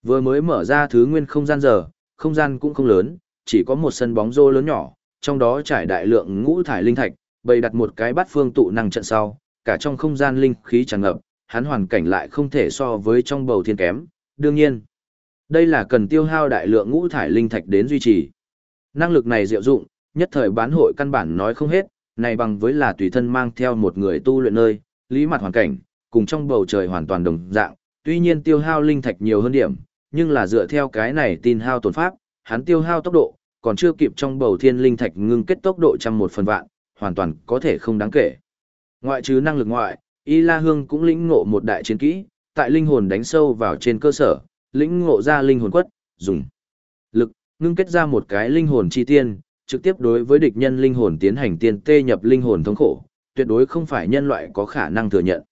Vừa mới mở ra thứ nguyên không gian giờ, không gian cũng không lớn, chỉ có một sân bóng rô lớn nhỏ, trong đó trải đại lượng ngũ thải linh thạch, bày đặt một cái bát phương tụ năng trận sau, cả trong không gian linh khí tràn ngập, hắn hoàn cảnh lại không thể so với trong bầu thiên kém, đương nhiên. Đây là cần tiêu hao đại lượng ngũ thải linh thạch đến duy trì. Năng lực này diệu dụng, nhất thời bán hội căn bản nói không hết, này bằng với là tùy thân mang theo một người tu luyện nơi, lý mặt hoàn cảnh, cùng trong bầu trời hoàn toàn đồng dạng, tuy nhiên tiêu hao linh thạch nhiều hơn điểm, nhưng là dựa theo cái này tin hao tổn pháp, hắn tiêu hao tốc độ, còn chưa kịp trong bầu thiên linh thạch ngưng kết tốc độ trăm một phần vạn, hoàn toàn có thể không đáng kể. Ngoại trừ năng lực ngoại, Y La Hương cũng lĩnh ngộ một đại chiến kỹ, tại linh hồn đánh sâu vào trên cơ sở, lĩnh ngộ ra linh hồn quất, dùng lực, ngưng kết ra một cái linh hồn chi tiên, trực tiếp đối với địch nhân linh hồn tiến hành tiên tê nhập linh hồn thống khổ, tuyệt đối không phải nhân loại có khả năng thừa nhận.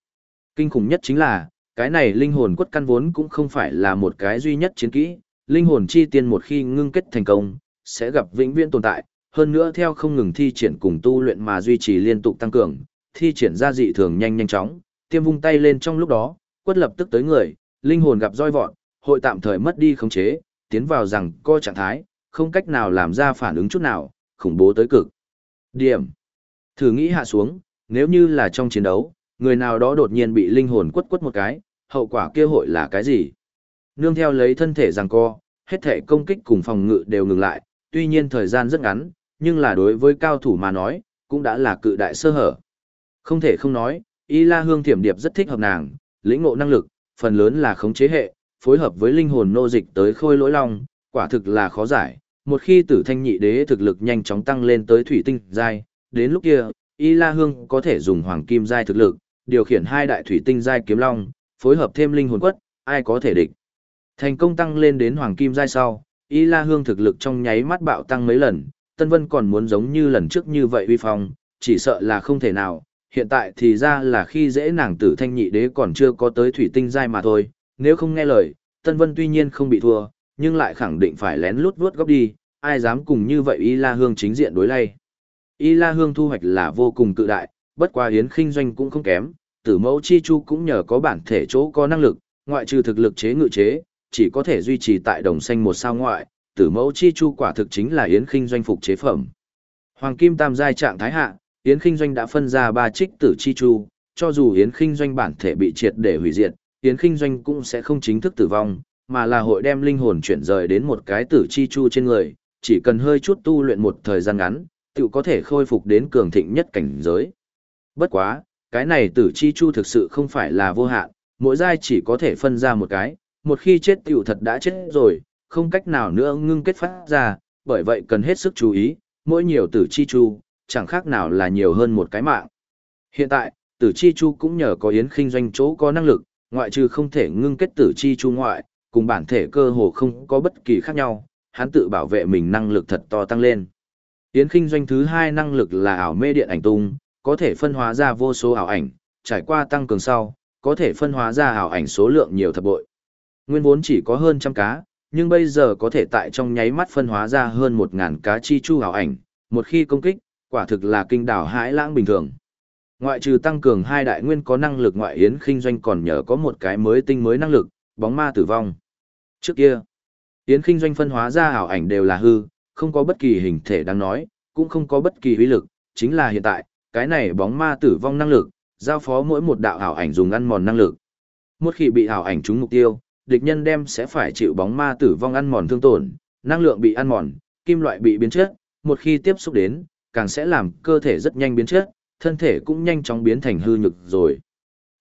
Kinh khủng nhất chính là, cái này linh hồn quất căn vốn cũng không phải là một cái duy nhất chiến kỹ, linh hồn chi tiên một khi ngưng kết thành công, sẽ gặp vĩnh viễn tồn tại, hơn nữa theo không ngừng thi triển cùng tu luyện mà duy trì liên tục tăng cường, thi triển ra dị thường nhanh nhanh chóng, tiêm vung tay lên trong lúc đó, quất lập tức tới người, linh hồn gặp roi vọt, hội tạm thời mất đi khống chế, tiến vào rằng co trạng thái, không cách nào làm ra phản ứng chút nào, khủng bố tới cực. Điểm. Thử nghĩ hạ xuống, nếu như là trong chiến đấu, người nào đó đột nhiên bị linh hồn quất quất một cái, hậu quả kia hội là cái gì? Nương theo lấy thân thể rằng co, hết thể công kích cùng phòng ngự đều ngừng lại, tuy nhiên thời gian rất ngắn, nhưng là đối với cao thủ mà nói, cũng đã là cự đại sơ hở. Không thể không nói, Y La Hương Thiểm Điệp rất thích hợp nàng, lĩnh ngộ năng lực, phần lớn là khống chế hệ, phối hợp với linh hồn nô dịch tới khôi lỗi long, quả thực là khó giải. Một khi tử thanh nhị đế thực lực nhanh chóng tăng lên tới thủy tinh giai, đến lúc kia, Y La Hương có thể dùng hoàng kim giai thực lực, điều khiển hai đại thủy tinh giai kiếm long, phối hợp thêm linh hồn quất, ai có thể địch. Thành công tăng lên đến hoàng kim giai sau, Y La Hương thực lực trong nháy mắt bạo tăng mấy lần, Tân Vân còn muốn giống như lần trước như vậy uy phong, chỉ sợ là không thể nào, hiện tại thì ra là khi dễ nàng tử thanh nhị đế còn chưa có tới thủy tinh giai mà thôi, nếu không nghe lời, Tân Vân tuy nhiên không bị thua, nhưng lại khẳng định phải lén lút vuốt góc đi, ai dám cùng như vậy Y La Hương chính diện đối lay. Y La Hương thu hoạch là vô cùng cự đại, bất qua Yến Kinh Doanh cũng không kém, tử mẫu chi chu cũng nhờ có bản thể chỗ có năng lực, ngoại trừ thực lực chế ngự chế, chỉ có thể duy trì tại đồng xanh một sao ngoại, tử mẫu chi chu quả thực chính là Yến Kinh Doanh phục chế phẩm. Hoàng Kim Tam giai trạng thái hạ, Yến Kinh Doanh đã phân ra ba trích tử chi chu, cho dù Yến Kinh Doanh bản thể bị triệt để hủy diệt, Yến Kinh Doanh cũng sẽ không chính thức tử vong, mà là hội đem linh hồn chuyển rời đến một cái tử chi chu trên người, chỉ cần hơi chút tu luyện một thời gian ngắn, tự có thể khôi phục đến cường thịnh nhất cảnh giới. Bất quá, cái này tử chi chu thực sự không phải là vô hạn, mỗi giai chỉ có thể phân ra một cái, một khi chết tiểu thật đã chết rồi, không cách nào nữa ngưng kết phát ra, bởi vậy cần hết sức chú ý, mỗi nhiều tử chi chu, chẳng khác nào là nhiều hơn một cái mạng. Hiện tại, tử chi chu cũng nhờ có yến khinh doanh chỗ có năng lực, ngoại trừ không thể ngưng kết tử chi chu ngoại, cùng bản thể cơ hồ không có bất kỳ khác nhau, hắn tự bảo vệ mình năng lực thật to tăng lên. Yến Kinh doanh thứ hai năng lực là ảo mê điện ảnh tung, có thể phân hóa ra vô số ảo ảnh, trải qua tăng cường sau, có thể phân hóa ra ảo ảnh số lượng nhiều thập bội. Nguyên vốn chỉ có hơn trăm cá, nhưng bây giờ có thể tại trong nháy mắt phân hóa ra hơn một ngàn cá chi chu ảo ảnh, một khi công kích, quả thực là kinh đảo hãi lãng bình thường. Ngoại trừ tăng cường hai đại nguyên có năng lực ngoại yến khinh doanh còn nhờ có một cái mới tinh mới năng lực, bóng ma tử vong. Trước kia, yến khinh doanh phân hóa ra ảo ảnh đều là hư, không có bất kỳ hình thể đáng nói, cũng không có bất kỳ uy lực, chính là hiện tại, cái này bóng ma tử vong năng lực, giao phó mỗi một đạo ảo ảnh dùng ăn mòn năng lực. Một khi bị ảo ảnh trúng mục tiêu, địch nhân đem sẽ phải chịu bóng ma tử vong ăn mòn thương tổn, năng lượng bị ăn mòn, kim loại bị biến chất, một khi tiếp xúc đến, càng sẽ làm cơ thể rất nhanh biến chất, thân thể cũng nhanh chóng biến thành hư nhược rồi.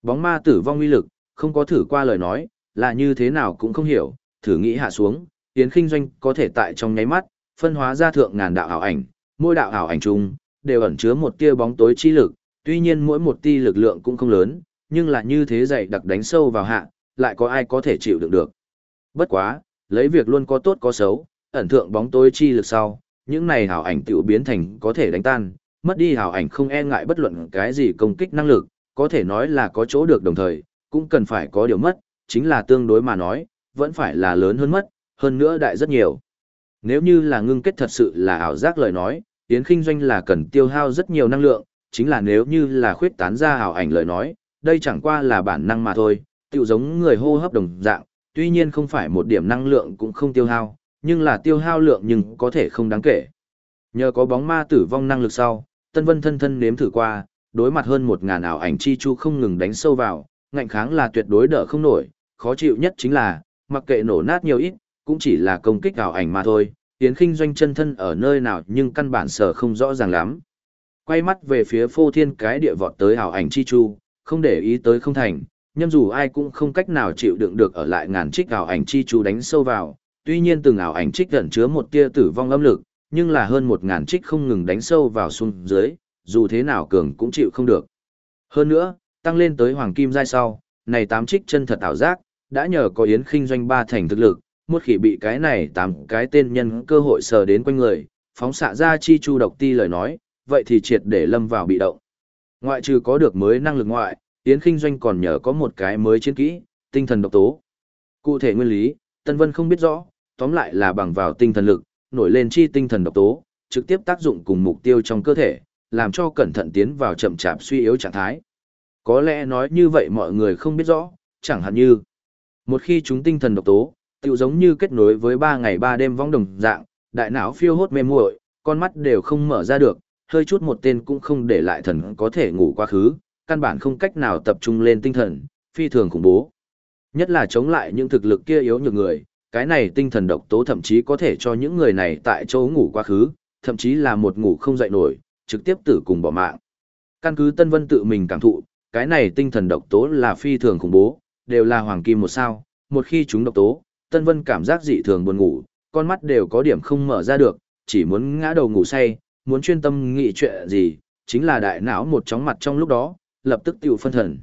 Bóng ma tử vong uy lực, không có thử qua lời nói, là như thế nào cũng không hiểu, thử nghĩ hạ xuống, tiến khinh doanh có thể tại trong nháy mắt, phân hóa ra thượng ngàn đạo ảo ảnh, mỗi đạo ảo ảnh chung, đều ẩn chứa một tia bóng tối chi lực, tuy nhiên mỗi một tia lực lượng cũng không lớn, nhưng là như thế dày đặc đánh sâu vào hạ, lại có ai có thể chịu đựng được. Bất quá, lấy việc luôn có tốt có xấu, ẩn thượng bóng tối chi lực sau, những này hảo ảnh tiểu biến thành có thể đánh tan, mất đi hảo ảnh không e ngại bất luận cái gì công kích năng lực, có thể nói là có chỗ được đồng thời, cũng cần phải có điều mất, chính là tương đối mà nói, vẫn phải là lớn hơn mất, hơn nữa đại rất nhiều. Nếu như là ngưng kết thật sự là ảo giác lời nói, tiến khinh doanh là cần tiêu hao rất nhiều năng lượng, chính là nếu như là khuyết tán ra ảo ảnh lời nói, đây chẳng qua là bản năng mà thôi, tự giống người hô hấp đồng dạng, tuy nhiên không phải một điểm năng lượng cũng không tiêu hao, nhưng là tiêu hao lượng nhưng có thể không đáng kể. Nhờ có bóng ma tử vong năng lực sau, Tân Vân thân thân nếm thử qua, đối mặt hơn một ngàn ảo ảnh chi chu không ngừng đánh sâu vào, ngạnh kháng là tuyệt đối đỡ không nổi, khó chịu nhất chính là, mặc kệ nổ nát nhiều ít, cũng chỉ là công kích ảo ảnh mà thôi, tiến khinh doanh chân thân ở nơi nào nhưng căn bản sở không rõ ràng lắm. Quay mắt về phía phô thiên cái địa vọt tới ảo ảnh chi chu, không để ý tới không thành, nhâm dù ai cũng không cách nào chịu đựng được ở lại ngàn trích ảo ảnh chi chu đánh sâu vào, tuy nhiên từng ảo ảnh trích gần chứa một tia tử vong âm lực, nhưng là hơn một ngàn trích không ngừng đánh sâu vào xuống dưới, dù thế nào cường cũng chịu không được. Hơn nữa, tăng lên tới hoàng kim giai sau, này tám trích chân thật ảo giác, đã nhờ có yến khinh doanh ba thành thực lực, một khi bị cái này tám cái tên nhân cơ hội sờ đến quanh người, phóng xạ ra chi chu độc ti lời nói, vậy thì triệt để lâm vào bị động. Ngoại trừ có được mới năng lực ngoại, Yến Kinh Doanh còn nhờ có một cái mới chiến kỹ, tinh thần độc tố. Cụ thể nguyên lý, Tân Vân không biết rõ, tóm lại là bằng vào tinh thần lực, nổi lên chi tinh thần độc tố, trực tiếp tác dụng cùng mục tiêu trong cơ thể, làm cho cẩn thận tiến vào chậm chạp suy yếu trạng thái. Có lẽ nói như vậy mọi người không biết rõ, chẳng hạn như một khi chúng tinh thần độc tố, tựu giống như kết nối với ba ngày ba đêm vong đồng dạng, đại não phiêu hốt mê muội, con mắt đều không mở ra được, hơi chút một tên cũng không để lại thần có thể ngủ quá khứ, căn bản không cách nào tập trung lên tinh thần, phi thường khủng bố. Nhất là chống lại những thực lực kia yếu nhược người, cái này tinh thần độc tố thậm chí có thể cho những người này tại chỗ ngủ quá khứ, thậm chí là một ngủ không dậy nổi, trực tiếp tử cùng bỏ mạng. Căn cứ Tân Vân tự mình cảm thụ, cái này tinh thần độc tố là phi thường khủng bố, đều là hoàng kim một sao, một khi chúng độc tố, Tân Vân cảm giác dị thường buồn ngủ, con mắt đều có điểm không mở ra được, chỉ muốn ngã đầu ngủ say, muốn chuyên tâm nghĩ chuyện gì, chính là đại não một chóng mặt trong lúc đó, lập tức tiêu phân thần.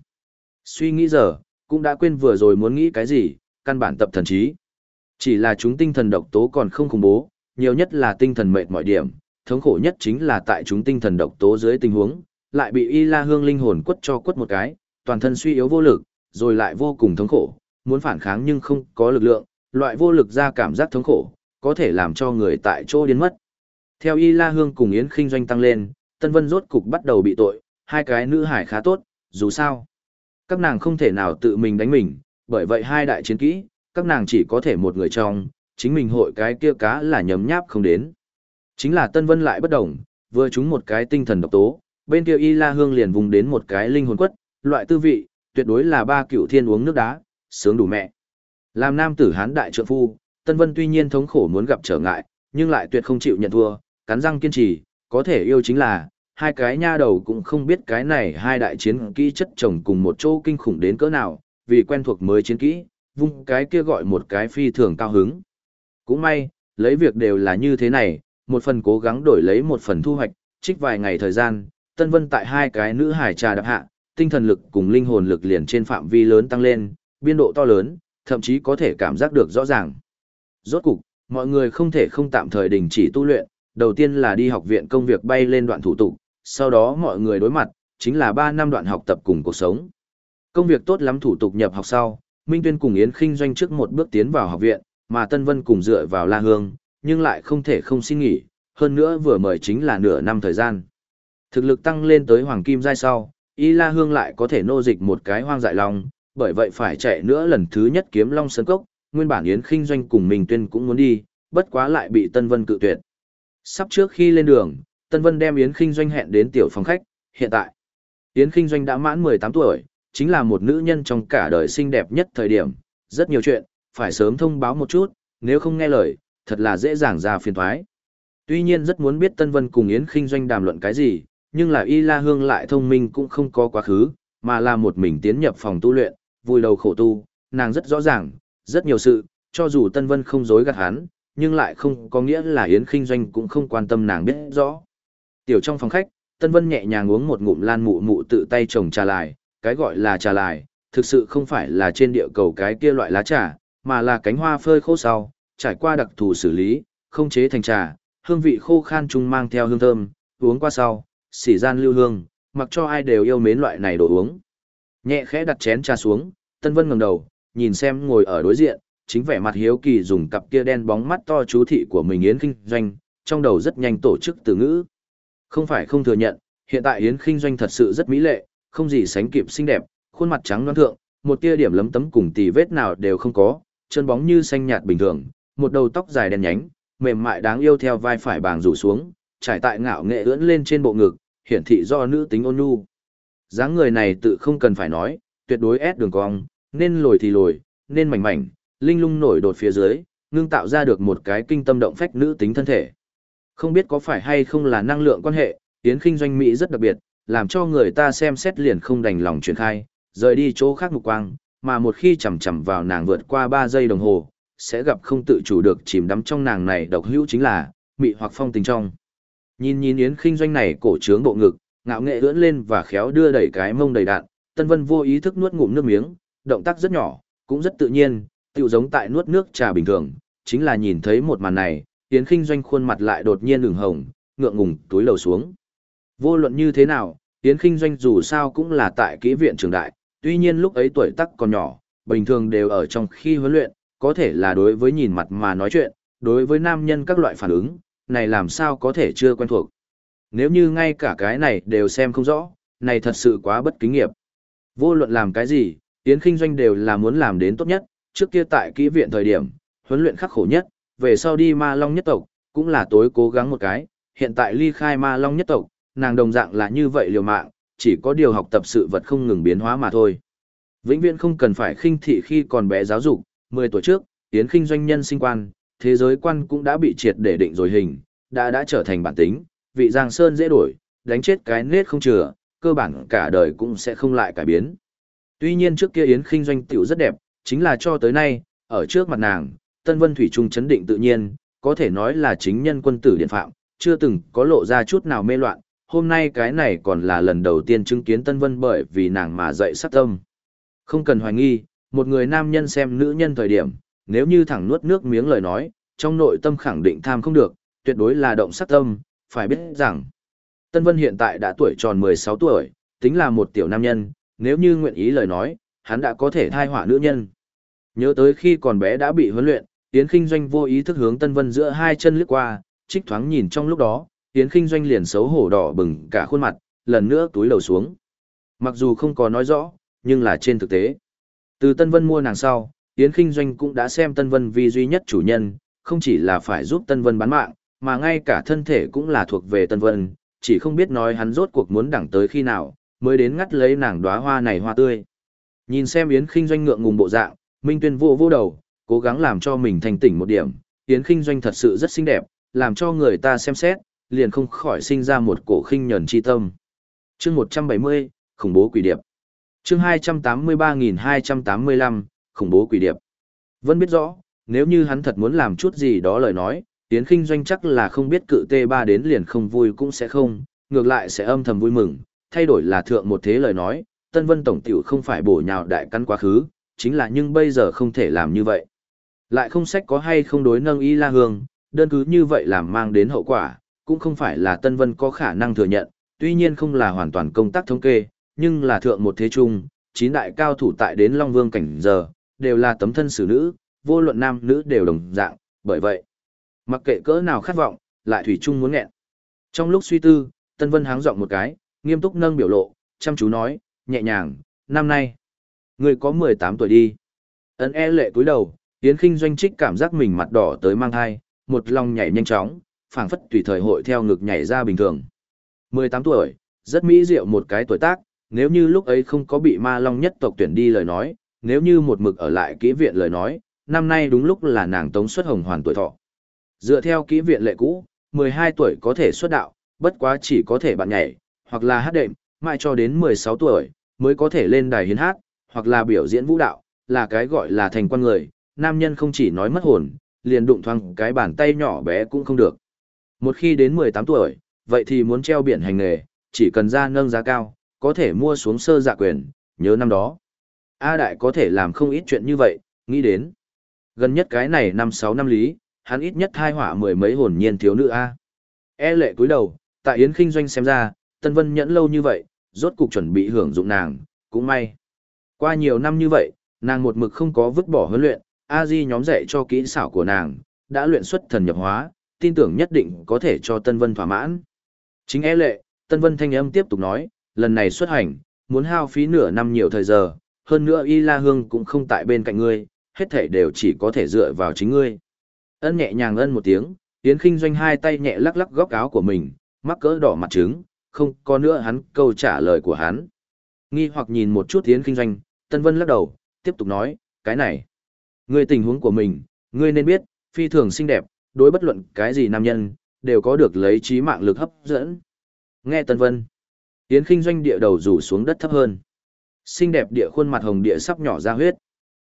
Suy nghĩ giờ, cũng đã quên vừa rồi muốn nghĩ cái gì, căn bản tập thần trí. Chỉ là chúng tinh thần độc tố còn không khủng bố, nhiều nhất là tinh thần mệt mọi điểm, thống khổ nhất chính là tại chúng tinh thần độc tố dưới tình huống, lại bị y la hương linh hồn quất cho quất một cái, toàn thân suy yếu vô lực, rồi lại vô cùng thống khổ, muốn phản kháng nhưng không có lực lượng, loại vô lực ra cảm giác thống khổ, có thể làm cho người tại chỗ điên mất. Theo y la hương cùng yến Kinh doanh tăng lên, Tân Vân rốt cục bắt đầu bị tội, hai cái nữ hải khá tốt, dù sao. Các nàng không thể nào tự mình đánh mình, bởi vậy hai đại chiến kỹ, các nàng chỉ có thể một người trong, chính mình hội cái kia cá là nhấm nháp không đến. Chính là Tân Vân lại bất đồng, vừa trúng một cái tinh thần độc tố, bên kia Y La Hương liền vùng đến một cái linh hồn quất, loại tư vị, tuyệt đối là ba cựu thiên uống nước đá, sướng đủ mẹ. Làm nam tử hán đại trượng phu, Tân Vân tuy nhiên thống khổ muốn gặp trở ngại, nhưng lại tuyệt không chịu nhận thua, cắn răng kiên trì, có thể yêu chính là, hai cái nha đầu cũng không biết cái này hai đại chiến kỹ chất chồng cùng một chỗ kinh khủng đến cỡ nào, vì quen thuộc mới chiến kỹ, vung cái kia gọi một cái phi thường cao hứng. Cũng may, lấy việc đều là như thế này, một phần cố gắng đổi lấy một phần thu hoạch, trích vài ngày thời gian, Tân Vân tại hai cái nữ hải trà đạp hạ, tinh thần lực cùng linh hồn lực liền trên phạm vi lớn tăng lên, biên độ to lớn, thậm chí có thể cảm giác được rõ ràng. Rốt cục, mọi người không thể không tạm thời đình chỉ tu luyện, đầu tiên là đi học viện công việc bay lên đoạn thủ tục, sau đó mọi người đối mặt, chính là 3 năm đoạn học tập cùng cuộc sống. Công việc tốt lắm thủ tục nhập học sau, Minh Tuyên cùng Yến Kinh doanh trước một bước tiến vào học viện, mà Tân Vân cùng dựa vào La Hương, nhưng lại không thể không xin nghỉ, hơn nữa vừa mời chính là nửa năm thời gian. Thực lực tăng lên tới Hoàng Kim giai sau, Y La Hương lại có thể nô dịch một cái hoang dại long, bởi vậy phải chạy nữa lần thứ nhất kiếm Long Sơn Cốc, nguyên bản Yến Kinh doanh cùng mình Tuyên cũng muốn đi, bất quá lại bị Tân Vân cự tuyệt. Sắp trước khi lên đường, Tân Vân đem Yến Kinh doanh hẹn đến tiểu phòng khách, hiện tại. Yến Kinh doanh đã mãn 18 tuổi, chính là một nữ nhân trong cả đời xinh đẹp nhất thời điểm, rất nhiều chuyện, phải sớm thông báo một chút, nếu không nghe lời, thật là dễ dàng ra phiền thoái. Tuy nhiên rất muốn biết Tân Vân cùng Yến Kinh doanh đàm luận cái gì, nhưng là Y La Hương lại thông minh cũng không có quá khứ, mà là một mình tiến nhập phòng tu luyện, vui đầu khổ tu, nàng rất rõ ràng, rất nhiều sự, cho dù Tân Vân không dối gạt hắn, nhưng lại không có nghĩa là Yến Kinh doanh cũng không quan tâm nàng biết rõ. Tiểu trong phòng khách, Tân Vân nhẹ nhàng uống một ngụm lan mụ mụ tự tay trồng trà lại, cái gọi là trà lại, thực sự không phải là trên địa cầu cái kia loại lá trà, mà là cánh hoa phơi khô sau, trải qua đặc thù xử lý, không chế thành trà, hương vị khô khan chung mang theo hương thơm, uống qua sau, xỉ gian lưu hương, mặc cho ai đều yêu mến loại này đồ uống. Nhẹ khẽ đặt chén trà xuống, Tân Vân ngẩng đầu, nhìn xem ngồi ở đối diện, chính vẻ mặt hiếu kỳ dùng cặp kia đen bóng mắt to chú thị của mình Yến Kinh Doanh, trong đầu rất nhanh tổ chức từ ngữ. Không phải không thừa nhận, hiện tại Yến Kinh Doanh thật sự rất mỹ lệ, không gì sánh kịp xinh đẹp, khuôn mặt trắng nõn thượng, một tia điểm lấm tấm cùng tì vết nào đều không có, chân bóng như xanh nhạt bình thường, một đầu tóc dài đen nhánh, mềm mại đáng yêu theo vai phải bàng rủ xuống, trải tại ngạo nghệ ưỡn lên trên bộ ngực, hiển thị do nữ tính ôn nhu. dáng người này tự không cần phải nói, tuyệt đối ép đường cong, nên lồi thì lồi, nên mảnh mảnh, linh lung nổi đột phía dưới, ngưng tạo ra được một cái kinh tâm động phách nữ tính thân thể. Không biết có phải hay không là năng lượng quan hệ, tiến khinh doanh Mỹ rất đặc biệt, làm cho người ta xem xét liền không đành lòng truyền khai, rời đi chỗ khác mục quang, mà một khi chầm chầm vào nàng vượt qua 3 giây đồng hồ, sẽ gặp không tự chủ được chìm đắm trong nàng này độc hữu chính là, mị hoặc phong tình trong. Nhìn nhìn Yến khinh doanh này cổ trướng bộ ngực, ngạo nghệ ưỡn lên và khéo đưa đẩy cái mông đầy đạn, Tân Vân vô ý thức nuốt ngụm nước miếng, động tác rất nhỏ, cũng rất tự nhiên, tựu giống tại nuốt nước trà bình thường, chính là nhìn thấy một màn này, Yến khinh doanh khuôn mặt lại đột nhiên ửng hồng, ngượng ngùng túi lầu xuống. Vô luận như thế nào, Yến khinh doanh dù sao cũng là tại kỹ viện trường đại, tuy nhiên lúc ấy tuổi tác còn nhỏ, bình thường đều ở trong khi huấn luyện, có thể là đối với nhìn mặt mà nói chuyện, đối với nam nhân các loại phản ứng, này làm sao có thể chưa quen thuộc. Nếu như ngay cả cái này đều xem không rõ, này thật sự quá bất kính nghiệp. Vô luận làm cái gì, Yến Kinh Doanh đều là muốn làm đến tốt nhất, trước kia tại kỹ viện thời điểm, huấn luyện khắc khổ nhất, về sau đi ma long nhất tộc, cũng là tối cố gắng một cái, hiện tại ly khai ma long nhất tộc, nàng đồng dạng là như vậy liều mạng, chỉ có điều học tập sự vật không ngừng biến hóa mà thôi. Vĩnh viễn không cần phải khinh thị khi còn bé giáo dục, 10 tuổi trước, Yến Kinh Doanh nhân sinh quan, thế giới quan cũng đã bị triệt để định rồi hình, đã đã trở thành bản tính, vị Giang Sơn dễ đổi, đánh chết cái nết không chừa, cơ bản cả đời cũng sẽ không lại cải biến. Tuy nhiên trước kia Yến Kinh Doanh tiểu rất đẹp, chính là cho tới nay, ở trước mặt nàng, Tân Vân Thủy Trung chấn định tự nhiên, có thể nói là chính nhân quân tử điện phạm, chưa từng có lộ ra chút nào mê loạn, hôm nay cái này còn là lần đầu tiên chứng kiến Tân Vân bởi vì nàng mà dậy sát tâm. Không cần hoài nghi, một người nam nhân xem nữ nhân thời điểm, nếu như thẳng nuốt nước miếng lời nói, trong nội tâm khẳng định tham không được, tuyệt đối là động sát tâm, phải biết rằng. Tân Vân hiện tại đã tuổi tròn 16 tuổi, tính là một tiểu nam nhân, nếu như nguyện ý lời nói, hắn đã có thể thai hỏa nữ nhân. Nhớ tới khi còn bé đã bị huấn luyện, Yến Kinh Doanh vô ý thức hướng Tân Vân giữa hai chân lướt qua, trích thoáng nhìn trong lúc đó, Yến Kinh Doanh liền xấu hổ đỏ bừng cả khuôn mặt, lần nữa túi đầu xuống. Mặc dù không có nói rõ, nhưng là trên thực tế. Từ Tân Vân mua nàng sau, Yến Kinh Doanh cũng đã xem Tân Vân vì duy nhất chủ nhân, không chỉ là phải giúp Tân Vân bán mạng, mà ngay cả thân thể cũng là thuộc về Tân Vân, chỉ không biết nói hắn rốt cuộc muốn đẳng tới khi nào, mới đến ngắt lấy nàng đóa hoa này hoa tươi. Nhìn xem Yến Kinh Doanh ngượng ngùng bộ dạng, Minh Tuyên vô vô đầu, cố gắng làm cho mình thành tỉnh một điểm, Yến Kinh Doanh thật sự rất xinh đẹp, làm cho người ta xem xét, liền không khỏi sinh ra một cổ khinh nhẫn chi tâm. Chương 170, khủng bố quỷ điệp. Chương 283285, khủng bố quỷ điệp. Vân biết rõ, nếu như hắn thật muốn làm chút gì đó lời nói, tiến Kinh Doanh chắc là không biết cự T3 đến liền không vui cũng sẽ không, ngược lại sẽ âm thầm vui mừng, thay đổi là thượng một thế lời nói, Tân Vân Tổng Tiểu không phải bổ nhào đại căn quá khứ, chính là nhưng bây giờ không thể làm như vậy. Lại không sách có hay không đối nâng y la hương, đơn cứ như vậy làm mang đến hậu quả, cũng không phải là Tân Vân có khả năng thừa nhận, tuy nhiên không là hoàn toàn công tác thống kê, nhưng là thượng một thế trung, chín đại cao thủ tại đến Long Vương cảnh giờ, đều là tấm thân xử nữ, vô luận nam nữ đều đồng dạng, bởi vậy, mặc kệ cỡ nào khát vọng, lại thủy chung muốn nghẹn. Trong lúc suy tư, Tân Vân háng giọng một cái, nghiêm túc nâng biểu lộ, chăm chú nói, nhẹ nhàng, năm nay, người có 18 tuổi đi. Ấn e lệ cúi đầu, Yến Kinh doanh trích cảm giác mình mặt đỏ tới mang thai, một lòng nhảy nhanh chóng, phảng phất tùy thời hội theo ngực nhảy ra bình thường. 18 tuổi, rất mỹ diệu một cái tuổi tác, nếu như lúc ấy không có bị ma long nhất tộc tuyển đi lời nói, nếu như một mực ở lại kỹ viện lời nói, năm nay đúng lúc là nàng tống xuất hồng hoàn tuổi thọ. Dựa theo kỹ viện lệ cũ, 12 tuổi có thể xuất đạo, bất quá chỉ có thể bạn nhảy, hoặc là hát đệm, mãi cho đến 16 tuổi, mới có thể lên đài hiến hát, hoặc là biểu diễn vũ đạo, là cái gọi là thành quan người, nam nhân không chỉ nói mất hồn, liền đụng thoang cái bàn tay nhỏ bé cũng không được. Một khi đến 18 tuổi, vậy thì muốn treo biển hành nghề, chỉ cần ra nâng giá cao, có thể mua xuống sơ dạ quyền, nhớ năm đó. A Đại có thể làm không ít chuyện như vậy, nghĩ đến. Gần nhất cái này năm sáu năm lý, hắn ít nhất thai họa mười mấy hồn nhiên thiếu nữ A. E lệ cúi đầu, tại Yến kinh doanh xem ra, Tân Vân nhẫn lâu như vậy, rốt cục chuẩn bị hưởng dụng nàng, cũng may. Qua nhiều năm như vậy, nàng một mực không có vứt bỏ huấn luyện, A Di nhóm dạy cho kỹ xảo của nàng, đã luyện xuất thần nhập hóa, tin tưởng nhất định có thể cho Tân Vân thỏa mãn. Chính e lệ, Tân Vân thanh âm tiếp tục nói, lần này xuất hành, muốn hao phí nửa năm nhiều thời giờ, hơn nữa Y La Hương cũng không tại bên cạnh ngươi, hết thảy đều chỉ có thể dựa vào chính ngươi. Ân nhẹ nhàng ân một tiếng, Yến Kinh doanh hai tay nhẹ lắc lắc góc áo của mình, mắc cỡ đỏ mặt trứng, không có nữa hắn câu trả lời của hắn. Nghi hoặc nhìn một chút Yến Kinh doanh, Tân Vân lắc đầu, tiếp tục nói, cái này, ngươi tình huống của mình, ngươi nên biết, phi thường xinh đẹp, đối bất luận cái gì nam nhân, đều có được lấy trí mạng lực hấp dẫn. Nghe Tân Vân, Yến Kinh doanh địa đầu rủ xuống đất thấp hơn. Xinh đẹp địa khuôn mặt hồng địa sắp nhỏ ra huyết.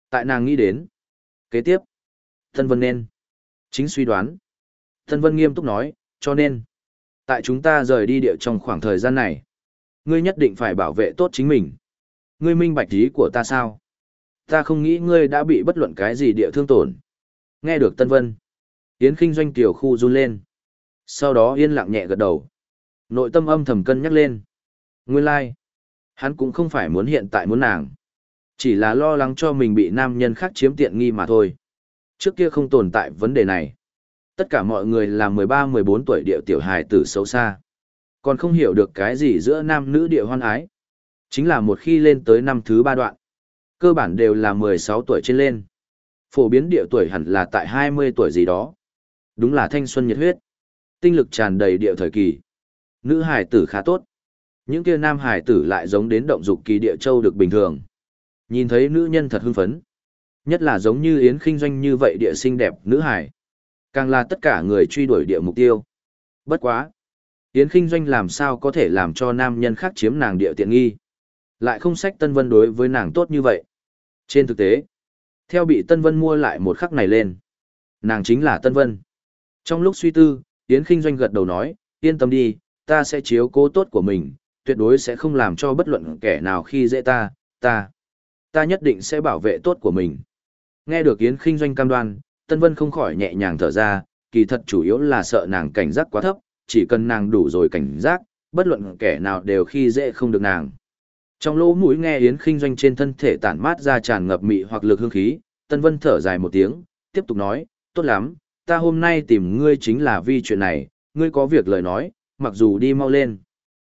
Tại nàng nghĩ đến. Kế tiếp, Tân Vân nên. Chính suy đoán. Tân Vân nghiêm túc nói, cho nên. Tại chúng ta rời đi địa trong khoảng thời gian này. Ngươi nhất định phải bảo vệ tốt chính mình. Ngươi minh bạch ý của ta sao? Ta không nghĩ ngươi đã bị bất luận cái gì địa thương tổn. Nghe được Tân Vân. Yến Kinh doanh tiểu khu run lên. Sau đó yên lặng nhẹ gật đầu. Nội tâm âm thầm cân nhắc lên. Nguyên lai, like hắn cũng không phải muốn hiện tại muốn nàng. Chỉ là lo lắng cho mình bị nam nhân khác chiếm tiện nghi mà thôi. Trước kia không tồn tại vấn đề này. Tất cả mọi người là 13-14 tuổi địa tiểu hài tử xấu xa. Còn không hiểu được cái gì giữa nam nữ địa hoan ái. Chính là một khi lên tới năm thứ ba đoạn. Cơ bản đều là 16 tuổi trên lên. Phổ biến địa tuổi hẳn là tại 20 tuổi gì đó. Đúng là thanh xuân nhiệt huyết. Tinh lực tràn đầy địa thời kỳ. Nữ hài tử khá tốt. Những kia nam hải tử lại giống đến động dục kỳ địa châu được bình thường. Nhìn thấy nữ nhân thật hưng phấn. Nhất là giống như Yến Kinh Doanh như vậy địa xinh đẹp nữ hải, Càng là tất cả người truy đuổi địa mục tiêu. Bất quá. Yến Kinh Doanh làm sao có thể làm cho nam nhân khác chiếm nàng địa tiện nghi. Lại không sách Tân Vân đối với nàng tốt như vậy. Trên thực tế, theo bị Tân Vân mua lại một khắc này lên. Nàng chính là Tân Vân. Trong lúc suy tư, Yến Kinh Doanh gật đầu nói, yên tâm đi, ta sẽ chiếu cố tốt của mình, tuyệt đối sẽ không làm cho bất luận kẻ nào khi dễ ta, ta. Ta nhất định sẽ bảo vệ tốt của mình. Nghe được Yến Kinh Doanh cam đoan, Tân Vân không khỏi nhẹ nhàng thở ra, kỳ thật chủ yếu là sợ nàng cảnh giác quá thấp, chỉ cần nàng đủ rồi cảnh giác, bất luận kẻ nào đều khi dễ không được nàng. Trong lỗ mũi nghe Yến Kinh Doanh trên thân thể tản mát ra tràn ngập mị hoặc lực hương khí, Tân Vân thở dài một tiếng, tiếp tục nói, tốt lắm, ta hôm nay tìm ngươi chính là vì chuyện này, ngươi có việc lời nói, mặc dù đi mau lên.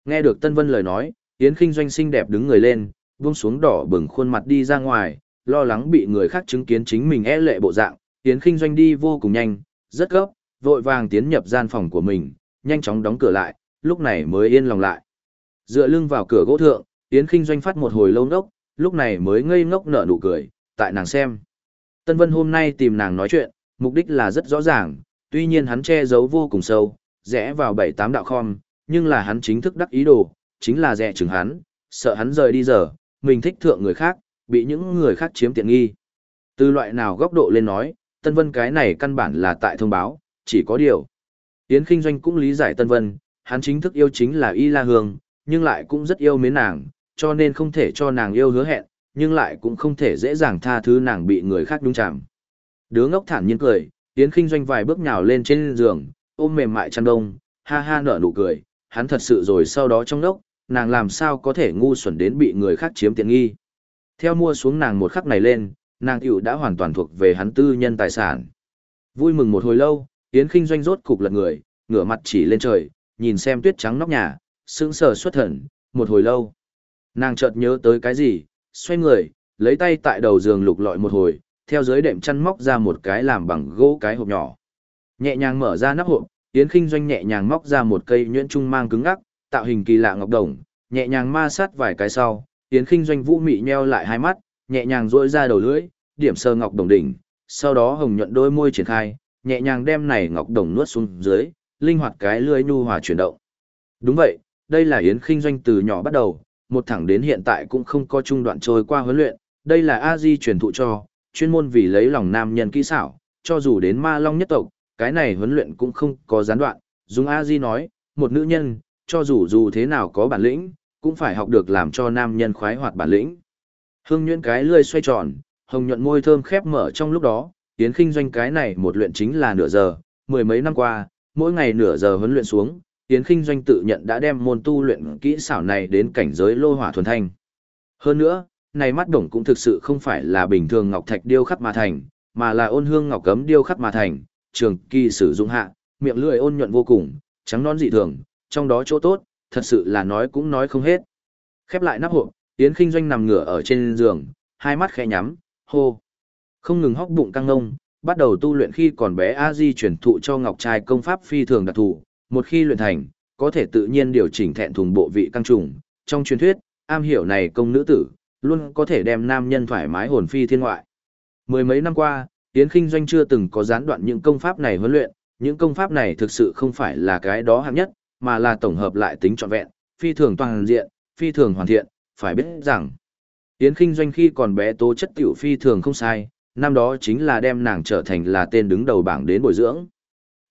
Nghe được Tân Vân lời nói, Yến Kinh Doanh xinh đẹp đứng người lên, buông xuống đỏ bừng khuôn mặt đi ra ngoài, lo lắng bị người khác chứng kiến chính mình e lệ bộ dạng, Yến Kinh Doanh đi vô cùng nhanh, rất gấp, vội vàng tiến nhập gian phòng của mình, nhanh chóng đóng cửa lại, lúc này mới yên lòng lại. Dựa lưng vào cửa gỗ thượng, Yến Kinh Doanh phát một hồi lâu ngốc, lúc này mới ngây ngốc nở nụ cười, tại nàng xem. Tân Vân hôm nay tìm nàng nói chuyện, mục đích là rất rõ ràng, tuy nhiên hắn che giấu vô cùng sâu, rẽ vào bảy tám đạo khom, nhưng là hắn chính thức đắc ý đồ, chính là dè chừng hắn, sợ hắn rời đi giờ, mình thích thượng người khác, bị những người khác chiếm tiện nghi. Từ loại nào góc độ lên nói, Tân Vân cái này căn bản là tại thông báo, chỉ có điều. Yến Kinh Doanh cũng lý giải Tân Vân, hắn chính thức yêu chính là Y La Hương, nhưng lại cũng rất yêu mến nàng, cho nên không thể cho nàng yêu hứa hẹn, nhưng lại cũng không thể dễ dàng tha thứ nàng bị người khác đúng chạm. Đứa ngốc thản nhiên cười, Yến Kinh Doanh vài bước nhào lên trên giường, ôm mềm mại chăn đông, ha ha nở nụ cười, hắn thật sự rồi sau đó trong nốc nàng làm sao có thể ngu xuẩn đến bị người khác chiếm tiện nghi. Theo mua xuống nàng một khắc này lên, nàng tiểu đã hoàn toàn thuộc về hắn tư nhân tài sản. Vui mừng một hồi lâu, Yến Kinh Doanh rốt cục lật người, ngửa mặt chỉ lên trời, nhìn xem tuyết trắng nóc nhà, sững sờ xuất thần, một hồi lâu. Nàng chợt nhớ tới cái gì, xoay người, lấy tay tại đầu giường lục lọi một hồi, theo dưới đệm chăn móc ra một cái làm bằng gỗ cái hộp nhỏ. Nhẹ nhàng mở ra nắp hộp, Yến Kinh Doanh nhẹ nhàng móc ra một cây nhuyễn trung mang cứng ngắc, tạo hình kỳ lạ ngọc đồng, nhẹ nhàng ma sát vài cái sau, Yến Kinh Doanh vũ mị nheo lại hai mắt, nhẹ nhàng duỗi ra đầu lưỡi, điểm sơ ngọc đồng đỉnh, sau đó hồng nhuận đôi môi triển khai, nhẹ nhàng đem này ngọc đồng nuốt xuống dưới, linh hoạt cái lưỡi nhu hòa chuyển động. Đúng vậy, đây là Yến Kinh Doanh từ nhỏ bắt đầu, một thẳng đến hiện tại cũng không có trung đoạn trôi qua huấn luyện, đây là A Di truyền thụ cho, chuyên môn vì lấy lòng nam nhân kỹ xảo, cho dù đến ma long nhất tộc, cái này huấn luyện cũng không có gián đoạn, Dung A Di nói, một nữ nhân, cho dù dù thế nào có bản lĩnh, cũng phải học được làm cho nam nhân khoái hoạt bản lĩnh. Hương nhuyễn cái lươi xoay tròn, hồng nhuận môi thơm khép mở trong lúc đó, tiến khinh doanh cái này một luyện chính là nửa giờ, mười mấy năm qua, mỗi ngày nửa giờ huấn luyện xuống, tiến khinh doanh tự nhận đã đem môn tu luyện kỹ xảo này đến cảnh giới lô hỏa thuần thanh. Hơn nữa, này mắt đồng cũng thực sự không phải là bình thường ngọc thạch điêu khắc mà thành, mà là ôn hương ngọc cấm điêu khắc mà thành, trường kỳ sử dụng hạ, miệng lưỡi ôn nhuận vô cùng, trắng non dị thường, trong đó chỗ tốt, thật sự là nói cũng nói không hết. Khép lại nắp hộp, Yến Kinh Doanh nằm ngửa ở trên giường, hai mắt khẽ nhắm, hô. Không ngừng hóc bụng căng ngông, bắt đầu tu luyện khi còn bé A Di chuyển thụ cho Ngọc Trai công pháp phi thường đặc thù, một khi luyện thành, có thể tự nhiên điều chỉnh thẹn thùng bộ vị căng trùng. Trong truyền thuyết, am hiểu này công nữ tử, luôn có thể đem nam nhân thoải mái hồn phi thiên ngoại. Mười mấy năm qua, Yến Kinh Doanh chưa từng có gián đoạn những công pháp này huấn luyện, những công pháp này thực sự không phải là cái đó hạng nhất, mà là tổng hợp lại tính trọn vẹn, phi thường toàn diện, phi thường hoàn thiện, phải biết rằng. Yến Kinh Doanh khi còn bé tố chất tiểu phi thường không sai, năm đó chính là đem nàng trở thành là tên đứng đầu bảng đến bồi dưỡng.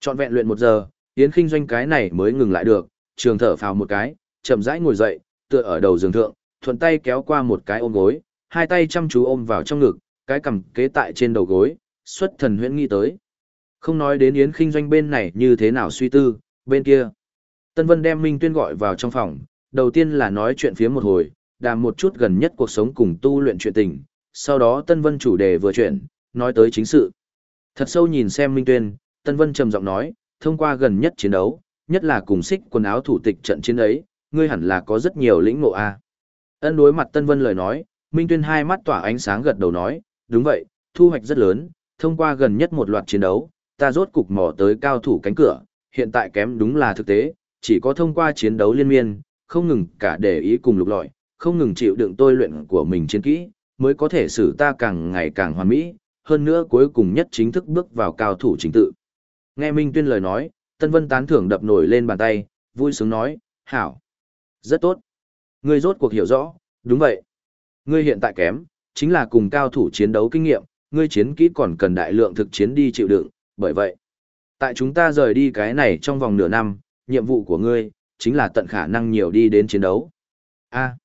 Trọn vẹn luyện một giờ, Yến Kinh Doanh cái này mới ngừng lại được, trường thở phào một cái, chậm rãi ngồi dậy, tựa ở đầu giường thượng, thuận tay kéo qua một cái ôm gối, hai tay chăm chú ôm vào trong ngực, cái cầm kế tại trên đầu gối, xuất thần huyễn nghĩ tới. Không nói đến Yến Kinh Doanh bên này như thế nào suy tư, bên kia. Tân Vân đem Minh Tuyên gọi vào trong phòng, đầu tiên là nói chuyện phía một hồi, đàm một chút gần nhất cuộc sống cùng tu luyện chuyện tình, sau đó Tân Vân chủ đề vừa chuyển, nói tới chính sự. Thật sâu nhìn xem Minh Tuyên, Tân Vân trầm giọng nói, thông qua gần nhất chiến đấu, nhất là cùng xích quần áo thủ tịch trận chiến ấy, ngươi hẳn là có rất nhiều lĩnh ngộ a. Ân đối mặt Tân Vân lời nói, Minh Tuyên hai mắt tỏa ánh sáng gật đầu nói, đúng vậy, thu hoạch rất lớn, thông qua gần nhất một loạt chiến đấu, ta rốt cục mò tới cao thủ cánh cửa, hiện tại kém đúng là thực tế, chỉ có thông qua chiến đấu liên miên, không ngừng cả để ý cùng lục lọi, không ngừng chịu đựng tôi luyện của mình chiến kỹ, mới có thể xử ta càng ngày càng hoàn mỹ, hơn nữa cuối cùng nhất chính thức bước vào cao thủ chính tự. Nghe Minh Tuyên lời nói, Tân Vân tán thưởng đập nổi lên bàn tay, vui sướng nói, hảo, rất tốt. Ngươi rốt cuộc hiểu rõ, đúng vậy. Ngươi hiện tại kém, chính là cùng cao thủ chiến đấu kinh nghiệm, ngươi chiến kỹ còn cần đại lượng thực chiến đi chịu đựng, bởi vậy. Tại chúng ta rời đi cái này trong vòng nửa năm, nhiệm vụ của ngươi, chính là tận khả năng nhiều đi đến chiến đấu. a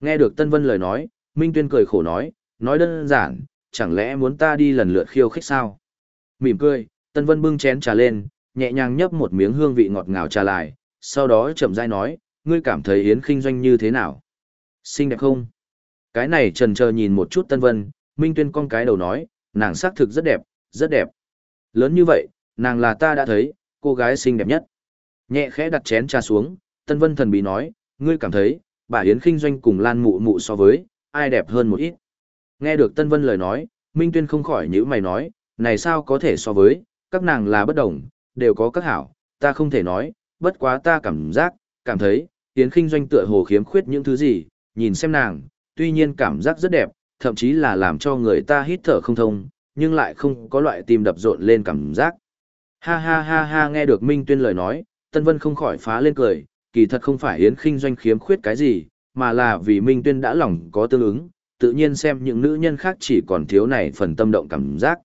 nghe được Tân Vân lời nói, Minh Tuyên cười khổ nói, nói đơn giản, chẳng lẽ muốn ta đi lần lượt khiêu khích sao? Mỉm cười, Tân Vân bưng chén trà lên, nhẹ nhàng nhấp một miếng hương vị ngọt ngào trà lại, sau đó chậm rãi nói, ngươi cảm thấy Yến Kinh Doanh như thế nào? Xinh đẹp không? Cái này trần chờ nhìn một chút Tân Vân, Minh Tuyên con cái đầu nói, nàng xác thực rất đẹp, rất đẹp. Lớn như vậy, nàng là ta đã thấy, cô gái xinh đẹp nhất. Nhẹ khẽ đặt chén trà xuống, Tân Vân thần bí nói, ngươi cảm thấy, bà Yến Kinh Doanh cùng Lan Mụ Mụ so với, ai đẹp hơn một ít. Nghe được Tân Vân lời nói, Minh Tuyên không khỏi nhữ mày nói, này sao có thể so với, các nàng là bất đồng, đều có các hảo, ta không thể nói, bất quá ta cảm giác, cảm thấy, Yến Kinh Doanh tựa hồ khiếm khuyết những thứ gì, nhìn xem nàng, tuy nhiên cảm giác rất đẹp, thậm chí là làm cho người ta hít thở không thông, nhưng lại không có loại tim đập rộn lên cảm giác. Ha ha ha ha nghe được Minh Tuyên lời nói, Tân Vân không khỏi phá lên cười, kỳ thật không phải Yến Kinh Doanh khiếm khuyết cái gì, mà là vì Minh Tuyên đã lòng có tương ứng, tự nhiên xem những nữ nhân khác chỉ còn thiếu này phần tâm động cảm giác.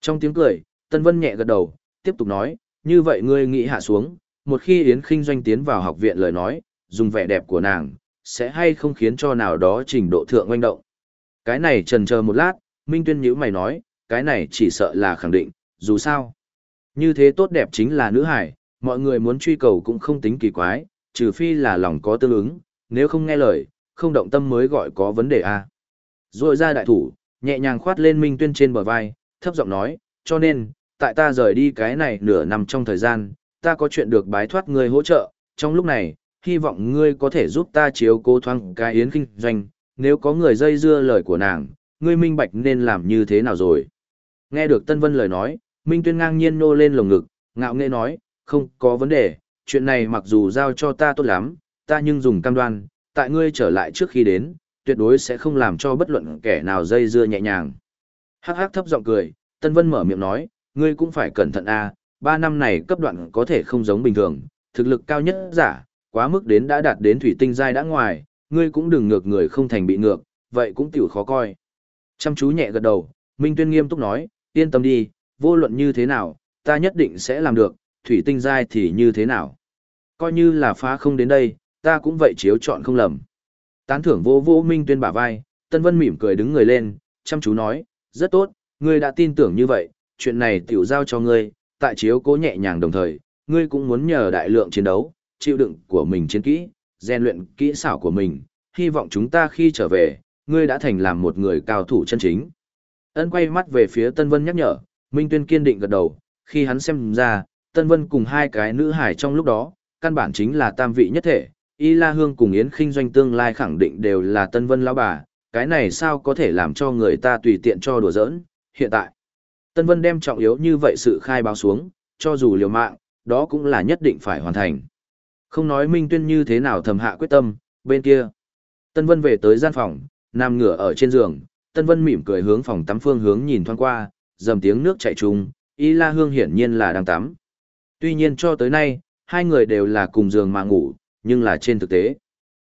Trong tiếng cười, Tân Vân nhẹ gật đầu, tiếp tục nói, như vậy ngươi nghĩ hạ xuống, một khi Yến Kinh Doanh tiến vào học viện lời nói, dùng vẻ đẹp của nàng, sẽ hay không khiến cho nào đó trình độ thượng oanh động. Cái này trần chờ một lát, Minh Tuyên nhữ mày nói, cái này chỉ sợ là khẳng định, dù sao. Như thế tốt đẹp chính là nữ hải, mọi người muốn truy cầu cũng không tính kỳ quái, trừ phi là lòng có tương ứng, nếu không nghe lời, không động tâm mới gọi có vấn đề a. Rồi ra đại thủ, nhẹ nhàng khoát lên Minh Tuyên trên bờ vai, thấp giọng nói, cho nên, tại ta rời đi cái này nửa năm trong thời gian, ta có chuyện được bái thoát ngươi hỗ trợ, trong lúc này, hy vọng ngươi có thể giúp ta chiếu cố thoáng cái yến kinh doanh, nếu có người dây dưa lời của nàng, ngươi minh bạch nên làm như thế nào rồi. Nghe được Tân Vân lời nói, Minh Tuyên ngang nhiên nô lên lồng ngực, ngạo nghễ nói, không có vấn đề, chuyện này mặc dù giao cho ta tốt lắm, ta nhưng dùng cam đoan, tại ngươi trở lại trước khi đến, tuyệt đối sẽ không làm cho bất luận kẻ nào dây dưa nhẹ nhàng. Hắc hắc thấp giọng cười, Tân Vân mở miệng nói, ngươi cũng phải cẩn thận a, ba năm này cấp đoạn có thể không giống bình thường, thực lực cao nhất giả, quá mức đến đã đạt đến thủy tinh giai đã ngoài, ngươi cũng đừng ngược người không thành bị ngược, vậy cũng tiểu khó coi. Chăm chú nhẹ gật đầu, Minh Tuyên nghiêm túc nói, yên tâm đi, vô luận như thế nào, ta nhất định sẽ làm được, thủy tinh giai thì như thế nào. Coi như là phá không đến đây, ta cũng vậy chiếu chọn không lầm. Tán thưởng vô vô Minh Tuyên bả vai, Tân Vân mỉm cười đứng người lên, chăm chú nói, rất tốt, ngươi đã tin tưởng như vậy, chuyện này tiểu giao cho ngươi, tại chiếu cố nhẹ nhàng đồng thời, ngươi cũng muốn nhờ đại lượng chiến đấu, chịu đựng của mình chiến kỹ, rèn luyện kỹ xảo của mình, hy vọng chúng ta khi trở về, ngươi đã thành làm một người cao thủ chân chính. Ân quay mắt về phía Tân Vân nhắc nhở, Minh Tuyên kiên định gật đầu, khi hắn xem ra, Tân Vân cùng hai cái nữ hải trong lúc đó, căn bản chính là tam vị nhất thể, Y La Hương cùng Yến Kinh doanh tương lai khẳng định đều là Tân Vân lão bà, cái này sao có thể làm cho người ta tùy tiện cho đùa giỡn, hiện tại. Tân Vân đem trọng yếu như vậy sự khai báo xuống, cho dù liều mạng, đó cũng là nhất định phải hoàn thành. Không nói Minh Tuyên như thế nào thầm hạ quyết tâm, bên kia. Tân Vân về tới gian phòng, nằm ngửa ở trên giường, Tân Vân mỉm cười hướng phòng tắm phương hướng nhìn thoáng qua, dầm tiếng nước chảy trùng, Y La Hương hiển nhiên là đang tắm. Tuy nhiên cho tới nay, hai người đều là cùng giường mà ngủ, nhưng là trên thực tế.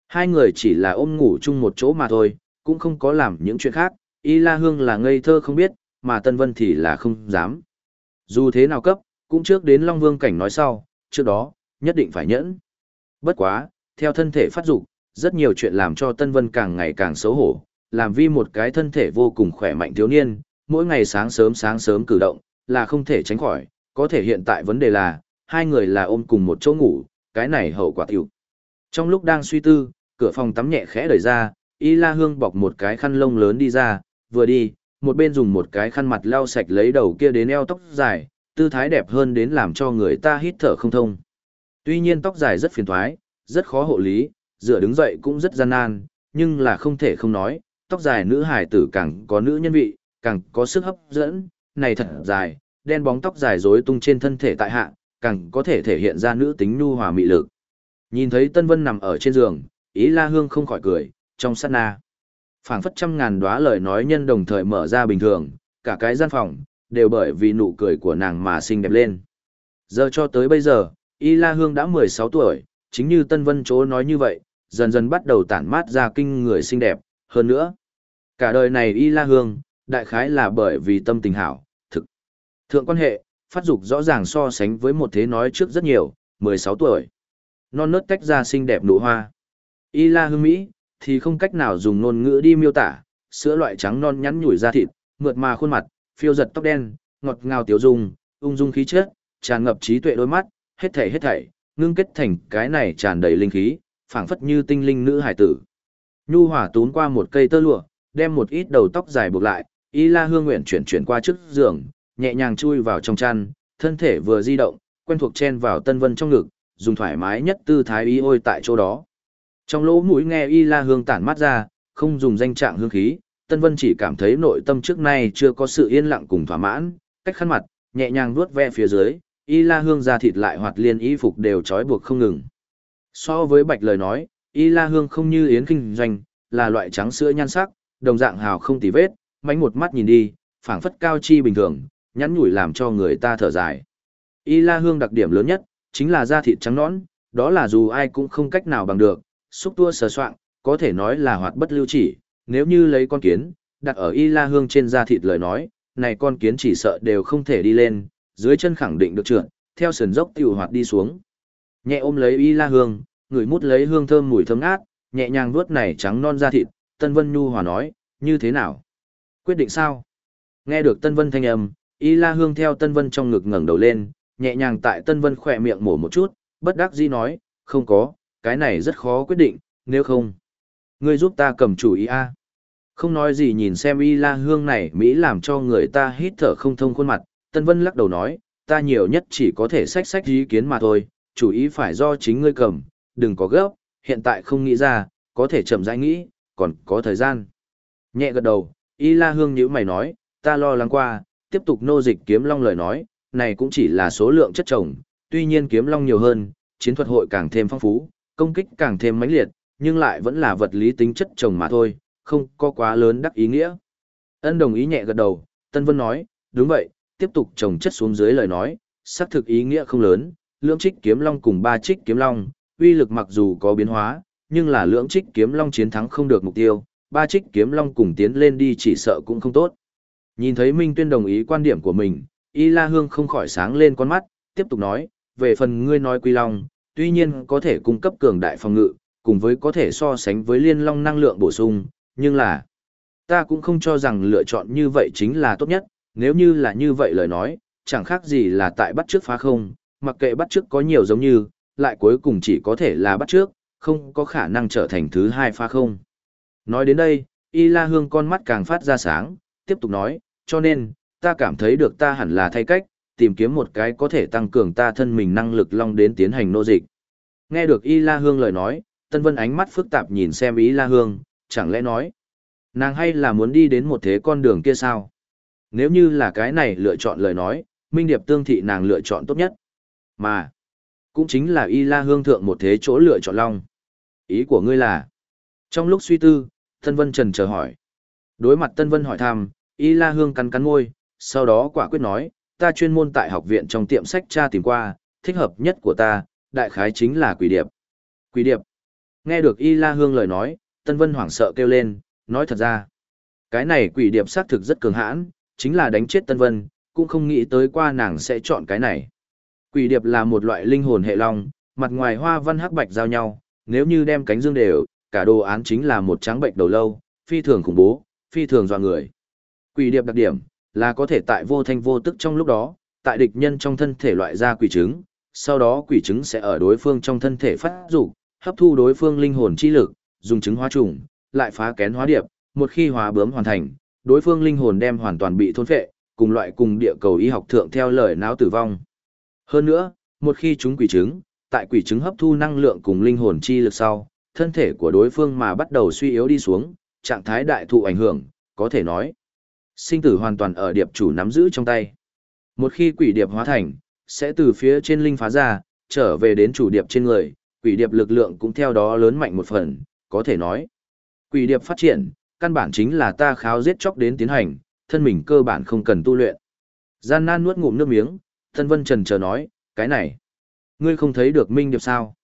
Hai người chỉ là ôm ngủ chung một chỗ mà thôi, cũng không có làm những chuyện khác, Y La Hương là ngây thơ không biết, mà Tân Vân thì là không dám. Dù thế nào cấp, cũng trước đến Long Vương cảnh nói sau, trước đó, nhất định phải nhẫn. Bất quá, theo thân thể phát dục, rất nhiều chuyện làm cho Tân Vân càng ngày càng xấu hổ, làm vi một cái thân thể vô cùng khỏe mạnh thiếu niên, mỗi ngày sáng sớm sáng sớm cử động, là không thể tránh khỏi, có thể hiện tại vấn đề là, hai người là ôm cùng một chỗ ngủ, cái này hậu quả tiểu. Trong lúc đang suy tư, cửa phòng tắm nhẹ khẽ đẩy ra, Y La Hương bọc một cái khăn lông lớn đi ra, vừa đi, một bên dùng một cái khăn mặt lau sạch lấy đầu kia đến eo tóc dài, tư thái đẹp hơn đến làm cho người ta hít thở không thông. Tuy nhiên tóc dài rất phiền thoái, rất khó hộ lý, dựa đứng dậy cũng rất gian nan, nhưng là không thể không nói, tóc dài nữ hải tử càng có nữ nhân vị, càng có sức hấp dẫn, này thật dài, đen bóng tóc dài rối tung trên thân thể tại hạ, càng có thể thể hiện ra nữ tính nhu hòa mị lực. Nhìn thấy Tân Vân nằm ở trên giường, ý La Hương không khỏi cười, trong sát na. phảng phất trăm ngàn đóa lời nói nhân đồng thời mở ra bình thường, cả cái gian phòng, đều bởi vì nụ cười của nàng mà xinh đẹp lên. Giờ cho tới bây giờ, Y La Hương đã 16 tuổi, chính như Tân Vân Chố nói như vậy, dần dần bắt đầu tản mát ra kinh người xinh đẹp, hơn nữa. Cả đời này Y La Hương, đại khái là bởi vì tâm tình hảo, thực. Thượng quan hệ, phát dục rõ ràng so sánh với một thế nói trước rất nhiều, 16 tuổi. Non nớt tách ra xinh đẹp nụ hoa. Y La Hương Mỹ, thì không cách nào dùng ngôn ngữ đi miêu tả, sữa loại trắng non nhắn nhủi da thịt, mượt mà khuôn mặt, phiêu giật tóc đen, ngọt ngào tiểu dung, ung dung khí chất, tràn ngập trí tuệ đôi mắt, hết thảy hết thảy, ngưng kết thành cái này tràn đầy linh khí, phảng phất như tinh linh nữ hải tử. Nhu hỏa tún qua một cây tơ lụa, đem một ít đầu tóc dài buộc lại, Y La Hương nguyện chuyển chuyển qua trước giường, nhẹ nhàng chui vào trong chăn, thân thể vừa di động, quen thuộc chen vào Tân Vân trong ngực, dùng thoải mái nhất tư thái y ôi tại chỗ đó. Trong lỗ mũi nghe Y La Hương tản mát ra, không dùng danh trạng hương khí, Tân Vân chỉ cảm thấy nội tâm trước nay chưa có sự yên lặng cùng thỏa mãn, cách khăn mặt, nhẹ nhàng vuốt ve phía dưới, Y La Hương da thịt lại hoạt liên y phục đều trói buộc không ngừng. So với Bạch lời nói, Y La Hương không như yến kinh doanh, là loại trắng sữa nhan sắc, đồng dạng hào không tì vết, mánh một mắt nhìn đi, phảng phất cao chi bình thường, nhắn nhủi làm cho người ta thở dài. Y La Hương đặc điểm lớn nhất, chính là da thịt trắng nõn, đó là dù ai cũng không cách nào bằng được, xúc tua sờ soạng, có thể nói là hoạt bất lưu chỉ, nếu như lấy con kiến, đặt ở Y La Hương trên da thịt lời nói, này con kiến chỉ sợ đều không thể đi lên, dưới chân khẳng định được trượt, theo sườn dốc tiểu hoạt đi xuống. Nhẹ ôm lấy Y La Hương, người mút lấy hương thơm mùi thơm ngát, nhẹ nhàng vuốt này trắng non da thịt, Tân Vân Nhu hòa nói, như thế nào? Quyết định sao? Nghe được Tân Vân thanh âm, Y La Hương theo Tân Vân trong ngực ngẩng đầu lên, nhẹ nhàng tại Tân Vân khỏe miệng mổ một chút, bất đắc dĩ nói, không có, cái này rất khó quyết định, nếu không. Ngươi giúp ta cầm chủ ý a. Không nói gì nhìn xem Y La Hương này Mỹ làm cho người ta hít thở không thông khuôn mặt, Tân Vân lắc đầu nói, ta nhiều nhất chỉ có thể sách sách ý kiến mà thôi, chủ ý phải do chính ngươi cầm, đừng có gấp, hiện tại không nghĩ ra, có thể chậm rãi nghĩ, còn có thời gian. Nhẹ gật đầu, Y La Hương nhữ mày nói, ta lo lắng qua, tiếp tục nô dịch kiếm long lời nói, này cũng chỉ là số lượng chất chồng, tuy nhiên kiếm long nhiều hơn, chiến thuật hội càng thêm phong phú, công kích càng thêm mãnh liệt, nhưng lại vẫn là vật lý tính chất chồng mà thôi, không có quá lớn đắc ý nghĩa. Ân đồng ý nhẹ gật đầu, Tân Vân nói, đúng vậy, tiếp tục trồng chất xuống dưới lời nói, xác thực ý nghĩa không lớn, lưỡng trích kiếm long cùng ba trích kiếm long, uy lực mặc dù có biến hóa, nhưng là lưỡng trích kiếm long chiến thắng không được mục tiêu, ba trích kiếm long cùng tiến lên đi chỉ sợ cũng không tốt. Nhìn thấy Minh Tuyên đồng ý quan điểm của mình, Y La Hương không khỏi sáng lên con mắt, tiếp tục nói, về phần ngươi nói quy long, tuy nhiên có thể cung cấp cường đại phòng ngự, cùng với có thể so sánh với liên long năng lượng bổ sung, nhưng là, ta cũng không cho rằng lựa chọn như vậy chính là tốt nhất, nếu như là như vậy lời nói, chẳng khác gì là tại bắt trước phá không, mặc kệ bắt trước có nhiều giống như, lại cuối cùng chỉ có thể là bắt trước, không có khả năng trở thành thứ hai phá không. Nói đến đây, Y La Hương con mắt càng phát ra sáng, tiếp tục nói, cho nên, ta cảm thấy được ta hẳn là thay cách, tìm kiếm một cái có thể tăng cường ta thân mình năng lực long đến tiến hành nô dịch. Nghe được Y La Hương lời nói, Tân Vân ánh mắt phức tạp nhìn xem Y La Hương, chẳng lẽ nói, nàng hay là muốn đi đến một thế con đường kia sao? Nếu như là cái này lựa chọn lời nói, Minh Điệp tương thị nàng lựa chọn tốt nhất. Mà, cũng chính là Y La Hương thượng một thế chỗ lựa chọn long. Ý của ngươi là, trong lúc suy tư, Tân Vân trần chờ hỏi. Đối mặt Tân Vân hỏi thăm, Y La Hương cắn cắn môi, sau đó quả quyết nói, ta chuyên môn tại học viện trong tiệm sách tra tìm qua, thích hợp nhất của ta, đại khái chính là quỷ điệp. Quỷ điệp. Nghe được Y La Hương lời nói, Tân Vân hoảng sợ kêu lên, nói thật ra. Cái này quỷ điệp xác thực rất cường hãn, chính là đánh chết Tân Vân, cũng không nghĩ tới qua nàng sẽ chọn cái này. Quỷ điệp là một loại linh hồn hệ long, mặt ngoài hoa văn hắc bạch giao nhau, nếu như đem cánh dương đều, cả đồ án chính là một trắng bệnh đầu lâu, phi thường khủng bố, phi thường dọa người. Quỷ điệp đặc điểm là có thể tại vô thanh vô tức trong lúc đó, tại địch nhân trong thân thể loại ra quỷ trứng, sau đó quỷ trứng sẽ ở đối phương trong thân thể phát dục, hấp thu đối phương linh hồn chi lực, dùng trứng hóa trùng, lại phá kén hóa điệp, một khi hóa bướm hoàn thành, đối phương linh hồn đem hoàn toàn bị thôn phệ, cùng loại cùng địa cầu y học thượng theo lời não tử vong. Hơn nữa, một khi chúng quỷ trứng, tại quỷ trứng hấp thu năng lượng cùng linh hồn chi lực sau, thân thể của đối phương mà bắt đầu suy yếu đi xuống, trạng thái đại thụ ảnh hưởng, có thể nói. Sinh tử hoàn toàn ở điệp chủ nắm giữ trong tay. Một khi quỷ điệp hóa thành, sẽ từ phía trên linh phá ra, trở về đến chủ điệp trên người, quỷ điệp lực lượng cũng theo đó lớn mạnh một phần, có thể nói. Quỷ điệp phát triển, căn bản chính là ta kháo giết chóc đến tiến hành, thân mình cơ bản không cần tu luyện. Gian nan nuốt ngụm nước miếng, thân vân trần chờ nói, cái này, ngươi không thấy được minh điệp sao?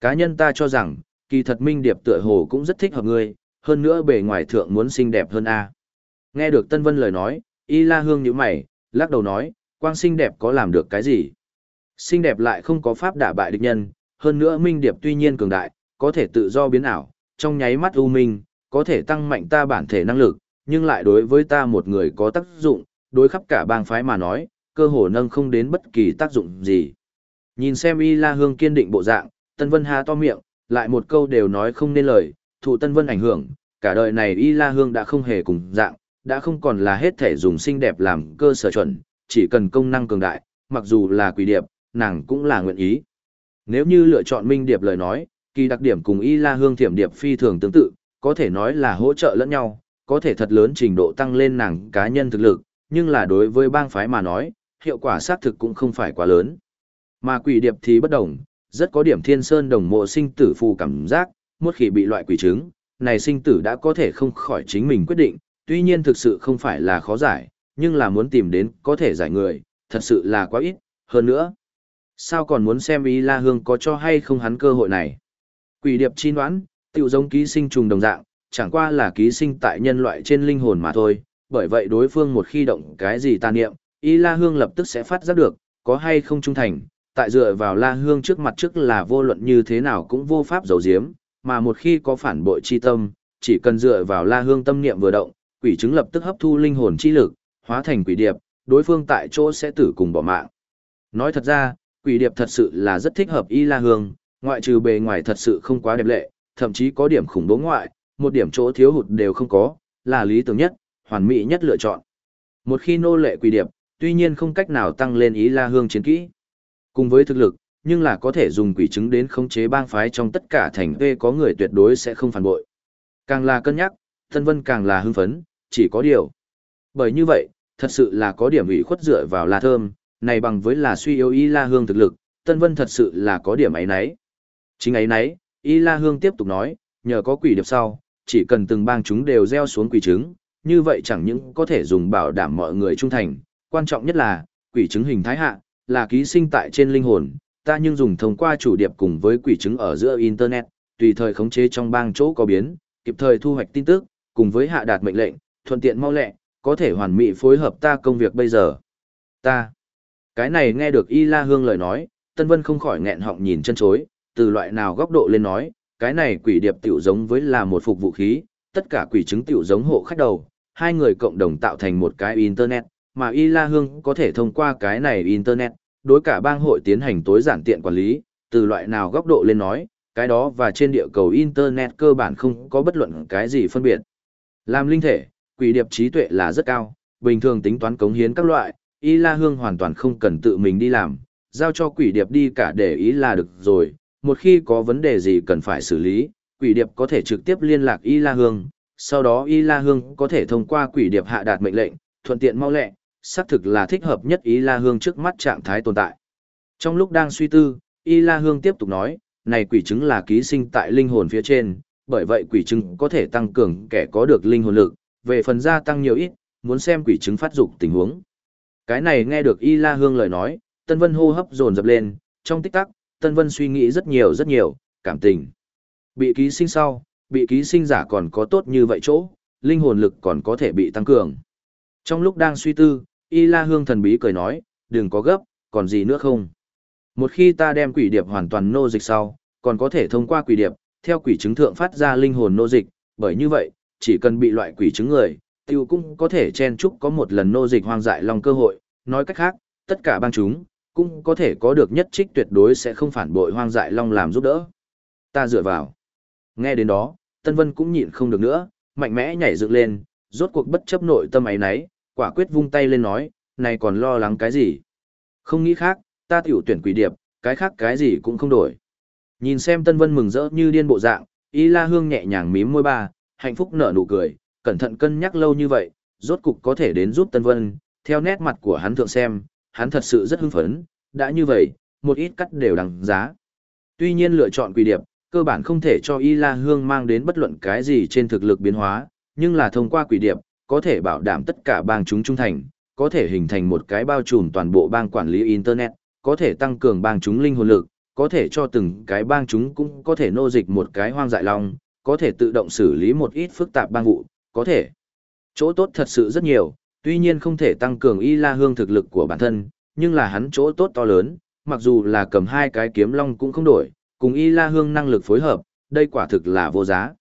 Cá nhân ta cho rằng, kỳ thật minh điệp tựa hồ cũng rất thích hợp ngươi, hơn nữa bề ngoài thượng muốn xinh đẹp hơn a. Nghe được Tân Vân lời nói, Y La Hương nhíu mày, lắc đầu nói, quang xinh đẹp có làm được cái gì? Xinh đẹp lại không có pháp đả bại địch nhân, hơn nữa minh điệp tuy nhiên cường đại, có thể tự do biến ảo, trong nháy mắt u minh, có thể tăng mạnh ta bản thể năng lực, nhưng lại đối với ta một người có tác dụng, đối khắp cả bang phái mà nói, cơ hồ nâng không đến bất kỳ tác dụng gì. Nhìn xem Y La Hương kiên định bộ dạng, Tân Vân há to miệng, lại một câu đều nói không nên lời, thụ Tân Vân ảnh hưởng, cả đời này Y La Hương đã không hề cùng dạng, đã không còn là hết thể dùng xinh đẹp làm cơ sở chuẩn, chỉ cần công năng cường đại, mặc dù là quỷ điệp, nàng cũng là nguyện ý. Nếu như lựa chọn minh điệp lời nói, kỳ đặc điểm cùng Y La Hương thiểm điệp phi thường tương tự, có thể nói là hỗ trợ lẫn nhau, có thể thật lớn trình độ tăng lên nàng cá nhân thực lực, nhưng là đối với bang phái mà nói, hiệu quả xác thực cũng không phải quá lớn. Mà quỷ điệp thì bất đồng, rất có điểm thiên sơn đồng mộ sinh tử phù cảm giác, một khi bị loại quỷ trứng, này sinh tử đã có thể không khỏi chính mình quyết định, tuy nhiên thực sự không phải là khó giải, nhưng là muốn tìm đến có thể giải người, thật sự là quá ít, hơn nữa. Sao còn muốn xem ý La Hương có cho hay không hắn cơ hội này? Quỷ điệp chi đoán, tiểu giống ký sinh trùng đồng dạng, chẳng qua là ký sinh tại nhân loại trên linh hồn mà thôi, bởi vậy đối phương một khi động cái gì tà niệm, Y La Hương lập tức sẽ phát giác được, có hay không trung thành, tại dựa vào La Hương trước mặt trước là vô luận như thế nào cũng vô pháp giấu giếm, mà một khi có phản bội chi tâm, chỉ cần dựa vào La Hương tâm niệm vừa động, quỷ chứng lập tức hấp thu linh hồn chi lực, hóa thành quỷ điệp, đối phương tại chỗ sẽ tử cùng bỏ mạng. Nói thật ra, quỷ điệp thật sự là rất thích hợp Y La Hương, ngoại trừ bề ngoài thật sự không quá đẹp lệ, thậm chí có điểm khủng bố ngoại, một điểm chỗ thiếu hụt đều không có, là lý tưởng nhất, hoàn mỹ nhất lựa chọn. Một khi nô lệ quỳ điệp, tuy nhiên không cách nào tăng lên ý La Hương chiến kỹ. Cùng với thực lực, nhưng là có thể dùng quỷ chứng đến khống chế bang phái trong tất cả thành quê có người tuyệt đối sẽ không phản bội. Càng là cân nhắc, Tân Vân càng là hưng phấn, chỉ có điều. Bởi như vậy, thật sự là có điểm ủy khuất dựa vào La Thơm, này bằng với là suy yếu ý La Hương thực lực, Tân Vân thật sự là có điểm ấy nấy. Chính ấy nấy, Y La Hương tiếp tục nói, nhờ có quỷ điệp sau, chỉ cần từng bang chúng đều gieo xuống quỷ trứng, như vậy chẳng những có thể dùng bảo đảm mọi người trung thành, quan trọng nhất là, quỷ trứng hình thái hạ, là ký sinh tại trên linh hồn, ta nhưng dùng thông qua chủ điệp cùng với quỷ trứng ở giữa Internet, tùy thời khống chế trong bang chỗ có biến, kịp thời thu hoạch tin tức, cùng với hạ đạt mệnh lệnh, thuận tiện mau lẹ, có thể hoàn mỹ phối hợp ta công việc bây giờ. Ta. Cái này nghe được Y La Hương lời nói, Tân Vân không khỏi nghẹn họng nhìn chân chối, từ loại nào góc độ lên nói, cái này quỷ điệp tiểu giống với là một phục vũ khí, tất cả quỷ trứng tiểu giống hộ khách đầu, hai người cộng đồng tạo thành một cái internet, mà Y La Hương có thể thông qua cái này internet, đối cả bang hội tiến hành tối giản tiện quản lý, từ loại nào góc độ lên nói, cái đó và trên địa cầu internet cơ bản không có bất luận cái gì phân biệt. Làm linh thể, quỷ điệp trí tuệ là rất cao, bình thường tính toán cống hiến các loại, Y La Hương hoàn toàn không cần tự mình đi làm, giao cho quỷ điệp đi cả để ý là được rồi, một khi có vấn đề gì cần phải xử lý, quỷ điệp có thể trực tiếp liên lạc Y La Hương, sau đó Y La Hương có thể thông qua quỷ điệp hạ đạt mệnh lệnh, thuận tiện mau lẹ, xác thực là thích hợp nhất Y La Hương trước mắt trạng thái tồn tại. Trong lúc đang suy tư, Y La Hương tiếp tục nói, này quỷ chứng là ký sinh tại linh hồn phía trên, bởi vậy quỷ chứng có thể tăng cường kẻ có được linh hồn lực, về phần gia tăng nhiều ít, muốn xem quỷ chứng phát dục tình huống. Cái này nghe được Y La Hương lời nói, Tân Vân hô hấp dồn dập lên, trong tích tắc, Tân Vân suy nghĩ rất nhiều rất nhiều, cảm tình. Bị ký sinh sau, bị ký sinh giả còn có tốt như vậy chỗ, linh hồn lực còn có thể bị tăng cường. Trong lúc đang suy tư, Y La Hương thần bí cười nói, đừng có gấp, còn gì nữa không? Một khi ta đem quỷ điệp hoàn toàn nô dịch sau, còn có thể thông qua quỷ điệp, theo quỷ chứng thượng phát ra linh hồn nô dịch, bởi như vậy, chỉ cần bị loại quỷ chứng người, tiêu cũng có thể chen chúc có một lần nô dịch hoang dại long cơ hội, nói cách khác, tất cả bang chúng, cũng có thể có được nhất trích tuyệt đối sẽ không phản bội hoang dại long làm giúp đỡ. Ta dựa vào. Nghe đến đó, Tân Vân cũng nhịn không được nữa, mạnh mẽ nhảy dựng lên, rốt cuộc bất chấp nội tâm ấy nấy, quả quyết vung tay lên nói, này còn lo lắng cái gì? Không nghĩ khác, ta tiểu tuyển quỷ điệp, cái khác cái gì cũng không đổi. Nhìn xem Tân Vân mừng rỡ như điên bộ dạng, Y La Hương nhẹ nhàng mím môi ba, hạnh phúc nở nụ cười, cẩn thận cân nhắc lâu như vậy, rốt cục có thể đến giúp Tân Vân, theo nét mặt của hắn thượng xem, hắn thật sự rất hưng phấn, đã như vậy, một ít cắt đều đằng giá. Tuy nhiên lựa chọn quỷ điệp, cơ bản không thể cho Y La Hương mang đến bất luận cái gì trên thực lực biến hóa, nhưng là thông qua quỷ điệp, có thể bảo đảm tất cả bang chúng trung thành, có thể hình thành một cái bao trùm toàn bộ bang quản lý Internet, có thể tăng cường bang chúng linh hồn lực, có thể cho từng cái bang chúng cũng có thể nô dịch một cái hoang dại long, có thể tự động xử lý một ít phức tạp bang vụ, có thể. Chỗ tốt thật sự rất nhiều, tuy nhiên không thể tăng cường y la hương thực lực của bản thân, nhưng là hắn chỗ tốt to lớn, mặc dù là cầm hai cái kiếm long cũng không đổi, cùng y la hương năng lực phối hợp, đây quả thực là vô giá.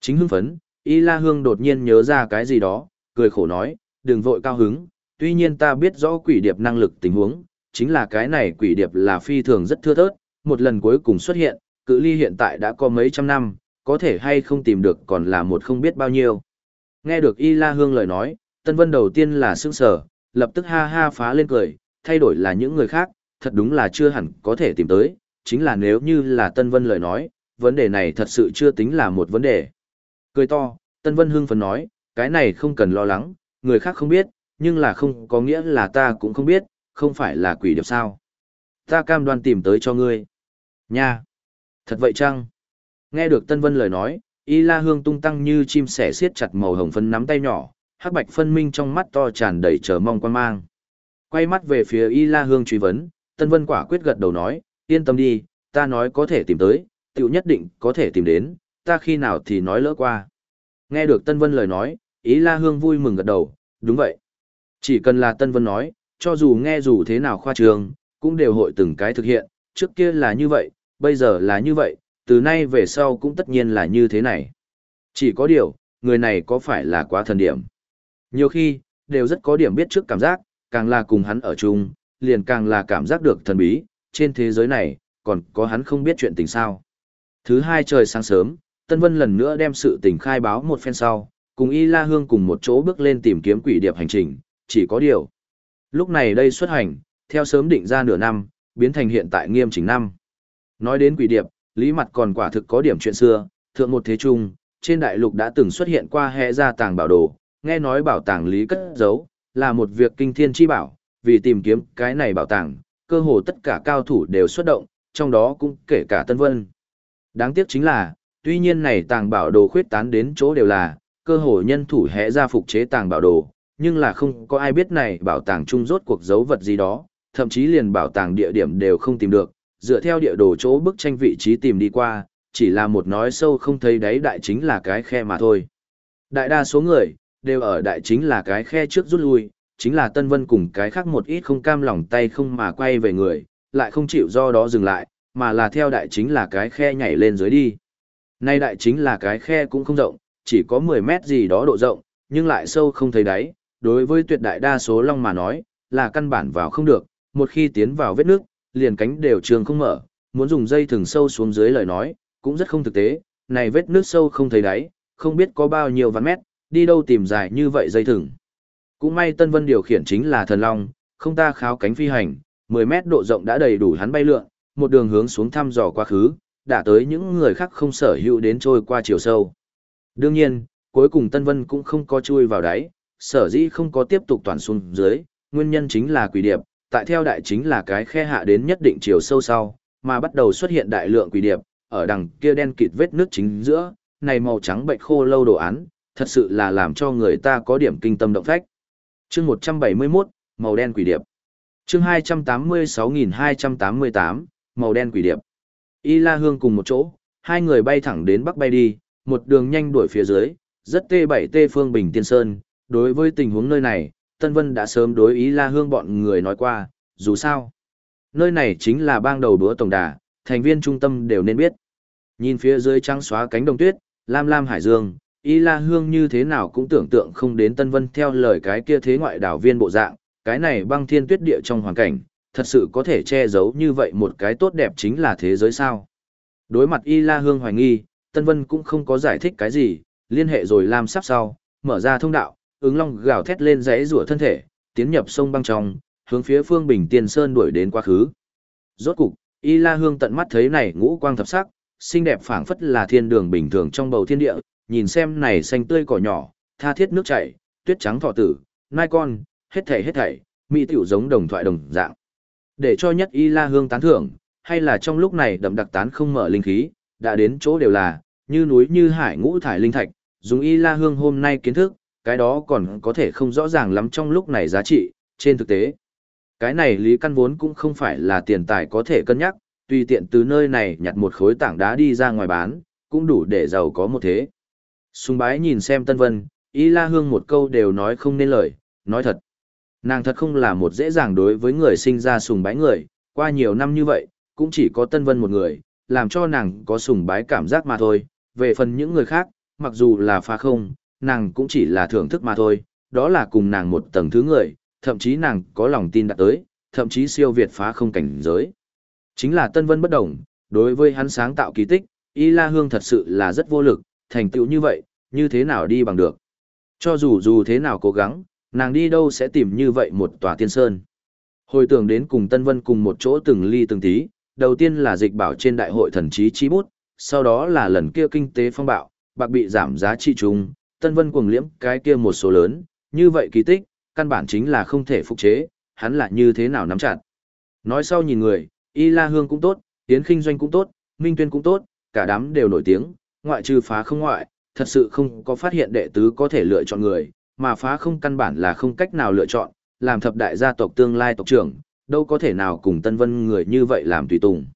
Chính hưng phấn, y la hương đột nhiên nhớ ra cái gì đó, cười khổ nói, đừng vội cao hứng, tuy nhiên ta biết rõ quỷ điệp năng lực tình huống, chính là cái này quỷ điệp là phi thường rất thưa thớt, một lần cuối cùng xuất hiện, cự ly hiện tại đã có mấy trăm năm, có thể hay không tìm được còn là một không biết bao nhiêu. Nghe được Y La Hương lời nói, Tân Vân đầu tiên là sững sở, lập tức ha ha phá lên cười, thay đổi là những người khác, thật đúng là chưa hẳn có thể tìm tới, chính là nếu như là Tân Vân lời nói, vấn đề này thật sự chưa tính là một vấn đề. Cười to, Tân Vân hưng phấn nói, cái này không cần lo lắng, người khác không biết, nhưng là không có nghĩa là ta cũng không biết, không phải là quỷ điệp sao. Ta cam đoan tìm tới cho ngươi. Nha! Thật vậy chăng? Nghe được Tân Vân lời nói, Y La Hương tung tăng như chim sẻ siết chặt màu hồng phấn nắm tay nhỏ, hắc bạch phân minh trong mắt to tràn đầy chờ mong quan mang. Quay mắt về phía Y La Hương truy vấn, Tân Vân quả quyết gật đầu nói, yên tâm đi, ta nói có thể tìm tới, tiểu nhất định có thể tìm đến, ta khi nào thì nói lỡ qua. Nghe được Tân Vân lời nói, Y La Hương vui mừng gật đầu, đúng vậy. Chỉ cần là Tân Vân nói, cho dù nghe dù thế nào khoa trường, cũng đều hội từng cái thực hiện, trước kia là như vậy, bây giờ là như vậy, từ nay về sau cũng tất nhiên là như thế này. Chỉ có điều, người này có phải là quá thần điểm? Nhiều khi, đều rất có điểm biết trước cảm giác, càng là cùng hắn ở chung, liền càng là cảm giác được thần bí, trên thế giới này, còn có hắn không biết chuyện tình sao. Thứ hai trời sáng sớm, Tân Vân lần nữa đem sự tình khai báo một phen sau, cùng Y La Hương cùng một chỗ bước lên tìm kiếm quỷ điệp hành trình, chỉ có điều. Lúc này đây xuất hành, theo sớm định ra nửa năm, biến thành hiện tại nghiêm chỉnh năm. Nói đến quỷ điệp, Lý Mặt còn quả thực có điểm chuyện xưa, thượng một thế trung, trên đại lục đã từng xuất hiện qua hệ gia tàng bảo đồ, nghe nói bảo tàng Lý cất giấu, là một việc kinh thiên chi bảo, vì tìm kiếm cái này bảo tàng, cơ hồ tất cả cao thủ đều xuất động, trong đó cũng kể cả Tân Vân. Đáng tiếc chính là, tuy nhiên này tàng bảo đồ khuyết tán đến chỗ đều là, cơ hồ nhân thủ hệ ra phục chế tàng bảo đồ, nhưng là không có ai biết này bảo tàng chung rốt cuộc dấu vật gì đó, thậm chí liền bảo tàng địa điểm đều không tìm được, dựa theo địa đồ chỗ bức tranh vị trí tìm đi qua, chỉ là một nói sâu không thấy đáy đại chính là cái khe mà thôi. Đại đa số người, đều ở đại chính là cái khe trước rút lui, chính là Tân Vân cùng cái khác một ít không cam lòng tay không mà quay về người, lại không chịu do đó dừng lại, mà là theo đại chính là cái khe nhảy lên dưới đi. Nay đại chính là cái khe cũng không rộng, chỉ có 10 mét gì đó độ rộng, nhưng lại sâu không thấy đáy, đối với tuyệt đại đa số long mà nói, là căn bản vào không được, một khi tiến vào vết nước, liền cánh đều trường không mở, muốn dùng dây thừng sâu xuống dưới lời nói, cũng rất không thực tế, này vết nước sâu không thấy đáy, không biết có bao nhiêu vạn mét, đi đâu tìm dài như vậy dây thừng. Cũng may Tân Vân điều khiển chính là thần long, không ta kháo cánh phi hành, 10 mét độ rộng đã đầy đủ hắn bay lượn, một đường hướng xuống thăm dò quá khứ, đã tới những người khác không sở hữu đến trôi qua chiều sâu. Đương nhiên, cuối cùng Tân Vân cũng không có chui vào đáy, sở dĩ không có tiếp tục toàn xuống dưới, nguyên nhân chính là quỷ điệp, tại theo đại chính là cái khe hạ đến nhất định chiều sâu sau, mà bắt đầu xuất hiện đại lượng quỷ điệp, ở đằng kia đen kịt vết nước chính giữa, này màu trắng bệnh khô lâu đồ án, thật sự là làm cho người ta có điểm kinh tâm động phách. Chương 171, màu đen quỷ điệp. Chương 286288, màu đen quỷ điệp. Y La Hương cùng một chỗ, hai người bay thẳng đến bắc bay đi, một đường nhanh đuổi phía dưới, rất tê bảy tê phương bình tiên sơn, đối với tình huống nơi này, Tân Vân đã sớm đối ý La Hương bọn người nói qua, dù sao. Nơi này chính là bang đầu đúa tổng đà, thành viên trung tâm đều nên biết. Nhìn phía dưới trắng xóa cánh đồng tuyết, lam lam hải dương, Y La Hương như thế nào cũng tưởng tượng không đến Tân Vân theo lời cái kia thế ngoại đảo viên bộ dạng, cái này băng thiên tuyết địa trong hoàn cảnh, thật sự có thể che giấu như vậy một cái tốt đẹp chính là thế giới sao. Đối mặt Y La Hương hoài nghi, Tân Vân cũng không có giải thích cái gì, liên hệ rồi làm sắp sau, mở ra thông đạo, ứng long gào thét lên rẽ rủa thân thể, tiến nhập sông băng trong, hướng phía phương bình tiên sơn đuổi đến quá khứ. Rốt cục, Y La Hương tận mắt thấy này ngũ quang thập sắc, xinh đẹp phảng phất là thiên đường bình thường trong bầu thiên địa, nhìn xem này xanh tươi cỏ nhỏ, tha thiết nước chảy, tuyết trắng thọ tử, nai con, hết thảy hết thảy, mỹ tiểu giống đồng thoại đồng dạng. Để cho nhất Y La Hương tán thưởng, hay là trong lúc này đậm đặc tán không mở linh khí, đã đến chỗ đều là, như núi như hải ngũ thải linh thạch, dùng Y La Hương hôm nay kiến thức, cái đó còn có thể không rõ ràng lắm trong lúc này giá trị, trên thực tế. Cái này lý căn vốn cũng không phải là tiền tài có thể cân nhắc, tùy tiện từ nơi này nhặt một khối tảng đá đi ra ngoài bán, cũng đủ để giàu có một thế. Sùng bái nhìn xem Tân Vân, Y La Hương một câu đều nói không nên lời, nói thật. Nàng thật không là một dễ dàng đối với người sinh ra sùng bái người, qua nhiều năm như vậy, cũng chỉ có Tân Vân một người, làm cho nàng có sùng bái cảm giác mà thôi. Về phần những người khác, mặc dù là phá không, nàng cũng chỉ là thưởng thức mà thôi, đó là cùng nàng một tầng thứ người, thậm chí nàng có lòng tin đạt tới, thậm chí siêu việt phá không cảnh giới. Chính là Tân Vân bất đồng, đối với hắn sáng tạo kỳ tích, Y La Hương thật sự là rất vô lực, thành tựu như vậy, như thế nào đi bằng được. Cho dù dù thế nào cố gắng, nàng đi đâu sẽ tìm như vậy một tòa tiên sơn. Hồi tưởng đến cùng Tân Vân cùng một chỗ từng ly từng tí, đầu tiên là dịch bảo trên đại hội thần trí chi bút, sau đó là lần kia kinh tế phong bạo, bạc bị giảm giá trị trùng, Tân Vân cuồng liễm cái kia một số lớn, như vậy kỳ tích, căn bản chính là không thể phục chế, hắn là như thế nào nắm chặt. Nói sau nhìn người, Y La Hương cũng tốt, Tiến Kinh Doanh cũng tốt, Minh Tuyên cũng tốt, cả đám đều nổi tiếng, ngoại trừ phá không ngoại, thật sự không có phát hiện đệ tứ có thể lựa chọn người, mà phá không căn bản là không cách nào lựa chọn, làm thập đại gia tộc tương lai tộc trưởng, đâu có thể nào cùng Tân Vân người như vậy làm tùy tùng.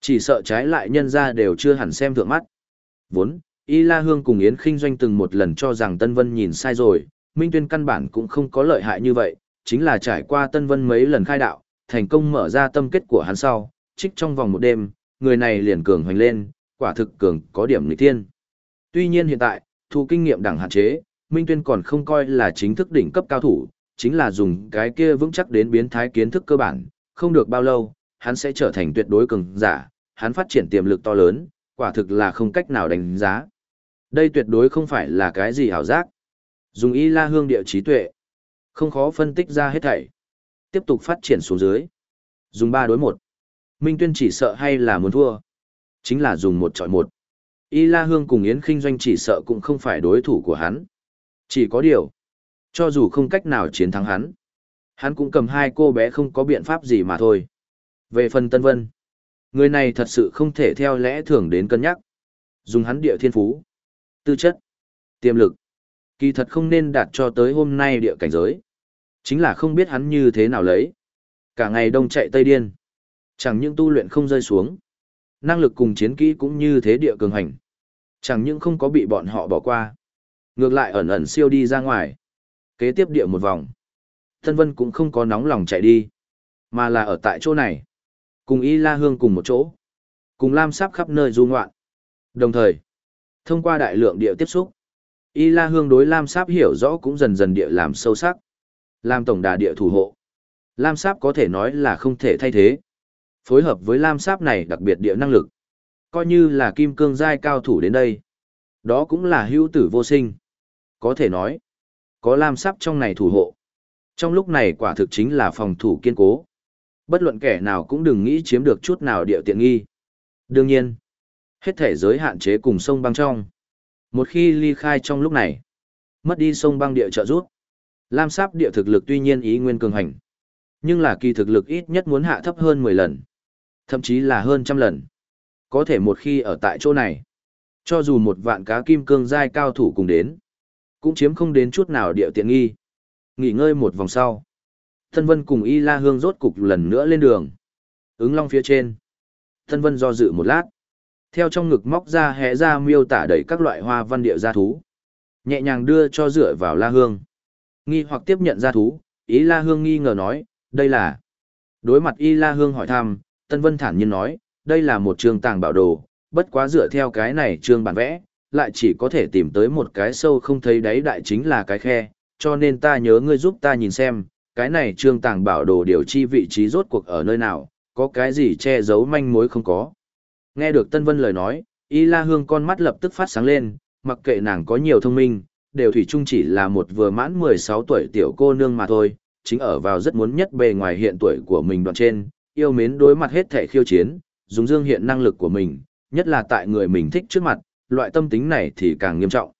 Chỉ sợ trái lại nhân ra đều chưa hẳn xem thượng mắt. Vốn, Y La Hương cùng Yến Kinh Doanh từng một lần cho rằng Tân Vân nhìn sai rồi, Minh Tuyên căn bản cũng không có lợi hại như vậy, chính là trải qua Tân Vân mấy lần khai đạo, thành công mở ra tâm kết của hắn sau, trích trong vòng một đêm, người này liền cường hoành lên, quả thực cường có điểm nghịch tiên. Tuy nhiên hiện tại, thu kinh nghiệm đẳng hạn chế, Minh Tuyên còn không coi là chính thức đỉnh cấp cao thủ, chính là dùng cái kia vững chắc đến biến thái kiến thức cơ bản, không được bao lâu, hắn sẽ trở thành tuyệt đối cường giả, hắn phát triển tiềm lực to lớn, quả thực là không cách nào đánh giá. Đây tuyệt đối không phải là cái gì hảo giác. Dùng y la hương địa trí tuệ, không khó phân tích ra hết thảy. Tiếp tục phát triển xuống dưới. Dùng ba đối một. Minh Tuyên chỉ sợ hay là muốn thua. Chính là dùng một chọi một. Y La Hương cùng Yến Kinh Doanh chỉ sợ cũng không phải đối thủ của hắn. Chỉ có điều, cho dù không cách nào chiến thắng hắn, hắn cũng cầm hai cô bé không có biện pháp gì mà thôi. Về phần Tân Vân, người này thật sự không thể theo lẽ thường đến cân nhắc. Dùng hắn địa thiên phú, tư chất, tiềm lực, kỳ thật không nên đạt cho tới hôm nay địa cảnh giới. Chính là không biết hắn như thế nào lấy. Cả ngày đông chạy tây điên. Chẳng những tu luyện không rơi xuống. Năng lực cùng chiến kỹ cũng như thế địa cường hành. Chẳng những không có bị bọn họ bỏ qua. Ngược lại ẩn ẩn siêu đi ra ngoài. Kế tiếp địa một vòng. Thân Vân cũng không có nóng lòng chạy đi. Mà là ở tại chỗ này. Cùng Y La Hương cùng một chỗ. Cùng Lam Sáp khắp nơi du ngoạn. Đồng thời, thông qua đại lượng địa tiếp xúc. Y La Hương đối Lam Sáp hiểu rõ cũng dần dần địa làm sâu sắc. Lam Tổng đà địa thủ hộ. Lam Sáp có thể nói là không thể thay thế. Phối hợp với Lam Sáp này đặc biệt địa năng lực. Coi như là kim cương giai cao thủ đến đây. Đó cũng là hữu tử vô sinh. Có thể nói, có Lam Sáp trong này thủ hộ. Trong lúc này quả thực chính là phòng thủ kiên cố. Bất luận kẻ nào cũng đừng nghĩ chiếm được chút nào địa tiện nghi. Đương nhiên, hết thể giới hạn chế cùng sông băng trong. Một khi ly khai trong lúc này, mất đi sông băng địa trợ rút. Lam Sáp địa thực lực tuy nhiên ý nguyên cường hành, nhưng là kỳ thực lực ít nhất muốn hạ thấp hơn 10 lần, thậm chí là hơn trăm lần. Có thể một khi ở tại chỗ này, cho dù một vạn cá kim cương giai cao thủ cùng đến, cũng chiếm không đến chút nào địa tiện nghi. Nghỉ ngơi một vòng sau, Thân Vân cùng Y La Hương rốt cục lần nữa lên đường. Ứng long phía trên. Thân Vân do dự một lát. Theo trong ngực móc ra hẽ ra miêu tả đầy các loại hoa văn địa gia thú. Nhẹ nhàng đưa cho dựa vào La Hương. Nghi hoặc tiếp nhận gia thú, ý La Hương nghi ngờ nói, đây là. Đối mặt Y La Hương hỏi thăm, Tân Vân thản nhiên nói, đây là một trường tàng bảo đồ, bất quá dựa theo cái này trường bản vẽ, lại chỉ có thể tìm tới một cái sâu không thấy đáy đại chính là cái khe, cho nên ta nhớ ngươi giúp ta nhìn xem, cái này trương tàng bảo đồ điều chi vị trí rốt cuộc ở nơi nào, có cái gì che giấu manh mối không có. Nghe được Tân Vân lời nói, Y La Hương con mắt lập tức phát sáng lên, mặc kệ nàng có nhiều thông minh, đều thủy chung chỉ là một vừa mãn 16 tuổi tiểu cô nương mà thôi, chính ở vào rất muốn nhất bề ngoài hiện tuổi của mình đoạn trên, yêu mến đối mặt hết thể khiêu chiến, dùng dương hiện năng lực của mình, nhất là tại người mình thích trước mặt, loại tâm tính này thì càng nghiêm trọng.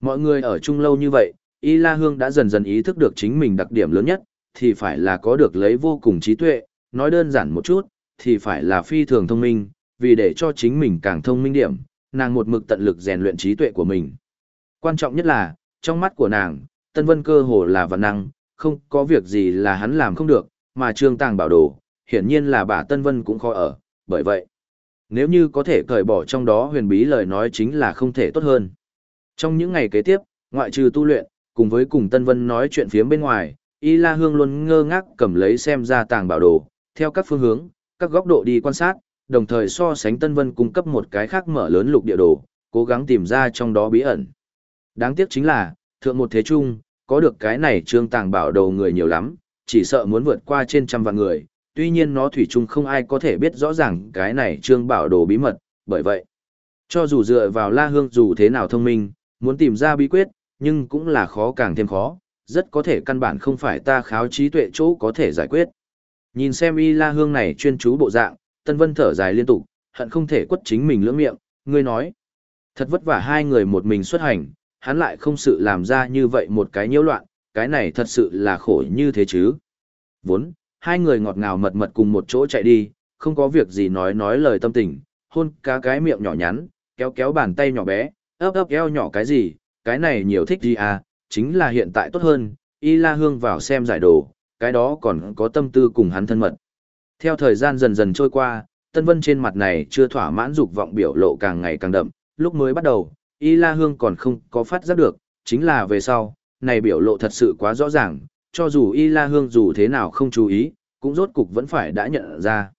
Mọi người ở chung lâu như vậy, Y La Hương đã dần dần ý thức được chính mình đặc điểm lớn nhất, thì phải là có được lấy vô cùng trí tuệ, nói đơn giản một chút, thì phải là phi thường thông minh, vì để cho chính mình càng thông minh điểm, nàng một mực tận lực rèn luyện trí tuệ của mình. Quan trọng nhất là, trong mắt của nàng, Tân Vân cơ hồ là vật năng, không có việc gì là hắn làm không được, mà Trương Tàng bảo đồ, hiển nhiên là bà Tân Vân cũng khó ở, bởi vậy, nếu như có thể cởi bỏ trong đó huyền bí lời nói chính là không thể tốt hơn. Trong những ngày kế tiếp, ngoại trừ tu luyện, cùng với cùng Tân Vân nói chuyện phía bên ngoài, Y La Hương luôn ngơ ngác cầm lấy xem ra tàng bảo đồ, theo các phương hướng, các góc độ đi quan sát, đồng thời so sánh Tân Vân cung cấp một cái khác mở lớn lục địa đồ, cố gắng tìm ra trong đó bí ẩn. Đáng tiếc chính là, thượng một thế trung, có được cái này trương tàng bảo đồ người nhiều lắm, chỉ sợ muốn vượt qua trên trăm vạn người, tuy nhiên nó thủy chung không ai có thể biết rõ ràng cái này trương bảo đồ bí mật, bởi vậy, cho dù dựa vào La Hương dù thế nào thông minh, muốn tìm ra bí quyết, nhưng cũng là khó càng thêm khó, rất có thể căn bản không phải ta kháo trí tuệ chỗ có thể giải quyết. Nhìn xem y la hương này chuyên chú bộ dạng, Tân Vân thở dài liên tục, hận không thể quất chính mình lưỡng miệng, ngươi nói. Thật vất vả hai người một mình xuất hành, hắn lại không sự làm ra như vậy một cái nhiễu loạn, cái này thật sự là khổ như thế chứ. Vốn, hai người ngọt ngào mật mật cùng một chỗ chạy đi, không có việc gì nói nói lời tâm tình, hôn cá cái miệng nhỏ nhắn, kéo kéo bàn tay nhỏ bé, ấp ấp eo nhỏ cái gì, cái này nhiều thích gì à, chính là hiện tại tốt hơn, y la hương vào xem giải đồ, cái đó còn có tâm tư cùng hắn thân mật. Theo thời gian dần dần trôi qua, Tân Vân trên mặt này chưa thỏa mãn dục vọng biểu lộ càng ngày càng đậm, lúc mới bắt đầu, y la hương còn không có phát giác được, chính là về sau, này biểu lộ thật sự quá rõ ràng, cho dù y la hương dù thế nào không chú ý, cũng rốt cục vẫn phải đã nhận ra.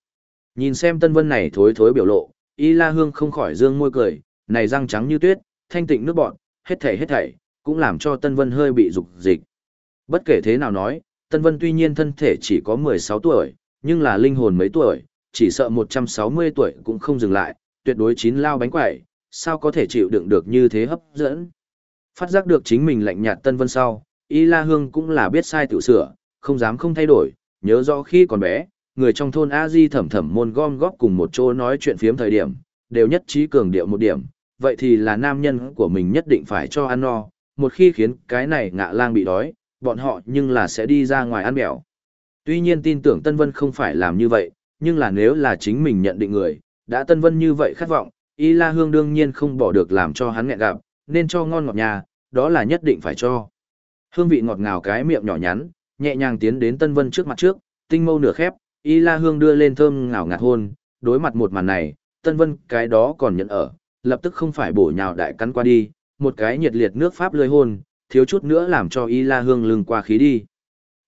Nhìn xem Tân Vân này thối thối biểu lộ, y la hương không khỏi dương môi cười, này răng trắng như tuyết, thanh tịnh nước bọn, hết thảy hết thảy, cũng làm cho Tân Vân hơi bị dục dịch. Bất kể thế nào nói, Tân Vân tuy nhiên thân thể chỉ có 16 tuổi, nhưng là linh hồn mấy tuổi, chỉ sợ 160 tuổi cũng không dừng lại, tuyệt đối chín lao bánh quẩy, sao có thể chịu đựng được như thế hấp dẫn. Phát giác được chính mình lạnh nhạt Tân Vân sau, Y La Hương cũng là biết sai tự sửa, không dám không thay đổi, nhớ rõ khi còn bé, người trong thôn A Di thẩm thẩm môn gom góp cùng một chỗ nói chuyện phiếm thời điểm, đều nhất trí cường điệu một điểm, vậy thì là nam nhân của mình nhất định phải cho ăn no, một khi khiến cái này ngạ lang bị đói, bọn họ nhưng là sẽ đi ra ngoài ăn bẻo. Tuy nhiên tin tưởng Tân Vân không phải làm như vậy, nhưng là nếu là chính mình nhận định người, đã Tân Vân như vậy khát vọng, Y La Hương đương nhiên không bỏ được làm cho hắn nghẹn gặp, nên cho ngon ngọt nhà, đó là nhất định phải cho. Hương vị ngọt ngào cái miệng nhỏ nhắn, nhẹ nhàng tiến đến Tân Vân trước mặt trước, tinh mâu nửa khép, Y La Hương đưa lên thơm ngào ngạt hôn, đối mặt một màn này, Tân Vân cái đó còn nhận ở, lập tức không phải bổ nhào đại cắn qua đi, một cái nhiệt liệt nước pháp lơi hôn, thiếu chút nữa làm cho Y La Hương lưng qua khí đi.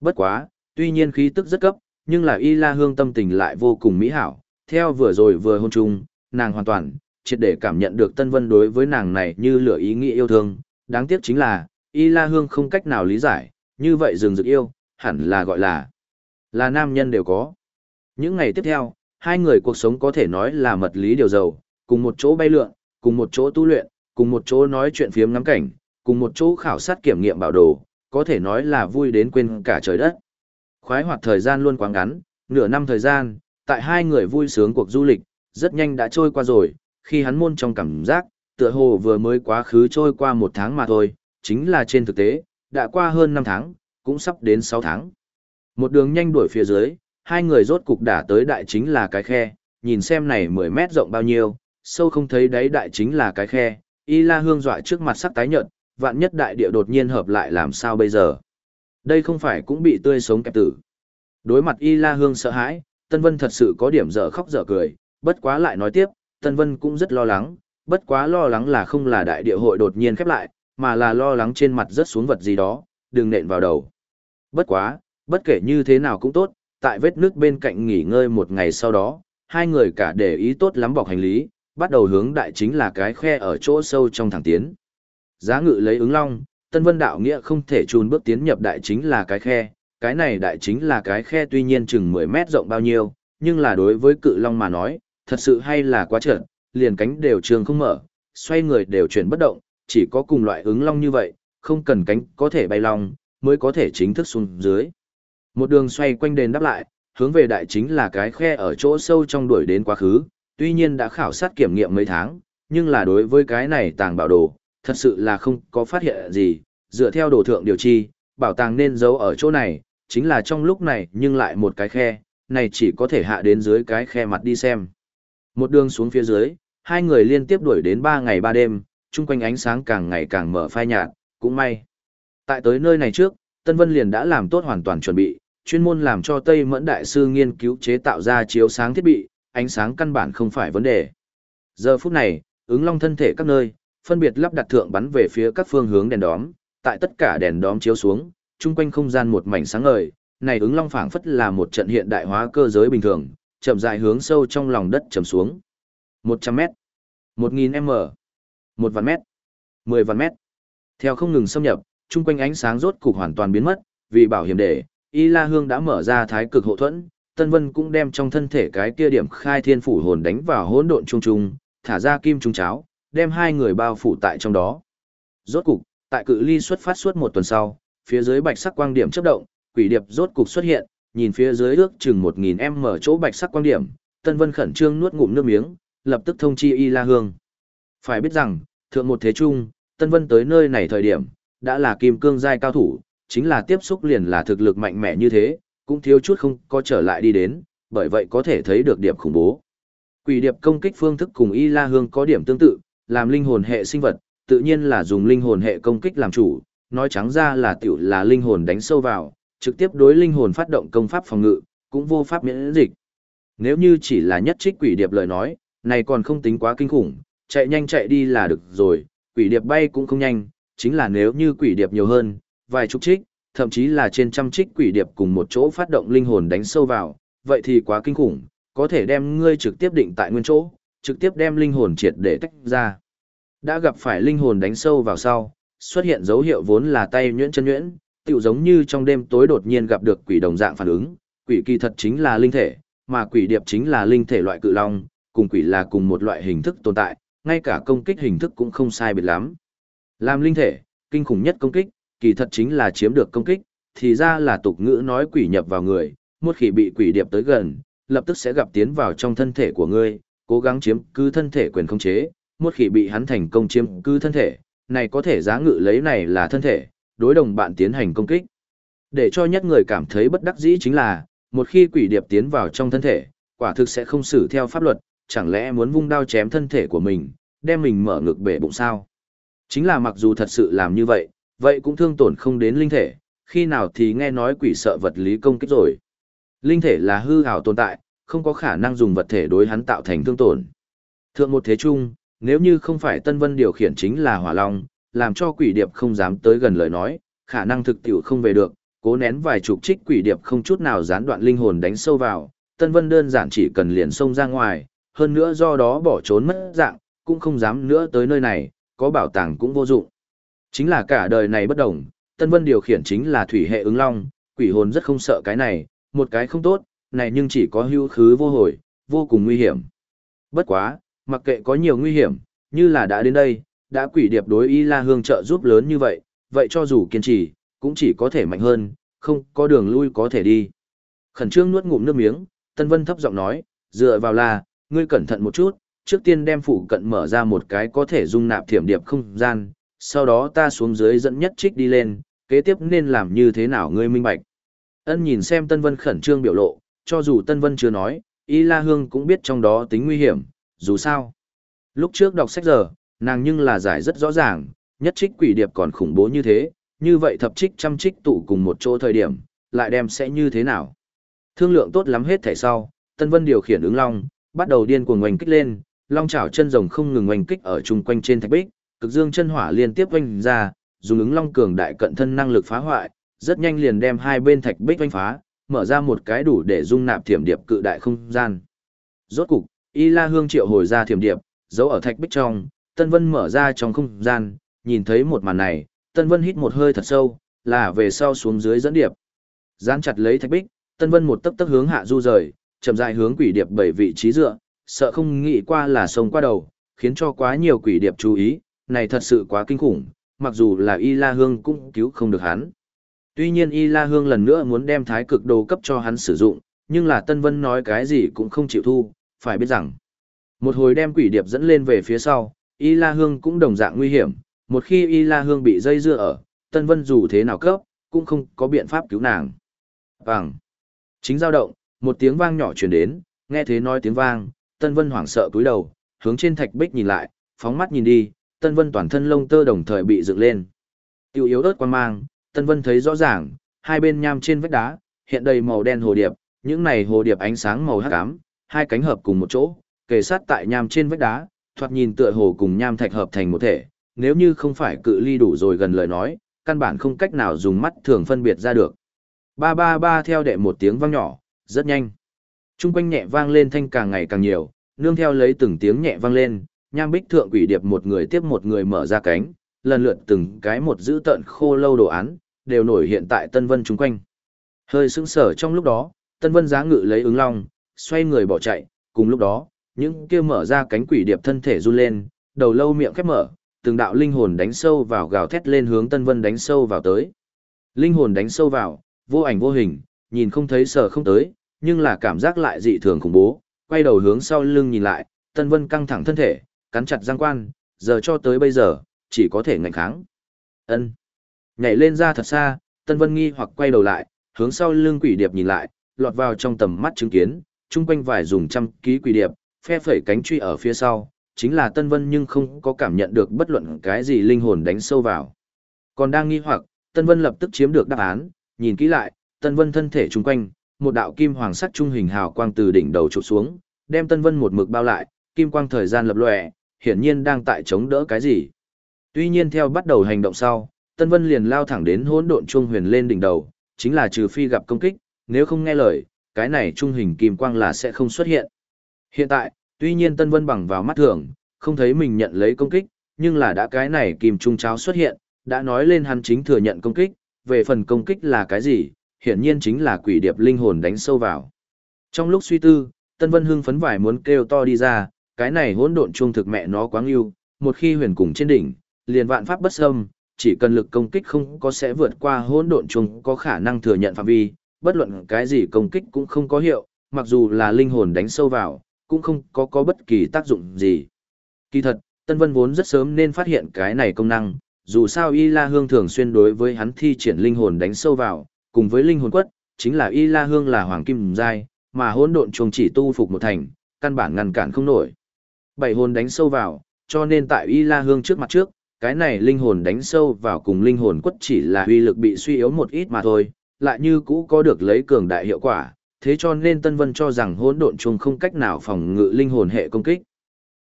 Bất quá, tuy nhiên khí tức rất cấp, nhưng là Y La Hương tâm tình lại vô cùng mỹ hảo, theo vừa rồi vừa hôn chung, nàng hoàn toàn, triệt để cảm nhận được Tân Vân đối với nàng này như lửa ý nghĩa yêu thương, đáng tiếc chính là, Y La Hương không cách nào lý giải, như vậy dừng rực yêu, hẳn là gọi là, là nam nhân đều có. Những ngày tiếp theo, hai người cuộc sống có thể nói là mật lý điều dầu, cùng một chỗ bay lượn, cùng một chỗ tu luyện, cùng một chỗ nói chuyện phiếm ngắm cảnh, cùng một chỗ khảo sát kiểm nghiệm bảo đồ, có thể nói là vui đến quên cả trời đất. Khoái hoạt thời gian luôn quá ngắn, nửa năm thời gian, tại hai người vui sướng cuộc du lịch, rất nhanh đã trôi qua rồi, khi hắn môn trong cảm giác, tựa hồ vừa mới quá khứ trôi qua một tháng mà thôi, chính là trên thực tế, đã qua hơn 5 tháng, cũng sắp đến 6 tháng. Một đường nhanh đuổi phía dưới, hai người rốt cục đã tới đại chính là cái khe, nhìn xem này 10 mét rộng bao nhiêu, sâu không thấy đáy đại chính là cái khe, y la hương dọa trước mặt sắc tái nhợt, vạn nhất đại địa đột nhiên hợp lại làm sao bây giờ. Đây không phải cũng bị tươi sống kẹp tử. Đối mặt y la hương sợ hãi, Tân Vân thật sự có điểm dở khóc dở cười, bất quá lại nói tiếp, Tân Vân cũng rất lo lắng, bất quá lo lắng là không là đại địa hội đột nhiên khép lại, mà là lo lắng trên mặt rớt xuống vật gì đó, đừng nện vào đầu. Bất quá, bất kể như thế nào cũng tốt, tại vết nước bên cạnh nghỉ ngơi một ngày sau đó, hai người cả để ý tốt lắm bọc hành lý, bắt đầu hướng đại chính là cái khe ở chỗ sâu trong thẳng tiến. Giá ngự lấy ứng long, Tân Vân Đạo Nghĩa không thể chùn bước tiến nhập đại chính là cái khe, cái này đại chính là cái khe tuy nhiên chừng 10 mét rộng bao nhiêu, nhưng là đối với cự long mà nói, thật sự hay là quá trợn, liền cánh đều trường không mở, xoay người đều chuyển bất động, chỉ có cùng loại ứng long như vậy, không cần cánh có thể bay long, mới có thể chính thức xuống dưới. Một đường xoay quanh đền đáp lại, hướng về đại chính là cái khe ở chỗ sâu trong đuổi đến quá khứ, tuy nhiên đã khảo sát kiểm nghiệm mấy tháng, nhưng là đối với cái này tàng bảo đồ, thật sự là không có phát hiện gì, dựa theo đồ thượng điều chi, bảo tàng nên giấu ở chỗ này, chính là trong lúc này nhưng lại một cái khe, này chỉ có thể hạ đến dưới cái khe mặt đi xem. Một đường xuống phía dưới, hai người liên tiếp đuổi đến ba ngày ba đêm, chung quanh ánh sáng càng ngày càng mở phai nhạt, cũng may. Tại tới nơi này trước, Tân Vân liền đã làm tốt hoàn toàn chuẩn bị, chuyên môn làm cho Tây Mẫn Đại Sư nghiên cứu chế tạo ra chiếu sáng thiết bị, ánh sáng căn bản không phải vấn đề. Giờ phút này, ứng long thân thể các nơi, phân biệt lắp đặt thượng bắn về phía các phương hướng đèn đóm, tại tất cả đèn đóm chiếu xuống, chung quanh không gian một mảnh sáng ngời, này ứng long phảng phất là một trận hiện đại hóa cơ giới bình thường, chậm rãi hướng sâu trong lòng đất chầm xuống. 100m, 1000m, một vạn mét, 10 vạn mét. Theo không ngừng xâm nhập, chung quanh ánh sáng rốt cục hoàn toàn biến mất, vì bảo hiểm để, Y La Hương đã mở ra thái cực hộ thuẫn, Tân Vân cũng đem trong thân thể cái kia điểm khai thiên phủ hồn đánh vào hỗn độn trung trung, thả ra kim trung cháo, đem hai người bao phủ tại trong đó. Rốt cục, tại cự ly xuất phát suốt một tuần sau, phía dưới bạch sắc quang điểm chớp động, quỷ điệp rốt cục xuất hiện, nhìn phía dưới ước chừng 1000m chỗ bạch sắc quang điểm, Tân Vân khẩn trương nuốt ngụm nước miếng, lập tức thông chi Y La Hương. Phải biết rằng, thượng một thế trung, Tân Vân tới nơi này thời điểm, đã là kim cương giai cao thủ, chính là tiếp xúc liền là thực lực mạnh mẽ như thế, cũng thiếu chút không có trở lại đi đến, bởi vậy có thể thấy được điệp khủng bố. Quỷ điệp công kích phương thức cùng Y La Hương có điểm tương tự, làm linh hồn hệ sinh vật, tự nhiên là dùng linh hồn hệ công kích làm chủ, nói trắng ra là tiểu là linh hồn đánh sâu vào, trực tiếp đối linh hồn phát động công pháp phòng ngự, cũng vô pháp miễn dịch. Nếu như chỉ là nhất trích quỷ điệp lời nói, này còn không tính quá kinh khủng, chạy nhanh chạy đi là được rồi, quỷ điệp bay cũng không nhanh, chính là nếu như quỷ điệp nhiều hơn, vài chục trích, thậm chí là trên trăm trích quỷ điệp cùng một chỗ phát động linh hồn đánh sâu vào, vậy thì quá kinh khủng, có thể đem ngươi trực tiếp định tại nguyên chỗ, trực tiếp đem linh hồn triệt để tách ra. Đã gặp phải linh hồn đánh sâu vào sau, xuất hiện dấu hiệu vốn là tay nhuyễn chân nhuyễn, tựu giống như trong đêm tối đột nhiên gặp được quỷ đồng dạng phản ứng, quỷ kỳ thật chính là linh thể, mà quỷ điệp chính là linh thể loại cự long, cùng quỷ là cùng một loại hình thức tồn tại, ngay cả công kích hình thức cũng không sai biệt lắm. Làm linh thể, kinh khủng nhất công kích, kỳ thật chính là chiếm được công kích, thì ra là tục ngữ nói quỷ nhập vào người, một khi bị quỷ điệp tới gần, lập tức sẽ gặp tiến vào trong thân thể của ngươi, cố gắng chiếm cứ thân thể quyền khống chế, một khi bị hắn thành công chiếm cứ thân thể, này có thể giá ngự lấy này là thân thể, đối đồng bạn tiến hành công kích. Để cho nhất người cảm thấy bất đắc dĩ chính là, một khi quỷ điệp tiến vào trong thân thể, quả thực sẽ không xử theo pháp luật, chẳng lẽ muốn vung đao chém thân thể của mình, đem mình mở ngực bể bụng sao? Chính là mặc dù thật sự làm như vậy, vậy cũng thương tổn không đến linh thể, khi nào thì nghe nói quỷ sợ vật lý công kích rồi. Linh thể là hư ảo tồn tại, không có khả năng dùng vật thể đối hắn tạo thành thương tổn. Thượng một thế chung, nếu như không phải Tân Vân điều khiển chính là hỏa long, làm cho quỷ điệp không dám tới gần lời nói, khả năng thực tiểu không về được, cố nén vài chục trích quỷ điệp không chút nào gián đoạn linh hồn đánh sâu vào, Tân Vân đơn giản chỉ cần liền xông ra ngoài, hơn nữa do đó bỏ trốn mất dạng, cũng không dám nữa tới nơi này, có bảo tàng cũng vô dụng. Chính là cả đời này bất đồng, Tân Vân điều khiển chính là thủy hệ ứng long, quỷ hồn rất không sợ cái này, một cái không tốt, này nhưng chỉ có hưu khứ vô hồi, vô cùng nguy hiểm. Bất quá, mặc kệ có nhiều nguy hiểm, như là đã đến đây, đã quỷ điệp đối Y La Hương trợ giúp lớn như vậy, vậy cho dù kiên trì, cũng chỉ có thể mạnh hơn, không có đường lui có thể đi. Khẩn trương nuốt ngụm nước miếng, Tân Vân thấp giọng nói, dựa vào là, ngươi cẩn thận một chút, trước tiên đem phụ cận mở ra một cái có thể dung nạp thiểm điệp không gian, sau đó ta xuống dưới dẫn nhất trích đi lên, kế tiếp nên làm như thế nào ngươi minh bạch. Ân nhìn xem Tân Vân khẩn trương biểu lộ, cho dù Tân Vân chưa nói, Y La Hương cũng biết trong đó tính nguy hiểm, dù sao. Lúc trước đọc sách giờ, nàng nhưng là giải rất rõ ràng, nhất trích quỷ điệp còn khủng bố như thế, như vậy thập trích trăm trích tụ cùng một chỗ thời điểm, lại đem sẽ như thế nào. Thương lượng tốt lắm hết thẻ sau, Tân Vân điều khiển ứng long, bắt đầu điên cuồng oanh kích lên, long chảo chân rồng không ngừng oanh kích ở chung quanh trên thạch bích, cực dương chân hỏa liên tiếp oanh ra, dùng ứng long cường đại cận thân năng lực phá hoại, rất nhanh liền đem hai bên thạch bích oanh phá, mở ra một cái đủ để dung nạp thiểm điệp cự đại không gian. Rốt cục, Y La Hương triệu hồi ra thiểm điệp, giấu ở thạch bích trong, Tân Vân mở ra trong không gian, nhìn thấy một màn này, Tân Vân hít một hơi thật sâu, là về sau xuống dưới dẫn điệp. Gián chặt lấy thạch bích, Tân Vân một tấc tấc hướng hạ du rời, chậm dài hướng quỷ điệp bảy vị trí dựa, sợ không nghĩ qua là sông qua đầu, khiến cho quá nhiều quỷ điệp chú ý, này thật sự quá kinh khủng, mặc dù là Y La Hương cũng cứu không được hắn. Tuy nhiên Y La Hương lần nữa muốn đem thái cực đồ cấp cho hắn sử dụng, nhưng là Tân Vân nói cái gì cũng không chịu thu, phải biết rằng. Một hồi đem quỷ điệp dẫn lên về phía sau, Y La Hương cũng đồng dạng nguy hiểm, một khi Y La Hương bị dây dưa ở, Tân Vân dù thế nào cấp, cũng không có biện pháp cứu nàng. Vàng. Chính dao động, một tiếng vang nhỏ truyền đến, nghe thế nói tiếng vang, Tân Vân hoảng sợ cúi đầu, hướng trên thạch bích nhìn lại, phóng mắt nhìn đi, Tân Vân toàn thân lông tơ đồng thời bị dựng lên. Tiêu yếu ớt quan mang, Tân Vân thấy rõ ràng, hai bên nham trên vách đá, hiện đầy màu đen hồ điệp, những này hồ điệp ánh sáng màu hắc ám, hai cánh hợp cùng một chỗ, kề sát tại nham trên vách đá, thoạt nhìn tựa hồ cùng nham thạch hợp thành một thể, nếu như không phải cự ly đủ rồi gần lời nói, căn bản không cách nào dùng mắt thường phân biệt ra được. Ba ba ba theo đệ một tiếng vang nhỏ, rất nhanh. Trung quanh nhẹ vang lên thanh càng ngày càng nhiều, nương theo lấy từng tiếng nhẹ vang lên, nham bích thượng quỷ điệp một người tiếp một người mở ra cánh, lần lượt từng cái một giữ tận khô lâu đồ án, đều nổi hiện tại Tân Vân trung quanh. Hơi sững sở trong lúc đó, Tân Vân giá ngự lấy ứng long, xoay người bỏ chạy, cùng lúc đó, những kia mở ra cánh quỷ điệp thân thể run lên, đầu lâu miệng khép mở, từng đạo linh hồn đánh sâu vào gào thét lên hướng Tân Vân đánh sâu vào tới. Linh hồn đánh sâu vào, vô ảnh vô hình, nhìn không thấy sở không tới, nhưng là cảm giác lại dị thường khủng bố, quay đầu hướng sau lưng nhìn lại, Tân Vân căng thẳng thân thể, cắn chặt răng quan, giờ cho tới bây giờ, chỉ có thể ngạnh kháng. Ân. Nhảy lên ra thật xa, Tân Vân nghi hoặc quay đầu lại, hướng sau lưng quỷ điệp nhìn lại, lọt vào trong tầm mắt chứng kiến, chung quanh vài dùng trăm ký quỷ điệp, phe phẩy cánh truy ở phía sau, chính là Tân Vân nhưng không có cảm nhận được bất luận cái gì linh hồn đánh sâu vào. Còn đang nghi hoặc, Tân Vân lập tức chiếm được đáp án, nhìn kỹ lại, Tân Vân thân thể chung quanh, một đạo kim hoàng sắc trung hình hào quang từ đỉnh đầu chụp xuống, đem Tân Vân một mực bao lại, kim quang thời gian lập lòe, hiển nhiên đang tại chống đỡ cái gì. Tuy nhiên theo bắt đầu hành động sau, Tân Vân liền lao thẳng đến hỗn độn trung huyền lên đỉnh đầu, chính là trừ phi gặp công kích, nếu không nghe lời, cái này trung hình kim quang là sẽ không xuất hiện. Hiện tại, tuy nhiên Tân Vân bằng vào mắt thường, không thấy mình nhận lấy công kích, nhưng là đã cái này kim trung cháo xuất hiện, đã nói lên hắn chính thừa nhận công kích, về phần công kích là cái gì, hiển nhiên chính là quỷ điệp linh hồn đánh sâu vào. Trong lúc suy tư, Tân Vân hưng phấn vải muốn kêu to đi ra, cái này hỗn độn chuông thực mẹ nó quá ưu, một khi huyền cùng trên đỉnh, liền vạn pháp bất xâm, chỉ cần lực công kích không có sẽ vượt qua hỗn độn chuông có khả năng thừa nhận phạm vi, bất luận cái gì công kích cũng không có hiệu, mặc dù là linh hồn đánh sâu vào, cũng không có có bất kỳ tác dụng gì. Kỳ thật, Tân Vân vốn rất sớm nên phát hiện cái này công năng, dù sao Y La Hương thường xuyên đối với hắn thi triển linh hồn đánh sâu vào, cùng với linh hồn quất, chính là Y La Hương là hoàng kim giai, mà hỗn độn chuông chỉ tu phục một thành, căn bản ngăn cản không nổi. Bảy hồn đánh sâu vào, cho nên tại Y La Hương trước mặt trước, cái này linh hồn đánh sâu vào cùng linh hồn quất chỉ là uy lực bị suy yếu một ít mà thôi, lại như cũ có được lấy cường đại hiệu quả, thế cho nên Tân Vân cho rằng hỗn độn chuông không cách nào phòng ngự linh hồn hệ công kích.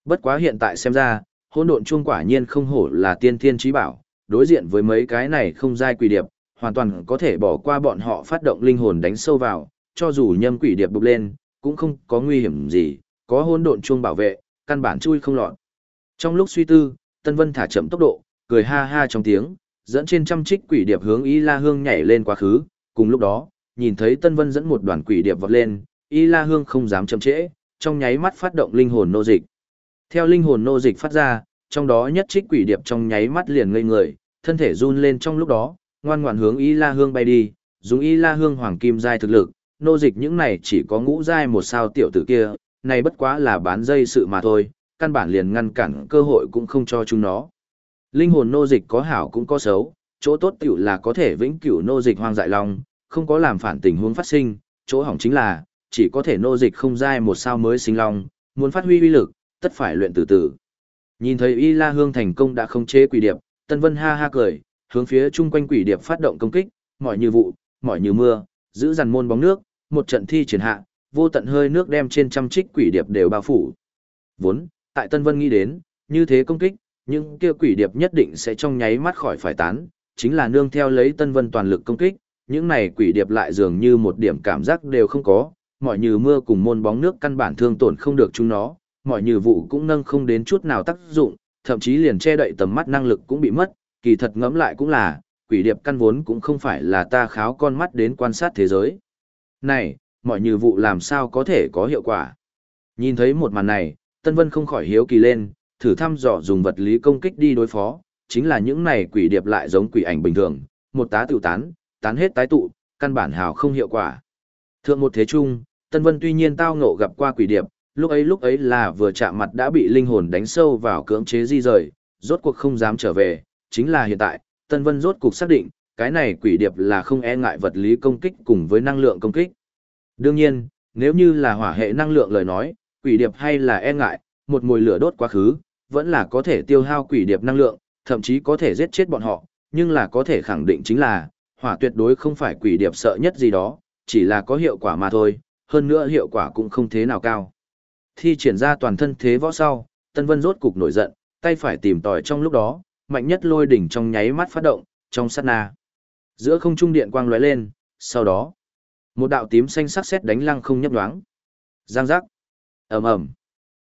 Bất quá hiện tại xem ra, hỗn độn chuông quả nhiên không hổ là tiên thiên trí bảo, đối diện với mấy cái này không giai quỷ điệp, hoàn toàn có thể bỏ qua bọn họ phát động linh hồn đánh sâu vào, cho dù nhâm quỷ điệp bục lên, cũng không có nguy hiểm gì, có hôn độn chuông bảo vệ, căn bản chui không lọt. Trong lúc suy tư, Tân Vân thả chậm tốc độ, cười ha ha trong tiếng, dẫn trên trăm trích quỷ điệp hướng Y La Hương nhảy lên quá khứ, cùng lúc đó, nhìn thấy Tân Vân dẫn một đoàn quỷ điệp vọt lên, Y La Hương không dám chậm trễ, trong nháy mắt phát động linh hồn nô dịch. Theo linh hồn nô dịch phát ra, trong đó nhất trích quỷ điệp trong nháy mắt liền ngây người, thân thể run lên trong lúc đó, ngoan ngoãn hướng Y La Hương bay đi, dùng Y La Hương hoàng kim giai thực lực, nô dịch những này chỉ có ngũ giai một sao tiểu tử kia, này bất quá là bán dây sự mà thôi, căn bản liền ngăn cản cơ hội cũng không cho chúng nó. Linh hồn nô dịch có hảo cũng có xấu, chỗ tốt tiểu là có thể vĩnh cửu nô dịch hoang dại long, không có làm phản tình huống phát sinh, chỗ hỏng chính là, chỉ có thể nô dịch không giai một sao mới sinh long, muốn phát huy uy lực, tất phải luyện từ từ. Nhìn thấy Y La Hương thành công đã không chế quỷ điệp, Tân Vân ha ha cười, hướng phía chung quanh quỷ điệp phát động công kích, mỏi như vụ, mỏi như mưa, giữ dằn môn bóng nước, một trận thi triển hạ, vô tận hơi nước đem trên trăm trích quỷ điệp đều bao phủ. Vốn, tại Tân Vân nghĩ đến, như thế công kích, những kia quỷ điệp nhất định sẽ trong nháy mắt khỏi phải tán, chính là nương theo lấy Tân Vân toàn lực công kích, những này quỷ điệp lại dường như một điểm cảm giác đều không có, mọi như mưa cùng môn bóng nước căn bản thương tổn không được chúng nó, mọi như vụ cũng nâng không đến chút nào tác dụng, thậm chí liền che đậy tầm mắt năng lực cũng bị mất, kỳ thật ngẫm lại cũng là, quỷ điệp căn vốn cũng không phải là ta kháo con mắt đến quan sát thế giới. Này, mọi như vụ làm sao có thể có hiệu quả? Nhìn thấy một màn này, Tân Vân không khỏi hiếu kỳ lên, thử thăm dò dùng vật lý công kích đi đối phó, chính là những này quỷ điệp lại giống quỷ ảnh bình thường, một tá tự tán, tán hết tái tụ, căn bản hào không hiệu quả. Thượng một thế trung, Tân Vân tuy nhiên tao ngộ gặp qua quỷ điệp, lúc ấy lúc ấy là vừa chạm mặt đã bị linh hồn đánh sâu vào cưỡng chế di rời, rốt cuộc không dám trở về, chính là hiện tại, Tân Vân rốt cục xác định, cái này quỷ điệp là không e ngại vật lý công kích cùng với năng lượng công kích. Đương nhiên, nếu như là hỏa hệ năng lượng lời nói, quỷ điệp hay là e ngại, một mùi lửa đốt quá khứ, vẫn là có thể tiêu hao quỷ điệp năng lượng, thậm chí có thể giết chết bọn họ, nhưng là có thể khẳng định chính là, hỏa tuyệt đối không phải quỷ điệp sợ nhất gì đó, chỉ là có hiệu quả mà thôi, hơn nữa hiệu quả cũng không thế nào cao. Thi triển ra toàn thân thế võ sau, Tân Vân rốt cục nổi giận, tay phải tìm tòi trong lúc đó, mạnh nhất lôi đỉnh trong nháy mắt phát động, trong sát na. Giữa không trung điện quang lóe lên, sau đó, một đạo tím xanh sắc sét đánh lăng không nhấp nhoáng. Giang giác. Ầm ầm.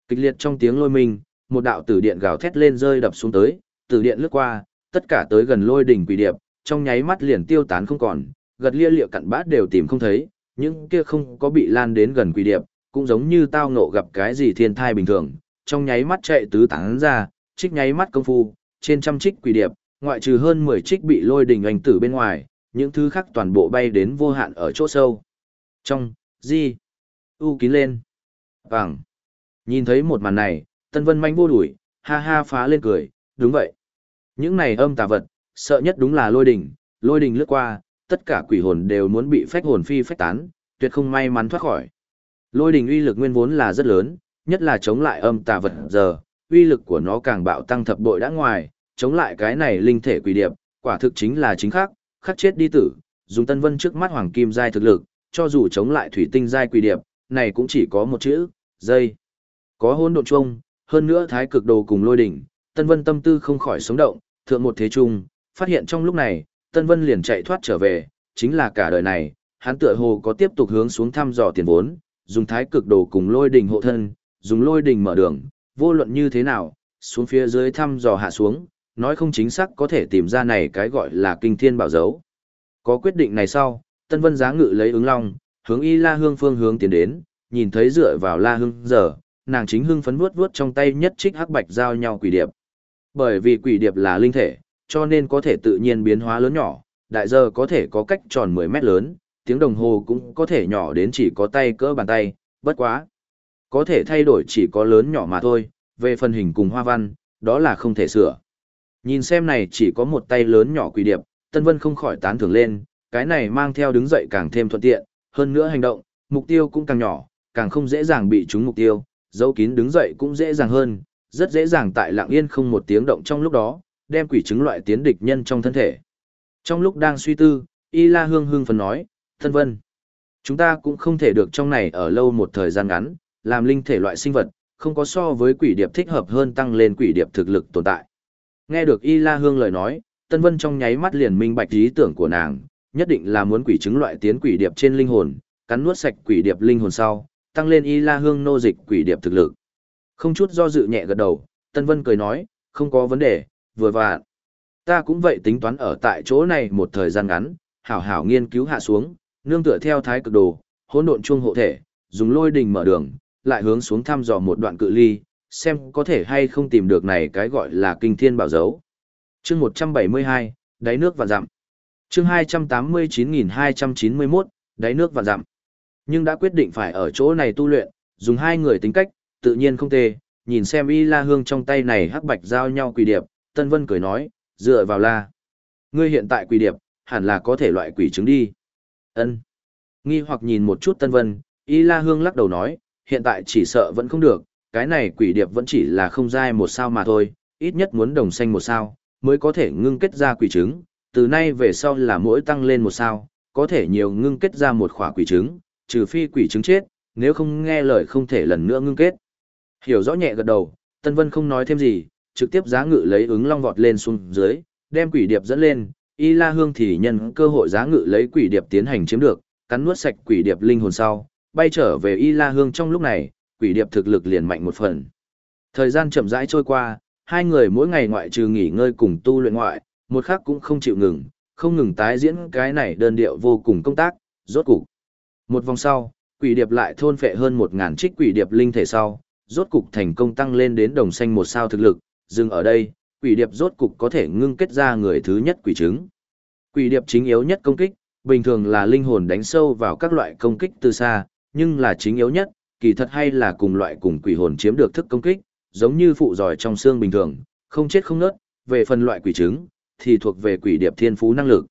Kịch liệt trong tiếng lôi minh, một đạo tử điện gào thét lên rơi đập xuống tới, tử điện lướt qua, tất cả tới gần lôi đỉnh quỷ điệp, trong nháy mắt liền tiêu tán không còn, gật lia liệu cặn bát đều tìm không thấy, những kia không có bị lan đến gần quỷ điệp, cũng giống như tao ngộ gặp cái gì thiên thai bình thường, trong nháy mắt chạy tứ tán ra, trích nháy mắt công phu, trên trăm trích quỷ điệp, ngoại trừ hơn 10 trích bị lôi đình ảnh tử bên ngoài, những thứ khác toàn bộ bay đến vô hạn ở chỗ sâu. Trong, di, u kín lên. Vàng. Nhìn thấy một màn này, Tân Vân manh vô đuổi, ha ha phá lên cười, đúng vậy. Những này âm tà vật, sợ nhất đúng là lôi đình. lôi đình lướt qua, tất cả quỷ hồn đều muốn bị phách hồn phi phách tán, tuyệt không may mắn thoát khỏi. Lôi đình uy lực nguyên vốn là rất lớn, nhất là chống lại âm tà vật giờ, uy lực của nó càng bạo tăng thập bội đã ngoài, chống lại cái này linh thể quỷ điệp, quả thực chính là chính khắc khắc chết đi tử, dùng Tân Vân trước mắt hoàng kim giai thực lực, cho dù chống lại thủy tinh giai quỷ điệp, này cũng chỉ có một chữ, dây. Có hôn độn chung, hơn nữa thái cực đồ cùng lôi đỉnh, Tân Vân tâm tư không khỏi sống động, thượng một thế trung, phát hiện trong lúc này, Tân Vân liền chạy thoát trở về, chính là cả đời này, hắn tựa hồ có tiếp tục hướng xuống thăm dò tiền vốn, dùng thái cực đồ cùng lôi đỉnh hộ thân, dùng lôi đỉnh mở đường, vô luận như thế nào, xuống phía dưới thăm dò hạ xuống, nói không chính xác có thể tìm ra này cái gọi là kinh thiên bảo dấu. Có quyết định này sau, Tân Vân giá ngự lấy ứng long, hướng y la hương phương hướng tiến đến, nhìn thấy dựa vào la hương giờ, nàng chính hưng phấn vuốt vuốt trong tay nhất trích hắc bạch giao nhau quỷ điệp. Bởi vì quỷ điệp là linh thể, cho nên có thể tự nhiên biến hóa lớn nhỏ, đại giờ có thể có cách tròn 10 mét lớn, tiếng đồng hồ cũng có thể nhỏ đến chỉ có tay cỡ bàn tay, bất quá. Có thể thay đổi chỉ có lớn nhỏ mà thôi, về phần hình cùng hoa văn, đó là không thể sửa. Nhìn xem này chỉ có một tay lớn nhỏ quỷ điệp, Tân Vân không khỏi tán thưởng lên, cái này mang theo đứng dậy càng thêm thuận tiện, hơn nữa hành động, mục tiêu cũng càng nhỏ, càng không dễ dàng bị trúng mục tiêu, dấu kín đứng dậy cũng dễ dàng hơn, rất dễ dàng tại lặng yên không một tiếng động trong lúc đó, đem quỷ trứng loại tiến địch nhân trong thân thể. Trong lúc đang suy tư, Y La Hương hương phần nói, thân vân, chúng ta cũng không thể được trong này ở lâu một thời gian ngắn, làm linh thể loại sinh vật, không có so với quỷ điệp thích hợp hơn tăng lên quỷ điệp thực lực tồn tại. Nghe được Y La Hương lời nói, Tân Vân trong nháy mắt liền minh bạch ý tưởng của nàng, nhất định là muốn quỷ chứng loại tiến quỷ điệp trên linh hồn, cắn nuốt sạch quỷ điệp linh hồn sau, tăng lên Y La Hương nô dịch quỷ điệp thực lực. Không chút do dự nhẹ gật đầu, Tân Vân cười nói, không có vấn đề, vừa vặn. Ta cũng vậy tính toán ở tại chỗ này một thời gian ngắn, hảo hảo nghiên cứu hạ xuống, nương tựa theo thái cực đồ, hỗn độn chuông hộ thể, dùng lôi đình mở đường, lại hướng xuống thăm dò một đoạn cự ly, xem có thể hay không tìm được này cái gọi là kinh thiên bảo dấu. Chương 172, đáy nước và dặm. Chương 289291, đáy nước và dặm. Nhưng đã quyết định phải ở chỗ này tu luyện, dùng hai người tính cách, tự nhiên không tê, nhìn xem y la hương trong tay này hắc bạch giao nhau quỷ điệp, Tân Vân cười nói, dựa vào la. Ngươi hiện tại quỷ điệp, hẳn là có thể loại quỷ trứng đi. ân Nghi hoặc nhìn một chút Tân Vân, y la hương lắc đầu nói, hiện tại chỉ sợ vẫn không được, cái này quỷ điệp vẫn chỉ là không dai một sao mà thôi, ít nhất muốn đồng xanh một sao, mới có thể ngưng kết ra quỷ trứng, từ nay về sau là mỗi tăng lên một sao, có thể nhiều ngưng kết ra một khỏa quỷ trứng, trừ phi quỷ trứng chết, nếu không nghe lời không thể lần nữa ngưng kết. Hiểu rõ nhẹ gật đầu, Tân Vân không nói thêm gì, trực tiếp giá ngự lấy ứng long vọt lên xuống dưới, đem quỷ điệp dẫn lên, Y La Hương thì nhân cơ hội giá ngự lấy quỷ điệp tiến hành chiếm được, cắn nuốt sạch quỷ điệp linh hồn sau, bay trở về Y La Hương trong lúc này, quỷ điệp thực lực liền mạnh một phần. Thời gian chậm rãi trôi qua, hai người mỗi ngày ngoại trừ nghỉ ngơi cùng tu luyện ngoại, một khắc cũng không chịu ngừng, không ngừng tái diễn cái này đơn điệu vô cùng công tác, rốt cục. Một vòng sau, quỷ điệp lại thôn phệ hơn một ngàn trích quỷ điệp linh thể sau, rốt cục thành công tăng lên đến đồng xanh một sao thực lực, dừng ở đây, quỷ điệp rốt cục có thể ngưng kết ra người thứ nhất quỷ trứng. Quỷ điệp chính yếu nhất công kích, bình thường là linh hồn đánh sâu vào các loại công kích từ xa, nhưng là chính yếu nhất, kỳ thật hay là cùng loại cùng quỷ hồn chiếm được thức công kích, giống như phụ giỏi trong xương bình thường, không chết không nớt, về phần loại quỷ trứng, thì thuộc về quỷ điệp thiên phú năng lực.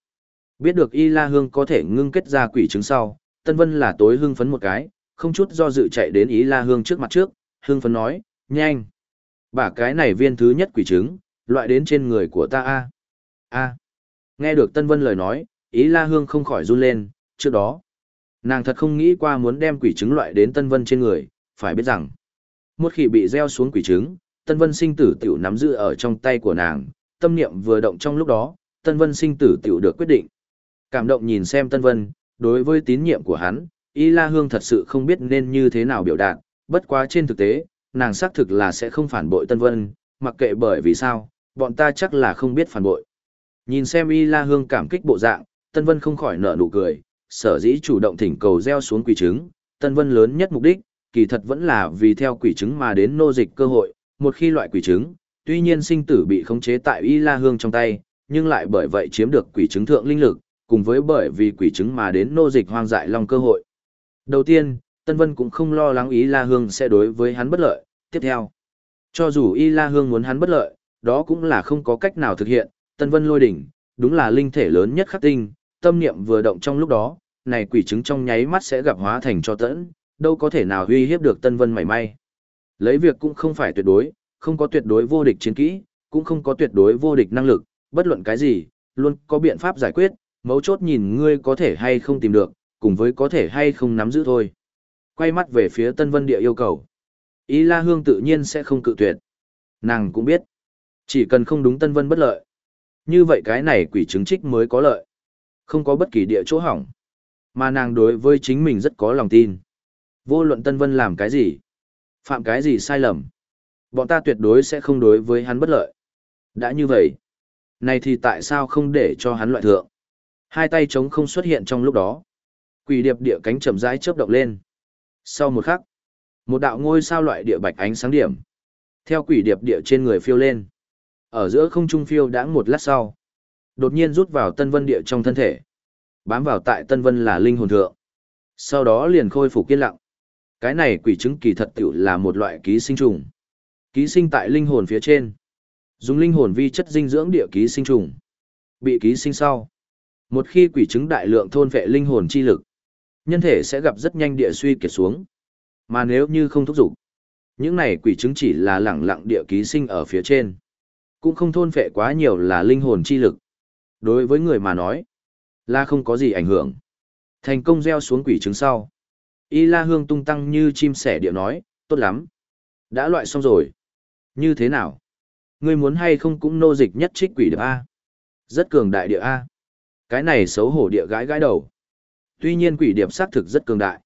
Biết được Y La Hương có thể ngưng kết ra quỷ trứng sau, Tân Vân là tối hưng phấn một cái, không chút do dự chạy đến Y La Hương trước mặt trước, hưng phấn nói, nhanh. Bả cái này viên thứ nhất quỷ trứng, loại đến trên người của ta a a Nghe được Tân Vân lời nói, ý La Hương không khỏi run lên, trước đó. Nàng thật không nghĩ qua muốn đem quỷ trứng loại đến Tân Vân trên người, phải biết rằng. Một khi bị gieo xuống quỷ trứng, Tân Vân sinh tử tiểu nắm giữ ở trong tay của nàng, tâm niệm vừa động trong lúc đó, Tân Vân sinh tử tiểu được quyết định. Cảm động nhìn xem Tân Vân, đối với tín nhiệm của hắn, Y La Hương thật sự không biết nên như thế nào biểu đạt, bất quá trên thực tế, nàng xác thực là sẽ không phản bội Tân Vân, mặc kệ bởi vì sao, bọn ta chắc là không biết phản bội. Nhìn xem Y La Hương cảm kích bộ dạng, Tân Vân không khỏi nở nụ cười, sở dĩ chủ động thỉnh cầu gieo xuống quỷ trứng, Tân Vân lớn nhất mục đích, kỳ thật vẫn là vì theo quỷ trứng mà đến nô dịch cơ hội, một khi loại quỷ trứng, tuy nhiên sinh tử bị khống chế tại Y La Hương trong tay, nhưng lại bởi vậy chiếm được quỷ trứng thượng linh lực, cùng với bởi vì quỷ trứng mà đến nô dịch hoang dại long cơ hội. Đầu tiên, Tân Vân cũng không lo lắng Y La Hương sẽ đối với hắn bất lợi, tiếp theo. Cho dù Y La Hương muốn hắn bất lợi, đó cũng là không có cách nào thực hiện, Tân Vân lôi đỉnh, đúng là linh thể lớn nhất khắc tinh, tâm niệm vừa động trong lúc đó, này quỷ trứng trong nháy mắt sẽ gặp hóa thành cho tẫn, đâu có thể nào uy hiếp được Tân Vân mảy may. Lấy việc cũng không phải tuyệt đối, không có tuyệt đối vô địch chiến kỹ, cũng không có tuyệt đối vô địch năng lực, bất luận cái gì, luôn có biện pháp giải quyết, mấu chốt nhìn ngươi có thể hay không tìm được, cùng với có thể hay không nắm giữ thôi. Quay mắt về phía Tân Vân Địa yêu cầu. Ý La Hương tự nhiên sẽ không cự tuyệt. Nàng cũng biết, chỉ cần không đúng Tân Vân bất lợi. Như vậy cái này quỷ chứng trích mới có lợi. Không có bất kỳ địa chỗ hỏng. Mà nàng đối với chính mình rất có lòng tin. Vô luận Tân Vân làm cái gì, phạm cái gì sai lầm. Bọn ta tuyệt đối sẽ không đối với hắn bất lợi. Đã như vậy, này thì tại sao không để cho hắn loại thượng? Hai tay trống không xuất hiện trong lúc đó. Quỷ điệp địa cánh chậm rãi chớp động lên. Sau một khắc, một đạo ngôi sao loại địa bạch ánh sáng điểm. Theo quỷ điệp địa trên người phiêu lên. Ở giữa không trung phiêu đã một lát sau. Đột nhiên rút vào tân vân địa trong thân thể. Bám vào tại tân vân là linh hồn thượng. Sau đó liền khôi phục yên lặng. Cái này quỷ chứng kỳ thật tiểu là một loại ký sinh trùng. Ký sinh tại linh hồn phía trên. Dùng linh hồn vi chất dinh dưỡng địa ký sinh trùng. Bị ký sinh sau. Một khi quỷ chứng đại lượng thôn vệ linh hồn chi lực, nhân thể sẽ gặp rất nhanh địa suy kiệt xuống. Mà nếu như không thúc giục, những này quỷ chứng chỉ là lẳng lặng địa ký sinh ở phía trên. Cũng không thôn phệ quá nhiều là linh hồn chi lực. Đối với người mà nói, là không có gì ảnh hưởng. Thành công gieo xuống quỷ trứng sau. Y la hương tung tăng như chim sẻ địa nói, tốt lắm. Đã loại xong rồi. Như thế nào? Ngươi muốn hay không cũng nô dịch nhất trích quỷ điệp A. Rất cường đại địa A. Cái này xấu hổ địa gái gái đầu. Tuy nhiên quỷ điệp xác thực rất cường đại.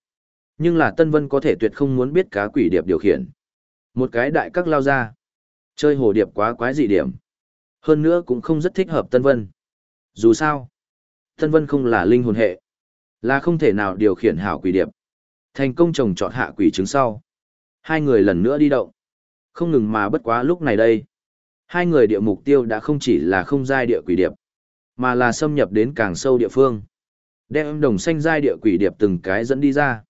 Nhưng là Tân Vân có thể tuyệt không muốn biết cá quỷ điệp điều khiển. Một cái đại các lao ra. Chơi hồ điệp quá quái dị điểm. Hơn nữa cũng không rất thích hợp Tân Vân. Dù sao, Tân Vân không là linh hồn hệ. Là không thể nào điều khiển hảo quỷ điệp. Thành công trồng trọt hạ quỷ trứng sau. Hai người lần nữa đi động. Không ngừng mà bất quá lúc này đây. Hai người địa mục tiêu đã không chỉ là không giai địa quỷ điệp, mà là xâm nhập đến càng sâu địa phương. Đem đồng xanh giai địa quỷ điệp từng cái dẫn đi ra.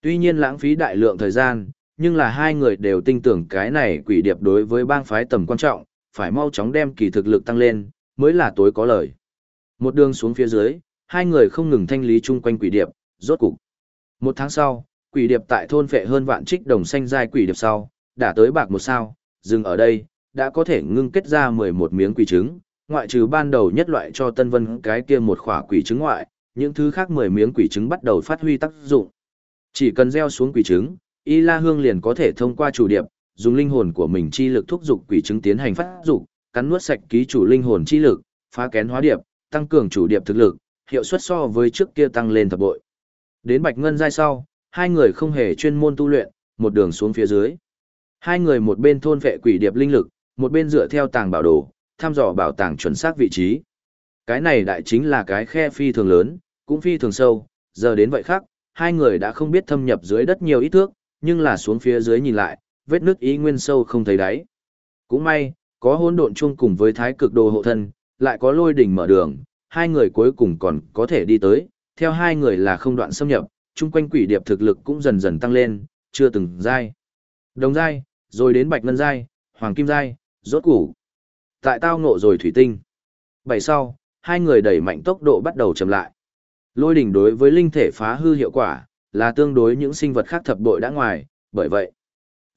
Tuy nhiên lãng phí đại lượng thời gian, nhưng là hai người đều tin tưởng cái này quỷ điệp đối với bang phái tầm quan trọng, phải mau chóng đem kỳ thực lực tăng lên, mới là tối có lời. Một đường xuống phía dưới, hai người không ngừng thanh lý chung quanh quỷ điệp, rốt cục. Một tháng sau, quỷ điệp tại thôn phệ hơn vạn trích đồng xanh giai quỷ điệp sau, đã tới bạc một sao, dừng ở đây, đã có thể ngưng kết ra 11 miếng quỷ trứng, ngoại trừ ban đầu nhất loại cho Tân Vân cái kia một khỏa quỷ trứng ngoại, những thứ khác 10 miếng quỷ trứng bắt đầu phát huy tác dụng. Chỉ cần gieo xuống quỷ trứng, Y La Hương liền có thể thông qua chủ điệp, dùng linh hồn của mình chi lực thúc dục quỷ trứng tiến hành phát dục, cắn nuốt sạch ký chủ linh hồn chi lực, phá kén hóa điệp, tăng cường chủ điệp thực lực, hiệu suất so với trước kia tăng lên thập bội. Đến Bạch Ngân giai sau, hai người không hề chuyên môn tu luyện, một đường xuống phía dưới. Hai người một bên thôn vệ quỷ điệp linh lực, một bên dựa theo tàng bảo đồ, thăm dò bảo tàng chuẩn xác vị trí. Cái này đại chính là cái khe phi thường lớn, cũng phi thường sâu, giờ đến vậy khác, hai người đã không biết thâm nhập dưới đất nhiều ít thước, nhưng là xuống phía dưới nhìn lại, vết nước ý nguyên sâu không thấy đáy. Cũng may, Có hỗn độn chung cùng với thái cực đồ hộ thân, lại có lôi đỉnh mở đường, hai người cuối cùng còn có thể đi tới, theo hai người là không đoạn xâm nhập, chung quanh quỷ điệp thực lực cũng dần dần tăng lên, chưa từng dai, Đồng dai, rồi đến bạch ngân dai, hoàng kim dai, rốt củ. Tại tao ngộ rồi thủy tinh. Bảy sau, hai người đẩy mạnh tốc độ bắt đầu chậm lại. Lôi đỉnh đối với linh thể phá hư hiệu quả, là tương đối những sinh vật khác thập bội đã ngoài, bởi vậy,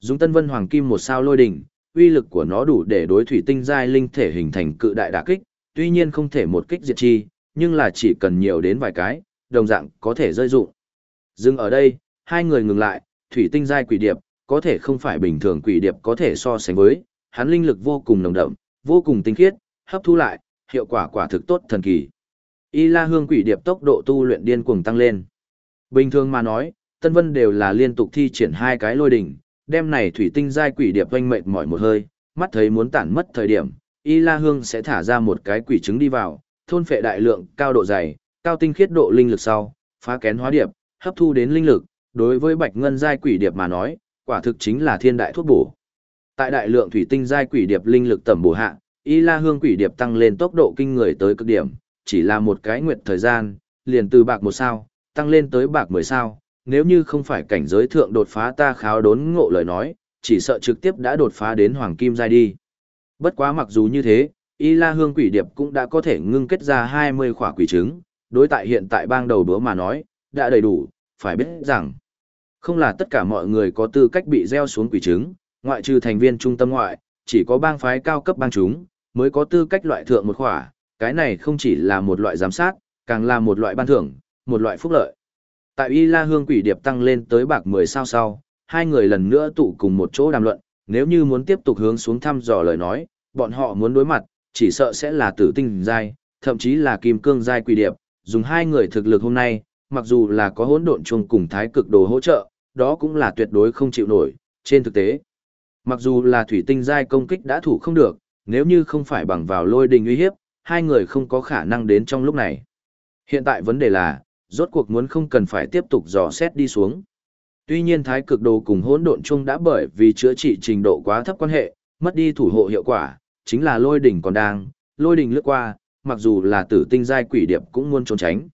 dùng tân vân hoàng kim một sao lôi đỉnh, uy lực của nó đủ để đối thủy tinh giai linh thể hình thành cự đại đả kích, tuy nhiên không thể một kích diệt chi, nhưng là chỉ cần nhiều đến vài cái, đồng dạng có thể rơi dụng. Dừng ở đây, hai người ngừng lại, thủy tinh giai quỷ điệp, có thể không phải bình thường quỷ điệp có thể so sánh với, hắn linh lực vô cùng nồng đậm, vô cùng tinh khiết, hấp thu lại, hiệu quả quả thực tốt thần kỳ. Y La Hương quỷ điệp tốc độ tu luyện điên cuồng tăng lên. Bình thường mà nói, Tân Vân đều là liên tục thi triển hai cái lôi đỉnh, đem này thủy tinh giai quỷ điệp oanh mệt mỏi một hơi, mắt thấy muốn tản mất thời điểm, Y La Hương sẽ thả ra một cái quỷ trứng đi vào, thôn phệ đại lượng, cao độ dày, cao tinh khiết độ linh lực sau, phá kén hóa điệp, hấp thu đến linh lực, đối với Bạch Ngân giai quỷ điệp mà nói, quả thực chính là thiên đại thuốc bổ. Tại đại lượng thủy tinh giai quỷ điệp linh lực tầm bổ hạ, Y La Hương quỷ điệp tăng lên tốc độ kinh người tới cực điểm, chỉ là một cái nguyệt thời gian, liền từ bạc một sao, tăng lên tới bạc mười sao, nếu như không phải cảnh giới thượng đột phá ta kháo đốn ngộ lời nói, chỉ sợ trực tiếp đã đột phá đến hoàng kim giai đi. Bất quá mặc dù như thế, Y La Hương quỷ điệp cũng đã có thể ngưng kết ra 20 khỏa quỷ trứng, đối tại hiện tại bang đầu bữa mà nói, đã đầy đủ, phải biết rằng, không là tất cả mọi người có tư cách bị gieo xuống quỷ trứng, ngoại trừ thành viên trung tâm ngoại, chỉ có bang phái cao cấp bang chúng, mới có tư cách loại thượng một khỏa, cái này không chỉ là một loại giám sát, càng là một loại ban thưởng, một loại phúc lợi. Tại Y La Hương quỷ điệp tăng lên tới bạc 10 sao sau, hai người lần nữa tụ cùng một chỗ đàm luận, nếu như muốn tiếp tục hướng xuống thăm dò lời nói, bọn họ muốn đối mặt, chỉ sợ sẽ là tử tinh giai, thậm chí là kim cương giai quỷ điệp, dùng hai người thực lực hôm nay, mặc dù là có hỗn độn chung cùng thái cực đồ hỗ trợ, đó cũng là tuyệt đối không chịu nổi, trên thực tế. Mặc dù là thủy tinh giai công kích đã thủ không được, nếu như không phải bằng vào lôi đình uy hiếp, hai người không có khả năng đến trong lúc này. Hiện tại vấn đề là, rốt cuộc muốn không cần phải tiếp tục dò xét đi xuống. Tuy nhiên thái cực đồ cùng hỗn độn chung đã bởi vì chữa trị trình độ quá thấp quan hệ, mất đi thủ hộ hiệu quả, chính là lôi đỉnh còn đang, lôi đỉnh lướt qua, mặc dù là tử tinh giai quỷ điệp cũng muốn trốn tránh.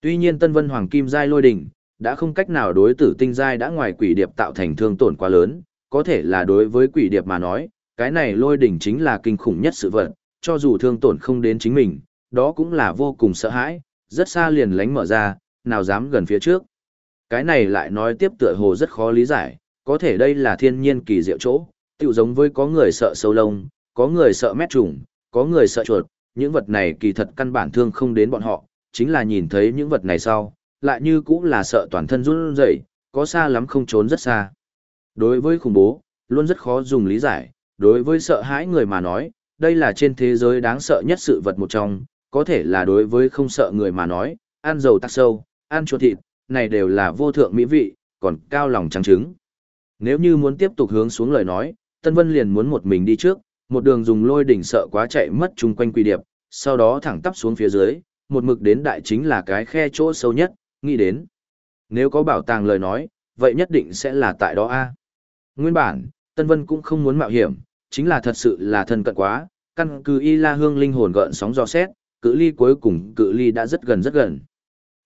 Tuy nhiên Tân Vân Hoàng Kim giai lôi đỉnh đã không cách nào đối tử tinh giai đã ngoài quỷ điệp tạo thành thương tổn quá lớn, có thể là đối với quỷ điệp mà nói, cái này lôi đỉnh chính là kinh khủng nhất sự vật, cho dù thương tổn không đến chính mình, đó cũng là vô cùng sợ hãi, rất xa liền lánh mở ra, nào dám gần phía trước. Cái này lại nói tiếp tựa hồ rất khó lý giải, có thể đây là thiên nhiên kỳ diệu chỗ, tự giống với có người sợ sâu lông, có người sợ mét trùng, có người sợ chuột, những vật này kỳ thật căn bản thương không đến bọn họ, chính là nhìn thấy những vật này sau, lại như cũng là sợ toàn thân run rẩy, có xa lắm không trốn rất xa. Đối với khủng bố, luôn rất khó dùng lý giải, đối với sợ hãi người mà nói, đây là trên thế giới đáng sợ nhất sự vật một trong, có thể là đối với không sợ người mà nói, ăn dầu tắc sâu, ăn chuột thịt, này đều là vô thượng mỹ vị, còn cao lòng trắng trứng. Nếu như muốn tiếp tục hướng xuống lời nói, Tân Vân liền muốn một mình đi trước, một đường dùng lôi đỉnh sợ quá chạy mất chung quanh quy điệp, sau đó thẳng tắp xuống phía dưới, một mực đến đại chính là cái khe chỗ sâu nhất, nghĩ đến. Nếu có bảo tàng lời nói, vậy nhất định sẽ là tại đó a. Nguyên bản, Tân Vân cũng không muốn mạo hiểm, chính là thật sự là thân cận quá, căn cứ y la hương linh hồn gợn sóng do xét, cự ly cuối cùng cự ly đã rất gần rất gần.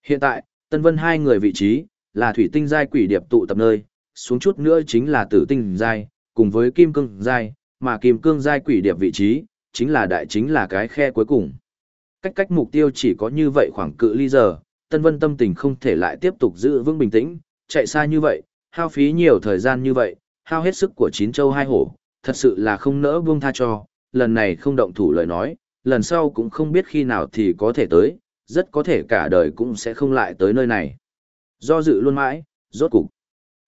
Hiện tại, Tân Vân hai người vị trí, là thủy tinh giai quỷ điệp tụ tập nơi, xuống chút nữa chính là tử tinh giai, cùng với kim cương giai, mà kim cương giai quỷ điệp vị trí, chính là đại chính là cái khe cuối cùng. Cách cách mục tiêu chỉ có như vậy khoảng cự ly giờ, Tân Vân tâm tình không thể lại tiếp tục giữ vững bình tĩnh, chạy xa như vậy, hao phí nhiều thời gian như vậy, hao hết sức của chín châu hai hổ, thật sự là không nỡ buông tha cho, lần này không động thủ lời nói, lần sau cũng không biết khi nào thì có thể tới, rất có thể cả đời cũng sẽ không lại tới nơi này. Do dự luôn mãi, rốt cục.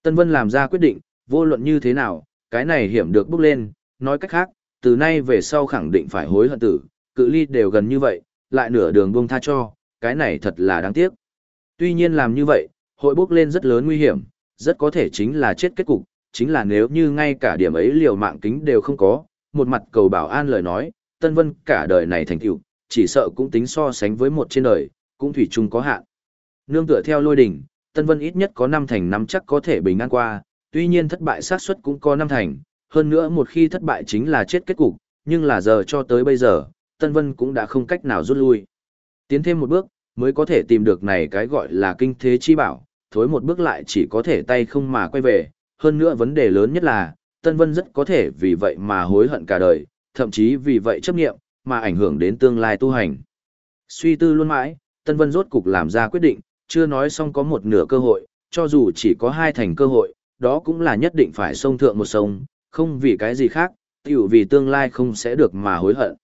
Tân Vân làm ra quyết định, vô luận như thế nào, cái này hiểm được bước lên, nói cách khác, từ nay về sau khẳng định phải hối hận tử, cự ly đều gần như vậy, lại nửa đường buông tha cho, cái này thật là đáng tiếc. Tuy nhiên làm như vậy, hội bước lên rất lớn nguy hiểm, rất có thể chính là chết kết cục, chính là nếu như ngay cả điểm ấy liều mạng kính đều không có, một mặt cầu bảo an lời nói, Tân Vân cả đời này thành tựu, chỉ sợ cũng tính so sánh với một trên đời, cũng thủy chung có hạn. Nương tựa theo lôi đỉnh, Tân Vân ít nhất có năm thành năm chắc có thể bình an qua, tuy nhiên thất bại xác suất cũng có năm thành, hơn nữa một khi thất bại chính là chết kết cục, nhưng là giờ cho tới bây giờ, Tân Vân cũng đã không cách nào rút lui. Tiến thêm một bước, mới có thể tìm được này cái gọi là kinh thế chi bảo, thối một bước lại chỉ có thể tay không mà quay về, hơn nữa vấn đề lớn nhất là, Tân Vân rất có thể vì vậy mà hối hận cả đời, thậm chí vì vậy chấp nghiệm, mà ảnh hưởng đến tương lai tu hành. Suy tư luôn mãi, Tân Vân rốt cục làm ra quyết định, chưa nói xong có một nửa cơ hội, cho dù chỉ có hai thành cơ hội, đó cũng là nhất định phải sông thượng một sông, không vì cái gì khác, tiểu vì tương lai không sẽ được mà hối hận.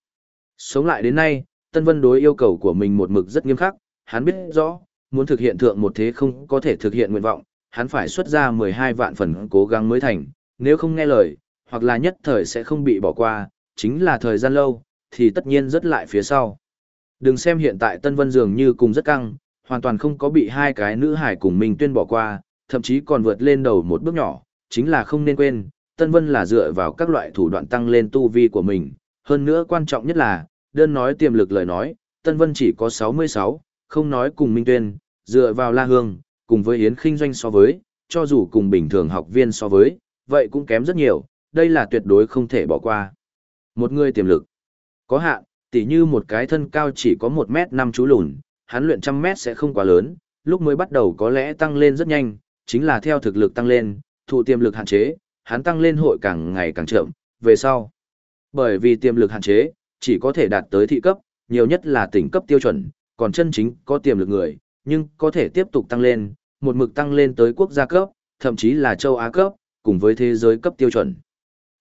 Sống lại đến nay, Tân Vân đối yêu cầu của mình một mực rất nghiêm khắc, hắn biết rõ, muốn thực hiện thượng một thế không có thể thực hiện nguyện vọng, hắn phải xuất ra 12 vạn phần cố gắng mới thành, nếu không nghe lời, hoặc là nhất thời sẽ không bị bỏ qua, chính là thời gian lâu, thì tất nhiên rất lại phía sau. Đừng xem hiện tại Tân Vân dường như cùng rất căng, hoàn toàn không có bị hai cái nữ hải cùng mình tuyên bỏ qua, thậm chí còn vượt lên đầu một bước nhỏ, chính là không nên quên, Tân Vân là dựa vào các loại thủ đoạn tăng lên tu vi của mình, hơn nữa quan trọng nhất là, đơn nói tiềm lực lời nói, Tân Vân chỉ có 66, không nói cùng Minh Tuyên, dựa vào La Hương, cùng với Yến Kinh Doanh so với, cho dù cùng bình thường học viên so với, vậy cũng kém rất nhiều, đây là tuyệt đối không thể bỏ qua. Một người tiềm lực, có hạn, tỉ như một cái thân cao chỉ có 1 mét 5 chú lùn, hắn luyện trăm mét sẽ không quá lớn, lúc mới bắt đầu có lẽ tăng lên rất nhanh, chính là theo thực lực tăng lên, thụ tiềm lực hạn chế, hắn tăng lên hội càng ngày càng chậm, về sau. Bởi vì tiềm lực hạn chế, chỉ có thể đạt tới thị cấp, nhiều nhất là tỉnh cấp tiêu chuẩn, còn chân chính có tiềm lực người, nhưng có thể tiếp tục tăng lên, một mực tăng lên tới quốc gia cấp, thậm chí là châu Á cấp, cùng với thế giới cấp tiêu chuẩn.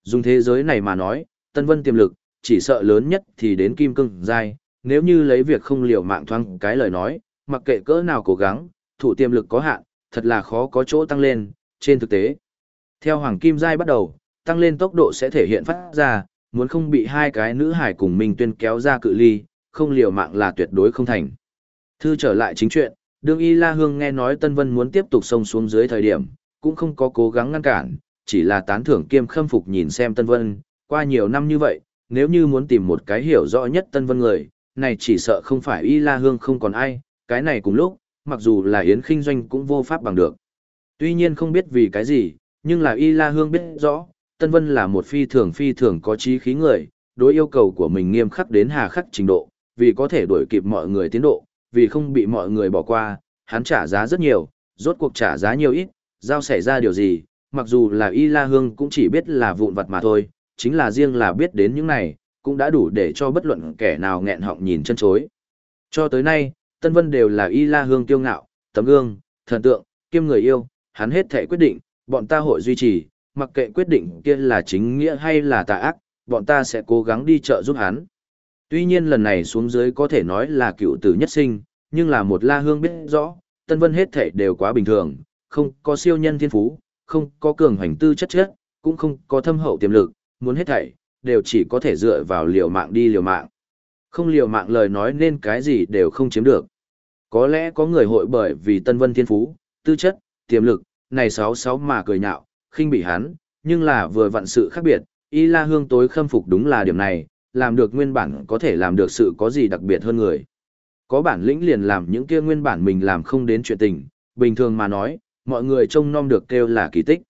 Dùng thế giới này mà nói, Tân Vân tiềm lực, chỉ sợ lớn nhất thì đến kim cương giai, nếu như lấy việc không liều mạng thoáng cái lời nói, mặc kệ cỡ nào cố gắng, thủ tiềm lực có hạn, thật là khó có chỗ tăng lên, trên thực tế. Theo Hoàng Kim giai bắt đầu, tăng lên tốc độ sẽ thể hiện phát ra, muốn không bị hai cái nữ hải cùng mình Tuyên kéo ra cự ly, không liều mạng là tuyệt đối không thành. Thư trở lại chính chuyện, đương Y La Hương nghe nói Tân Vân muốn tiếp tục xông xuống dưới thời điểm, cũng không có cố gắng ngăn cản, chỉ là tán thưởng kiêm khâm phục nhìn xem Tân Vân, qua nhiều năm như vậy, nếu như muốn tìm một cái hiểu rõ nhất Tân Vân người, này chỉ sợ không phải Y La Hương không còn ai, cái này cùng lúc, mặc dù là Yến Kinh Doanh cũng vô pháp bằng được. Tuy nhiên không biết vì cái gì, nhưng là Y La Hương biết rõ, Tân Vân là một phi thường phi thường có trí khí người, đối yêu cầu của mình nghiêm khắc đến hà khắc trình độ, vì có thể đuổi kịp mọi người tiến độ, vì không bị mọi người bỏ qua, hắn trả giá rất nhiều, rốt cuộc trả giá nhiều ít, giao xảy ra điều gì, mặc dù là Y La Hương cũng chỉ biết là vụn vặt mà thôi, chính là riêng là biết đến những này, cũng đã đủ để cho bất luận kẻ nào nghẹn họng nhìn chân chối. Cho tới nay, Tân Vân đều là Y La Hương tiêu ngạo, tấm gương, thần tượng, kiêm người yêu, hắn hết thể quyết định, bọn ta hội duy trì, mặc kệ quyết định kia là chính nghĩa hay là tà ác, bọn ta sẽ cố gắng đi trợ giúp hắn. Tuy nhiên lần này xuống dưới có thể nói là cựu tử nhất sinh, nhưng là một La Hương biết rõ, Tân Vân hết thể đều quá bình thường, không có siêu nhân thiên phú, không có cường hành tư chất chất, cũng không có thâm hậu tiềm lực, muốn hết thảy, đều chỉ có thể dựa vào liều mạng đi liều mạng. Không liều mạng lời nói nên cái gì đều không chiếm được. Có lẽ có người hội bởi vì Tân Vân thiên phú, tư chất, tiềm lực, này sáu sáu mà cười nhạo, khinh bị hắn, nhưng là vừa vặn sự khác biệt, Y La Hương tối khâm phục đúng là điểm này, làm được nguyên bản có thể làm được sự có gì đặc biệt hơn người. Có bản lĩnh liền làm những kia nguyên bản mình làm không đến chuyện tình, bình thường mà nói, mọi người trông nom được kêu là kỳ tích.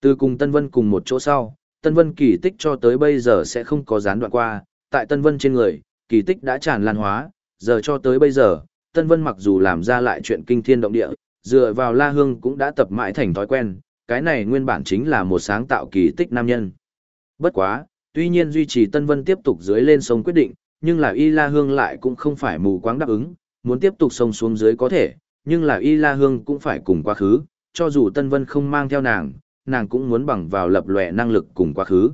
Từ cùng Tân Vân cùng một chỗ sau, Tân Vân kỳ tích cho tới bây giờ sẽ không có gián đoạn qua, tại Tân Vân trên người, kỳ tích đã tràn lan hóa, giờ cho tới bây giờ, Tân Vân mặc dù làm ra lại chuyện kinh thiên động địa, dựa vào La Hương cũng đã tập mãi thành thói quen, cái này nguyên bản chính là một sáng tạo kỳ tích nam nhân. Bất quá, tuy nhiên duy trì Tân Vân tiếp tục dưới lên sông quyết định, nhưng là Y La Hương lại cũng không phải mù quáng đáp ứng, muốn tiếp tục sông xuống dưới có thể, nhưng là Y La Hương cũng phải cùng quá khứ, cho dù Tân Vân không mang theo nàng, nàng cũng muốn bằng vào lập lòe năng lực cùng quá khứ.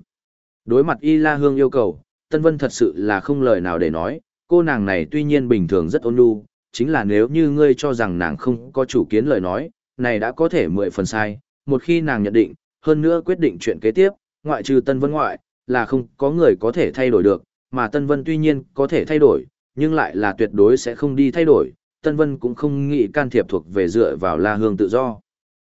Đối mặt Y La Hương yêu cầu, Tân Vân thật sự là không lời nào để nói, cô nàng này tuy nhiên bình thường rất ôn nhu, chính là nếu như ngươi cho rằng nàng không có chủ kiến lời nói, này đã có thể mười phần sai, một khi nàng nhận định, hơn nữa quyết định chuyện kế tiếp, ngoại trừ Tân Vân ngoại, là không có người có thể thay đổi được, mà Tân Vân tuy nhiên có thể thay đổi, nhưng lại là tuyệt đối sẽ không đi thay đổi, Tân Vân cũng không nghĩ can thiệp thuộc về dựa vào La Hương tự do.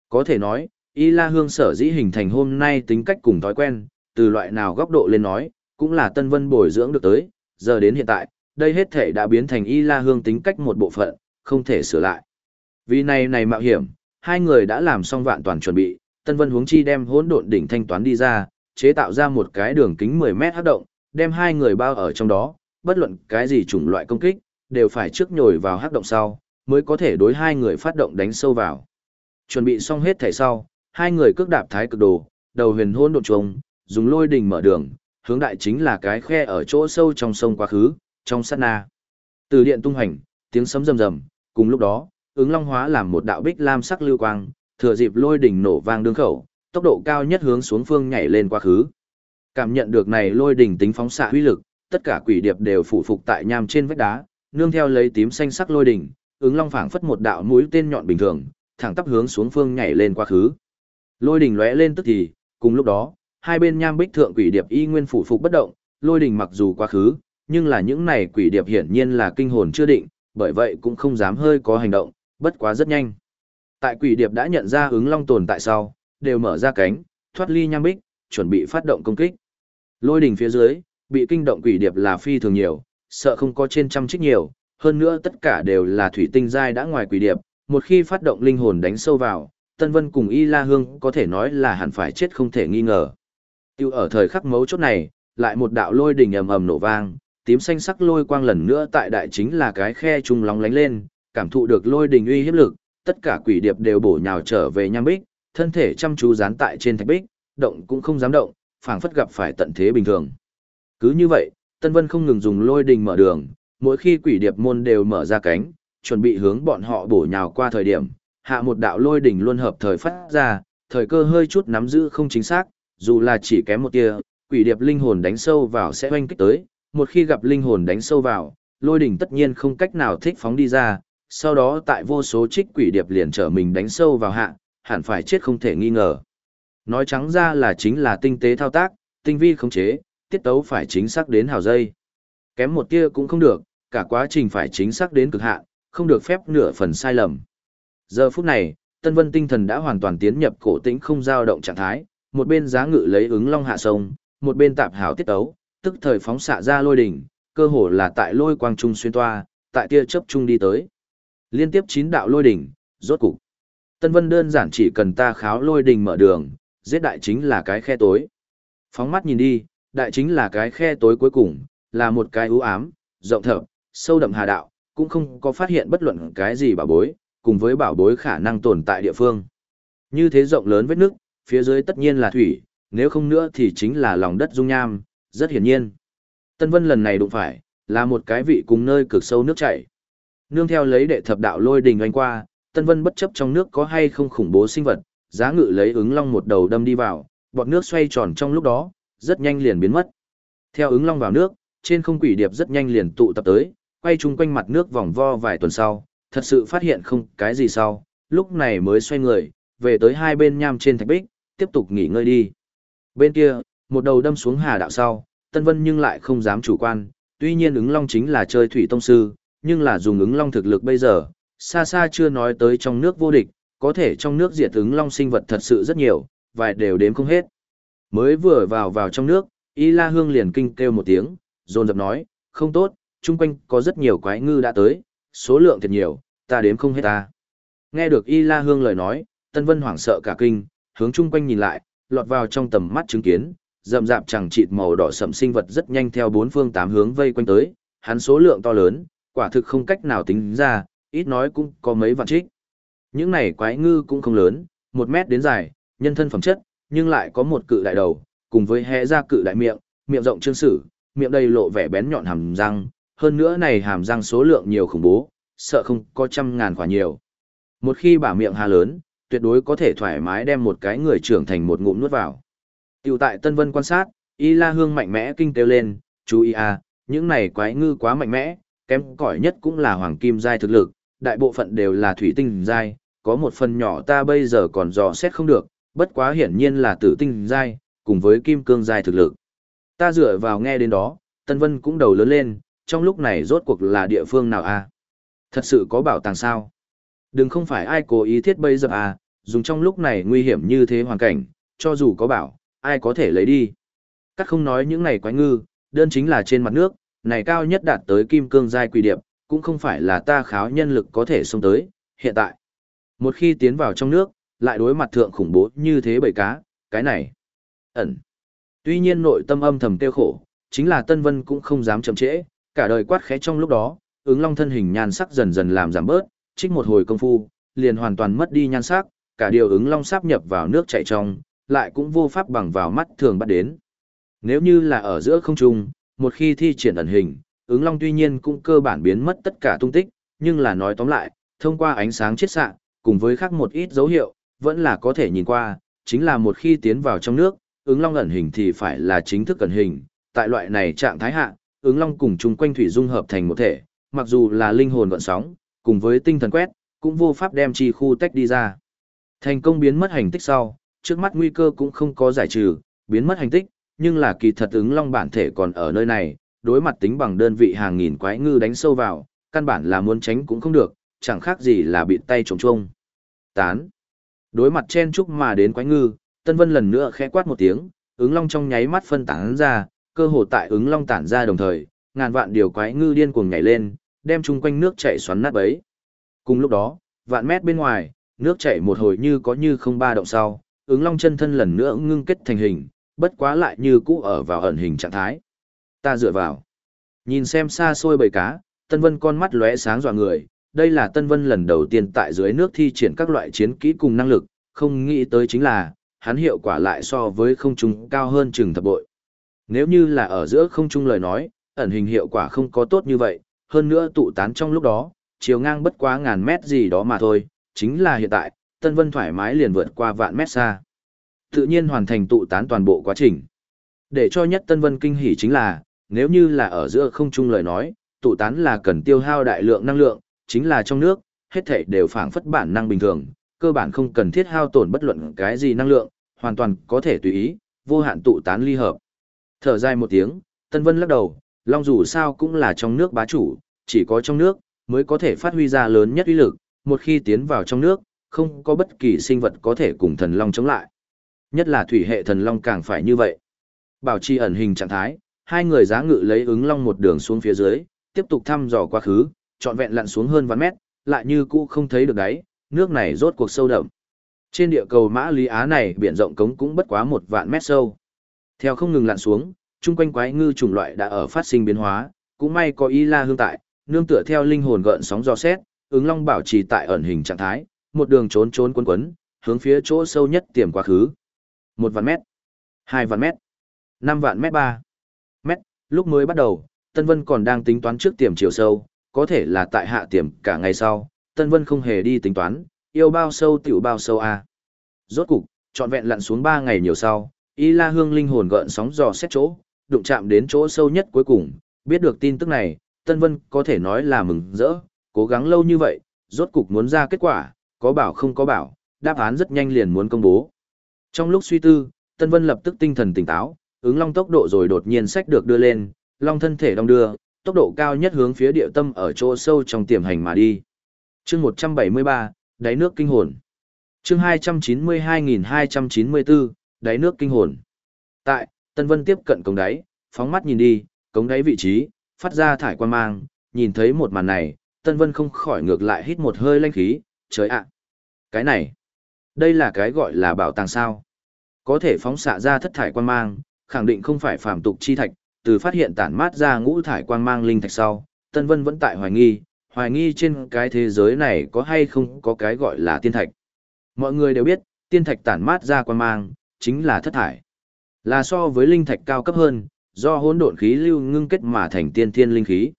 Có thể nói, Y La Hương sở dĩ hình thành hôm nay tính cách cùng thói quen, từ loại nào góc độ lên nói, cũng là Tân Vân bồi dưỡng được tới, giờ đến hiện tại, đây hết thể đã biến thành Y La Hương tính cách một bộ phận, không thể sửa lại. Vì này này mạo hiểm, hai người đã làm xong vạn toàn chuẩn bị, Tân Vân huống chi đem hỗn độn đỉnh thanh toán đi ra, chế tạo ra một cái đường kính 10 mét hấp động, đem hai người bao ở trong đó, bất luận cái gì chủng loại công kích, đều phải trước nhồi vào hắc động sau, mới có thể đối hai người phát động đánh sâu vào. Chuẩn bị xong hết thảy sau, hai người cước đạp thái cực đồ, đầu huyền hôn độn trùng, dùng lôi đình mở đường, hướng đại chính là cái khe ở chỗ sâu trong sông quá khứ, trong sát na. Từ điện tung hành, tiếng sấm rầm rầm, cùng lúc đó, ứng long hóa làm một đạo bích lam sắc lưu quang, thừa dịp lôi đỉnh nổ vang đương khẩu, tốc độ cao nhất hướng xuống phương nhảy lên quá khứ. Cảm nhận được này lôi đỉnh tính phóng xạ uy lực, tất cả quỷ điệp đều phụ phục tại nham trên vách đá, nương theo lấy tím xanh sắc lôi đỉnh, ứng long phảng phất một đạo mũi tên nhọn bình thường, thẳng tắp hướng xuống phương nhảy lên quá khứ. Lôi đỉnh lóe lên tức thì, cùng lúc đó, hai bên nham bích thượng quỷ điệp y nguyên phụ phục bất động, lôi đỉnh mặc dù quá khứ, nhưng là những này quỷ điệp hiển nhiên là kinh hồn chưa định, bởi vậy cũng không dám hơi có hành động, bất quá rất nhanh. Tại quỷ điệp đã nhận ra ứng long tồn tại sau, đều mở ra cánh, thoát ly nham bích, chuẩn bị phát động công kích. Lôi đỉnh phía dưới, bị kinh động quỷ điệp là phi thường nhiều, sợ không có trên trăm trích nhiều, hơn nữa tất cả đều là thủy tinh giai đã ngoài quỷ điệp, một khi phát động linh hồn đánh sâu vào, Tân Vân cùng Y La Hương có thể nói là hẳn phải chết không thể nghi ngờ. Tiêu ở thời khắc mấu chốt này, lại một đạo lôi đỉnh ầm ầm nổ vang, tím xanh sắc lôi quang lần nữa tại đại chính là cái khe trung lóng lánh lên, cảm thụ được lôi đỉnh uy hiếp lực, tất cả quỷ điệp đều bổ nhào trở về nham bích, thân thể chăm chú dán tại trên thạch bích, động cũng không dám động, phảng phất gặp phải tận thế bình thường. Cứ như vậy, Tân Vân không ngừng dùng lôi đình mở đường, mỗi khi quỷ điệp môn đều mở ra cánh, chuẩn bị hướng bọn họ bổ nhào qua thời điểm, hạ một đạo lôi đỉnh luôn hợp thời phát ra, thời cơ hơi chút nắm giữ không chính xác, dù là chỉ kém một tia, quỷ điệp linh hồn đánh sâu vào sẽ oanh kích tới, một khi gặp linh hồn đánh sâu vào, lôi đỉnh tất nhiên không cách nào thích phóng đi ra, sau đó tại vô số trích quỷ điệp liền trở mình đánh sâu vào hạ, hẳn phải chết không thể nghi ngờ. Nói trắng ra là chính là tinh tế thao tác, tinh vi khống chế, tiết tấu phải chính xác đến hào dây. Kém một tia cũng không được, cả quá trình phải chính xác đến cực hạn, không được phép nửa phần sai lầm. Giờ phút này, Tân Vân tinh thần đã hoàn toàn tiến nhập cổ tĩnh không dao động trạng thái, một bên giá ngự lấy ứng long hạ sông, một bên tạp hảo tiết tấu, tức thời phóng xạ ra lôi đỉnh, cơ hồ là tại lôi quang trung xuyên toa, tại tia chớp trung đi tới. Liên tiếp chín đạo lôi đỉnh, rốt cục. Tân Vân đơn giản chỉ cần ta kháo lôi đỉnh mở đường, giết đại chính là cái khe tối. Phóng mắt nhìn đi, đại chính là cái khe tối cuối cùng, là một cái ưu ám, rộng thở, sâu đậm hà đạo, cũng không có phát hiện bất luận cái gì bảo bối, cùng với bảo bối khả năng tồn tại địa phương. Như thế rộng lớn vết nước, phía dưới tất nhiên là thủy, nếu không nữa thì chính là lòng đất dung nham, rất hiển nhiên. Tân Vân lần này đụng phải, là một cái vị cùng nơi cực sâu nước chảy. Nương theo lấy đệ thập đạo lôi đình anh qua, Tân Vân bất chấp trong nước có hay không khủng bố sinh vật, giá ngự lấy ứng long một đầu đâm đi vào, bọt nước xoay tròn trong lúc đó, rất nhanh liền biến mất. Theo ứng long vào nước, trên không quỷ điệp rất nhanh liền tụ tập tới, quay chung quanh mặt nước vòng vo vài tuần sau, thật sự phát hiện không cái gì sau, lúc này mới xoay người, về tới hai bên nham trên thạch bích, tiếp tục nghỉ ngơi đi. Bên kia, một đầu đâm xuống hà đạo sau, Tân Vân nhưng lại không dám chủ quan, tuy nhiên ứng long chính là chơi thủy tông sư, nhưng là dùng ứng long thực lực bây giờ, xa xa chưa nói tới trong nước vô địch, có thể trong nước diệt ứng long sinh vật thật sự rất nhiều, vài đều đếm không hết. Mới vừa vào vào trong nước, Y La Hương liền kinh kêu một tiếng, dồn dập nói, không tốt, chung quanh có rất nhiều quái ngư đã tới, số lượng thật nhiều, ta đếm không hết ta. Nghe được Y La Hương lời nói, Tân Vân hoảng sợ cả kinh, hướng chung quanh nhìn lại, lọt vào trong tầm mắt chứng kiến, rậm rạp chẳng chịt màu đỏ sẫm sinh vật rất nhanh theo bốn phương tám hướng vây quanh tới, hắn số lượng to lớn, quả thực không cách nào tính ra, ít nói cũng có mấy vạn trích. Những này quái ngư cũng không lớn, một mét đến dài, nhân thân phẩm chất, nhưng lại có một cự đại đầu, cùng với hé ra cự đại miệng, miệng rộng trương sử, miệng đầy lộ vẻ bén nhọn hàm răng, hơn nữa này hàm răng số lượng nhiều khủng bố, sợ không có trăm ngàn quả nhiều. Một khi bả miệng hà lớn, tuyệt đối có thể thoải mái đem một cái người trưởng thành một ngụm nuốt vào. Tiểu tại Tân Vân quan sát, Y La Hương mạnh mẽ kinh kêu lên, chú ý à, những này quái ngư quá mạnh mẽ, kém cỏi nhất cũng là hoàng kim giai thực lực, đại bộ phận đều là thủy tinh giai, có một phần nhỏ ta bây giờ còn dò xét không được, bất quá hiển nhiên là tử tinh giai, cùng với kim cương giai thực lực. Ta dựa vào nghe đến đó, Tân Vân cũng đầu lớn lên, trong lúc này rốt cuộc là địa phương nào a? À? Thật sự có bảo tàng sao? Đừng không phải ai cố ý thiết bây giờ à, dùng trong lúc này nguy hiểm như thế hoàn cảnh, cho dù có bảo, ai có thể lấy đi. Các không nói những này quái ngư, đơn chính là trên mặt nước, này cao nhất đạt tới kim cương giai quỷ điệp, cũng không phải là ta kháo nhân lực có thể xông tới, hiện tại. Một khi tiến vào trong nước, lại đối mặt thượng khủng bố như thế bầy cá, cái này. Ẩn. Tuy nhiên nội tâm âm thầm tiêu khổ, Chính là Tân Vân cũng không dám chậm trễ, cả đời quát khẽ trong lúc đó, ứng long thân hình nhan sắc dần dần làm giảm bớt, trích một hồi công phu, liền hoàn toàn mất đi nhan sắc, cả điều ứng long sáp nhập vào nước chảy trong, lại cũng vô pháp bằng vào mắt thường bắt đến. Nếu như là ở giữa không trung, một khi thi triển ẩn hình, ứng long tuy nhiên cũng cơ bản biến mất tất cả tung tích, nhưng là nói tóm lại, thông qua ánh sáng chiết xạ, cùng với khác một ít dấu hiệu, vẫn là có thể nhìn qua, chính là một khi tiến vào trong nước, ứng long ẩn hình thì phải là chính thức ẩn hình, tại loại này trạng thái hạ, ứng long cùng chung quanh thủy dung hợp thành một thể, mặc dù là linh hồn gợn sóng, cùng với tinh thần quét, cũng vô pháp đem chi khu tách đi ra. Thành công biến mất hành tích sau, trước mắt nguy cơ cũng không có giải trừ, biến mất hành tích, nhưng là kỳ thật ứng long bản thể còn ở nơi này, đối mặt tính bằng đơn vị hàng nghìn quái ngư đánh sâu vào, căn bản là muốn tránh cũng không được, chẳng khác gì là bị tay trống trông. Tán. Đối mặt chen chúc mà đến quái ngư, Tân Vân lần nữa khẽ quát một tiếng, ứng long trong nháy mắt phân tán ra, cơ hồ tại ứng long tản ra đồng thời, ngàn vạn điều quái ngư điên cuồng nhảy lên, đem chung quanh nước chảy xoắn nát bấy. Cùng lúc đó, vạn mét bên ngoài, nước chảy một hồi như có như không ba động sau, ứng long chân thân lần nữa ngưng kết thành hình, bất quá lại như cũ ở vào ẩn hình trạng thái. Ta dựa vào. Nhìn xem xa xôi bầy cá, Tân Vân con mắt lóe sáng dọa người, đây là Tân Vân lần đầu tiên tại dưới nước thi triển các loại chiến kỹ cùng năng lực, không nghĩ tới chính là, hắn hiệu quả lại so với không trung cao hơn chừng thập bội. Nếu như là ở giữa không trung lời nói, ẩn hình hiệu quả không có tốt như vậy, hơn nữa tụ tán trong lúc đó, chiều ngang bất quá ngàn mét gì đó mà thôi, chính là hiện tại, Tân Vân thoải mái liền vượt qua vạn mét xa. Tự nhiên hoàn thành tụ tán toàn bộ quá trình. Để cho nhất Tân Vân kinh hỉ chính là, nếu như là ở giữa không trung lời nói, tụ tán là cần tiêu hao đại lượng năng lượng, chính là trong nước, hết thảy đều phản phất bản năng bình thường, cơ bản không cần thiết hao tổn bất luận cái gì năng lượng, hoàn toàn có thể tùy ý, vô hạn tụ tán ly hợp. Thở dài một tiếng, Tân Vân lắc đầu, Long dù sao cũng là trong nước bá chủ, chỉ có trong nước mới có thể phát huy ra lớn nhất uy lực, một khi tiến vào trong nước, không có bất kỳ sinh vật có thể cùng thần long chống lại. Nhất là thủy hệ thần long càng phải như vậy. Bảo trì ẩn hình trạng thái, hai người giá ngự lấy ứng long một đường xuống phía dưới, tiếp tục thăm dò quá khứ, trọn vẹn lặn xuống hơn vạn mét, lại như cũ không thấy được đáy, nước này rốt cuộc sâu đậm. Trên địa cầu Mã Lý Á này biển rộng cống cũng bất quá một vạn mét sâu. Theo không ngừng lặn xuống, chung quanh quái ngư chủng loại đã ở phát sinh biến hóa, cũng may có Y La Hương tại, nương tựa theo linh hồn gợn sóng do xét, ứng long bảo trì tại ẩn hình trạng thái, một đường trốn trốn quấn quấn, hướng phía chỗ sâu nhất tiềm quá khứ. Một vạn mét, hai vạn mét, năm vạn mét ba mét, lúc mới bắt đầu, Tân Vân còn đang tính toán trước tiềm chiều sâu, có thể là tại hạ tiềm cả ngày sau, Tân Vân không hề đi tính toán, yêu bao sâu tiểu bao sâu a. À. Rốt cục, trọn vẹn lặn xuống 3 ngày nhiều sau, Y La Hương linh hồn gợn sóng dò xét chỗ, đụng chạm đến chỗ sâu nhất cuối cùng, biết được tin tức này, Tân Vân có thể nói là mừng rỡ, cố gắng lâu như vậy, rốt cục muốn ra kết quả, có bảo không có bảo, đáp án rất nhanh liền muốn công bố. Trong lúc suy tư, Tân Vân lập tức tinh thần tỉnh táo, ứng long tốc độ rồi đột nhiên sách được đưa lên, long thân thể đong đưa, tốc độ cao nhất hướng phía địa tâm ở chỗ sâu trong tiềm hành mà đi. Chương 173, đáy nước kinh hồn. Chương 292294, đáy nước kinh hồn. Tại, Tân Vân tiếp cận cống đáy, phóng mắt nhìn đi, cống đáy vị trí, phát ra thải quan mang, nhìn thấy một màn này, Tân Vân không khỏi ngược lại hít một hơi lanh khí, trời ạ. Cái này, đây là cái gọi là bảo tàng sao. Có thể phóng xạ ra thất thải quan mang, khẳng định không phải phàm tục chi thạch, từ phát hiện tản mát ra ngũ thải quang mang linh thạch sau, Tân Vân vẫn tại hoài nghi, hoài nghi trên cái thế giới này có hay không có cái gọi là tiên thạch. Mọi người đều biết, tiên thạch tản mát ra quang mang, chính là thất thải. Là so với linh thạch cao cấp hơn, do hỗn độn khí lưu ngưng kết mà thành tiên thiên linh khí.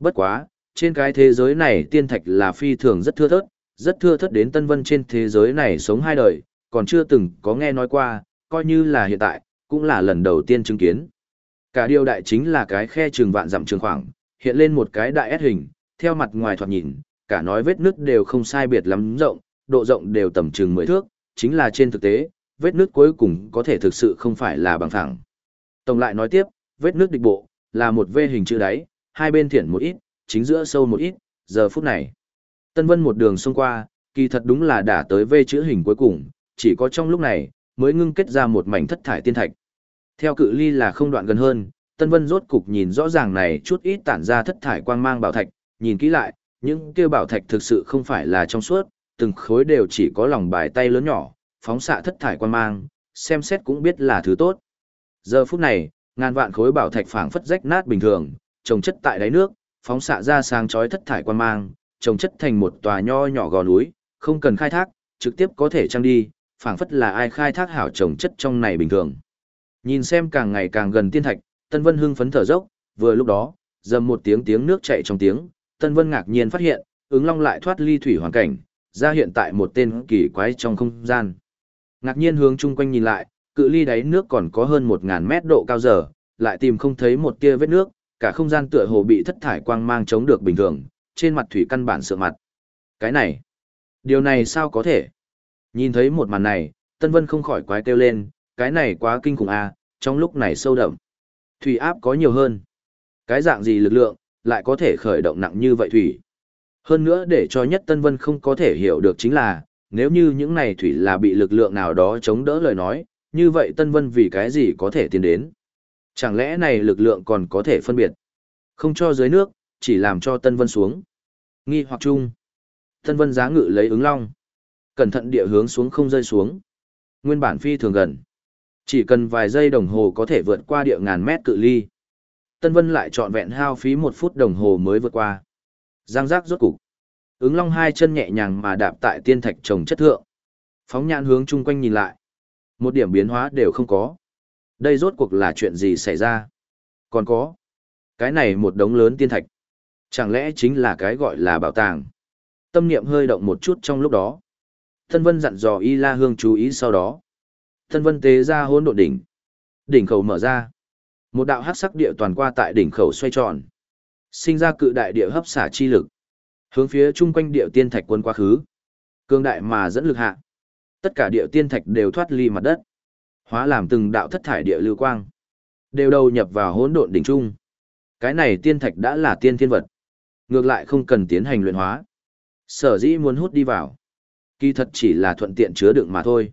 Bất quá, trên cái thế giới này tiên thạch là phi thường rất thưa thớt, rất thưa thớt đến Tân Vân trên thế giới này sống hai đời, còn chưa từng có nghe nói qua, coi như là hiện tại, cũng là lần đầu tiên chứng kiến. Cả điều đại chính là cái khe trường vạn dặm trường khoảng, hiện lên một cái đại S hình, theo mặt ngoài thoạt nhìn, cả nói vết nứt đều không sai biệt lắm rộng, độ rộng đều tầm chừng 10 thước, chính là trên thực tế, vết nứt cuối cùng có thể thực sự không phải là bằng phẳng. Tổng lại nói tiếp, vết nước địch bộ, là một V hình chữ đáy, hai bên thiển một ít, chính giữa sâu một ít, giờ phút này. Tân Vân một đường xông qua, kỳ thật đúng là đã tới V chữ hình cuối cùng, chỉ có trong lúc này, mới ngưng kết ra một mảnh thất thải tiên thạch. Theo cự ly là không đoạn gần hơn, Tân Vân rốt cục nhìn rõ ràng này chút ít tản ra thất thải quang mang bảo thạch, nhìn kỹ lại, những kia bảo thạch thực sự không phải là trong suốt, từng khối đều chỉ có lòng bài tay lớn nhỏ, phóng xạ thất thải quang mang, xem xét cũng biết là thứ tốt. Giờ phút này, Ngàn vạn khối bảo thạch phảng phất rách nát bình thường, trồng chất tại đáy nước, phóng xạ ra sáng chói thất thải quan mang, trồng chất thành một tòa nho nhỏ gò núi, không cần khai thác, trực tiếp có thể trăng đi, phảng phất là ai khai thác hảo trồng chất trong này bình thường. Nhìn xem càng ngày càng gần tiên thạch, Tân Vân hưng phấn thở dốc, vừa lúc đó, dầm một tiếng tiếng nước chảy trong tiếng, Tân Vân ngạc nhiên phát hiện, ứng long lại thoát ly thủy hoàn cảnh, ra hiện tại một tên kỳ quái trong không gian. Ngạc nhiên hướng chung quanh nhìn lại, cự ly đáy nước còn có hơn 1.000 mét độ cao giờ, lại tìm không thấy một tia vết nước, cả không gian tựa hồ bị thất thải quang mang chống được bình thường, trên mặt thủy căn bản sửa mặt. Cái này, điều này sao có thể? Nhìn thấy một màn này, Tân Vân không khỏi quái kêu lên, cái này quá kinh khủng à, trong lúc này sâu đậm. Thủy áp có nhiều hơn. Cái dạng gì lực lượng, lại có thể khởi động nặng như vậy thủy. Hơn nữa để cho nhất Tân Vân không có thể hiểu được chính là, nếu như những này thủy là bị lực lượng nào đó chống đỡ lời nói, như vậy Tân Vân vì cái gì có thể tiến đến. Chẳng lẽ này lực lượng còn có thể phân biệt? Không cho dưới nước, chỉ làm cho Tân Vân xuống. Nghi hoặc chung. Tân Vân giá ngự lấy ứng long. Cẩn thận địa hướng xuống không rơi xuống. Nguyên bản phi thường gần. Chỉ cần vài giây đồng hồ có thể vượt qua địa ngàn mét cự ly. Tân Vân lại trọn vẹn hao phí một phút đồng hồ mới vượt qua. Giang giác rốt cục. Ứng long hai chân nhẹ nhàng mà đạp tại tiên thạch trồng chất thượng. Phóng nhãn hướng chung quanh nhìn lại. Một điểm biến hóa đều không có. Đây rốt cuộc là chuyện gì xảy ra? Còn có. Cái này một đống lớn tiên thạch. Chẳng lẽ chính là cái gọi là bảo tàng? Tâm niệm hơi động một chút trong lúc đó. Thân Vân dặn dò Y La Hương chú ý sau đó. Thân Vân tế ra hôn độn đỉnh. Đỉnh khẩu mở ra. Một đạo hắc sắc địa toàn qua tại đỉnh khẩu xoay tròn. Sinh ra cự đại địa hấp xả chi lực. Hướng phía chung quanh địa tiên thạch quân quá khứ. Cương đại mà dẫn lực hạ. Tất cả địa tiên thạch đều thoát ly mặt đất. Hóa làm từng đạo thất thải địa lưu quang. Đều đầu nhập vào hỗn độn đỉnh trung. Cái này tiên thạch đã là tiên thiên vật. Ngược lại không cần tiến hành luyện hóa. Sở dĩ muốn hút đi vào. Kỳ thật chỉ là thuận tiện chứa đựng mà thôi.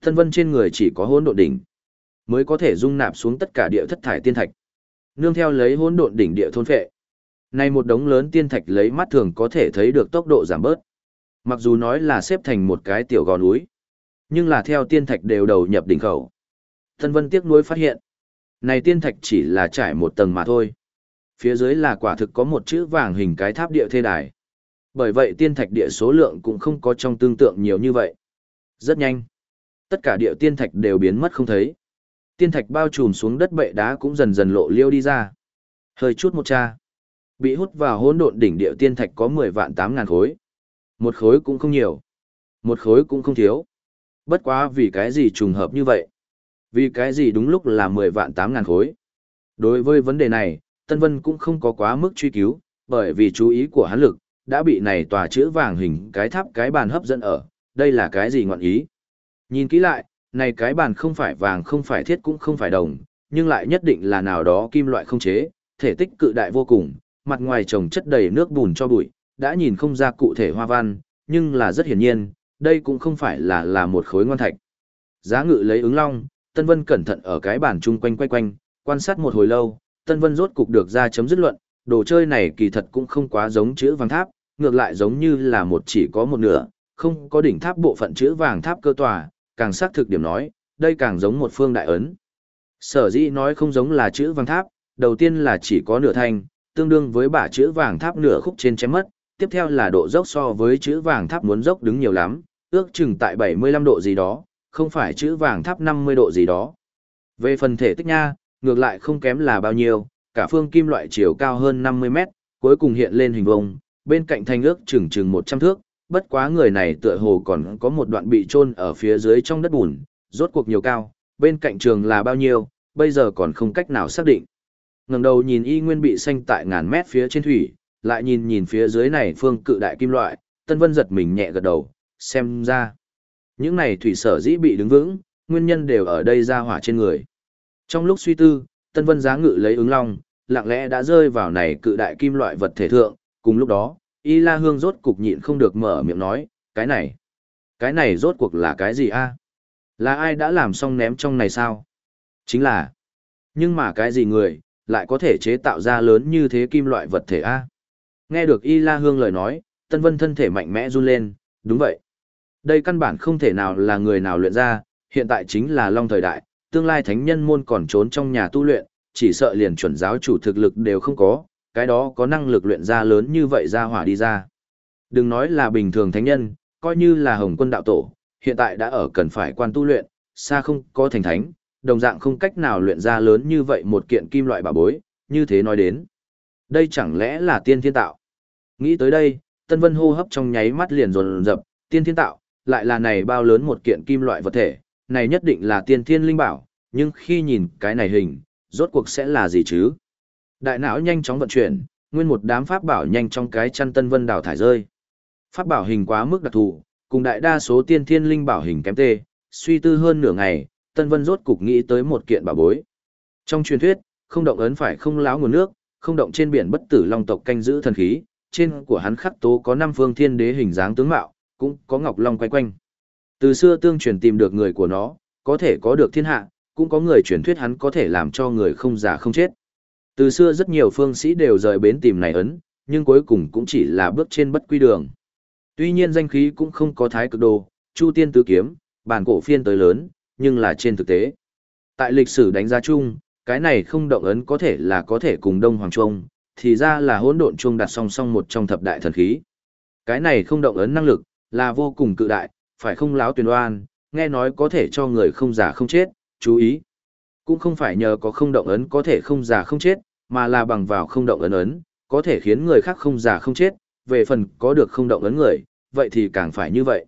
Thân vân trên người chỉ có hỗn độn đỉnh. Mới có thể dung nạp xuống tất cả địa thất thải tiên thạch. Nương theo lấy hỗn độn đỉnh địa thôn phệ. Nay một đống lớn tiên thạch lấy mắt thường có thể thấy được tốc độ giảm bớt. Mặc dù nói là xếp thành một cái tiểu gò núi, nhưng là theo tiên thạch đều đầu nhập đỉnh khẩu. Thân vân tiếc nuối phát hiện. Này tiên thạch chỉ là trải một tầng mà thôi. Phía dưới là quả thực có một chữ vàng hình cái tháp địa thê đài. Bởi vậy tiên thạch địa số lượng cũng không có trong tương tượng nhiều như vậy. Rất nhanh. Tất cả địa tiên thạch đều biến mất không thấy. Tiên thạch bao trùm xuống đất bệ đá cũng dần dần lộ liêu đi ra. Hơi chút một cha. Bị hút vào hỗn độn đỉnh địa tiên thạch có 10 vạn 8 ngàn khối. Một khối cũng không nhiều. Một khối cũng không thiếu. Bất quá vì cái gì trùng hợp như vậy? Vì cái gì đúng lúc là 10 vạn 8 ngàn khối? Đối với vấn đề này, Tân Vân cũng không có quá mức truy cứu, bởi vì chú ý của hắn lực, đã bị này tòa chữ vàng hình cái tháp cái bàn hấp dẫn ở, đây là cái gì ngọn ý? Nhìn kỹ lại, này cái bàn không phải vàng không phải thiết cũng không phải đồng, nhưng lại nhất định là nào đó kim loại không chế, thể tích cự đại vô cùng, mặt ngoài trồng chất đầy nước bùn cho bụi, đã nhìn không ra cụ thể hoa văn, nhưng là rất hiển nhiên, đây cũng không phải là là một khối ngon thạch. Giá ngự lấy ứng long, Tân Vân cẩn thận ở cái bàn chung quanh quay quanh, quan sát một hồi lâu, Tân Vân rốt cục được ra chấm dứt luận, đồ chơi này kỳ thật cũng không quá giống chữ vàng tháp, ngược lại giống như là một chỉ có một nửa, không có đỉnh tháp bộ phận chữ vàng tháp cơ tòa, càng xác thực điểm nói, đây càng giống một phương đại ấn. Sở dĩ nói không giống là chữ vàng tháp, đầu tiên là chỉ có nửa thanh, tương đương với bả chữ vàng tháp nửa khúc trên chém mất, tiếp theo là độ dốc so với chữ vàng tháp muốn dốc đứng nhiều lắm, ước chừng tại 75 độ gì đó, không phải chữ vàng tháp 50 độ gì đó. Về phần thể tích nha, ngược lại không kém là bao nhiêu, cả phương kim loại chiều cao hơn 50 mét, cuối cùng hiện lên hình vông, bên cạnh thanh ước chừng chừng 100 thước, bất quá người này tựa hồ còn có một đoạn bị chôn ở phía dưới trong đất bùn, rốt cuộc nhiều cao, bên cạnh trường là bao nhiêu, bây giờ còn không cách nào xác định. ngẩng đầu nhìn y nguyên bị xanh tại ngàn mét phía trên thủy, lại nhìn nhìn phía dưới này phương cự đại kim loại, Tân Vân giật mình nhẹ gật đầu, xem ra. Những này thủy sở dĩ bị đứng vững, nguyên nhân đều ở đây ra hỏa trên người. Trong lúc suy tư, Tân Vân giá ngự lấy ứng long, lặng lẽ đã rơi vào này cự đại kim loại vật thể thượng, cùng lúc đó, Y La Hương rốt cục nhịn không được mở miệng nói, cái này, cái này rốt cuộc là cái gì a? Là ai đã làm xong ném trong này sao? Chính là, nhưng mà cái gì người, lại có thể chế tạo ra lớn như thế kim loại vật thể a? Nghe được Y La Hương lời nói, Tân Vân thân thể mạnh mẽ run lên, đúng vậy. Đây căn bản không thể nào là người nào luyện ra, hiện tại chính là long thời đại, tương lai thánh nhân môn còn trốn trong nhà tu luyện, chỉ sợ liền chuẩn giáo chủ thực lực đều không có, cái đó có năng lực luyện ra lớn như vậy ra hỏa đi ra. Đừng nói là bình thường thánh nhân, coi như là hồng quân đạo tổ, hiện tại đã ở cần phải quan tu luyện, xa không có thành thánh, đồng dạng không cách nào luyện ra lớn như vậy một kiện kim loại bảo bối, như thế nói đến. Đây chẳng lẽ là tiên thiên tạo? Nghĩ tới đây, Tân Vân hô hấp trong nháy mắt liền dồn dập, tiên thiên tạo, lại là này bao lớn một kiện kim loại vật thể, này nhất định là tiên thiên linh bảo, nhưng khi nhìn cái này hình, rốt cuộc sẽ là gì chứ? Đại não nhanh chóng vận chuyển, nguyên một đám pháp bảo nhanh trong cái chăn Tân Vân đào thải rơi. Pháp bảo hình quá mức đặc thù, cùng đại đa số tiên thiên linh bảo hình kém tê, suy tư hơn nửa ngày, Tân Vân rốt cục nghĩ tới một kiện bảo bối. Trong truyền thuyết, không động ấn phải không láo nguồn nước, không động trên biển bất tử long tộc canh giữ thần khí, trên của hắn khắc tố có năm phương thiên đế hình dáng tướng mạo, cũng có ngọc long quay quanh. Từ xưa tương truyền tìm được người của nó, có thể có được thiên hạ, cũng có người truyền thuyết hắn có thể làm cho người không già không chết. Từ xưa rất nhiều phương sĩ đều rời bến tìm này ấn, nhưng cuối cùng cũng chỉ là bước trên bất quy đường. Tuy nhiên danh khí cũng không có thái cực đồ, chu tiên tứ kiếm, bản cổ phiên tới lớn, nhưng là trên thực tế. Tại lịch sử đánh giá chung, cái này không động ấn có thể là có thể cùng Đông Hoàng Trung, thì ra là hỗn độn chuông đặt song song một trong thập đại thần khí. Cái này không động ấn năng lực, là vô cùng cự đại, phải không láo tuyển oan, nghe nói có thể cho người không già không chết, chú ý. Cũng không phải nhờ có không động ấn có thể không già không chết, mà là bằng vào không động ấn ấn, có thể khiến người khác không già không chết, về phần có được không động ấn người, vậy thì càng phải như vậy.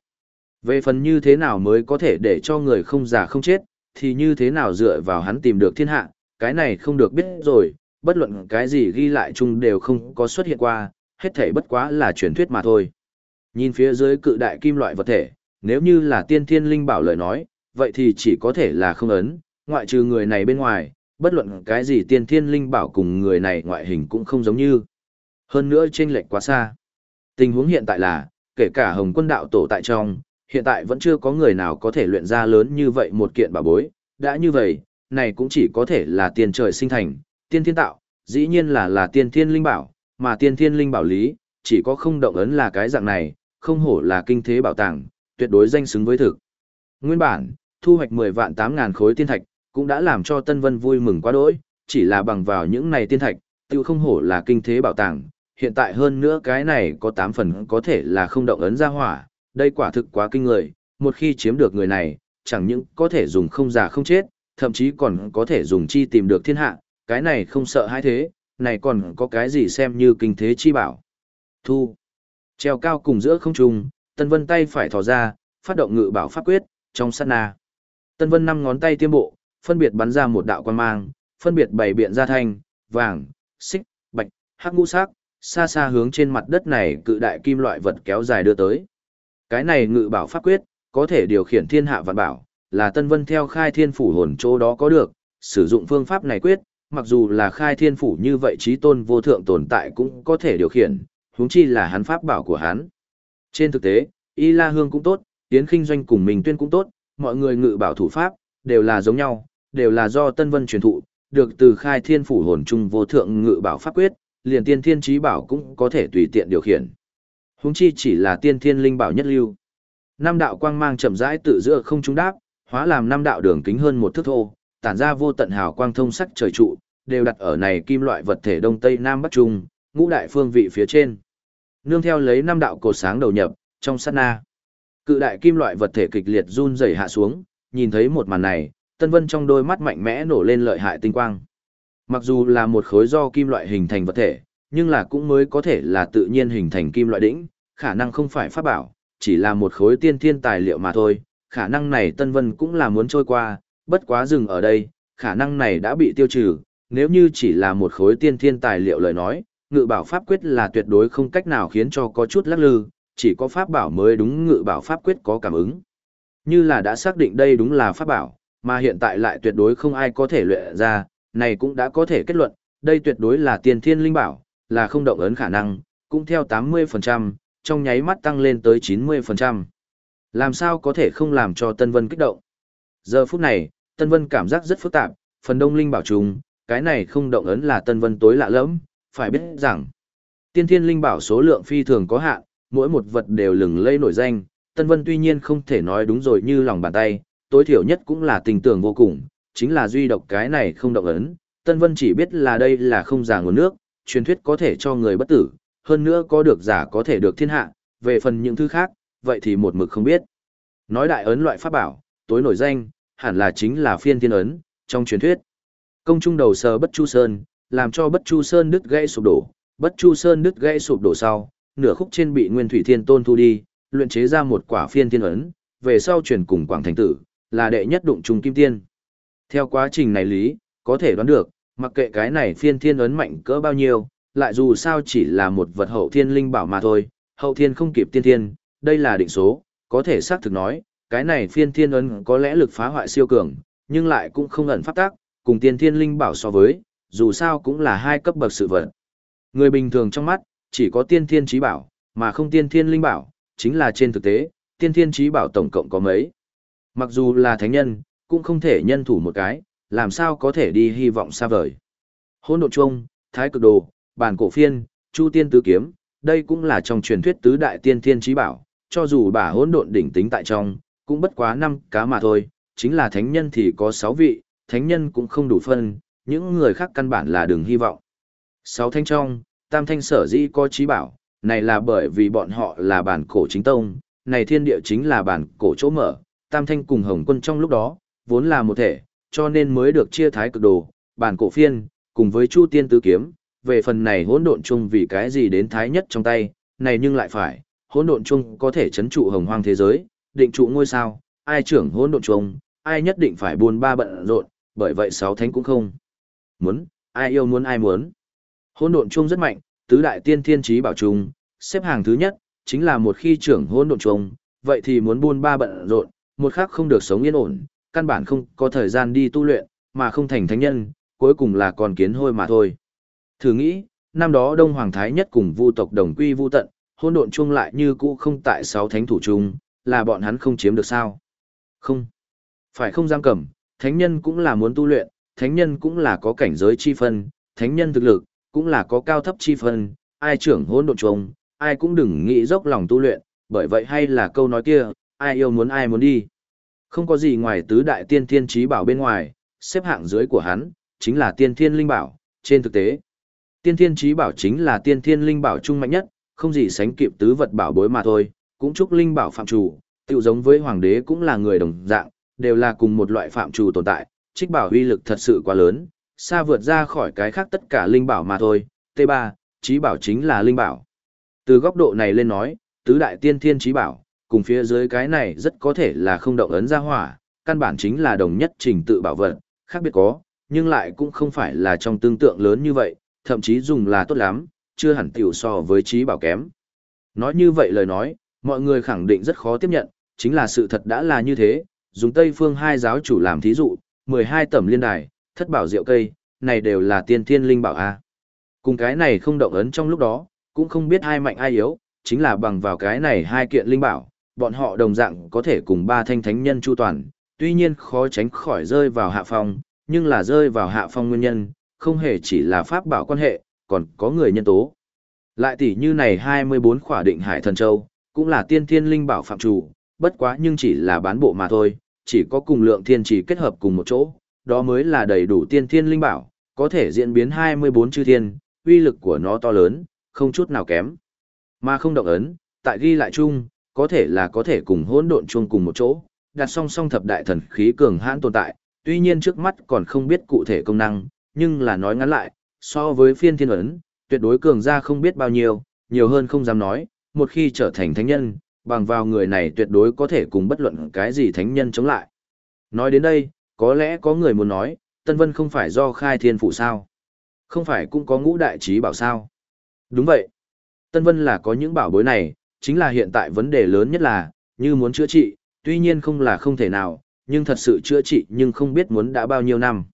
Về phần như thế nào mới có thể để cho người không già không chết, thì như thế nào dựa vào hắn tìm được thiên hạ, cái này không được biết rồi, bất luận cái gì ghi lại chung đều không có xuất hiện qua, hết thể bất quá là truyền thuyết mà thôi. Nhìn phía dưới cự đại kim loại vật thể, nếu như là tiên thiên linh bảo lời nói, vậy thì chỉ có thể là không ấn, ngoại trừ người này bên ngoài, bất luận cái gì tiên thiên linh bảo cùng người này ngoại hình cũng không giống như. Hơn nữa chênh lệch quá xa. Tình huống hiện tại là, kể cả hồng quân đạo tổ tại trong, hiện tại vẫn chưa có người nào có thể luyện ra lớn như vậy một kiện bảo bối, đã như vậy, này cũng chỉ có thể là tiền trời sinh thành, tiên thiên tạo, dĩ nhiên là là tiên thiên linh bảo, mà tiên thiên linh bảo lý, chỉ có không động ấn là cái dạng này, không hổ là kinh thế bảo tàng, tuyệt đối danh xứng với thực. Nguyên bản, thu hoạch 10 vạn 8 ngàn khối tiên thạch, cũng đã làm cho Tân Vân vui mừng quá đỗi, chỉ là bằng vào những này tiên thạch, tiêu không hổ là kinh thế bảo tàng, hiện tại hơn nữa cái này có 8 phần có thể là không động ấn ra hỏa, đây quả thực quá kinh người, một khi chiếm được người này, chẳng những có thể dùng không già không chết, thậm chí còn có thể dùng chi tìm được thiên hạ, cái này không sợ hai thế, này còn có cái gì xem như kinh thế chi bảo. Thu. Treo cao cùng giữa không trung, Tân Vân tay phải thò ra, phát động ngự bảo pháp quyết, trong sát na. Tân Vân năm ngón tay tiêm bộ, phân biệt bắn ra một đạo quan mang, phân biệt bảy biện ra thanh, vàng, xích, bạch, hắc ngũ sắc, xa xa hướng trên mặt đất này cự đại kim loại vật kéo dài đưa tới. Cái này ngự bảo pháp quyết, có thể điều khiển thiên hạ vạn bảo, là Tân Vân theo khai thiên phủ hồn chỗ đó có được, sử dụng phương pháp này quyết, mặc dù là khai thiên phủ như vậy trí tôn vô thượng tồn tại cũng có thể điều khiển, huống chi là hắn pháp bảo của hắn. Trên thực tế, Y La Hương cũng tốt, Tiến Kinh Doanh cùng mình tuyên cũng tốt, mọi người ngự bảo thủ pháp, đều là giống nhau, đều là do Tân Vân truyền thụ, được từ khai thiên phủ hồn trung vô thượng ngự bảo pháp quyết, liền tiên thiên trí bảo cũng có thể tùy tiện điều khiển. Huống chi chỉ là tiên thiên linh bảo nhất lưu. Năm đạo quang mang chậm rãi tự giữa không trung đáp, hóa làm năm đạo đường kính hơn một thước thô, tản ra vô tận hào quang thông sắc trời trụ, đều đặt ở này kim loại vật thể đông tây nam bắc trung, ngũ đại phương vị phía trên. Nương theo lấy năm đạo cột sáng đầu nhập, trong sát na. Cự đại kim loại vật thể kịch liệt run rẩy hạ xuống, nhìn thấy một màn này, Tân Vân trong đôi mắt mạnh mẽ nổ lên lợi hại tinh quang. Mặc dù là một khối do kim loại hình thành vật thể, nhưng là cũng mới có thể là tự nhiên hình thành kim loại đỉnh, khả năng không phải pháp bảo, chỉ là một khối tiên thiên tài liệu mà thôi, khả năng này Tân Vân cũng là muốn trôi qua, bất quá dừng ở đây, khả năng này đã bị tiêu trừ, nếu như chỉ là một khối tiên thiên tài liệu lời nói, ngự bảo pháp quyết là tuyệt đối không cách nào khiến cho có chút lắc lư, chỉ có pháp bảo mới đúng ngự bảo pháp quyết có cảm ứng. Như là đã xác định đây đúng là pháp bảo, mà hiện tại lại tuyệt đối không ai có thể luyện ra, này cũng đã có thể kết luận, đây tuyệt đối là tiên thiên linh bảo, là không động ấn khả năng, cũng theo 80%, trong nháy mắt tăng lên tới 90%. Làm sao có thể không làm cho Tân Vân kích động? Giờ phút này, Tân Vân cảm giác rất phức tạp, phần đông linh bảo trùng, cái này không động ấn là Tân Vân tối lạ lẫm, phải biết rằng, tiên thiên linh bảo số lượng phi thường có hạn, mỗi một vật đều lừng lây nổi danh, Tân Vân tuy nhiên không thể nói đúng rồi như lòng bàn tay, tối thiểu nhất cũng là tình tưởng vô cùng, chính là duy độc cái này không động ấn, Tân Vân chỉ biết là đây là không giả nguồn nước, truyền thuyết có thể cho người bất tử, hơn nữa có được giả có thể được thiên hạ, về phần những thứ khác, vậy thì một mực không biết. Nói đại ấn loại pháp bảo, tối nổi danh, hẳn là chính là phiên thiên ấn, trong truyền thuyết. Công trung đầu sờ bất chu sơn, làm cho bất chu sơn đứt gãy sụp đổ, bất chu sơn đứt gãy sụp đổ sau, nửa khúc trên bị nguyên thủy thiên tôn thu đi, luyện chế ra một quả phiên thiên ấn, về sau truyền cùng quảng thành tử, là đệ nhất đụng trùng kim tiên. Theo quá trình này lý, có thể đoán được, mặc kệ cái này phiên thiên ấn mạnh cỡ bao nhiêu, lại dù sao chỉ là một vật hậu thiên linh bảo mà thôi, hậu thiên không kịp tiên thiên, đây là định số, có thể xác thực nói, cái này phiên thiên ấn có lẽ lực phá hoại siêu cường, nhưng lại cũng không ẩn pháp tác, cùng tiên thiên linh bảo so với, dù sao cũng là hai cấp bậc sự vật. Người bình thường trong mắt, chỉ có tiên thiên trí bảo, mà không tiên thiên linh bảo, chính là trên thực tế, tiên thiên trí bảo tổng cộng có mấy. Mặc dù là thánh nhân, cũng không thể nhân thủ một cái, làm sao có thể đi hy vọng xa vời. Hôn độn trung, thái cực đồ, bản cổ phiên, chu tiên tứ kiếm, đây cũng là trong truyền thuyết tứ đại tiên thiên trí bảo, cho dù bà hỗn độn đỉnh tính tại trong, cũng bất quá năm cá mà thôi, chính là thánh nhân thì có sáu vị, thánh nhân cũng không đủ phân, những người khác căn bản là đừng hy vọng. Sáu thanh trong, tam thanh sở dĩ có trí bảo, này là bởi vì bọn họ là bản cổ chính tông, này thiên địa chính là bản cổ chỗ mở, tam thanh cùng hồng quân trong lúc đó, vốn là một thể, cho nên mới được chia thái cực đồ, bản cổ phiên, cùng với chu tiên tứ kiếm, về phần này hỗn độn chung vì cái gì đến thái nhất trong tay, này nhưng lại phải, hỗn độn chung có thể chấn trụ hồng hoang thế giới, định trụ ngôi sao, ai trưởng hỗn độn trùng, ai nhất định phải buồn ba bận rộn, bởi vậy sáu thánh cũng không. Muốn, ai yêu muốn ai muốn. Hỗn độn trùng rất mạnh, tứ đại tiên thiên trí bảo trùng, xếp hàng thứ nhất, chính là một khi trưởng hỗn độn trùng, vậy thì muốn buôn ba bận rộn, một khắc không được sống yên ổn, căn bản không có thời gian đi tu luyện, mà không thành thánh nhân, cuối cùng là còn kiến hôi mà thôi. Thử nghĩ, năm đó Đông Hoàng Thái nhất cùng vu tộc đồng quy vu tận, hôn độn chung lại như cũ không tại sáu thánh thủ chung, là bọn hắn không chiếm được sao? Không. Phải không giam cầm, thánh nhân cũng là muốn tu luyện, thánh nhân cũng là có cảnh giới chi phân, thánh nhân thực lực, cũng là có cao thấp chi phân, ai trưởng hôn độn trùng, ai cũng đừng nghĩ dốc lòng tu luyện, bởi vậy hay là câu nói kia, ai yêu muốn ai muốn đi. Không có gì ngoài tứ đại tiên thiên trí bảo bên ngoài, xếp hạng dưới của hắn, chính là tiên thiên linh bảo, trên thực tế. Tiên thiên trí bảo chính là tiên thiên linh bảo trung mạnh nhất, không gì sánh kịp tứ vật bảo bối mà thôi, cũng chúc linh bảo phạm chủ, tự giống với hoàng đế cũng là người đồng dạng, đều là cùng một loại phạm chủ tồn tại, trích bảo uy lực thật sự quá lớn, xa vượt ra khỏi cái khác tất cả linh bảo mà thôi. T3, trí bảo chính là linh bảo. Từ góc độ này lên nói, tứ đại tiên thiên trí bảo, cùng phía dưới cái này rất có thể là không động ấn ra hỏa, căn bản chính là đồng nhất trình tự bảo vật, khác biệt có, nhưng lại cũng không phải là trong tương tượng lớn như vậy, thậm chí dùng là tốt lắm, chưa hẳn tiểu so với trí bảo kém. Nói như vậy lời nói, mọi người khẳng định rất khó tiếp nhận, chính là sự thật đã là như thế, dùng Tây phương hai giáo chủ làm thí dụ, 12 tẩm liên đài, thất bảo rượu cây, này đều là tiên thiên linh bảo A. Cùng cái này không động ấn trong lúc đó, cũng không biết ai mạnh ai yếu, chính là bằng vào cái này hai kiện linh bảo, bọn họ đồng dạng có thể cùng ba thanh thánh nhân chu toàn, tuy nhiên khó tránh khỏi rơi vào hạ phong, nhưng là rơi vào hạ phong nguyên nhân, không hề chỉ là pháp bảo quan hệ, còn có người nhân tố. Lại tỷ như này 24 khỏa định hải thần châu, cũng là tiên thiên linh bảo phạm chủ, bất quá nhưng chỉ là bán bộ mà thôi, chỉ có cùng lượng thiên chỉ kết hợp cùng một chỗ, đó mới là đầy đủ tiên thiên linh bảo, có thể diễn biến 24 chư thiên, uy lực của nó to lớn, không chút nào kém. Mà không động ấn, tại ghi lại chung, có thể là có thể cùng hỗn độn chung cùng một chỗ, đặt song song thập đại thần khí cường hãn tồn tại, tuy nhiên trước mắt còn không biết cụ thể công năng, nhưng là nói ngắn lại, so với phiên thiên ấn, tuyệt đối cường ra không biết bao nhiêu, nhiều hơn không dám nói, một khi trở thành thánh nhân, bằng vào người này tuyệt đối có thể cùng bất luận cái gì thánh nhân chống lại. Nói đến đây, có lẽ có người muốn nói, Tân Vân không phải do khai thiên phụ sao? Không phải cũng có ngũ đại trí bảo sao? Đúng vậy. Tân Vân là có những bảo bối này, chính là hiện tại vấn đề lớn nhất là, như muốn chữa trị, tuy nhiên không là không thể nào, nhưng thật sự chữa trị nhưng không biết muốn đã bao nhiêu năm.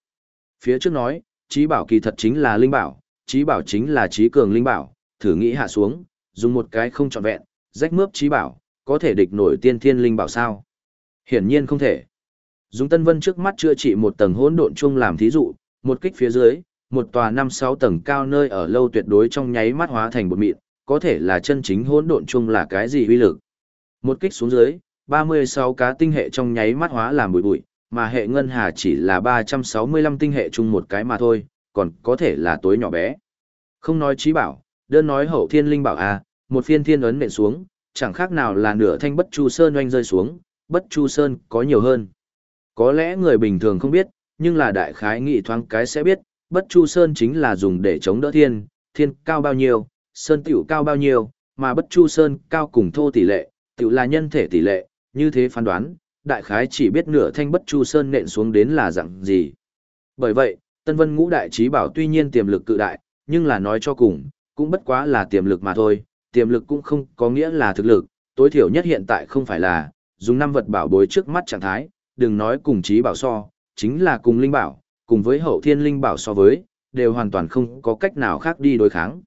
Phía trước nói, trí bảo kỳ thật chính là linh bảo, trí bảo chính là trí cường linh bảo, thử nghĩ hạ xuống, dùng một cái không trọn vẹn, rách mướp trí bảo, có thể địch nổi tiên thiên linh bảo sao? Hiển nhiên không thể. Dùng Tân Vân trước mắt chữa trị một tầng hỗn độn chung làm thí dụ, một kích phía dưới, một tòa năm sáu tầng cao nơi ở lâu tuyệt đối trong nháy mắt hóa thành bột mịn, có thể là chân chính hỗn độn chung là cái gì uy lực. Một kích xuống dưới, 36 cá tinh hệ trong nháy mắt hóa làm bụi bụi, mà hệ ngân hà chỉ là 365 tinh hệ chung một cái mà thôi, còn có thể là tối nhỏ bé. Không nói trí bảo, đơn nói hậu thiên linh bảo a, một phiên thiên ấn nện xuống, chẳng khác nào là nửa thanh bất chu sơn oanh rơi xuống, bất chu sơn có nhiều hơn. Có lẽ người bình thường không biết, nhưng là đại khái nghị thoáng cái sẽ biết, bất chu sơn chính là dùng để chống đỡ thiên, thiên cao bao nhiêu, sơn tiểu cao bao nhiêu, mà bất chu sơn cao cùng thô tỷ lệ, tiểu là nhân thể tỷ lệ, như thế phán đoán, đại khái chỉ biết nửa thanh bất chu sơn nện xuống đến là dạng gì. Bởi vậy, Tân Vân Ngũ Đại Trí Bảo tuy nhiên tiềm lực cự đại, nhưng là nói cho cùng, cũng bất quá là tiềm lực mà thôi, tiềm lực cũng không có nghĩa là thực lực, tối thiểu nhất hiện tại không phải là, dùng năm vật bảo bối trước mắt trạng thái, đừng nói cùng trí bảo so, chính là cùng linh bảo, cùng với hậu thiên linh bảo so với, đều hoàn toàn không có cách nào khác đi đối kháng.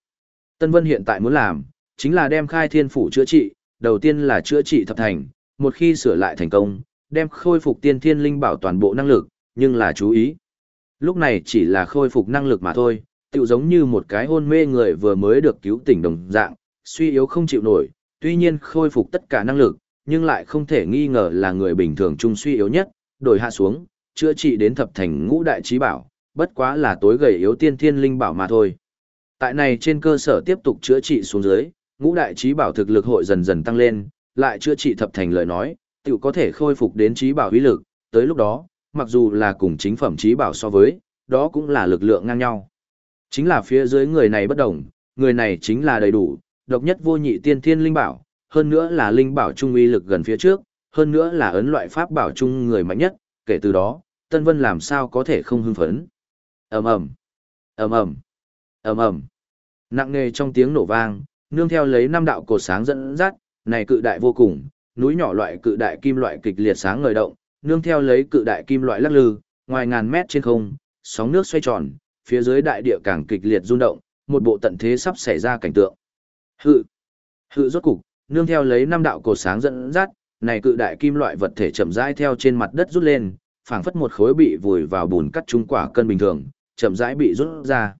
Tân Vân hiện tại muốn làm, chính là đem khai thiên phủ chữa trị, đầu tiên là chữa trị thập thành, một khi sửa lại thành công, đem khôi phục tiên thiên linh bảo toàn bộ năng lực, nhưng là chú ý. Lúc này chỉ là khôi phục năng lực mà thôi, tự giống như một cái hôn mê người vừa mới được cứu tỉnh đồng dạng, suy yếu không chịu nổi, tuy nhiên khôi phục tất cả năng lực, nhưng lại không thể nghi ngờ là người bình thường trung suy yếu nhất, đổi hạ xuống, chữa trị đến thập thành ngũ đại trí bảo, bất quá là tối gầy yếu tiên thiên linh bảo mà thôi. Tại này trên cơ sở tiếp tục chữa trị xuống dưới, ngũ đại trí bảo thực lực hội dần dần tăng lên, lại chữa trị thập thành lời nói, tự có thể khôi phục đến trí bảo uy lực, tới lúc đó, mặc dù là cùng chính phẩm trí bảo so với, đó cũng là lực lượng ngang nhau. Chính là phía dưới người này bất đồng, người này chính là đầy đủ, độc nhất vô nhị tiên thiên linh bảo, hơn nữa là linh bảo trung uy lực gần phía trước, hơn nữa là ấn loại pháp bảo trung người mạnh nhất, kể từ đó, Tân Vân làm sao có thể không hưng phấn. Ầm ầm, ầm ầm, ầm ầm. Nặng nề trong tiếng nổ vang, nương theo lấy năm đạo cột sáng dẫn dắt, này cự đại vô cùng, núi nhỏ loại cự đại kim loại kịch liệt sáng ngời động, nương theo lấy cự đại kim loại lắc lư, ngoài ngàn mét trên không, sóng nước xoay tròn, phía dưới đại địa càng kịch liệt rung động, một bộ tận thế sắp xảy ra cảnh tượng. Hự, hự rốt cục, nương theo lấy năm đạo cổ sáng dẫn dắt, này cự đại kim loại vật thể chậm rãi theo trên mặt đất rút lên, phảng phất một khối bị vùi vào bùn cắt trung quả cân bình thường, chậm rãi bị rút ra.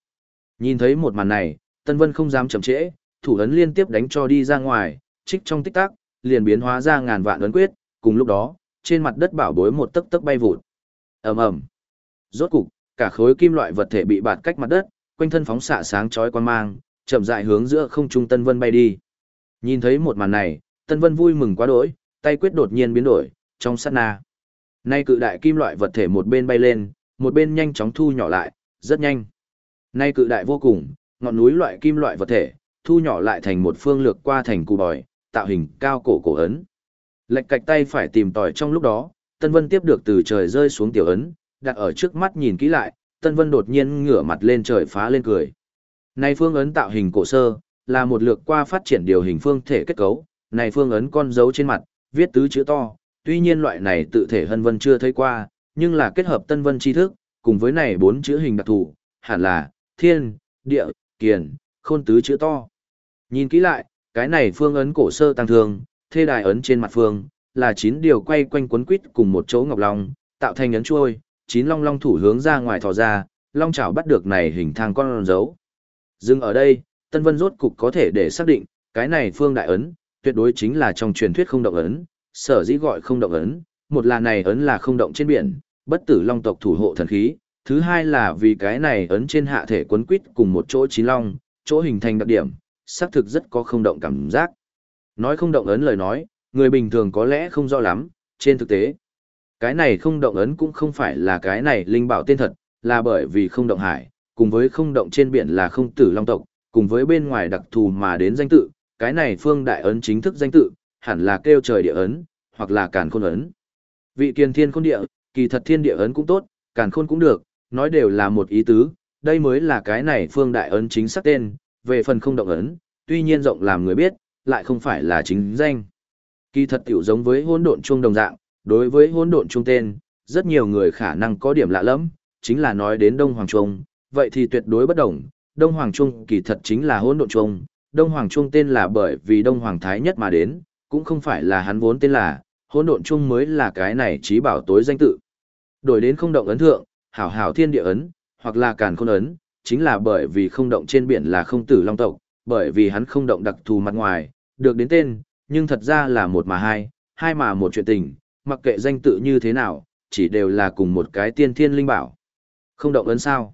Nhìn thấy một màn này, Tân Vân không dám chậm trễ, thủ ấn liên tiếp đánh cho đi ra ngoài, trích trong tích tắc, liền biến hóa ra ngàn vạn ấn quyết, cùng lúc đó, trên mặt đất bảo bối một tấc tấc bay vụt. Ầm ầm. Rốt cục, cả khối kim loại vật thể bị bạt cách mặt đất, quanh thân phóng xạ sáng chói quan mang, chậm rãi hướng giữa không trung Tân Vân bay đi. Nhìn thấy một màn này, Tân Vân vui mừng quá đỗi, tay quyết đột nhiên biến đổi, trong sát na. Nay cự đại kim loại vật thể một bên bay lên, một bên nhanh chóng thu nhỏ lại, rất nhanh. Nay cự đại vô cùng, ngọn núi loại kim loại vật thể, thu nhỏ lại thành một phương lược qua thành cụ bòi, tạo hình cao cổ cổ ấn. Lệch cạch tay phải tìm tòi trong lúc đó, Tân Vân tiếp được từ trời rơi xuống tiểu ấn, đặt ở trước mắt nhìn kỹ lại, Tân Vân đột nhiên ngửa mặt lên trời phá lên cười. Này phương ấn tạo hình cổ sơ, là một lược qua phát triển điều hình phương thể kết cấu, này phương ấn con dấu trên mặt, viết tứ chữ to, tuy nhiên loại này tự thể hân vân chưa thấy qua, nhưng là kết hợp tân vân tri thức, cùng với này bốn chữ hình đặc thù, hẳn là thiên, địa, kiền, khôn tứ chữ to. Nhìn kỹ lại, cái này phương ấn cổ sơ tăng thường, thê đài ấn trên mặt phương, là chín điều quay quanh quấn quýt cùng một chỗ ngọc long, tạo thành ấn chuôi, chín long long thủ hướng ra ngoài thò ra, long chảo bắt được này hình thang con dấu. Dừng ở đây, Tân Vân rốt cục có thể để xác định, cái này phương đại ấn, tuyệt đối chính là trong truyền thuyết không động ấn, sở dĩ gọi không động ấn, một là này ấn là không động trên biển, bất tử long tộc thủ hộ thần khí, thứ hai là vì cái này ấn trên hạ thể quấn quýt cùng một chỗ chín long, chỗ hình thành đặc điểm, xác thực rất có không động cảm giác. Nói không động ấn lời nói, người bình thường có lẽ không rõ lắm, trên thực tế. Cái này không động ấn cũng không phải là cái này linh bảo tên thật, là bởi vì không động hải, cùng với không động trên biển là không tử long tộc, cùng với bên ngoài đặc thù mà đến danh tự, cái này phương đại ấn chính thức danh tự, hẳn là kêu trời địa ấn, hoặc là càn khôn ấn. Vị kiền thiên khôn địa, kỳ thật thiên địa ấn cũng tốt, càn khôn cũng được, nói đều là một ý tứ, đây mới là cái này phương đại ấn chính xác tên, về phần không động ấn, tuy nhiên rộng làm người biết, lại không phải là chính danh. Kỳ thật tiểu giống với hỗn độn chuông đồng dạng, đối với hỗn độn chuông tên, rất nhiều người khả năng có điểm lạ lắm, chính là nói đến Đông Hoàng Trung, vậy thì tuyệt đối bất đồng, Đông Hoàng Trung kỳ thật chính là hỗn độn Trung, Đông Hoàng Trung tên là bởi vì Đông Hoàng Thái nhất mà đến, cũng không phải là hắn vốn tên là, hỗn độn Trung mới là cái này trí bảo tối danh tự. Đổi đến không động ấn thượng, hảo hảo thiên địa ấn, hoặc là càn khôn ấn, chính là bởi vì không động trên biển là không tử long tộc, bởi vì hắn không động đặc thù mặt ngoài, được đến tên, nhưng thật ra là một mà hai, hai mà một chuyện tình, mặc kệ danh tự như thế nào, chỉ đều là cùng một cái tiên thiên linh bảo. Không động ấn sao?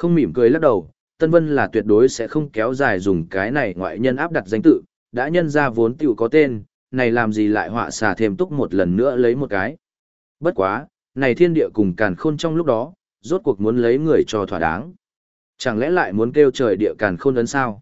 Không mỉm cười lắc đầu, Tân Vân là tuyệt đối sẽ không kéo dài dùng cái này ngoại nhân áp đặt danh tự, đã nhân ra vốn tiểu có tên, này làm gì lại họa xà thêm túc một lần nữa lấy một cái. Bất quá, này thiên địa cùng càn khôn trong lúc đó, rốt cuộc muốn lấy người cho thỏa đáng. Chẳng lẽ lại muốn kêu trời địa càn khôn ấn sao?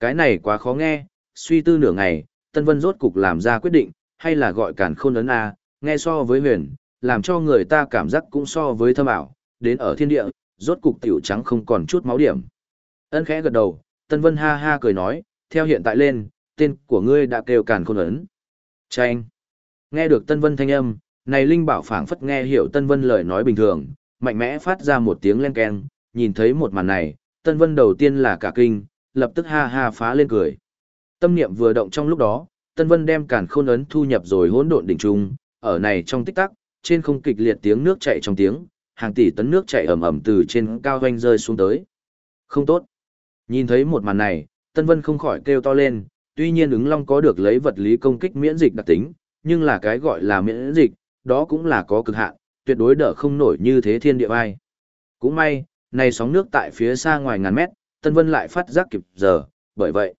Cái này quá khó nghe, suy tư nửa ngày, Tân Vân rốt cục làm ra quyết định, hay là gọi càn khôn ấn A, nghe so với huyền, làm cho người ta cảm giác cũng so với thâm ảo, đến ở thiên địa, rốt cục tiểu trắng không còn chút máu điểm. Ân khẽ gật đầu, Tân Vân ha ha cười nói, theo hiện tại lên, tên của ngươi đã kêu càn khôn ấn. Chanh. Nghe được Tân Vân thanh âm, này Linh Bảo phảng phất nghe hiểu Tân Vân lời nói bình thường, mạnh mẽ phát ra một tiếng len keng, nhìn thấy một màn này, Tân Vân đầu tiên là cả kinh, lập tức ha ha phá lên cười. Tâm niệm vừa động trong lúc đó, Tân Vân đem càn khôn ấn thu nhập rồi hỗn độn đỉnh trung, ở này trong tích tắc, trên không kịch liệt tiếng nước chảy trong tiếng, hàng tỷ tấn nước chảy ầm ầm từ trên cao vanh rơi xuống tới. Không tốt. Nhìn thấy một màn này, Tân Vân không khỏi kêu to lên, tuy nhiên ứng long có được lấy vật lý công kích miễn dịch đặc tính, nhưng là cái gọi là miễn dịch, đó cũng là có cực hạn, tuyệt đối đỡ không nổi như thế thiên địa ai. Cũng may, này sóng nước tại phía xa ngoài ngàn mét, Tân Vân lại phát giác kịp giờ, bởi vậy,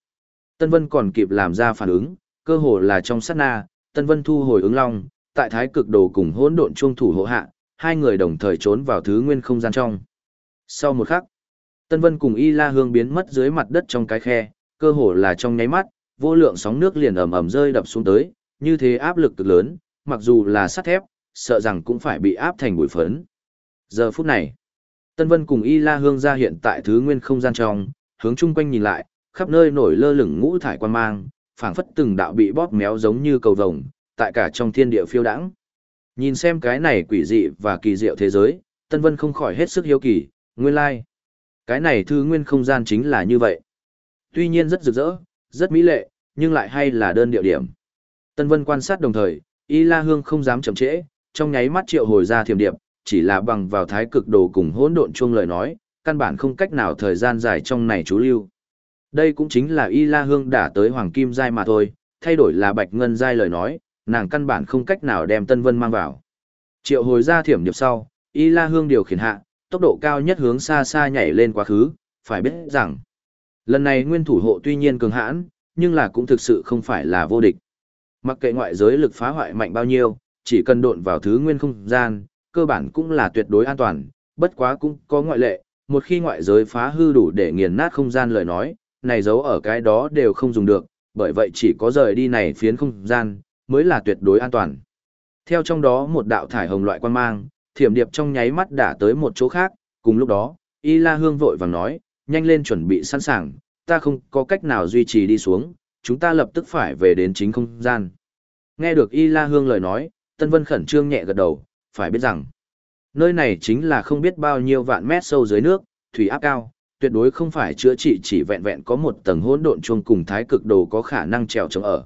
Tân Vân còn kịp làm ra phản ứng, cơ hồ là trong sát na, Tân Vân thu hồi ứng long, tại thái cực đồ cùng hỗn độn trung thủ hộ hạ, hai người đồng thời trốn vào thứ nguyên không gian trong. Sau một khắc, Tân Vân cùng Y La Hương biến mất dưới mặt đất trong cái khe, cơ hồ là trong nháy mắt, vô lượng sóng nước liền ầm ầm rơi đập xuống tới, như thế áp lực cực lớn, mặc dù là sắt thép, sợ rằng cũng phải bị áp thành bụi phấn. Giờ phút này, Tân Vân cùng Y La Hương ra hiện tại thứ nguyên không gian trong, hướng chung quanh nhìn lại, khắp nơi nổi lơ lửng ngũ thải quan mang, phảng phất từng đạo bị bóp méo giống như cầu vồng, tại cả trong thiên địa phiêu đãng. Nhìn xem cái này quỷ dị và kỳ diệu thế giới, Tân Vân không khỏi hết sức hiếu kỳ, nguyên lai. Like. Cái này thư nguyên không gian chính là như vậy. Tuy nhiên rất rực rỡ, rất mỹ lệ, nhưng lại hay là đơn điệu điểm. Tân Vân quan sát đồng thời, Y La Hương không dám chậm trễ, trong nháy mắt triệu hồi ra thiểm điệp, chỉ là bằng vào thái cực đồ cùng hỗn độn chuông lời nói, căn bản không cách nào thời gian dài trong này chú lưu. Đây cũng chính là Y La Hương đã tới Hoàng Kim Giai mà thôi, thay đổi là Bạch Ngân Giai lời nói, nàng căn bản không cách nào đem Tân Vân mang vào. Triệu hồi ra thiểm điệp sau, Y La Hương điều khiển hạ, tốc độ cao nhất hướng xa xa nhảy lên quá khứ, phải biết rằng, lần này nguyên thủ hộ tuy nhiên cường hãn, nhưng là cũng thực sự không phải là vô địch. Mặc kệ ngoại giới lực phá hoại mạnh bao nhiêu, chỉ cần độn vào thứ nguyên không gian, cơ bản cũng là tuyệt đối an toàn, bất quá cũng có ngoại lệ, một khi ngoại giới phá hư đủ để nghiền nát không gian lời nói, này giấu ở cái đó đều không dùng được, bởi vậy chỉ có rời đi này phiến không gian, mới là tuyệt đối an toàn. Theo trong đó một đạo thải hồng loại quan mang, thiểm điệp trong nháy mắt đã tới một chỗ khác, cùng lúc đó, Y La Hương vội vàng nói, nhanh lên chuẩn bị sẵn sàng, ta không có cách nào duy trì đi xuống, chúng ta lập tức phải về đến chính không gian. Nghe được Y La Hương lời nói, Tân Vân khẩn trương nhẹ gật đầu, phải biết rằng, nơi này chính là không biết bao nhiêu vạn mét sâu dưới nước, thủy áp cao, tuyệt đối không phải chữa trị chỉ vẹn vẹn có một tầng hỗn độn chuông cùng thái cực đồ có khả năng trèo chống ở.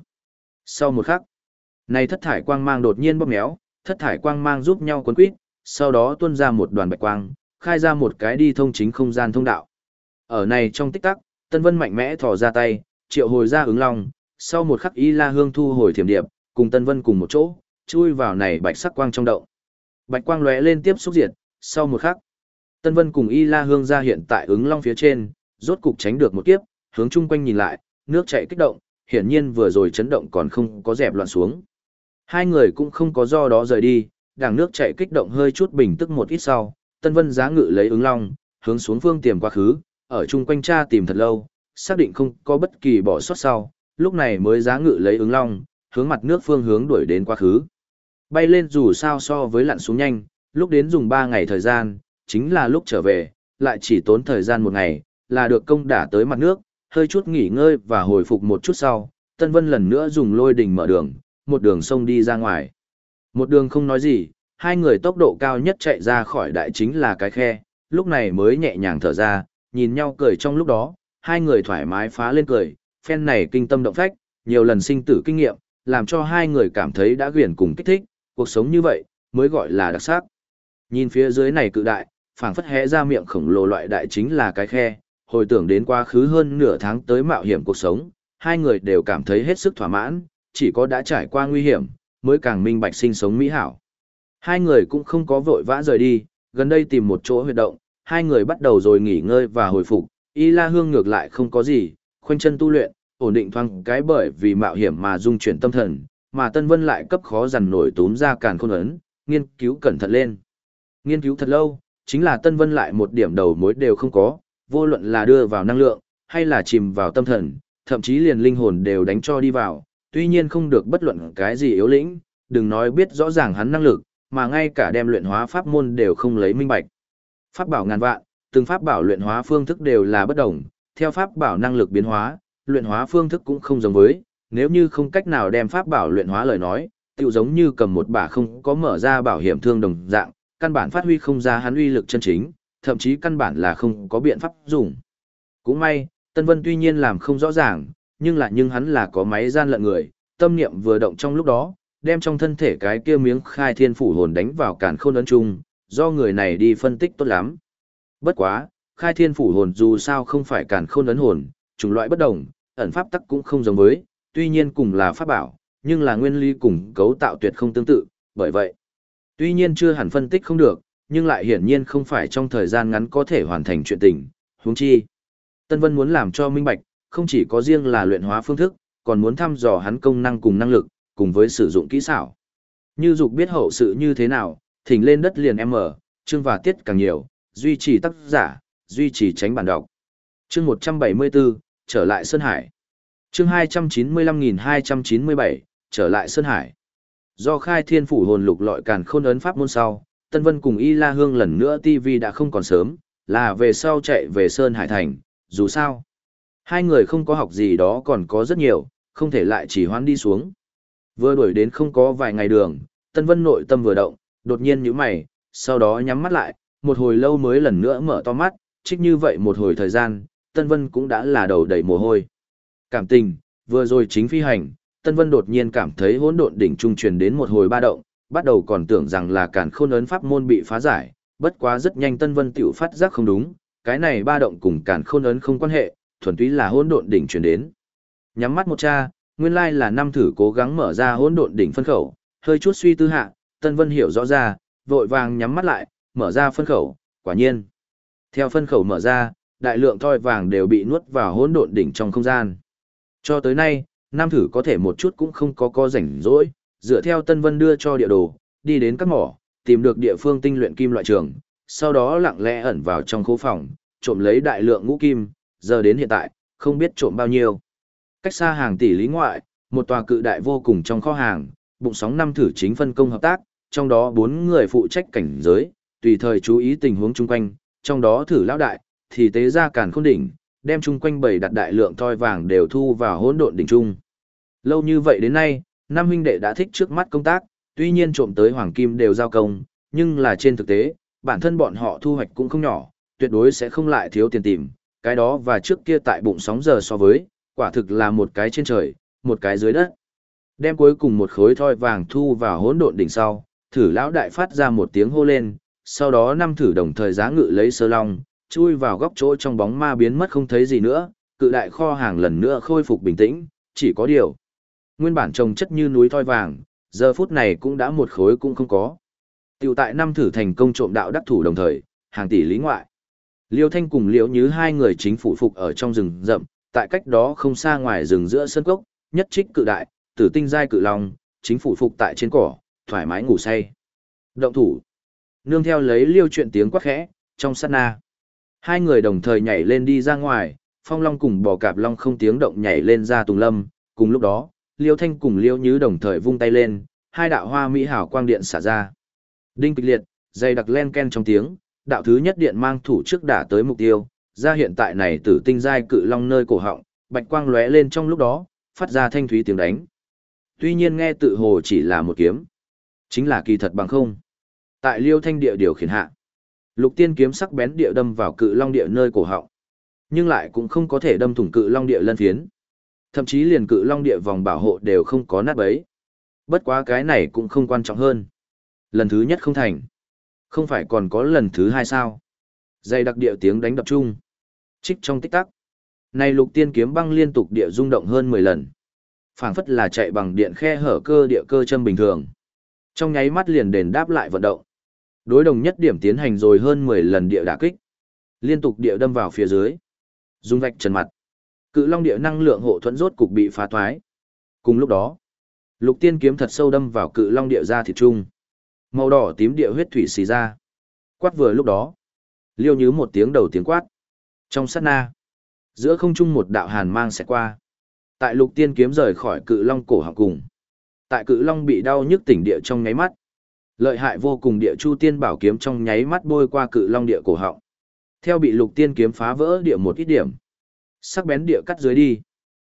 Sau một khắc, này thất thải quang mang đột nhiên bóp méo, thất thải quang mang giúp nhau cuốn quýt, sau đó tuôn ra một đoàn bạch quang, khai ra một cái đi thông chính không gian thông đạo. Ở này trong tích tắc, Tân Vân mạnh mẽ thò ra tay, triệu hồi ra ứng long, sau một khắc Y La Hương thu hồi thiểm điệp, cùng Tân Vân cùng một chỗ, chui vào này bạch sắc quang trong động. Bạch quang lóe lên tiếp xúc diệt, sau một khắc, Tân Vân cùng Y La Hương ra hiện tại ứng long phía trên, rốt cục tránh được một kiếp, hướng chung quanh nhìn lại, nước chảy kích động, hiển nhiên vừa rồi chấn động còn không có dẹp loạn xuống. Hai người cũng không có do đó rời đi, đằng nước chảy kích động hơi chút bình tức một ít sau, Tân Vân giá ngự lấy ứng long, hướng xuống phương tiềm quá khứ, ở chung quanh cha tìm thật lâu, xác định không có bất kỳ bỏ sót sau, lúc này mới giá ngự lấy ứng long, hướng mặt nước phương hướng đuổi đến quá khứ. Bay lên dù sao so với lặn xuống nhanh, lúc đến dùng 3 ngày thời gian, chính là lúc trở về, lại chỉ tốn thời gian một ngày, là được công đả tới mặt nước, hơi chút nghỉ ngơi và hồi phục một chút sau, Tân Vân lần nữa dùng lôi đình mở đường, một đường sông đi ra ngoài. Một đường không nói gì, hai người tốc độ cao nhất chạy ra khỏi đại chính là cái khe, lúc này mới nhẹ nhàng thở ra, nhìn nhau cười trong lúc đó, hai người thoải mái phá lên cười, phen này kinh tâm động phách, nhiều lần sinh tử kinh nghiệm, làm cho hai người cảm thấy đã quyển cùng kích thích, cuộc sống như vậy, mới gọi là đặc sắc. Nhìn phía dưới này cự đại, phảng phất hé ra miệng khổng lồ loại đại chính là cái khe, hồi tưởng đến quá khứ hơn nửa tháng tới mạo hiểm cuộc sống, hai người đều cảm thấy hết sức thỏa mãn, chỉ có đã trải qua nguy hiểm, mới càng minh bạch sinh sống mỹ hảo. Hai người cũng không có vội vã rời đi, gần đây tìm một chỗ huyệt động, hai người bắt đầu rồi nghỉ ngơi và hồi phục, Y La Hương ngược lại không có gì, khoanh chân tu luyện, ổn định thoáng cái bởi vì mạo hiểm mà dung chuyển tâm thần, mà Tân Vân lại cấp khó dằn nổi túm ra càn khôn ấn, nghiên cứu cẩn thận lên. Nghiên cứu thật lâu, chính là Tân Vân lại một điểm đầu mối đều không có, vô luận là đưa vào năng lượng, hay là chìm vào tâm thần, thậm chí liền linh hồn đều đánh cho đi vào, tuy nhiên không được bất luận cái gì yếu lĩnh, đừng nói biết rõ ràng hắn năng lực, mà ngay cả đem luyện hóa pháp môn đều không lấy minh bạch. Pháp bảo ngàn vạn, từng pháp bảo luyện hóa phương thức đều là bất đồng, theo pháp bảo năng lực biến hóa, luyện hóa phương thức cũng không giống với, nếu như không cách nào đem pháp bảo luyện hóa lời nói, tựu giống như cầm một bả không có mở ra bảo hiểm thương đồng dạng, căn bản phát huy không ra hắn uy lực chân chính, thậm chí căn bản là không có biện pháp dùng. Cũng may, Tân Vân tuy nhiên làm không rõ ràng, nhưng lại nhưng hắn là có máy gian lận người, tâm niệm vừa động trong lúc đó, đem trong thân thể cái kia miếng khai thiên phủ hồn đánh vào càn khôn ấn chung, do người này đi phân tích tốt lắm. Bất quá, khai thiên phủ hồn dù sao không phải càn khôn ấn hồn, chủng loại bất đồng, ẩn pháp tắc cũng không giống với, tuy nhiên cùng là pháp bảo, nhưng là nguyên lý cùng cấu tạo tuyệt không tương tự, bởi vậy, tuy nhiên chưa hẳn phân tích không được, nhưng lại hiển nhiên không phải trong thời gian ngắn có thể hoàn thành chuyện tình, huống chi. Tân Vân muốn làm cho minh bạch, không chỉ có riêng là luyện hóa phương thức, còn muốn thăm dò hắn công năng cùng năng lực, cùng với sử dụng kỹ xảo. Như dục biết hậu sự như thế nào, thỉnh lên đất liền em mở, chương và tiết càng nhiều, duy trì tác giả, duy trì tránh bản đọc. Chương 174, trở lại Sơn Hải. Chương 295297, trở lại Sơn Hải. Do khai thiên phủ hồn lục lọi càn khôn ấn pháp môn sau, Tân Vân cùng Y La Hương lần nữa TV đã không còn sớm, là về sau chạy về Sơn Hải Thành, dù sao. Hai người không có học gì đó còn có rất nhiều, không thể lại chỉ hoán đi xuống. Vừa đuổi đến không có vài ngày đường, Tân Vân nội tâm vừa động, đột nhiên nhíu mày, sau đó nhắm mắt lại, một hồi lâu mới lần nữa mở to mắt, trích như vậy một hồi thời gian, Tân Vân cũng đã là đầu đầy mồ hôi. Cảm tình, vừa rồi chính phi hành, Tân Vân đột nhiên cảm thấy hỗn độn đỉnh trung truyền đến một hồi ba động, bắt đầu còn tưởng rằng là cản khôn ấn pháp môn bị phá giải, bất quá rất nhanh Tân Vân tiểu phát giác không đúng, cái này ba động cùng cản khôn ấn không quan hệ, thuần túy là hỗn độn đỉnh truyền đến. Nhắm mắt một cha, nguyên lai là năm thử cố gắng mở ra hỗn độn đỉnh phân khẩu, hơi chút suy tư hạ, Tân Vân hiểu rõ ra, vội vàng nhắm mắt lại, mở ra phân khẩu, quả nhiên. Theo phân khẩu mở ra, đại lượng thoi vàng đều bị nuốt vào hỗn độn đỉnh trong không gian. Cho tới nay, nam thử có thể một chút cũng không có co rảnh rỗi, dựa theo Tân Vân đưa cho địa đồ, đi đến các mỏ, tìm được địa phương tinh luyện kim loại trường, sau đó lặng lẽ ẩn vào trong khu phòng, trộm lấy đại lượng ngũ kim, giờ đến hiện tại, không biết trộm bao nhiêu. Cách xa hàng tỷ lý ngoại, một tòa cự đại vô cùng trong kho hàng, bụng sóng năm thử chính phân công hợp tác, trong đó bốn người phụ trách cảnh giới, tùy thời chú ý tình huống chung quanh, trong đó thử lão đại, thì tế ra càn khôn đỉnh, đem chung quanh bảy đặt đại lượng thoi vàng đều thu vào hỗn độn đỉnh trung. Lâu như vậy đến nay, năm huynh đệ đã thích trước mắt công tác, tuy nhiên trộm tới hoàng kim đều giao công, nhưng là trên thực tế, bản thân bọn họ thu hoạch cũng không nhỏ, tuyệt đối sẽ không lại thiếu tiền tìm, cái đó và trước kia tại bụng sóng giờ so với, quả thực là một cái trên trời, một cái dưới đất. Đem cuối cùng một khối thoi vàng thu vào hỗn độn đỉnh sau, thử lão đại phát ra một tiếng hô lên, sau đó năm thử đồng thời giá ngự lấy sơ long, chui vào góc chỗ trong bóng ma biến mất không thấy gì nữa, cự đại kho hàng lần nữa khôi phục bình tĩnh, chỉ có điều. Nguyên bản trồng chất như núi thoi vàng, giờ phút này cũng đã một khối cũng không có. Tiểu tại năm thử thành công trộm đạo đắc thủ đồng thời, hàng tỷ lý ngoại. Liêu Thanh cùng Liễu Như hai người chính phủ phục ở trong rừng rậm, tại cách đó không xa ngoài rừng giữa sân cốc, nhất trích cự đại, tử tinh giai cự long, chính phủ phục tại trên cỏ, thoải mái ngủ say. Động thủ. Nương theo lấy Liêu chuyện tiếng quát khẽ, trong sát na. Hai người đồng thời nhảy lên đi ra ngoài, phong long cùng bò cạp long không tiếng động nhảy lên ra tùng lâm, cùng lúc đó, Liêu Thanh cùng Liêu Như đồng thời vung tay lên, hai đạo hoa mỹ hảo quang điện xả ra. Đinh kịch liệt, dây đặc len ken trong tiếng, đạo thứ nhất điện mang thủ trước đả tới mục tiêu, ra hiện tại này tử tinh giai cự long nơi cổ họng, bạch quang lóe lên trong lúc đó, phát ra thanh thúy tiếng đánh. Tuy nhiên nghe tự hồ chỉ là một kiếm, chính là kỳ thật bằng không. Tại Liêu Thanh địa điều khiển hạ, Lục Tiên kiếm sắc bén địa đâm vào cự long địa nơi cổ họng, nhưng lại cũng không có thể đâm thủng cự long địa lân phiến. Thậm chí liền cự long địa vòng bảo hộ đều không có nát bấy. Bất quá cái này cũng không quan trọng hơn. Lần thứ nhất không thành. Không phải còn có lần thứ hai sao? Dây đặc địa tiếng đánh đập chung. Trích trong tích tắc. Này lục tiên kiếm băng liên tục địa rung động hơn 10 lần. phảng phất là chạy bằng điện khe hở cơ địa cơ châm bình thường. Trong nháy mắt liền đền đáp lại vận động. Đối đồng nhất điểm tiến hành rồi hơn 10 lần địa đả kích. Liên tục địa đâm vào phía dưới. Dung vạch trần mặt. Cự long địa năng lượng hộ thuẫn rốt cục bị phá thoái. Cùng lúc đó, lục tiên kiếm thật sâu đâm vào cự long địa ra thịt trung. Màu đỏ tím địa huyết thủy xì ra. Quát vừa lúc đó, liêu nhứ một tiếng đầu tiếng quát. Trong sát na, giữa không trung một đạo hàn mang sẽ qua. Tại lục tiên kiếm rời khỏi cự long cổ họng cùng. Tại cự long bị đau nhức tỉnh địa trong nháy mắt. Lợi hại vô cùng địa chu tiên bảo kiếm trong nháy mắt bôi qua cự long địa cổ họng. Theo bị lục tiên kiếm phá vỡ địa một ít điểm. Sắc bén địa cắt dưới đi.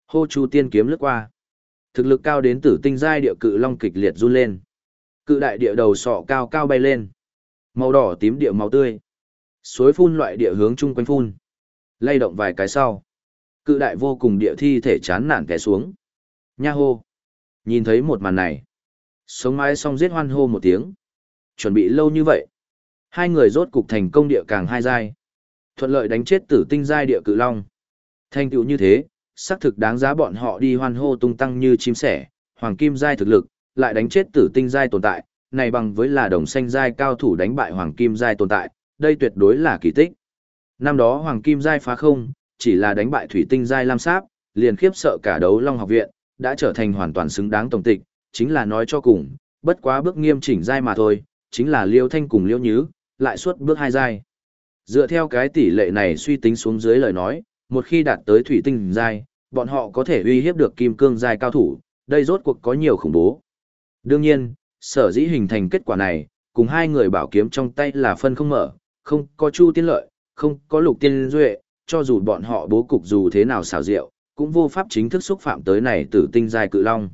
Hô chu tiên kiếm lướt qua. Thực lực cao đến tử tinh giai địa cự long kịch liệt run lên. Cự đại địa đầu sọ cao cao bay lên. Màu đỏ tím địa màu tươi. Suối phun loại địa hướng chung quanh phun. Lay động vài cái sau. Cự đại vô cùng địa thi thể chán nản té xuống. Nha hô. Nhìn thấy một màn này. Sống mái xong giết hoan hô một tiếng. Chuẩn bị lâu như vậy. Hai người rốt cục thành công địa càng hai giai. Thuận lợi đánh chết tử tinh giai địa cự long. Thành tựu như thế, xác thực đáng giá bọn họ đi hoan hô tung tăng như chim sẻ, hoàng kim giai thực lực, lại đánh chết tử tinh giai tồn tại, này bằng với là đồng xanh giai cao thủ đánh bại hoàng kim giai tồn tại, đây tuyệt đối là kỳ tích. Năm đó hoàng kim giai phá không, chỉ là đánh bại thủy tinh giai lam sáp, liền khiếp sợ cả đấu long học viện, đã trở thành hoàn toàn xứng đáng tổng tịch, chính là nói cho cùng, bất quá bước nghiêm chỉnh giai mà thôi, chính là liêu thanh cùng liêu nhứ, lại suốt bước hai giai. Dựa theo cái tỷ lệ này suy tính xuống dưới lời nói, một khi đạt tới thủy tinh giai, bọn họ có thể uy hiếp được kim cương giai cao thủ, đây rốt cuộc có nhiều khủng bố. Đương nhiên, sở dĩ hình thành kết quả này, cùng hai người bảo kiếm trong tay là phân không mở, không có chu tiên lợi, không có lục tiên duệ, cho dù bọn họ bố cục dù thế nào xảo diệu, cũng vô pháp chính thức xúc phạm tới này tử tinh giai cự long.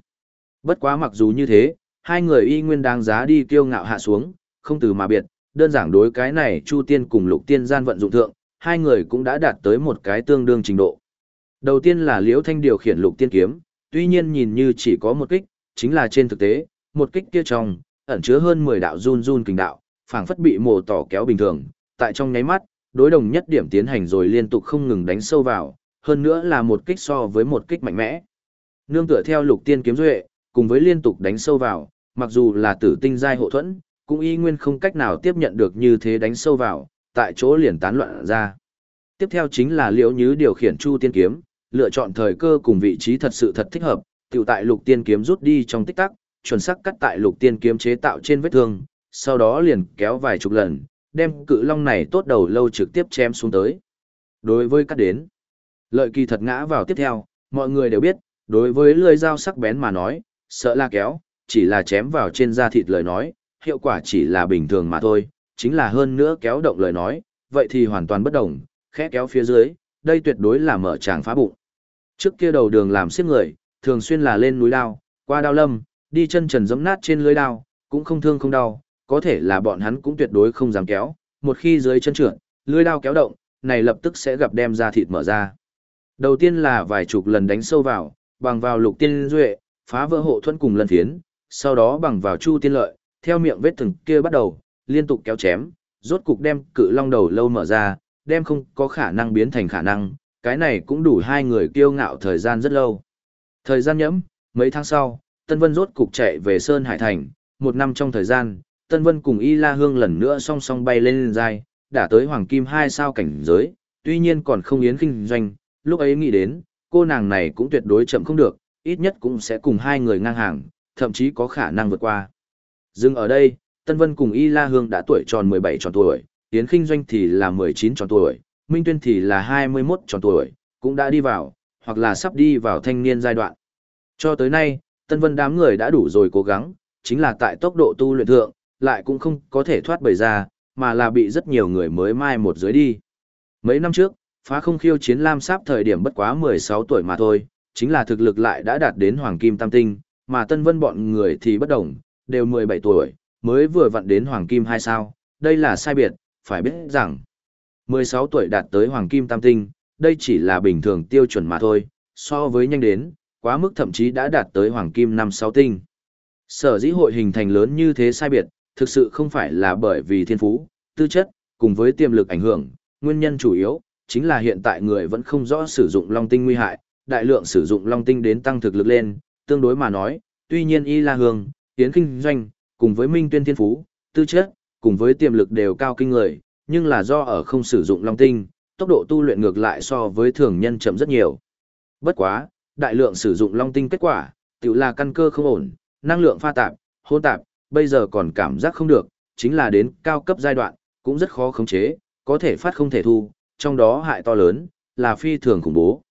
Bất quá mặc dù như thế, hai người y nguyên đáng giá đi kiêu ngạo hạ xuống, không từ mà biệt, đơn giản đối cái này Chu Tiên cùng Lục Tiên gian vận dụng thượng, hai người cũng đã đạt tới một cái tương đương trình độ. Đầu tiên là Liễu Thanh điều khiển Lục Tiên kiếm, tuy nhiên nhìn như chỉ có một kích, chính là trên thực tế, một kích kia trong ẩn chứa hơn 10 đạo run run kình đạo, phảng phất bị mồ tỏ kéo bình thường, tại trong nháy mắt, đối đồng nhất điểm tiến hành rồi liên tục không ngừng đánh sâu vào, hơn nữa là một kích so với một kích mạnh mẽ. Nương tựa theo Lục Tiên kiếm duệ, cùng với liên tục đánh sâu vào, mặc dù là tử tinh giai hộ thuẫn, cũng y nguyên không cách nào tiếp nhận được như thế đánh sâu vào, tại chỗ liền tán loạn ra. Tiếp theo chính là liễu nhứ điều khiển chu tiên kiếm, lựa chọn thời cơ cùng vị trí thật sự thật thích hợp, tiểu tại lục tiên kiếm rút đi trong tích tắc, chuẩn xác cắt tại lục tiên kiếm chế tạo trên vết thương, sau đó liền kéo vài chục lần, đem cự long này tốt đầu lâu trực tiếp chém xuống tới. Đối với cắt đến, lợi kỳ thật ngã vào tiếp theo, mọi người đều biết, đối với lưỡi dao sắc bén mà nói, sợ là kéo, chỉ là chém vào trên da thịt lời nói, hiệu quả chỉ là bình thường mà thôi, chính là hơn nữa kéo động lời nói, vậy thì hoàn toàn bất đồng, khẽ kéo phía dưới, đây tuyệt đối là mở tràng phá bụng. Trước kia đầu đường làm xiết người, thường xuyên là lên núi đao, qua đao lâm, đi chân trần giẫm nát trên lưới đao, cũng không thương không đau, có thể là bọn hắn cũng tuyệt đối không dám kéo, một khi dưới chân trượt, lưới đao kéo động, này lập tức sẽ gặp đem ra thịt mở ra. Đầu tiên là vài chục lần đánh sâu vào, bằng vào lục tiên duệ, phá vỡ hộ thuẫn cùng lần thiến, sau đó bằng vào chu tiên lợi, theo miệng vết thừng kia bắt đầu, liên tục kéo chém, rốt cục đem cự long đầu lâu mở ra, đem không có khả năng biến thành khả năng, cái này cũng đủ hai người kiêu ngạo thời gian rất lâu. Thời gian nhẫm, mấy tháng sau, Tân Vân rốt cục chạy về Sơn Hải Thành, một năm trong thời gian, Tân Vân cùng Y La Hương lần nữa song song bay lên lên dài, đã tới Hoàng Kim hai sao cảnh giới, tuy nhiên còn không yến kinh doanh, lúc ấy nghĩ đến, cô nàng này cũng tuyệt đối chậm không được, ít nhất cũng sẽ cùng hai người ngang hàng, thậm chí có khả năng vượt qua. Dừng ở đây, Tân Vân cùng Y La Hương đã tuổi tròn 17 tròn tuổi, Yến Kinh Doanh thì là 19 tròn tuổi, Minh Tuyên thì là 21 tròn tuổi, cũng đã đi vào, hoặc là sắp đi vào thanh niên giai đoạn. Cho tới nay, Tân Vân đám người đã đủ rồi cố gắng, chính là tại tốc độ tu luyện thượng, lại cũng không có thể thoát bầy ra, mà là bị rất nhiều người mới mai một dưới đi. Mấy năm trước, phá không khiêu chiến Lam Sáp thời điểm bất quá 16 tuổi mà thôi, chính là thực lực lại đã đạt đến Hoàng Kim Tam Tinh, mà Tân Vân bọn người thì bất đồng, đều 17 tuổi, mới vừa vặn đến Hoàng Kim 2 sao, đây là sai biệt, phải biết rằng 16 tuổi đạt tới Hoàng Kim Tam Tinh, đây chỉ là bình thường tiêu chuẩn mà thôi, so với nhanh đến, quá mức thậm chí đã đạt tới Hoàng Kim 5-6 tinh. Sở dĩ hội hình thành lớn như thế sai biệt, thực sự không phải là bởi vì thiên phú, tư chất, cùng với tiềm lực ảnh hưởng, nguyên nhân chủ yếu, chính là hiện tại người vẫn không rõ sử dụng long tinh nguy hại, đại lượng sử dụng long tinh đến tăng thực lực lên, tương đối mà nói, tuy nhiên y la hương, tiến kinh doanh, cùng với minh tuyên thiên phú, tư chất, cùng với tiềm lực đều cao kinh người, nhưng là do ở không sử dụng long tinh, tốc độ tu luyện ngược lại so với thường nhân chậm rất nhiều. Bất quá, đại lượng sử dụng long tinh kết quả, tự là căn cơ không ổn, năng lượng pha tạp, hôn tạp, bây giờ còn cảm giác không được, chính là đến cao cấp giai đoạn, cũng rất khó khống chế, có thể phát không thể thu, trong đó hại to lớn, là phi thường khủng bố.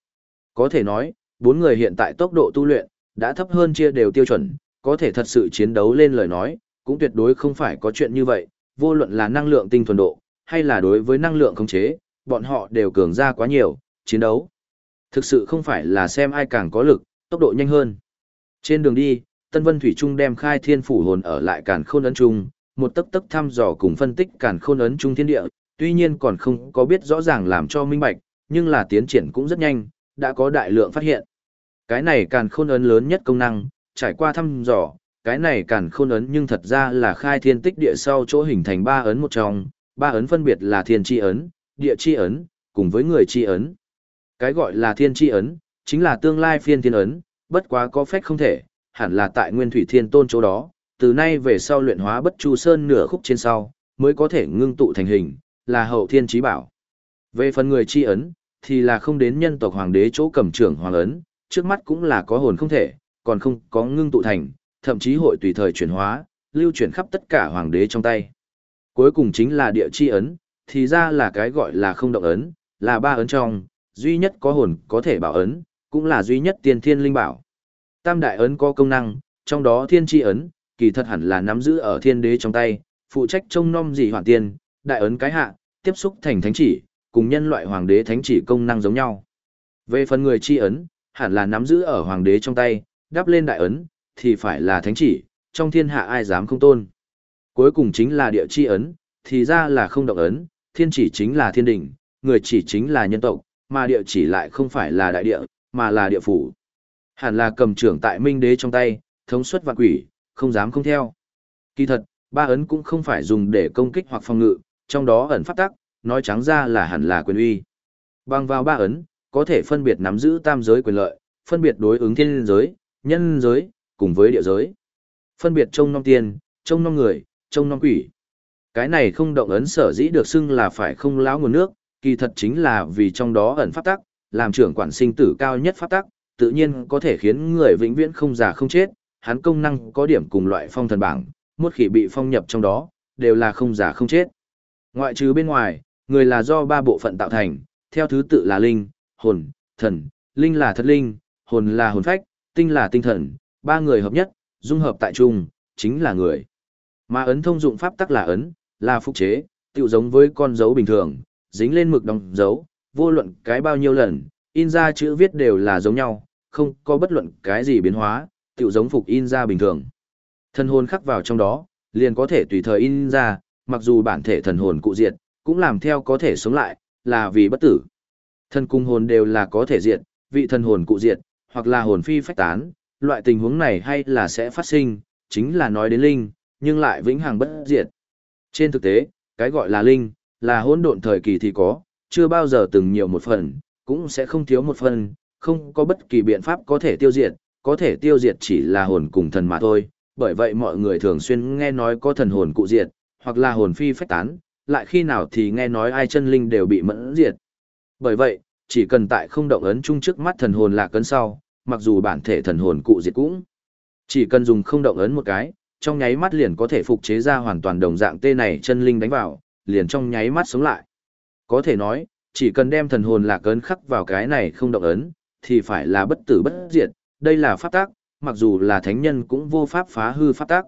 Có thể nói, bốn người hiện tại tốc độ tu luyện, đã thấp hơn chia đều tiêu chuẩn, có thể thật sự chiến đấu lên lời nói, cũng tuyệt đối không phải có chuyện như vậy, vô luận là năng lượng tinh thuần độ, hay là đối với năng lượng khống chế, bọn họ đều cường ra quá nhiều, chiến đấu. Thực sự không phải là xem ai càng có lực, tốc độ nhanh hơn. Trên đường đi, Tân Vân Thủy Trung đem khai thiên phủ hồn ở lại càn khôn ấn trung, một tấc tấc thăm dò cùng phân tích càn khôn ấn trung thiên địa, tuy nhiên còn không có biết rõ ràng làm cho minh bạch, nhưng là tiến triển cũng rất nhanh, đã có đại lượng phát hiện. Cái này càn khôn ấn lớn nhất công năng, trải qua thăm dò, cái này càn khôn ấn nhưng thật ra là khai thiên tích địa sau chỗ hình thành ba ấn một trong, ba ấn phân biệt là thiên tri ấn, địa tri ấn, cùng với người tri ấn. Cái gọi là thiên tri ấn, chính là tương lai phiên thiên ấn, bất quá có phép không thể, hẳn là tại nguyên thủy thiên tôn chỗ đó, từ nay về sau luyện hóa bất chu sơn nửa khúc trên sau, mới có thể ngưng tụ thành hình, là hậu thiên trí bảo. Về phần người tri ấn, thì là không đến nhân tộc hoàng đế chỗ cầm trưởng hoàng ấn, trước mắt cũng là có hồn không thể, còn không có ngưng tụ thành, thậm chí hội tùy thời chuyển hóa, lưu chuyển khắp tất cả hoàng đế trong tay. Cuối cùng chính là địa chi ấn, thì ra là cái gọi là không động ấn, là ba ấn trong, duy nhất có hồn có thể bảo ấn, cũng là duy nhất tiên thiên linh bảo. Tam đại ấn có công năng, trong đó thiên chi ấn, kỳ thật hẳn là nắm giữ ở thiên đế trong tay, phụ trách trông nom dị hoàn tiên, đại ấn cái hạ, tiếp xúc thành thánh chỉ, cùng nhân loại hoàng đế thánh chỉ công năng giống nhau. Về phần người chi ấn, hẳn là nắm giữ ở hoàng đế trong tay, đắp lên đại ấn, thì phải là thánh chỉ, trong thiên hạ ai dám không tôn. Cuối cùng chính là địa chi ấn, thì ra là không động ấn, thiên chỉ chính là thiên đỉnh, người chỉ chính là nhân tộc, mà địa chỉ lại không phải là đại địa, mà là địa phủ. Hẳn là cầm trưởng tại minh đế trong tay, thống suất vạn quỷ, không dám không theo. Kỳ thật, ba ấn cũng không phải dùng để công kích hoặc phòng ngự, trong đó ẩn pháp tắc, nói trắng ra là hẳn là quyền uy. Bằng vào ba ấn, có thể phân biệt nắm giữ tam giới quyền lợi, phân biệt đối ứng thiên giới, nhân giới, cùng với địa giới. Phân biệt trông non tiền, trông non người, trông non quỷ. Cái này không động ấn sở dĩ được xưng là phải không lão nguồn nước, kỳ thật chính là vì trong đó ẩn pháp tắc, làm trưởng quản sinh tử cao nhất pháp tắc, tự nhiên có thể khiến người vĩnh viễn không già không chết, hắn công năng có điểm cùng loại phong thần bảng, một khi bị phong nhập trong đó, đều là không già không chết. Ngoại trừ bên ngoài, người là do ba bộ phận tạo thành, theo thứ tự là linh, hồn, thần, linh là thật linh, hồn là hồn phách, tinh là tinh thần, ba người hợp nhất, dung hợp tại chung, chính là người. Mà ấn thông dụng pháp tắc là ấn, là phục chế, tự giống với con dấu bình thường, dính lên mực đóng dấu, vô luận cái bao nhiêu lần, in ra chữ viết đều là giống nhau, không có bất luận cái gì biến hóa, tiểu giống phục in ra bình thường. Thần hồn khắc vào trong đó, liền có thể tùy thời in ra, mặc dù bản thể thần hồn cụ diệt, cũng làm theo có thể sống lại, là vì bất tử. Thần cung hồn đều là có thể diệt, vị thần hồn cụ diệt, hoặc là hồn phi phách tán, loại tình huống này hay là sẽ phát sinh, chính là nói đến linh, nhưng lại vĩnh hằng bất diệt. Trên thực tế, cái gọi là linh, là hỗn độn thời kỳ thì có, chưa bao giờ từng nhiều một phần, cũng sẽ không thiếu một phần, không có bất kỳ biện pháp có thể tiêu diệt, có thể tiêu diệt chỉ là hồn cùng thần mà thôi, bởi vậy mọi người thường xuyên nghe nói có thần hồn cụ diệt, hoặc là hồn phi phách tán, lại khi nào thì nghe nói ai chân linh đều bị mẫn diệt. Bởi vậy, chỉ cần tại không động ấn chung trước mắt thần hồn là cấn sau, mặc dù bản thể thần hồn cụ diệt cũng, chỉ cần dùng không động ấn một cái, trong nháy mắt liền có thể phục chế ra hoàn toàn đồng dạng tê này chân linh đánh vào, liền trong nháy mắt sống lại. Có thể nói, chỉ cần đem thần hồn lạc ấn khắc vào cái này không động ấn, thì phải là bất tử bất diệt, đây là pháp tác, mặc dù là thánh nhân cũng vô pháp phá hư pháp tác.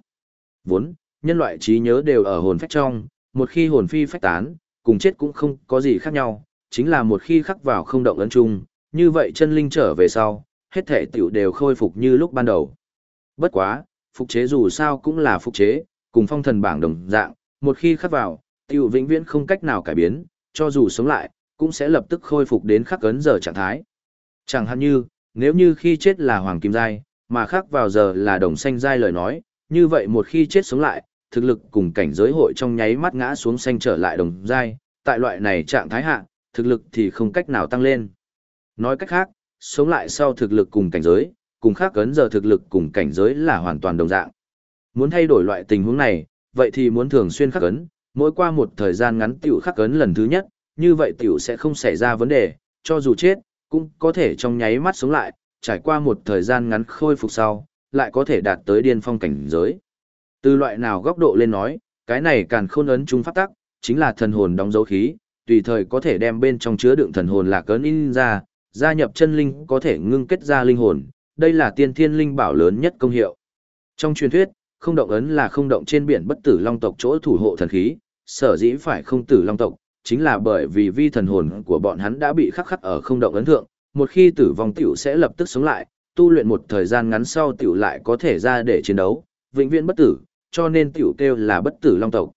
Vốn, nhân loại trí nhớ đều ở hồn phách trong, một khi hồn phi phách tán, cùng chết cũng không có gì khác nhau, chính là một khi khắc vào không động ấn chung, như vậy chân linh trở về sau, hết thể tiểu đều khôi phục như lúc ban đầu. Bất quá, phục chế dù sao cũng là phục chế, cùng phong thần bảng đồng dạng, một khi khắc vào, tiêu vĩnh viễn không cách nào cải biến, cho dù sống lại, cũng sẽ lập tức khôi phục đến khắc ấn giờ trạng thái. Chẳng hạn như, nếu như khi chết là hoàng kim giai, mà khắc vào giờ là đồng xanh giai lời nói, như vậy một khi chết sống lại, thực lực cùng cảnh giới hội trong nháy mắt ngã xuống xanh trở lại đồng giai, tại loại này trạng thái hạ, thực lực thì không cách nào tăng lên. Nói cách khác, sống lại sau thực lực cùng cảnh giới, cùng khác cấn giờ thực lực cùng cảnh giới là hoàn toàn đồng dạng. Muốn thay đổi loại tình huống này, vậy thì muốn thường xuyên khắc ấn, Mỗi qua một thời gian ngắn tiểu khắc ấn lần thứ nhất, như vậy tiểu sẽ không xảy ra vấn đề, cho dù chết, cũng có thể trong nháy mắt sống lại, trải qua một thời gian ngắn khôi phục sau, lại có thể đạt tới điên phong cảnh giới. Từ loại nào góc độ lên nói, cái này càng khôn ấn trung pháp tắc, chính là thần hồn đóng dấu khí, tùy thời có thể đem bên trong chứa đựng thần hồn là cấn in ra, gia nhập chân linh có thể ngưng kết ra linh hồn, đây là tiên thiên linh bảo lớn nhất công hiệu. Trong truyền thuyết, không động ấn là không động trên biển bất tử long tộc chỗ thủ hộ thần khí, sở dĩ phải không tử long tộc, chính là bởi vì vi thần hồn của bọn hắn đã bị khắc khắc ở không động ấn thượng, một khi tử vong tiểu sẽ lập tức sống lại, tu luyện một thời gian ngắn sau tiểu lại có thể ra để chiến đấu, vĩnh viễn bất tử, cho nên tiểu kêu là bất tử long tộc.